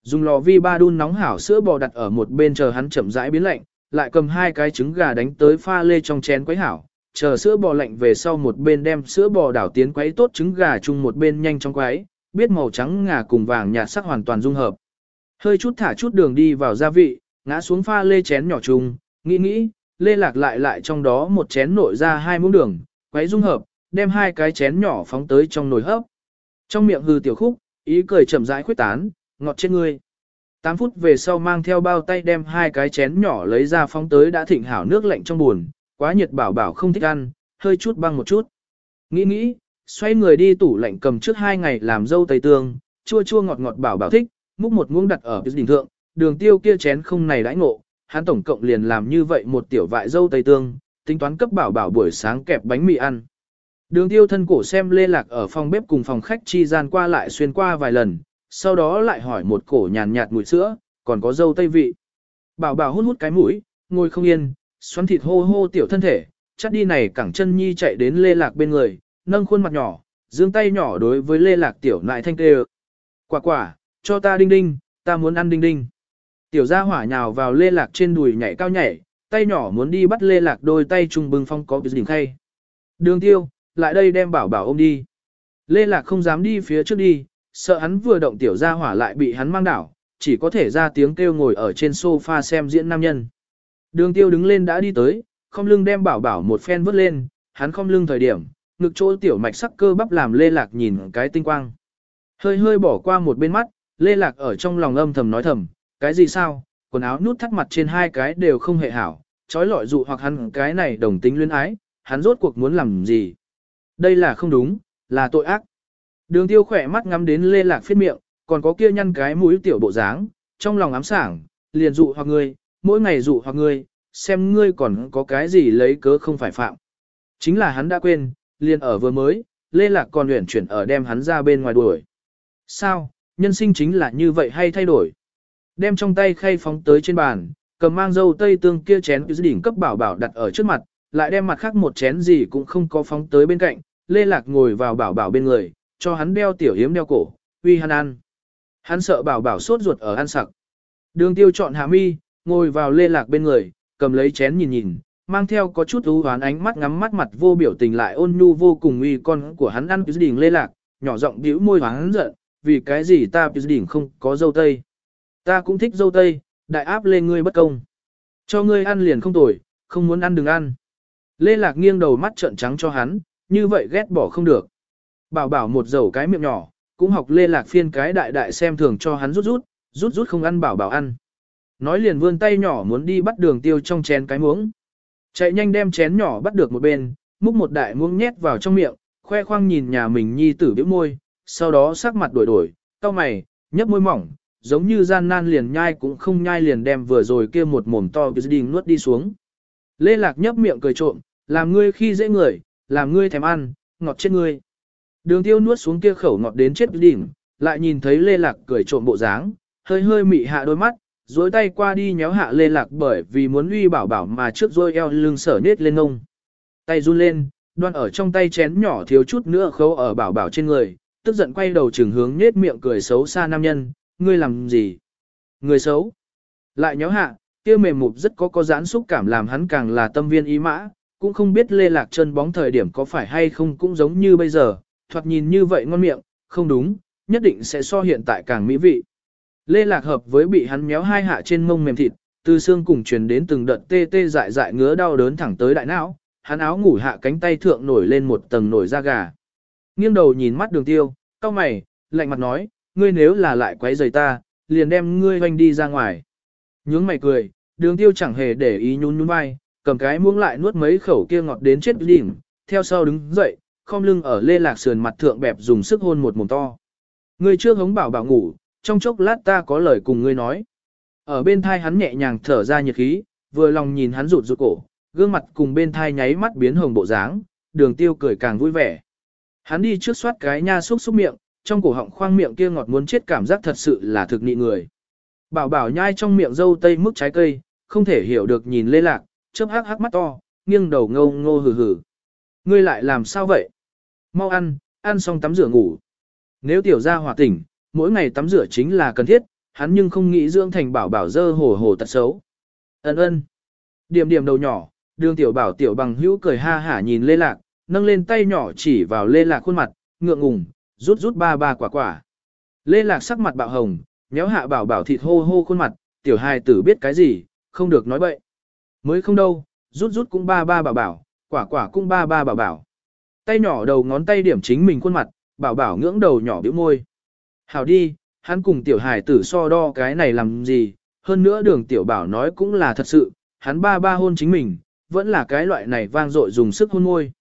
dùng lò vi ba đun nóng hảo sữa bò đặt ở một bên chờ hắn chậm rãi biến lạnh, lại cầm hai cái trứng gà đánh tới pha lê trong chén quấy hảo, chờ sữa bò lạnh về sau một bên đem sữa bò đảo tiến quấy tốt trứng gà chung một bên nhanh trong quấy, biết màu trắng ngà cùng vàng nhạt sắc hoàn toàn dung hợp. Hơi chút thả chút đường đi vào gia vị, ngã xuống pha lê chén nhỏ chung, nghĩ nghĩ, lê lạc lại lại trong đó một chén nổi ra hai muỗng đường, quấy dung hợp, đem hai cái chén nhỏ phóng tới trong nồi hấp. Trong miệng hư tiểu khúc, ý cười chậm rãi khuyết tán, ngọt trên ngươi. 8 phút về sau mang theo bao tay đem hai cái chén nhỏ lấy ra phóng tới đã thịnh hảo nước lạnh trong buồn, quá nhiệt bảo bảo không thích ăn, hơi chút băng một chút. Nghĩ nghĩ, xoay người đi tủ lạnh cầm trước hai ngày làm dâu tây tương, chua chua ngọt ngọt bảo bảo thích, múc một muỗng đặt ở cái đỉnh thượng, đường tiêu kia chén không này đãi ngộ, hắn tổng cộng liền làm như vậy một tiểu vại dâu tây tương, tính toán cấp bảo bảo buổi sáng kẹp bánh mì ăn. Đường tiêu thân cổ xem lê lạc ở phòng bếp cùng phòng khách chi gian qua lại xuyên qua vài lần, sau đó lại hỏi một cổ nhàn nhạt mùi sữa, còn có dâu tây vị. Bảo bảo hút hút cái mũi, ngồi không yên, xoắn thịt hô hô tiểu thân thể, chắc đi này cẳng chân nhi chạy đến lê lạc bên người, nâng khuôn mặt nhỏ, dương tay nhỏ đối với lê lạc tiểu nại thanh tê Quả quả, cho ta đinh đinh, ta muốn ăn đinh đinh. Tiểu gia hỏa nhào vào lê lạc trên đùi nhảy cao nhảy, tay nhỏ muốn đi bắt lê lạc đôi tay trung bưng phong có cái đỉnh khay. Đường tiêu, lại đây đem bảo bảo ôm đi. Lê lạc không dám đi phía trước đi, sợ hắn vừa động tiểu gia hỏa lại bị hắn mang đảo, chỉ có thể ra tiếng kêu ngồi ở trên sofa xem diễn nam nhân. Đường tiêu đứng lên đã đi tới, không lưng đem bảo bảo một phen vứt lên, hắn không lưng thời điểm, ngực chỗ tiểu mạch sắc cơ bắp làm lê lạc nhìn cái tinh quang. Hơi hơi bỏ qua một bên mắt, lê lạc ở trong lòng âm thầm nói thầm, cái gì sao, quần áo nút thắt mặt trên hai cái đều không hề hảo, trói lọi dụ hoặc hắn cái này đồng tính luyến ái, hắn rốt cuộc muốn làm gì. Đây là không đúng, là tội ác. Đường tiêu khỏe mắt ngắm đến lê lạc phiết miệng, còn có kia nhăn cái mũi tiểu bộ dáng, trong lòng ám sảng, liền dụ hoặc ngươi, mỗi ngày dụ hoặc ngươi, xem ngươi còn có cái gì lấy cớ không phải phạm. Chính là hắn đã quên, liền ở vừa mới, lê lạc còn luyện chuyển ở đem hắn ra bên ngoài đuổi. Sao, nhân sinh chính là như vậy hay thay đổi? Đem trong tay khay phóng tới trên bàn, cầm mang dâu tây tương kia chén đỉnh cấp bảo bảo đặt ở trước mặt, lại đem mặt khác một chén gì cũng không có phóng tới bên cạnh, lê lạc ngồi vào bảo bảo bên người, cho hắn đeo tiểu hiếm đeo cổ, uy hắn ăn. Hắn sợ bảo bảo sốt ruột ở ăn sặc. Đường tiêu chọn hạ mi, ngồi vào lê lạc bên người, cầm lấy chén nhìn nhìn, mang theo có chút ưu hoán ánh mắt ngắm mắt mặt vô biểu tình lại ôn nhu vô cùng uy con của hắn ăn đỉnh lê lạc, nhỏ giọng bĩu môi hoán giận, vì cái gì ta đỉnh không có dâu tây. Ta cũng thích dâu tây, đại áp lên ngươi bất công. Cho ngươi ăn liền không tồi, không muốn ăn đừng ăn. Lê Lạc nghiêng đầu mắt trợn trắng cho hắn, như vậy ghét bỏ không được. Bảo bảo một dầu cái miệng nhỏ, cũng học lê lạc phiên cái đại đại xem thường cho hắn rút rút, rút rút không ăn bảo bảo ăn. Nói liền vươn tay nhỏ muốn đi bắt đường tiêu trong chén cái muỗng. Chạy nhanh đem chén nhỏ bắt được một bên, múc một đại muỗng nhét vào trong miệng, khoe khoang nhìn nhà mình nhi tử biểu môi, sau đó sắc mặt đổi đổi, cau mày, nhấp môi mỏng, giống như gian nan liền nhai cũng không nhai liền đem vừa rồi kia một mồm to cái đình nuốt đi xuống. Lê Lạc nhấp miệng cười trộm, làm ngươi khi dễ người, làm ngươi thèm ăn, ngọt chết ngươi. Đường tiêu nuốt xuống kia khẩu ngọt đến chết đỉnh, lại nhìn thấy lê lạc cười trộm bộ dáng, hơi hơi mị hạ đôi mắt, dối tay qua đi nhéo hạ lê lạc bởi vì muốn uy bảo bảo mà trước rồi eo lưng sở nết lên ngông. Tay run lên, đoan ở trong tay chén nhỏ thiếu chút nữa khâu ở bảo bảo trên người, tức giận quay đầu trừng hướng nết miệng cười xấu xa nam nhân, ngươi làm gì? Người xấu. Lại nhéo hạ, kia mềm mụp rất có có giãn xúc cảm làm hắn càng là tâm viên ý mã, cũng không biết lê lạc chân bóng thời điểm có phải hay không cũng giống như bây giờ, thoạt nhìn như vậy ngon miệng, không đúng, nhất định sẽ so hiện tại càng mỹ vị. Lê Lạc hợp với bị hắn méo hai hạ trên mông mềm thịt, từ xương cùng truyền đến từng đợt tê tê dại dại ngứa đau đớn thẳng tới đại não, hắn áo ngủ hạ cánh tay thượng nổi lên một tầng nổi da gà. Nghiêng đầu nhìn mắt đường tiêu, cao mày, lạnh mặt nói, ngươi nếu là lại quấy rầy ta, liền đem ngươi hoanh đi ra ngoài. Nhướng mày cười, đường tiêu chẳng hề để ý nhún nhún vai, cầm cái muỗng lại nuốt mấy khẩu kia ngọt đến chết đỉnh, theo sau đứng dậy, khom lưng ở lê lạc sườn mặt thượng bẹp dùng sức hôn một mồm to. Ngươi chưa hống bảo bảo ngủ, trong chốc lát ta có lời cùng ngươi nói. Ở bên thai hắn nhẹ nhàng thở ra nhiệt khí, vừa lòng nhìn hắn rụt rụt cổ, gương mặt cùng bên thai nháy mắt biến hồng bộ dáng, đường tiêu cười càng vui vẻ. Hắn đi trước soát cái nha xúc xúc miệng, trong cổ họng khoang miệng kia ngọt muốn chết cảm giác thật sự là thực nị người. Bảo bảo nhai trong miệng dâu tây mức trái cây, không thể hiểu được nhìn lê lạc, chớp hắc hắc mắt to, nghiêng đầu ngâu ngô hừ hừ. Ngươi lại làm sao vậy? Mau ăn, ăn xong tắm rửa ngủ. Nếu tiểu gia hòa tỉnh, mỗi ngày tắm rửa chính là cần thiết, hắn nhưng không nghĩ dưỡng thành bảo bảo dơ hổ hổ tật xấu. Ấn ơn. Điểm điểm đầu nhỏ, đường tiểu bảo tiểu bằng hữu cười ha hả nhìn lê lạc, nâng lên tay nhỏ chỉ vào lê lạc khuôn mặt, ngượng ngùng, rút rút ba ba quả quả. Lê lạc sắc mặt bạo hồng, nhéo hạ bảo bảo thịt hô hô khuôn mặt, tiểu hài tử biết cái gì, không được nói bậy. Mới không đâu, rút rút cũng ba ba bảo bảo, quả quả cũng ba ba bảo bảo. Tay nhỏ đầu ngón tay điểm chính mình khuôn mặt, bảo bảo ngưỡng đầu nhỏ biểu môi. Hảo đi, hắn cùng tiểu hài tử so đo cái này làm gì, hơn nữa đường tiểu bảo nói cũng là thật sự, hắn ba ba hôn chính mình, vẫn là cái loại này vang dội dùng sức hôn môi.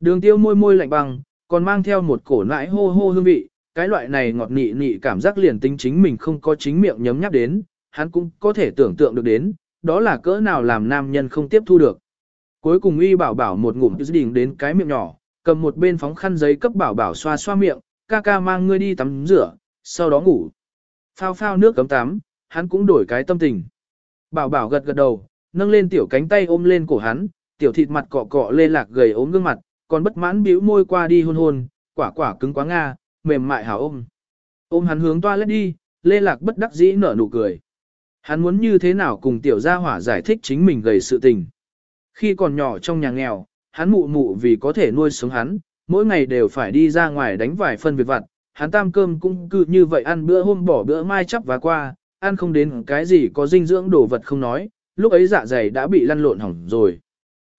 Đường tiêu môi môi lạnh băng, còn mang theo một cổ nãi hô hô hương vị, cái loại này ngọt nị nị cảm giác liền tính chính mình không có chính miệng nhấm nháp đến, hắn cũng có thể tưởng tượng được đến, đó là cỡ nào làm nam nhân không tiếp thu được. Cuối cùng uy bảo bảo một ngụm đỉnh đến cái miệng nhỏ, cầm một bên phóng khăn giấy cấp bảo bảo xoa xoa miệng, ca ca mang ngươi đi tắm rửa, sau đó ngủ. Phao phao nước cấm tắm, hắn cũng đổi cái tâm tình. Bảo bảo gật gật đầu, nâng lên tiểu cánh tay ôm lên cổ hắn, tiểu thịt mặt cọ cọ lê lạc gầy ốm gương mặt, còn bất mãn bĩu môi qua đi hôn hôn, quả quả cứng quá nga, mềm mại hảo ôm. Ôm hắn hướng toilet đi, lê lạc bất đắc dĩ nở nụ cười. Hắn muốn như thế nào cùng tiểu gia hỏa giải thích chính mình gầy sự tình. Khi còn nhỏ trong nhà nghèo, hắn mụ mụ vì có thể nuôi sống hắn, mỗi ngày đều phải đi ra ngoài đánh vài phân việc vặt, hắn tam cơm cũng cứ như vậy ăn bữa hôm bỏ bữa mai chắp và qua, ăn không đến cái gì có dinh dưỡng đồ vật không nói, lúc ấy dạ dày đã bị lăn lộn hỏng rồi.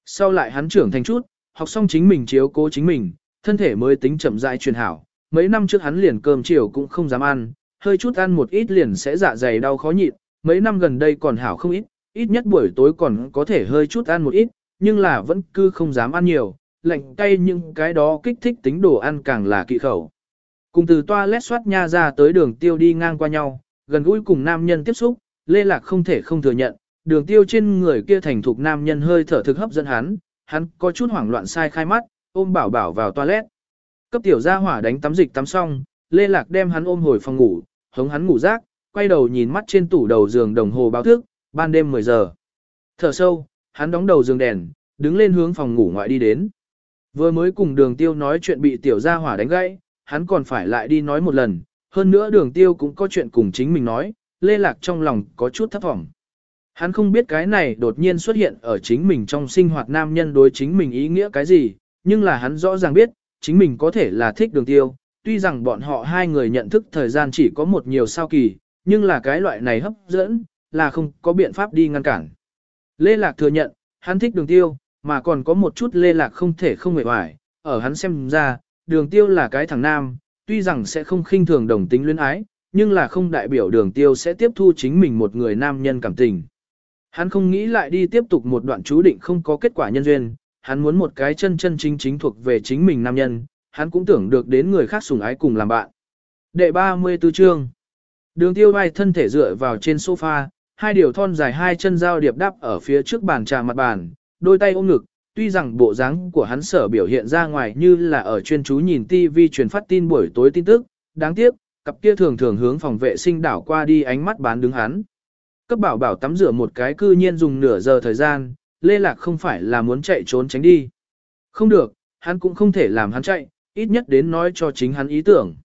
Sau lại hắn trưởng thành chút, học xong chính mình chiếu cố chính mình, thân thể mới tính chậm rãi truyền hảo, mấy năm trước hắn liền cơm chiều cũng không dám ăn, hơi chút ăn một ít liền sẽ dạ dày đau khó nhịn, mấy năm gần đây còn hảo không ít, ít nhất buổi tối còn có thể hơi chút ăn một ít, nhưng là vẫn cứ không dám ăn nhiều, lạnh cay những cái đó kích thích tính đồ ăn càng là kỵ khẩu. Cùng từ toilet soát nha ra tới đường tiêu đi ngang qua nhau, gần gũi cùng nam nhân tiếp xúc, Lê Lạc không thể không thừa nhận, đường tiêu trên người kia thành thục nam nhân hơi thở thực hấp dẫn hắn, hắn có chút hoảng loạn sai khai mắt, ôm bảo bảo vào toilet. Cấp tiểu gia hỏa đánh tắm dịch tắm xong, Lê Lạc đem hắn ôm hồi phòng ngủ, hống hắn ngủ rác, quay đầu nhìn mắt trên tủ đầu giường đồng hồ báo thức, ban đêm 10 giờ. Thở sâu, hắn đóng đầu giường đèn, đứng lên hướng phòng ngủ ngoại đi đến. Vừa mới cùng đường tiêu nói chuyện bị tiểu gia hỏa đánh gãy, hắn còn phải lại đi nói một lần, hơn nữa đường tiêu cũng có chuyện cùng chính mình nói, lê lạc trong lòng có chút thấp vọng Hắn không biết cái này đột nhiên xuất hiện ở chính mình trong sinh hoạt nam nhân đối chính mình ý nghĩa cái gì, nhưng là hắn rõ ràng biết, chính mình có thể là thích đường tiêu, tuy rằng bọn họ hai người nhận thức thời gian chỉ có một nhiều sao kỳ, nhưng là cái loại này hấp dẫn, là không có biện pháp đi ngăn cản. Lê Lạc thừa nhận, hắn thích đường tiêu, mà còn có một chút Lê Lạc không thể không hề hoài, ở hắn xem ra, đường tiêu là cái thằng nam, tuy rằng sẽ không khinh thường đồng tính luyến ái, nhưng là không đại biểu đường tiêu sẽ tiếp thu chính mình một người nam nhân cảm tình. Hắn không nghĩ lại đi tiếp tục một đoạn chú định không có kết quả nhân duyên, hắn muốn một cái chân chân chính chính thuộc về chính mình nam nhân, hắn cũng tưởng được đến người khác sủng ái cùng làm bạn. Đệ 34 chương Đường tiêu vai thân thể dựa vào trên sofa, hai điều thon dài hai chân giao điệp đắp ở phía trước bàn trà mặt bàn, đôi tay ôm ngực, tuy rằng bộ dáng của hắn sở biểu hiện ra ngoài như là ở chuyên chú nhìn TV truyền phát tin buổi tối tin tức, đáng tiếc, cặp kia thường thường hướng phòng vệ sinh đảo qua đi ánh mắt bán đứng hắn. Cấp bảo bảo tắm rửa một cái cư nhiên dùng nửa giờ thời gian, Lê Lạc không phải là muốn chạy trốn tránh đi. Không được, hắn cũng không thể làm hắn chạy, ít nhất đến nói cho chính hắn ý tưởng.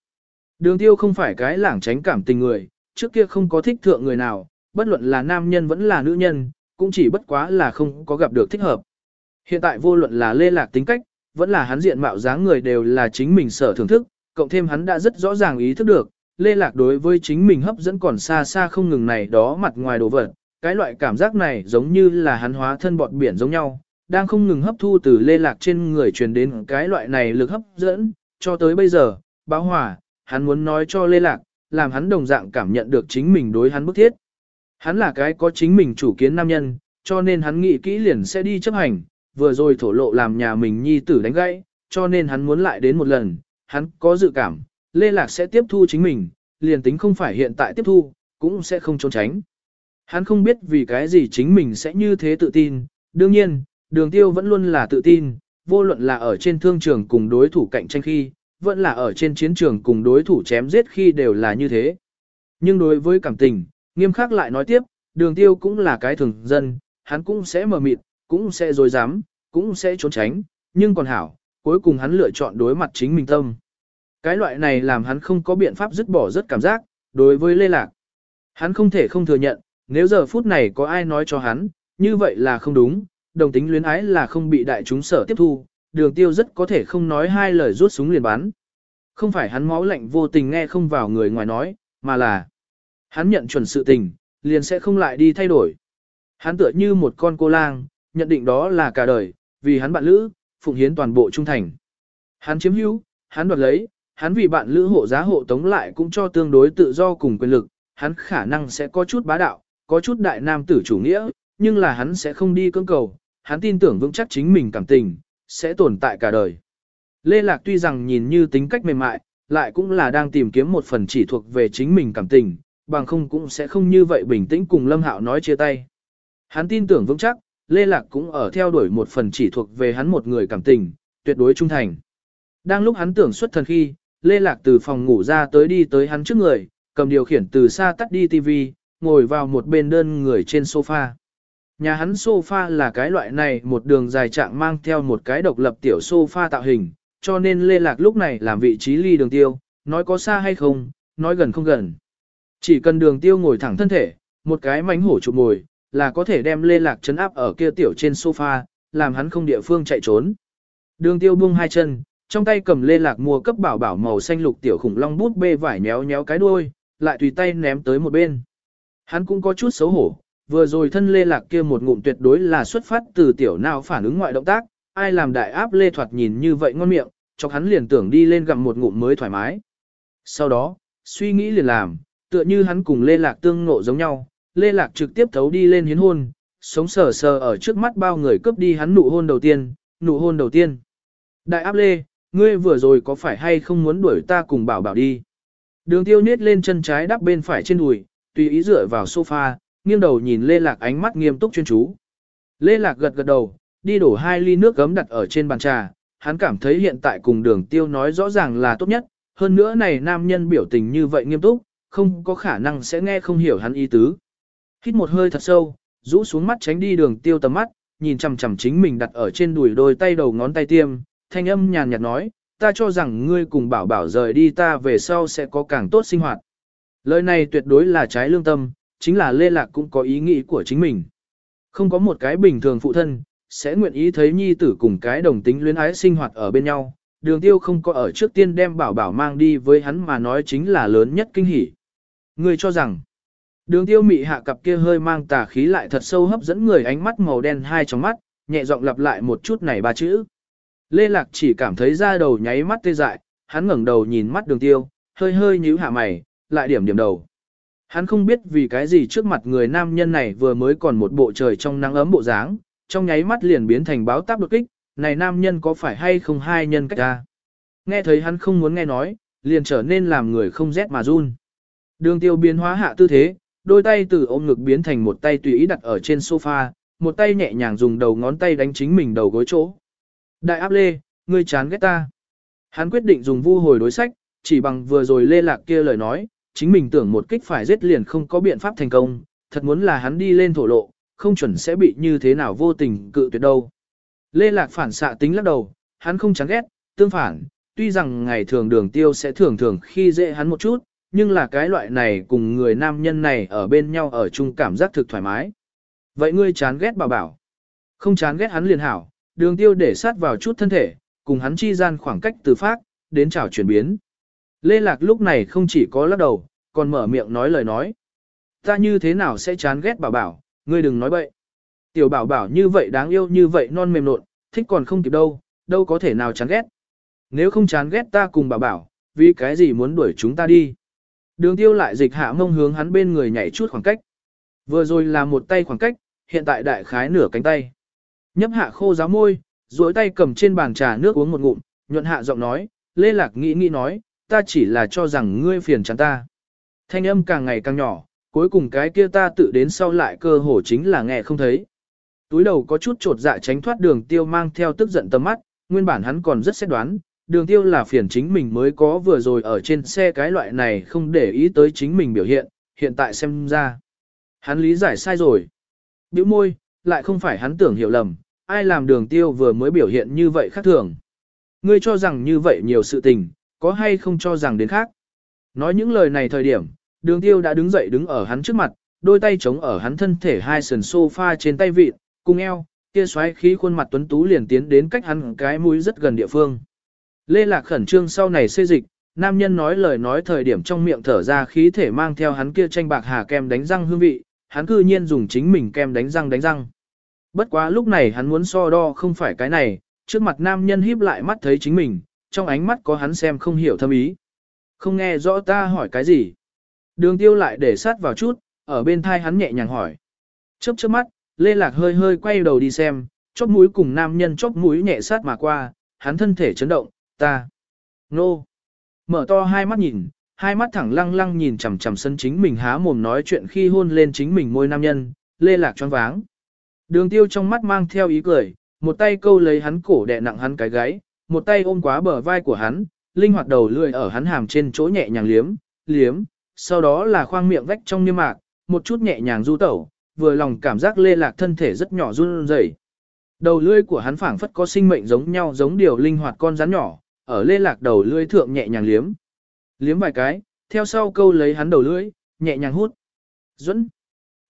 Đường tiêu không phải cái lảng tránh cảm tình người, trước kia không có thích thượng người nào, bất luận là nam nhân vẫn là nữ nhân, cũng chỉ bất quá là không có gặp được thích hợp. Hiện tại vô luận là lê lạc tính cách, vẫn là hắn diện mạo dáng người đều là chính mình sở thưởng thức, cộng thêm hắn đã rất rõ ràng ý thức được, lê lạc đối với chính mình hấp dẫn còn xa xa không ngừng này đó mặt ngoài đồ vật. Cái loại cảm giác này giống như là hắn hóa thân bọt biển giống nhau, đang không ngừng hấp thu từ lê lạc trên người truyền đến cái loại này lực hấp dẫn, cho tới bây giờ, báo hòa, hắn muốn nói cho lê lạc, làm hắn đồng dạng cảm nhận được chính mình đối hắn bức thiết. Hắn là cái có chính mình chủ kiến nam nhân, cho nên hắn nghĩ kỹ liền sẽ đi chấp hành, vừa rồi thổ lộ làm nhà mình nhi tử đánh gãy, cho nên hắn muốn lại đến một lần, hắn có dự cảm, Lê Lạc sẽ tiếp thu chính mình, liền tính không phải hiện tại tiếp thu, cũng sẽ không trốn tránh. Hắn không biết vì cái gì chính mình sẽ như thế tự tin, đương nhiên, đường tiêu vẫn luôn là tự tin, vô luận là ở trên thương trường cùng đối thủ cạnh tranh khi, vẫn là ở trên chiến trường cùng đối thủ chém giết khi đều là như thế. Nhưng đối với cảm tình, nghiêm khắc lại nói tiếp, đường tiêu cũng là cái thường dân, hắn cũng sẽ mờ mịt, cũng sẽ dối dám, cũng sẽ trốn tránh, nhưng còn hảo, cuối cùng hắn lựa chọn đối mặt chính mình tâm. Cái loại này làm hắn không có biện pháp dứt bỏ rất cảm giác, đối với Lê Lạc. Hắn không thể không thừa nhận, nếu giờ phút này có ai nói cho hắn, như vậy là không đúng, đồng tính luyến ái là không bị đại chúng sở tiếp thu, đường tiêu rất có thể không nói hai lời rút súng liền bắn. Không phải hắn máu lạnh vô tình nghe không vào người ngoài nói, mà là hắn nhận chuẩn sự tình, liền sẽ không lại đi thay đổi. Hắn tựa như một con cô lang, nhận định đó là cả đời, vì hắn bạn lữ, phụng hiến toàn bộ trung thành. Hắn chiếm hữu, hắn đoạt lấy, hắn vì bạn lữ hộ giá hộ tống lại cũng cho tương đối tự do cùng quyền lực, hắn khả năng sẽ có chút bá đạo, có chút đại nam tử chủ nghĩa, nhưng là hắn sẽ không đi cưỡng cầu, hắn tin tưởng vững chắc chính mình cảm tình, sẽ tồn tại cả đời. Lê Lạc tuy rằng nhìn như tính cách mềm mại, lại cũng là đang tìm kiếm một phần chỉ thuộc về chính mình cảm tình, bằng không cũng sẽ không như vậy bình tĩnh cùng Lâm Hạo nói chia tay. Hắn tin tưởng vững chắc, Lê Lạc cũng ở theo đuổi một phần chỉ thuộc về hắn một người cảm tình, tuyệt đối trung thành. Đang lúc hắn tưởng xuất thần khi, Lê Lạc từ phòng ngủ ra tới đi tới hắn trước người, cầm điều khiển từ xa tắt đi TV, ngồi vào một bên đơn người trên sofa. Nhà hắn sofa là cái loại này một đường dài trạng mang theo một cái độc lập tiểu sofa tạo hình, cho nên Lê Lạc lúc này làm vị trí ly đường tiêu, nói có xa hay không, nói gần không gần. Chỉ cần đường tiêu ngồi thẳng thân thể, một cái mánh hổ chụp ngồi, là có thể đem Lê Lạc chấn áp ở kia tiểu trên sofa, làm hắn không địa phương chạy trốn. Đường tiêu buông hai chân, trong tay cầm Lê Lạc mua cấp bảo bảo màu xanh lục tiểu khủng long bút bê vải nhéo nhéo cái đuôi, lại tùy tay ném tới một bên. Hắn cũng có chút xấu hổ, vừa rồi thân Lê Lạc kia một ngụm tuyệt đối là xuất phát từ tiểu nào phản ứng ngoại động tác, ai làm đại áp Lê Thoạt nhìn như vậy ngon miệng, chọc hắn liền tưởng đi lên gặm một ngụm mới thoải mái. Sau đó, suy nghĩ liền làm, tựa như hắn cùng Lê Lạc tương ngộ giống nhau, Lê Lạc trực tiếp thấu đi lên hiến hôn, sống sờ sờ ở trước mắt bao người cướp đi hắn nụ hôn đầu tiên, nụ hôn đầu tiên. Đại áp Lê, ngươi vừa rồi có phải hay không muốn đuổi ta cùng bảo bảo đi? Đường tiêu niết lên chân trái đắp bên phải trên đùi, tùy ý dựa vào sofa, nghiêng đầu nhìn Lê Lạc ánh mắt nghiêm túc chuyên chú. Lê Lạc gật gật đầu, đi đổ hai ly nước gấm đặt ở trên bàn trà, hắn cảm thấy hiện tại cùng đường tiêu nói rõ ràng là tốt nhất, hơn nữa này nam nhân biểu tình như vậy nghiêm túc, không có khả năng sẽ nghe không hiểu hắn ý tứ. Hít một hơi thật sâu, rũ xuống mắt tránh đi đường tiêu tầm mắt, nhìn chằm chằm chính mình đặt ở trên đùi đôi tay đầu ngón tay tiêm, thanh âm nhàn nhạt nói, ta cho rằng ngươi cùng bảo bảo rời đi ta về sau sẽ có càng tốt sinh hoạt. Lời này tuyệt đối là trái lương tâm, chính là Lê Lạc cũng có ý nghĩ của chính mình. Không có một cái bình thường phụ thân, sẽ nguyện ý thấy nhi tử cùng cái đồng tính luyến ái sinh hoạt ở bên nhau. Đường tiêu không có ở trước tiên đem bảo bảo mang đi với hắn mà nói chính là lớn nhất kinh hỉ. Người cho rằng, đường tiêu mị hạ cặp kia hơi mang tà khí lại thật sâu hấp dẫn người ánh mắt màu đen hai trong mắt, nhẹ giọng lặp lại một chút này ba chữ. Lê Lạc chỉ cảm thấy da đầu nháy mắt tê dại, hắn ngẩng đầu nhìn mắt đường tiêu, hơi hơi nhíu hạ mày, lại điểm điểm đầu. Hắn không biết vì cái gì trước mặt người nam nhân này vừa mới còn một bộ trời trong nắng ấm bộ dáng, trong nháy mắt liền biến thành báo táp đột kích, này nam nhân có phải hay không hai nhân cách ra. Nghe thấy hắn không muốn nghe nói, liền trở nên làm người không rét mà run. Đường tiêu biến hóa hạ tư thế, đôi tay từ ôm ngực biến thành một tay tùy ý đặt ở trên sofa, một tay nhẹ nhàng dùng đầu ngón tay đánh chính mình đầu gối chỗ. Đại áp lê, ngươi chán ghét ta. Hắn quyết định dùng vu hồi đối sách, chỉ bằng vừa rồi lê lạc kia lời nói, chính mình tưởng một kích phải giết liền không có biện pháp thành công, thật muốn là hắn đi lên thổ lộ, không chuẩn sẽ bị như thế nào vô tình cự tuyệt đâu. Lê Lạc phản xạ tính lắc đầu, hắn không chán ghét, tương phản, tuy rằng ngày thường đường tiêu sẽ thường thường khi dễ hắn một chút, nhưng là cái loại này cùng người nam nhân này ở bên nhau ở chung cảm giác thực thoải mái. Vậy ngươi chán ghét bảo bảo. Không chán ghét hắn liền hảo, đường tiêu để sát vào chút thân thể, cùng hắn chi gian khoảng cách từ phát, đến chào chuyển biến. Lê Lạc lúc này không chỉ có lắc đầu, còn mở miệng nói lời nói. Ta như thế nào sẽ chán ghét bảo bảo, ngươi đừng nói bậy. Tiểu bảo bảo như vậy đáng yêu như vậy non mềm nộn, thích còn không kịp đâu, đâu có thể nào chán ghét. Nếu không chán ghét ta cùng bảo bảo, vì cái gì muốn đuổi chúng ta đi. Đường tiêu lại dịch hạ mông hướng hắn bên người nhảy chút khoảng cách. Vừa rồi là một tay khoảng cách, hiện tại đại khái nửa cánh tay. Nhấp hạ khô giáo môi, duỗi tay cầm trên bàn trà nước uống một ngụm, nhuận hạ giọng nói, Lê Lạc nghĩ nghĩ nói, ta chỉ là cho rằng ngươi phiền chán ta. Thanh âm càng ngày càng nhỏ, cuối cùng cái kia ta tự đến sau lại cơ hồ chính là nghe không thấy. Túi đầu có chút trột dạ tránh thoát đường tiêu mang theo tức giận tầm mắt, nguyên bản hắn còn rất xét đoán, đường tiêu là phiền chính mình mới có vừa rồi ở trên xe cái loại này không để ý tới chính mình biểu hiện, hiện tại xem ra. Hắn lý giải sai rồi. Biểu môi, lại không phải hắn tưởng hiểu lầm, ai làm đường tiêu vừa mới biểu hiện như vậy khác thường. Ngươi cho rằng như vậy nhiều sự tình, có hay không cho rằng đến khác. Nói những lời này thời điểm, đường tiêu đã đứng dậy đứng ở hắn trước mặt, đôi tay chống ở hắn thân thể hai sườn sofa trên tay vịt, cùng eo, kia xoáy khí khuôn mặt tuấn tú liền tiến đến cách hắn cái mũi rất gần địa phương. Lê Lạc khẩn trương sau này xê dịch, nam nhân nói lời nói thời điểm trong miệng thở ra khí thể mang theo hắn kia tranh bạc hà kem đánh răng hương vị, hắn cư nhiên dùng chính mình kem đánh răng đánh răng. Bất quá lúc này hắn muốn so đo không phải cái này, trước mặt nam nhân híp lại mắt thấy chính mình, trong ánh mắt có hắn xem không hiểu thâm ý. Không nghe rõ ta hỏi cái gì. Đường tiêu lại để sát vào chút, ở bên thai hắn nhẹ nhàng hỏi. Chớp chớp mắt, Lê Lạc hơi hơi quay đầu đi xem, chóp mũi cùng nam nhân chóp mũi nhẹ sát mà qua, hắn thân thể chấn động, ta. Nô. Mở to hai mắt nhìn, hai mắt thẳng lăng lăng nhìn chằm chằm sân chính mình há mồm nói chuyện khi hôn lên chính mình môi nam nhân, Lê Lạc choáng váng. Đường tiêu trong mắt mang theo ý cười, một tay câu lấy hắn cổ đè nặng hắn cái gáy, một tay ôm quá bờ vai của hắn, linh hoạt đầu lưỡi ở hắn hàm trên chỗ nhẹ nhàng liếm, liếm, sau đó là khoang miệng vách trong niêm mạc, một chút nhẹ nhàng du tẩu, vừa lòng cảm giác lê lạc thân thể rất nhỏ run rẩy. Đầu lưỡi của hắn phảng phất có sinh mệnh giống nhau giống điều linh hoạt con rắn nhỏ, ở lê lạc đầu lưỡi thượng nhẹ nhàng liếm. Liếm vài cái, theo sau câu lấy hắn đầu lưỡi, nhẹ nhàng hút. Dẫn.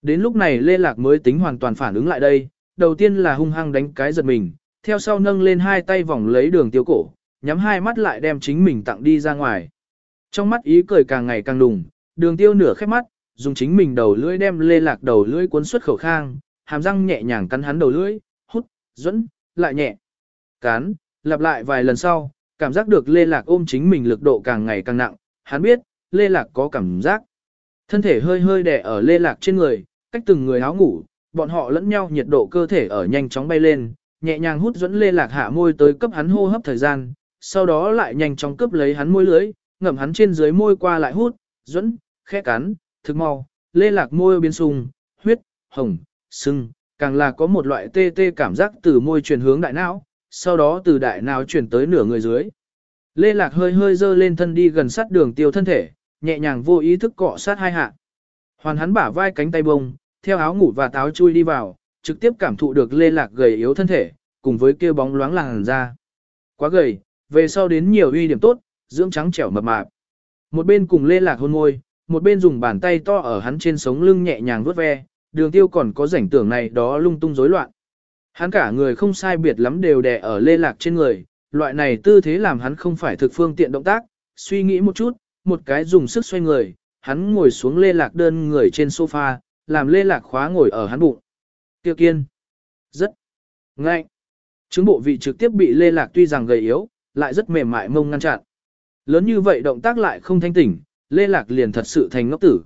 Đến lúc này lê lạc mới tính hoàn toàn phản ứng lại đây, đầu tiên là hung hăng đánh cái giật mình, theo sau nâng lên hai tay vòng lấy đường tiêu cổ, nhắm hai mắt lại đem chính mình tặng đi ra ngoài. Trong mắt ý cười càng ngày càng đùng, đường tiêu nửa khép mắt, dùng chính mình đầu lưỡi đem lê lạc đầu lưỡi cuốn xuất khẩu khang, hàm răng nhẹ nhàng cắn hắn đầu lưỡi, hút, dẫn, lại nhẹ. Cán, lặp lại vài lần sau, cảm giác được lê lạc ôm chính mình lực độ càng ngày càng nặng, hắn biết, lê lạc có cảm giác. Thân thể hơi hơi đè ở lê lạc trên người, cách từng người áo ngủ, bọn họ lẫn nhau nhiệt độ cơ thể ở nhanh chóng bay lên, nhẹ nhàng hút dẫn lê lạc hạ môi tới cấp hắn hô hấp thời gian, sau đó lại nhanh chóng cướp lấy hắn môi lưới, ngậm hắn trên dưới môi qua lại hút, dẫn, khẽ cắn, thực mau, lê lạc môi biến sung, huyết, hồng, sưng, càng là có một loại tê tê cảm giác từ môi truyền hướng đại não, sau đó từ đại não chuyển tới nửa người dưới. Lê lạc hơi hơi dơ lên thân đi gần sát đường tiêu thân thể, nhẹ nhàng vô ý thức cọ sát hai hạ. Hoàn hắn bả vai cánh tay bông, theo áo ngủ và táo chui đi vào, trực tiếp cảm thụ được lê lạc gầy yếu thân thể, cùng với kia bóng loáng làn da. Quá gầy, về sau đến nhiều uy điểm tốt, dưỡng trắng trẻo mập mạp. Một bên cùng lê lạc hôn môi, một bên dùng bàn tay to ở hắn trên sống lưng nhẹ nhàng vuốt ve, đường tiêu còn có rảnh tưởng này đó lung tung rối loạn. Hắn cả người không sai biệt lắm đều đè ở lê lạc trên người, loại này tư thế làm hắn không phải thực phương tiện động tác, suy nghĩ một chút, một cái dùng sức xoay người, hắn ngồi xuống lê lạc đơn người trên sofa, làm lê lạc khóa ngồi ở hắn bụng. Tiêu kiên. Rất. Ngạnh. Chứng bộ vị trực tiếp bị lê lạc tuy rằng gầy yếu, lại rất mềm mại mông ngăn chặn. Lớn như vậy động tác lại không thanh tỉnh, lê lạc liền thật sự thành ngốc tử.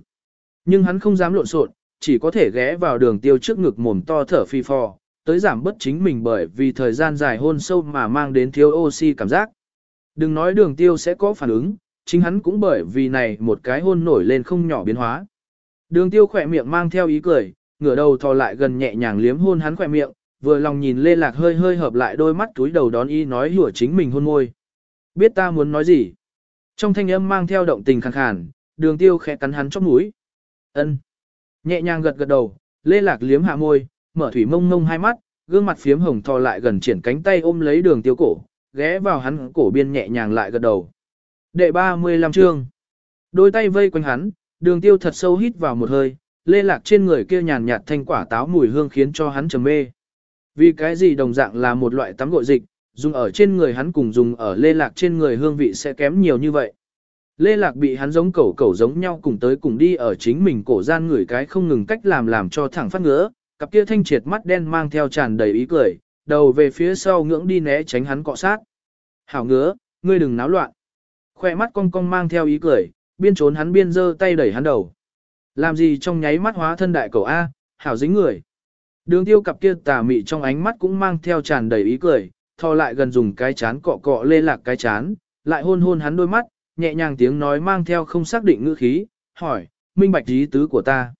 Nhưng hắn không dám lộn xộn, chỉ có thể ghé vào đường tiêu trước ngực mồm to thở phi phò, tới giảm bất chính mình bởi vì thời gian dài hôn sâu mà mang đến thiếu oxy cảm giác. Đừng nói đường tiêu sẽ có phản ứng, chính hắn cũng bởi vì này một cái hôn nổi lên không nhỏ biến hóa. Đường tiêu khỏe miệng mang theo ý cười, ngửa đầu thò lại gần nhẹ nhàng liếm hôn hắn khỏe miệng, vừa lòng nhìn Lê Lạc hơi hơi hợp lại đôi mắt túi đầu đón y nói hủa chính mình hôn môi. Biết ta muốn nói gì? Trong thanh âm mang theo động tình khàn khàn, đường tiêu khẽ cắn hắn chóp mũi. ân Nhẹ nhàng gật gật đầu, Lê Lạc liếm hạ môi, mở thủy mông mông hai mắt, gương mặt phiếm hồng thò lại gần triển cánh tay ôm lấy đường tiêu cổ, ghé vào hắn cổ biên nhẹ nhàng lại gật đầu. Đệ 35 chương. Đôi tay vây quanh hắn, đường tiêu thật sâu hít vào một hơi, lê lạc trên người kia nhàn nhạt thanh quả táo mùi hương khiến cho hắn trầm mê. Vì cái gì đồng dạng là một loại tắm gội dịch, dùng ở trên người hắn cùng dùng ở lê lạc trên người hương vị sẽ kém nhiều như vậy. Lê lạc bị hắn giống cẩu cẩu giống nhau cùng tới cùng đi ở chính mình cổ gian người cái không ngừng cách làm làm cho thẳng phát ngứa, cặp kia thanh triệt mắt đen mang theo tràn đầy ý cười, đầu về phía sau ngưỡng đi né tránh hắn cọ sát. Hảo ngứa, ngươi đừng náo loạn. Khoe mắt cong cong mang theo ý cười, biên trốn hắn biên giơ tay đẩy hắn đầu. Làm gì trong nháy mắt hóa thân đại cầu A, hảo dính người. Đường tiêu cặp kia tà mị trong ánh mắt cũng mang theo tràn đầy ý cười, thò lại gần dùng cái chán cọ cọ lê lạc cái chán, lại hôn hôn hắn đôi mắt, nhẹ nhàng tiếng nói mang theo không xác định ngữ khí, hỏi, minh bạch ý tứ của ta.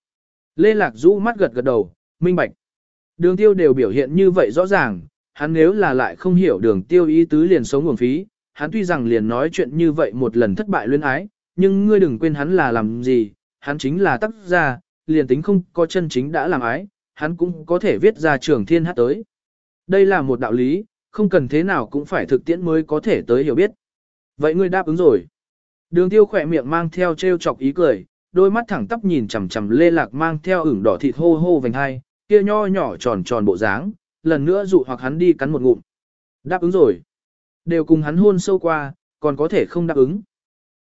Lê lạc rũ mắt gật gật đầu, minh bạch. Đường tiêu đều biểu hiện như vậy rõ ràng, hắn nếu là lại không hiểu đường tiêu ý tứ liền sống nguồn phí, hắn tuy rằng liền nói chuyện như vậy một lần thất bại luyến ái, nhưng ngươi đừng quên hắn là làm gì, hắn chính là tác gia, liền tính không có chân chính đã làm ái, hắn cũng có thể viết ra trường thiên hát tới. Đây là một đạo lý, không cần thế nào cũng phải thực tiễn mới có thể tới hiểu biết. Vậy ngươi đáp ứng rồi. Đường tiêu khỏe miệng mang theo treo chọc ý cười, đôi mắt thẳng tắp nhìn chằm chằm lê lạc mang theo ửng đỏ thịt hô hô vành hai, kia nho nhỏ tròn tròn bộ dáng, lần nữa dụ hoặc hắn đi cắn một ngụm. Đáp ứng rồi. Đều cùng hắn hôn sâu qua, còn có thể không đáp ứng.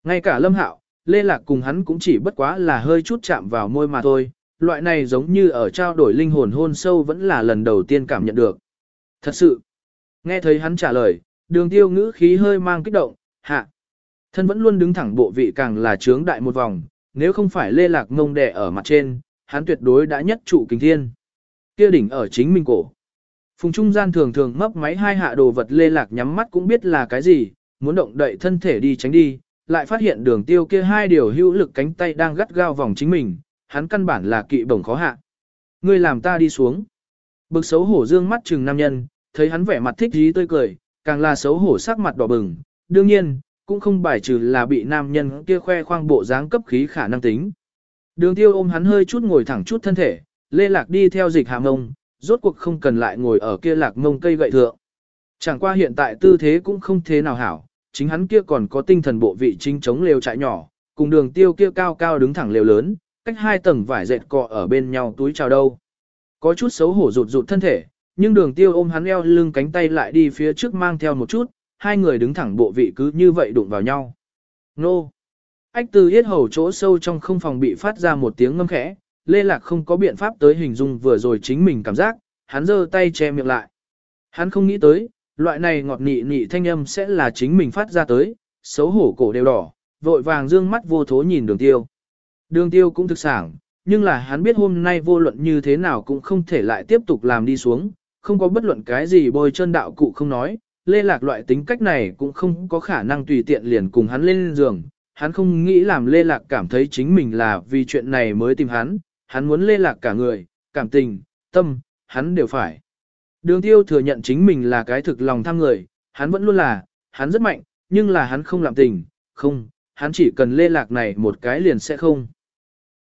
Ngay cả lâm hạo, lê lạc cùng hắn cũng chỉ bất quá là hơi chút chạm vào môi mà thôi, loại này giống như ở trao đổi linh hồn hôn sâu vẫn là lần đầu tiên cảm nhận được. Thật sự, nghe thấy hắn trả lời, đường tiêu ngữ khí hơi mang kích động, hạ. Thân vẫn luôn đứng thẳng bộ vị càng là trướng đại một vòng, nếu không phải lê lạc ngông đẻ ở mặt trên, hắn tuyệt đối đã nhất trụ kinh thiên. Kia đỉnh ở chính mình cổ. Phùng trung gian thường thường mấp máy hai hạ đồ vật lê lạc nhắm mắt cũng biết là cái gì, muốn động đậy thân thể đi tránh đi, lại phát hiện đường tiêu kia hai điều hữu lực cánh tay đang gắt gao vòng chính mình, hắn căn bản là kỵ bổng khó hạ. Ngươi làm ta đi xuống. Bực xấu hổ dương mắt chừng nam nhân, thấy hắn vẻ mặt thích dí tươi cười, càng là xấu hổ sắc mặt đỏ bừng, đương nhiên, cũng không bài trừ là bị nam nhân kia khoe khoang bộ dáng cấp khí khả năng tính. Đường tiêu ôm hắn hơi chút ngồi thẳng chút thân thể, lê lạc đi theo dịch hạ mông, rốt cuộc không cần lại ngồi ở kia lạc mông cây gậy thượng. Chẳng qua hiện tại tư thế cũng không thế nào hảo, chính hắn kia còn có tinh thần bộ vị chính chống lều trại nhỏ, cùng đường tiêu kia cao cao đứng thẳng lều lớn, cách hai tầng vải dệt cọ ở bên nhau túi chào đâu. Có chút xấu hổ rụt rụt thân thể, nhưng đường tiêu ôm hắn eo lưng cánh tay lại đi phía trước mang theo một chút, hai người đứng thẳng bộ vị cứ như vậy đụng vào nhau. Nô! Ách từ yết hầu chỗ sâu trong không phòng bị phát ra một tiếng ngâm khẽ, Lê Lạc không có biện pháp tới hình dung vừa rồi chính mình cảm giác, hắn giơ tay che miệng lại. Hắn không nghĩ tới, loại này ngọt nị nị thanh âm sẽ là chính mình phát ra tới, xấu hổ cổ đều đỏ, vội vàng dương mắt vô thố nhìn đường tiêu. Đường tiêu cũng thực sảng, nhưng là hắn biết hôm nay vô luận như thế nào cũng không thể lại tiếp tục làm đi xuống, không có bất luận cái gì bôi chân đạo cụ không nói, lê lạc loại tính cách này cũng không có khả năng tùy tiện liền cùng hắn lên giường, hắn không nghĩ làm lê lạc cảm thấy chính mình là vì chuyện này mới tìm hắn, hắn muốn lê lạc cả người, cảm tình, tâm, hắn đều phải. Đường tiêu thừa nhận chính mình là cái thực lòng tham người, hắn vẫn luôn là, hắn rất mạnh, nhưng là hắn không làm tình, không, hắn chỉ cần lê lạc này một cái liền sẽ không.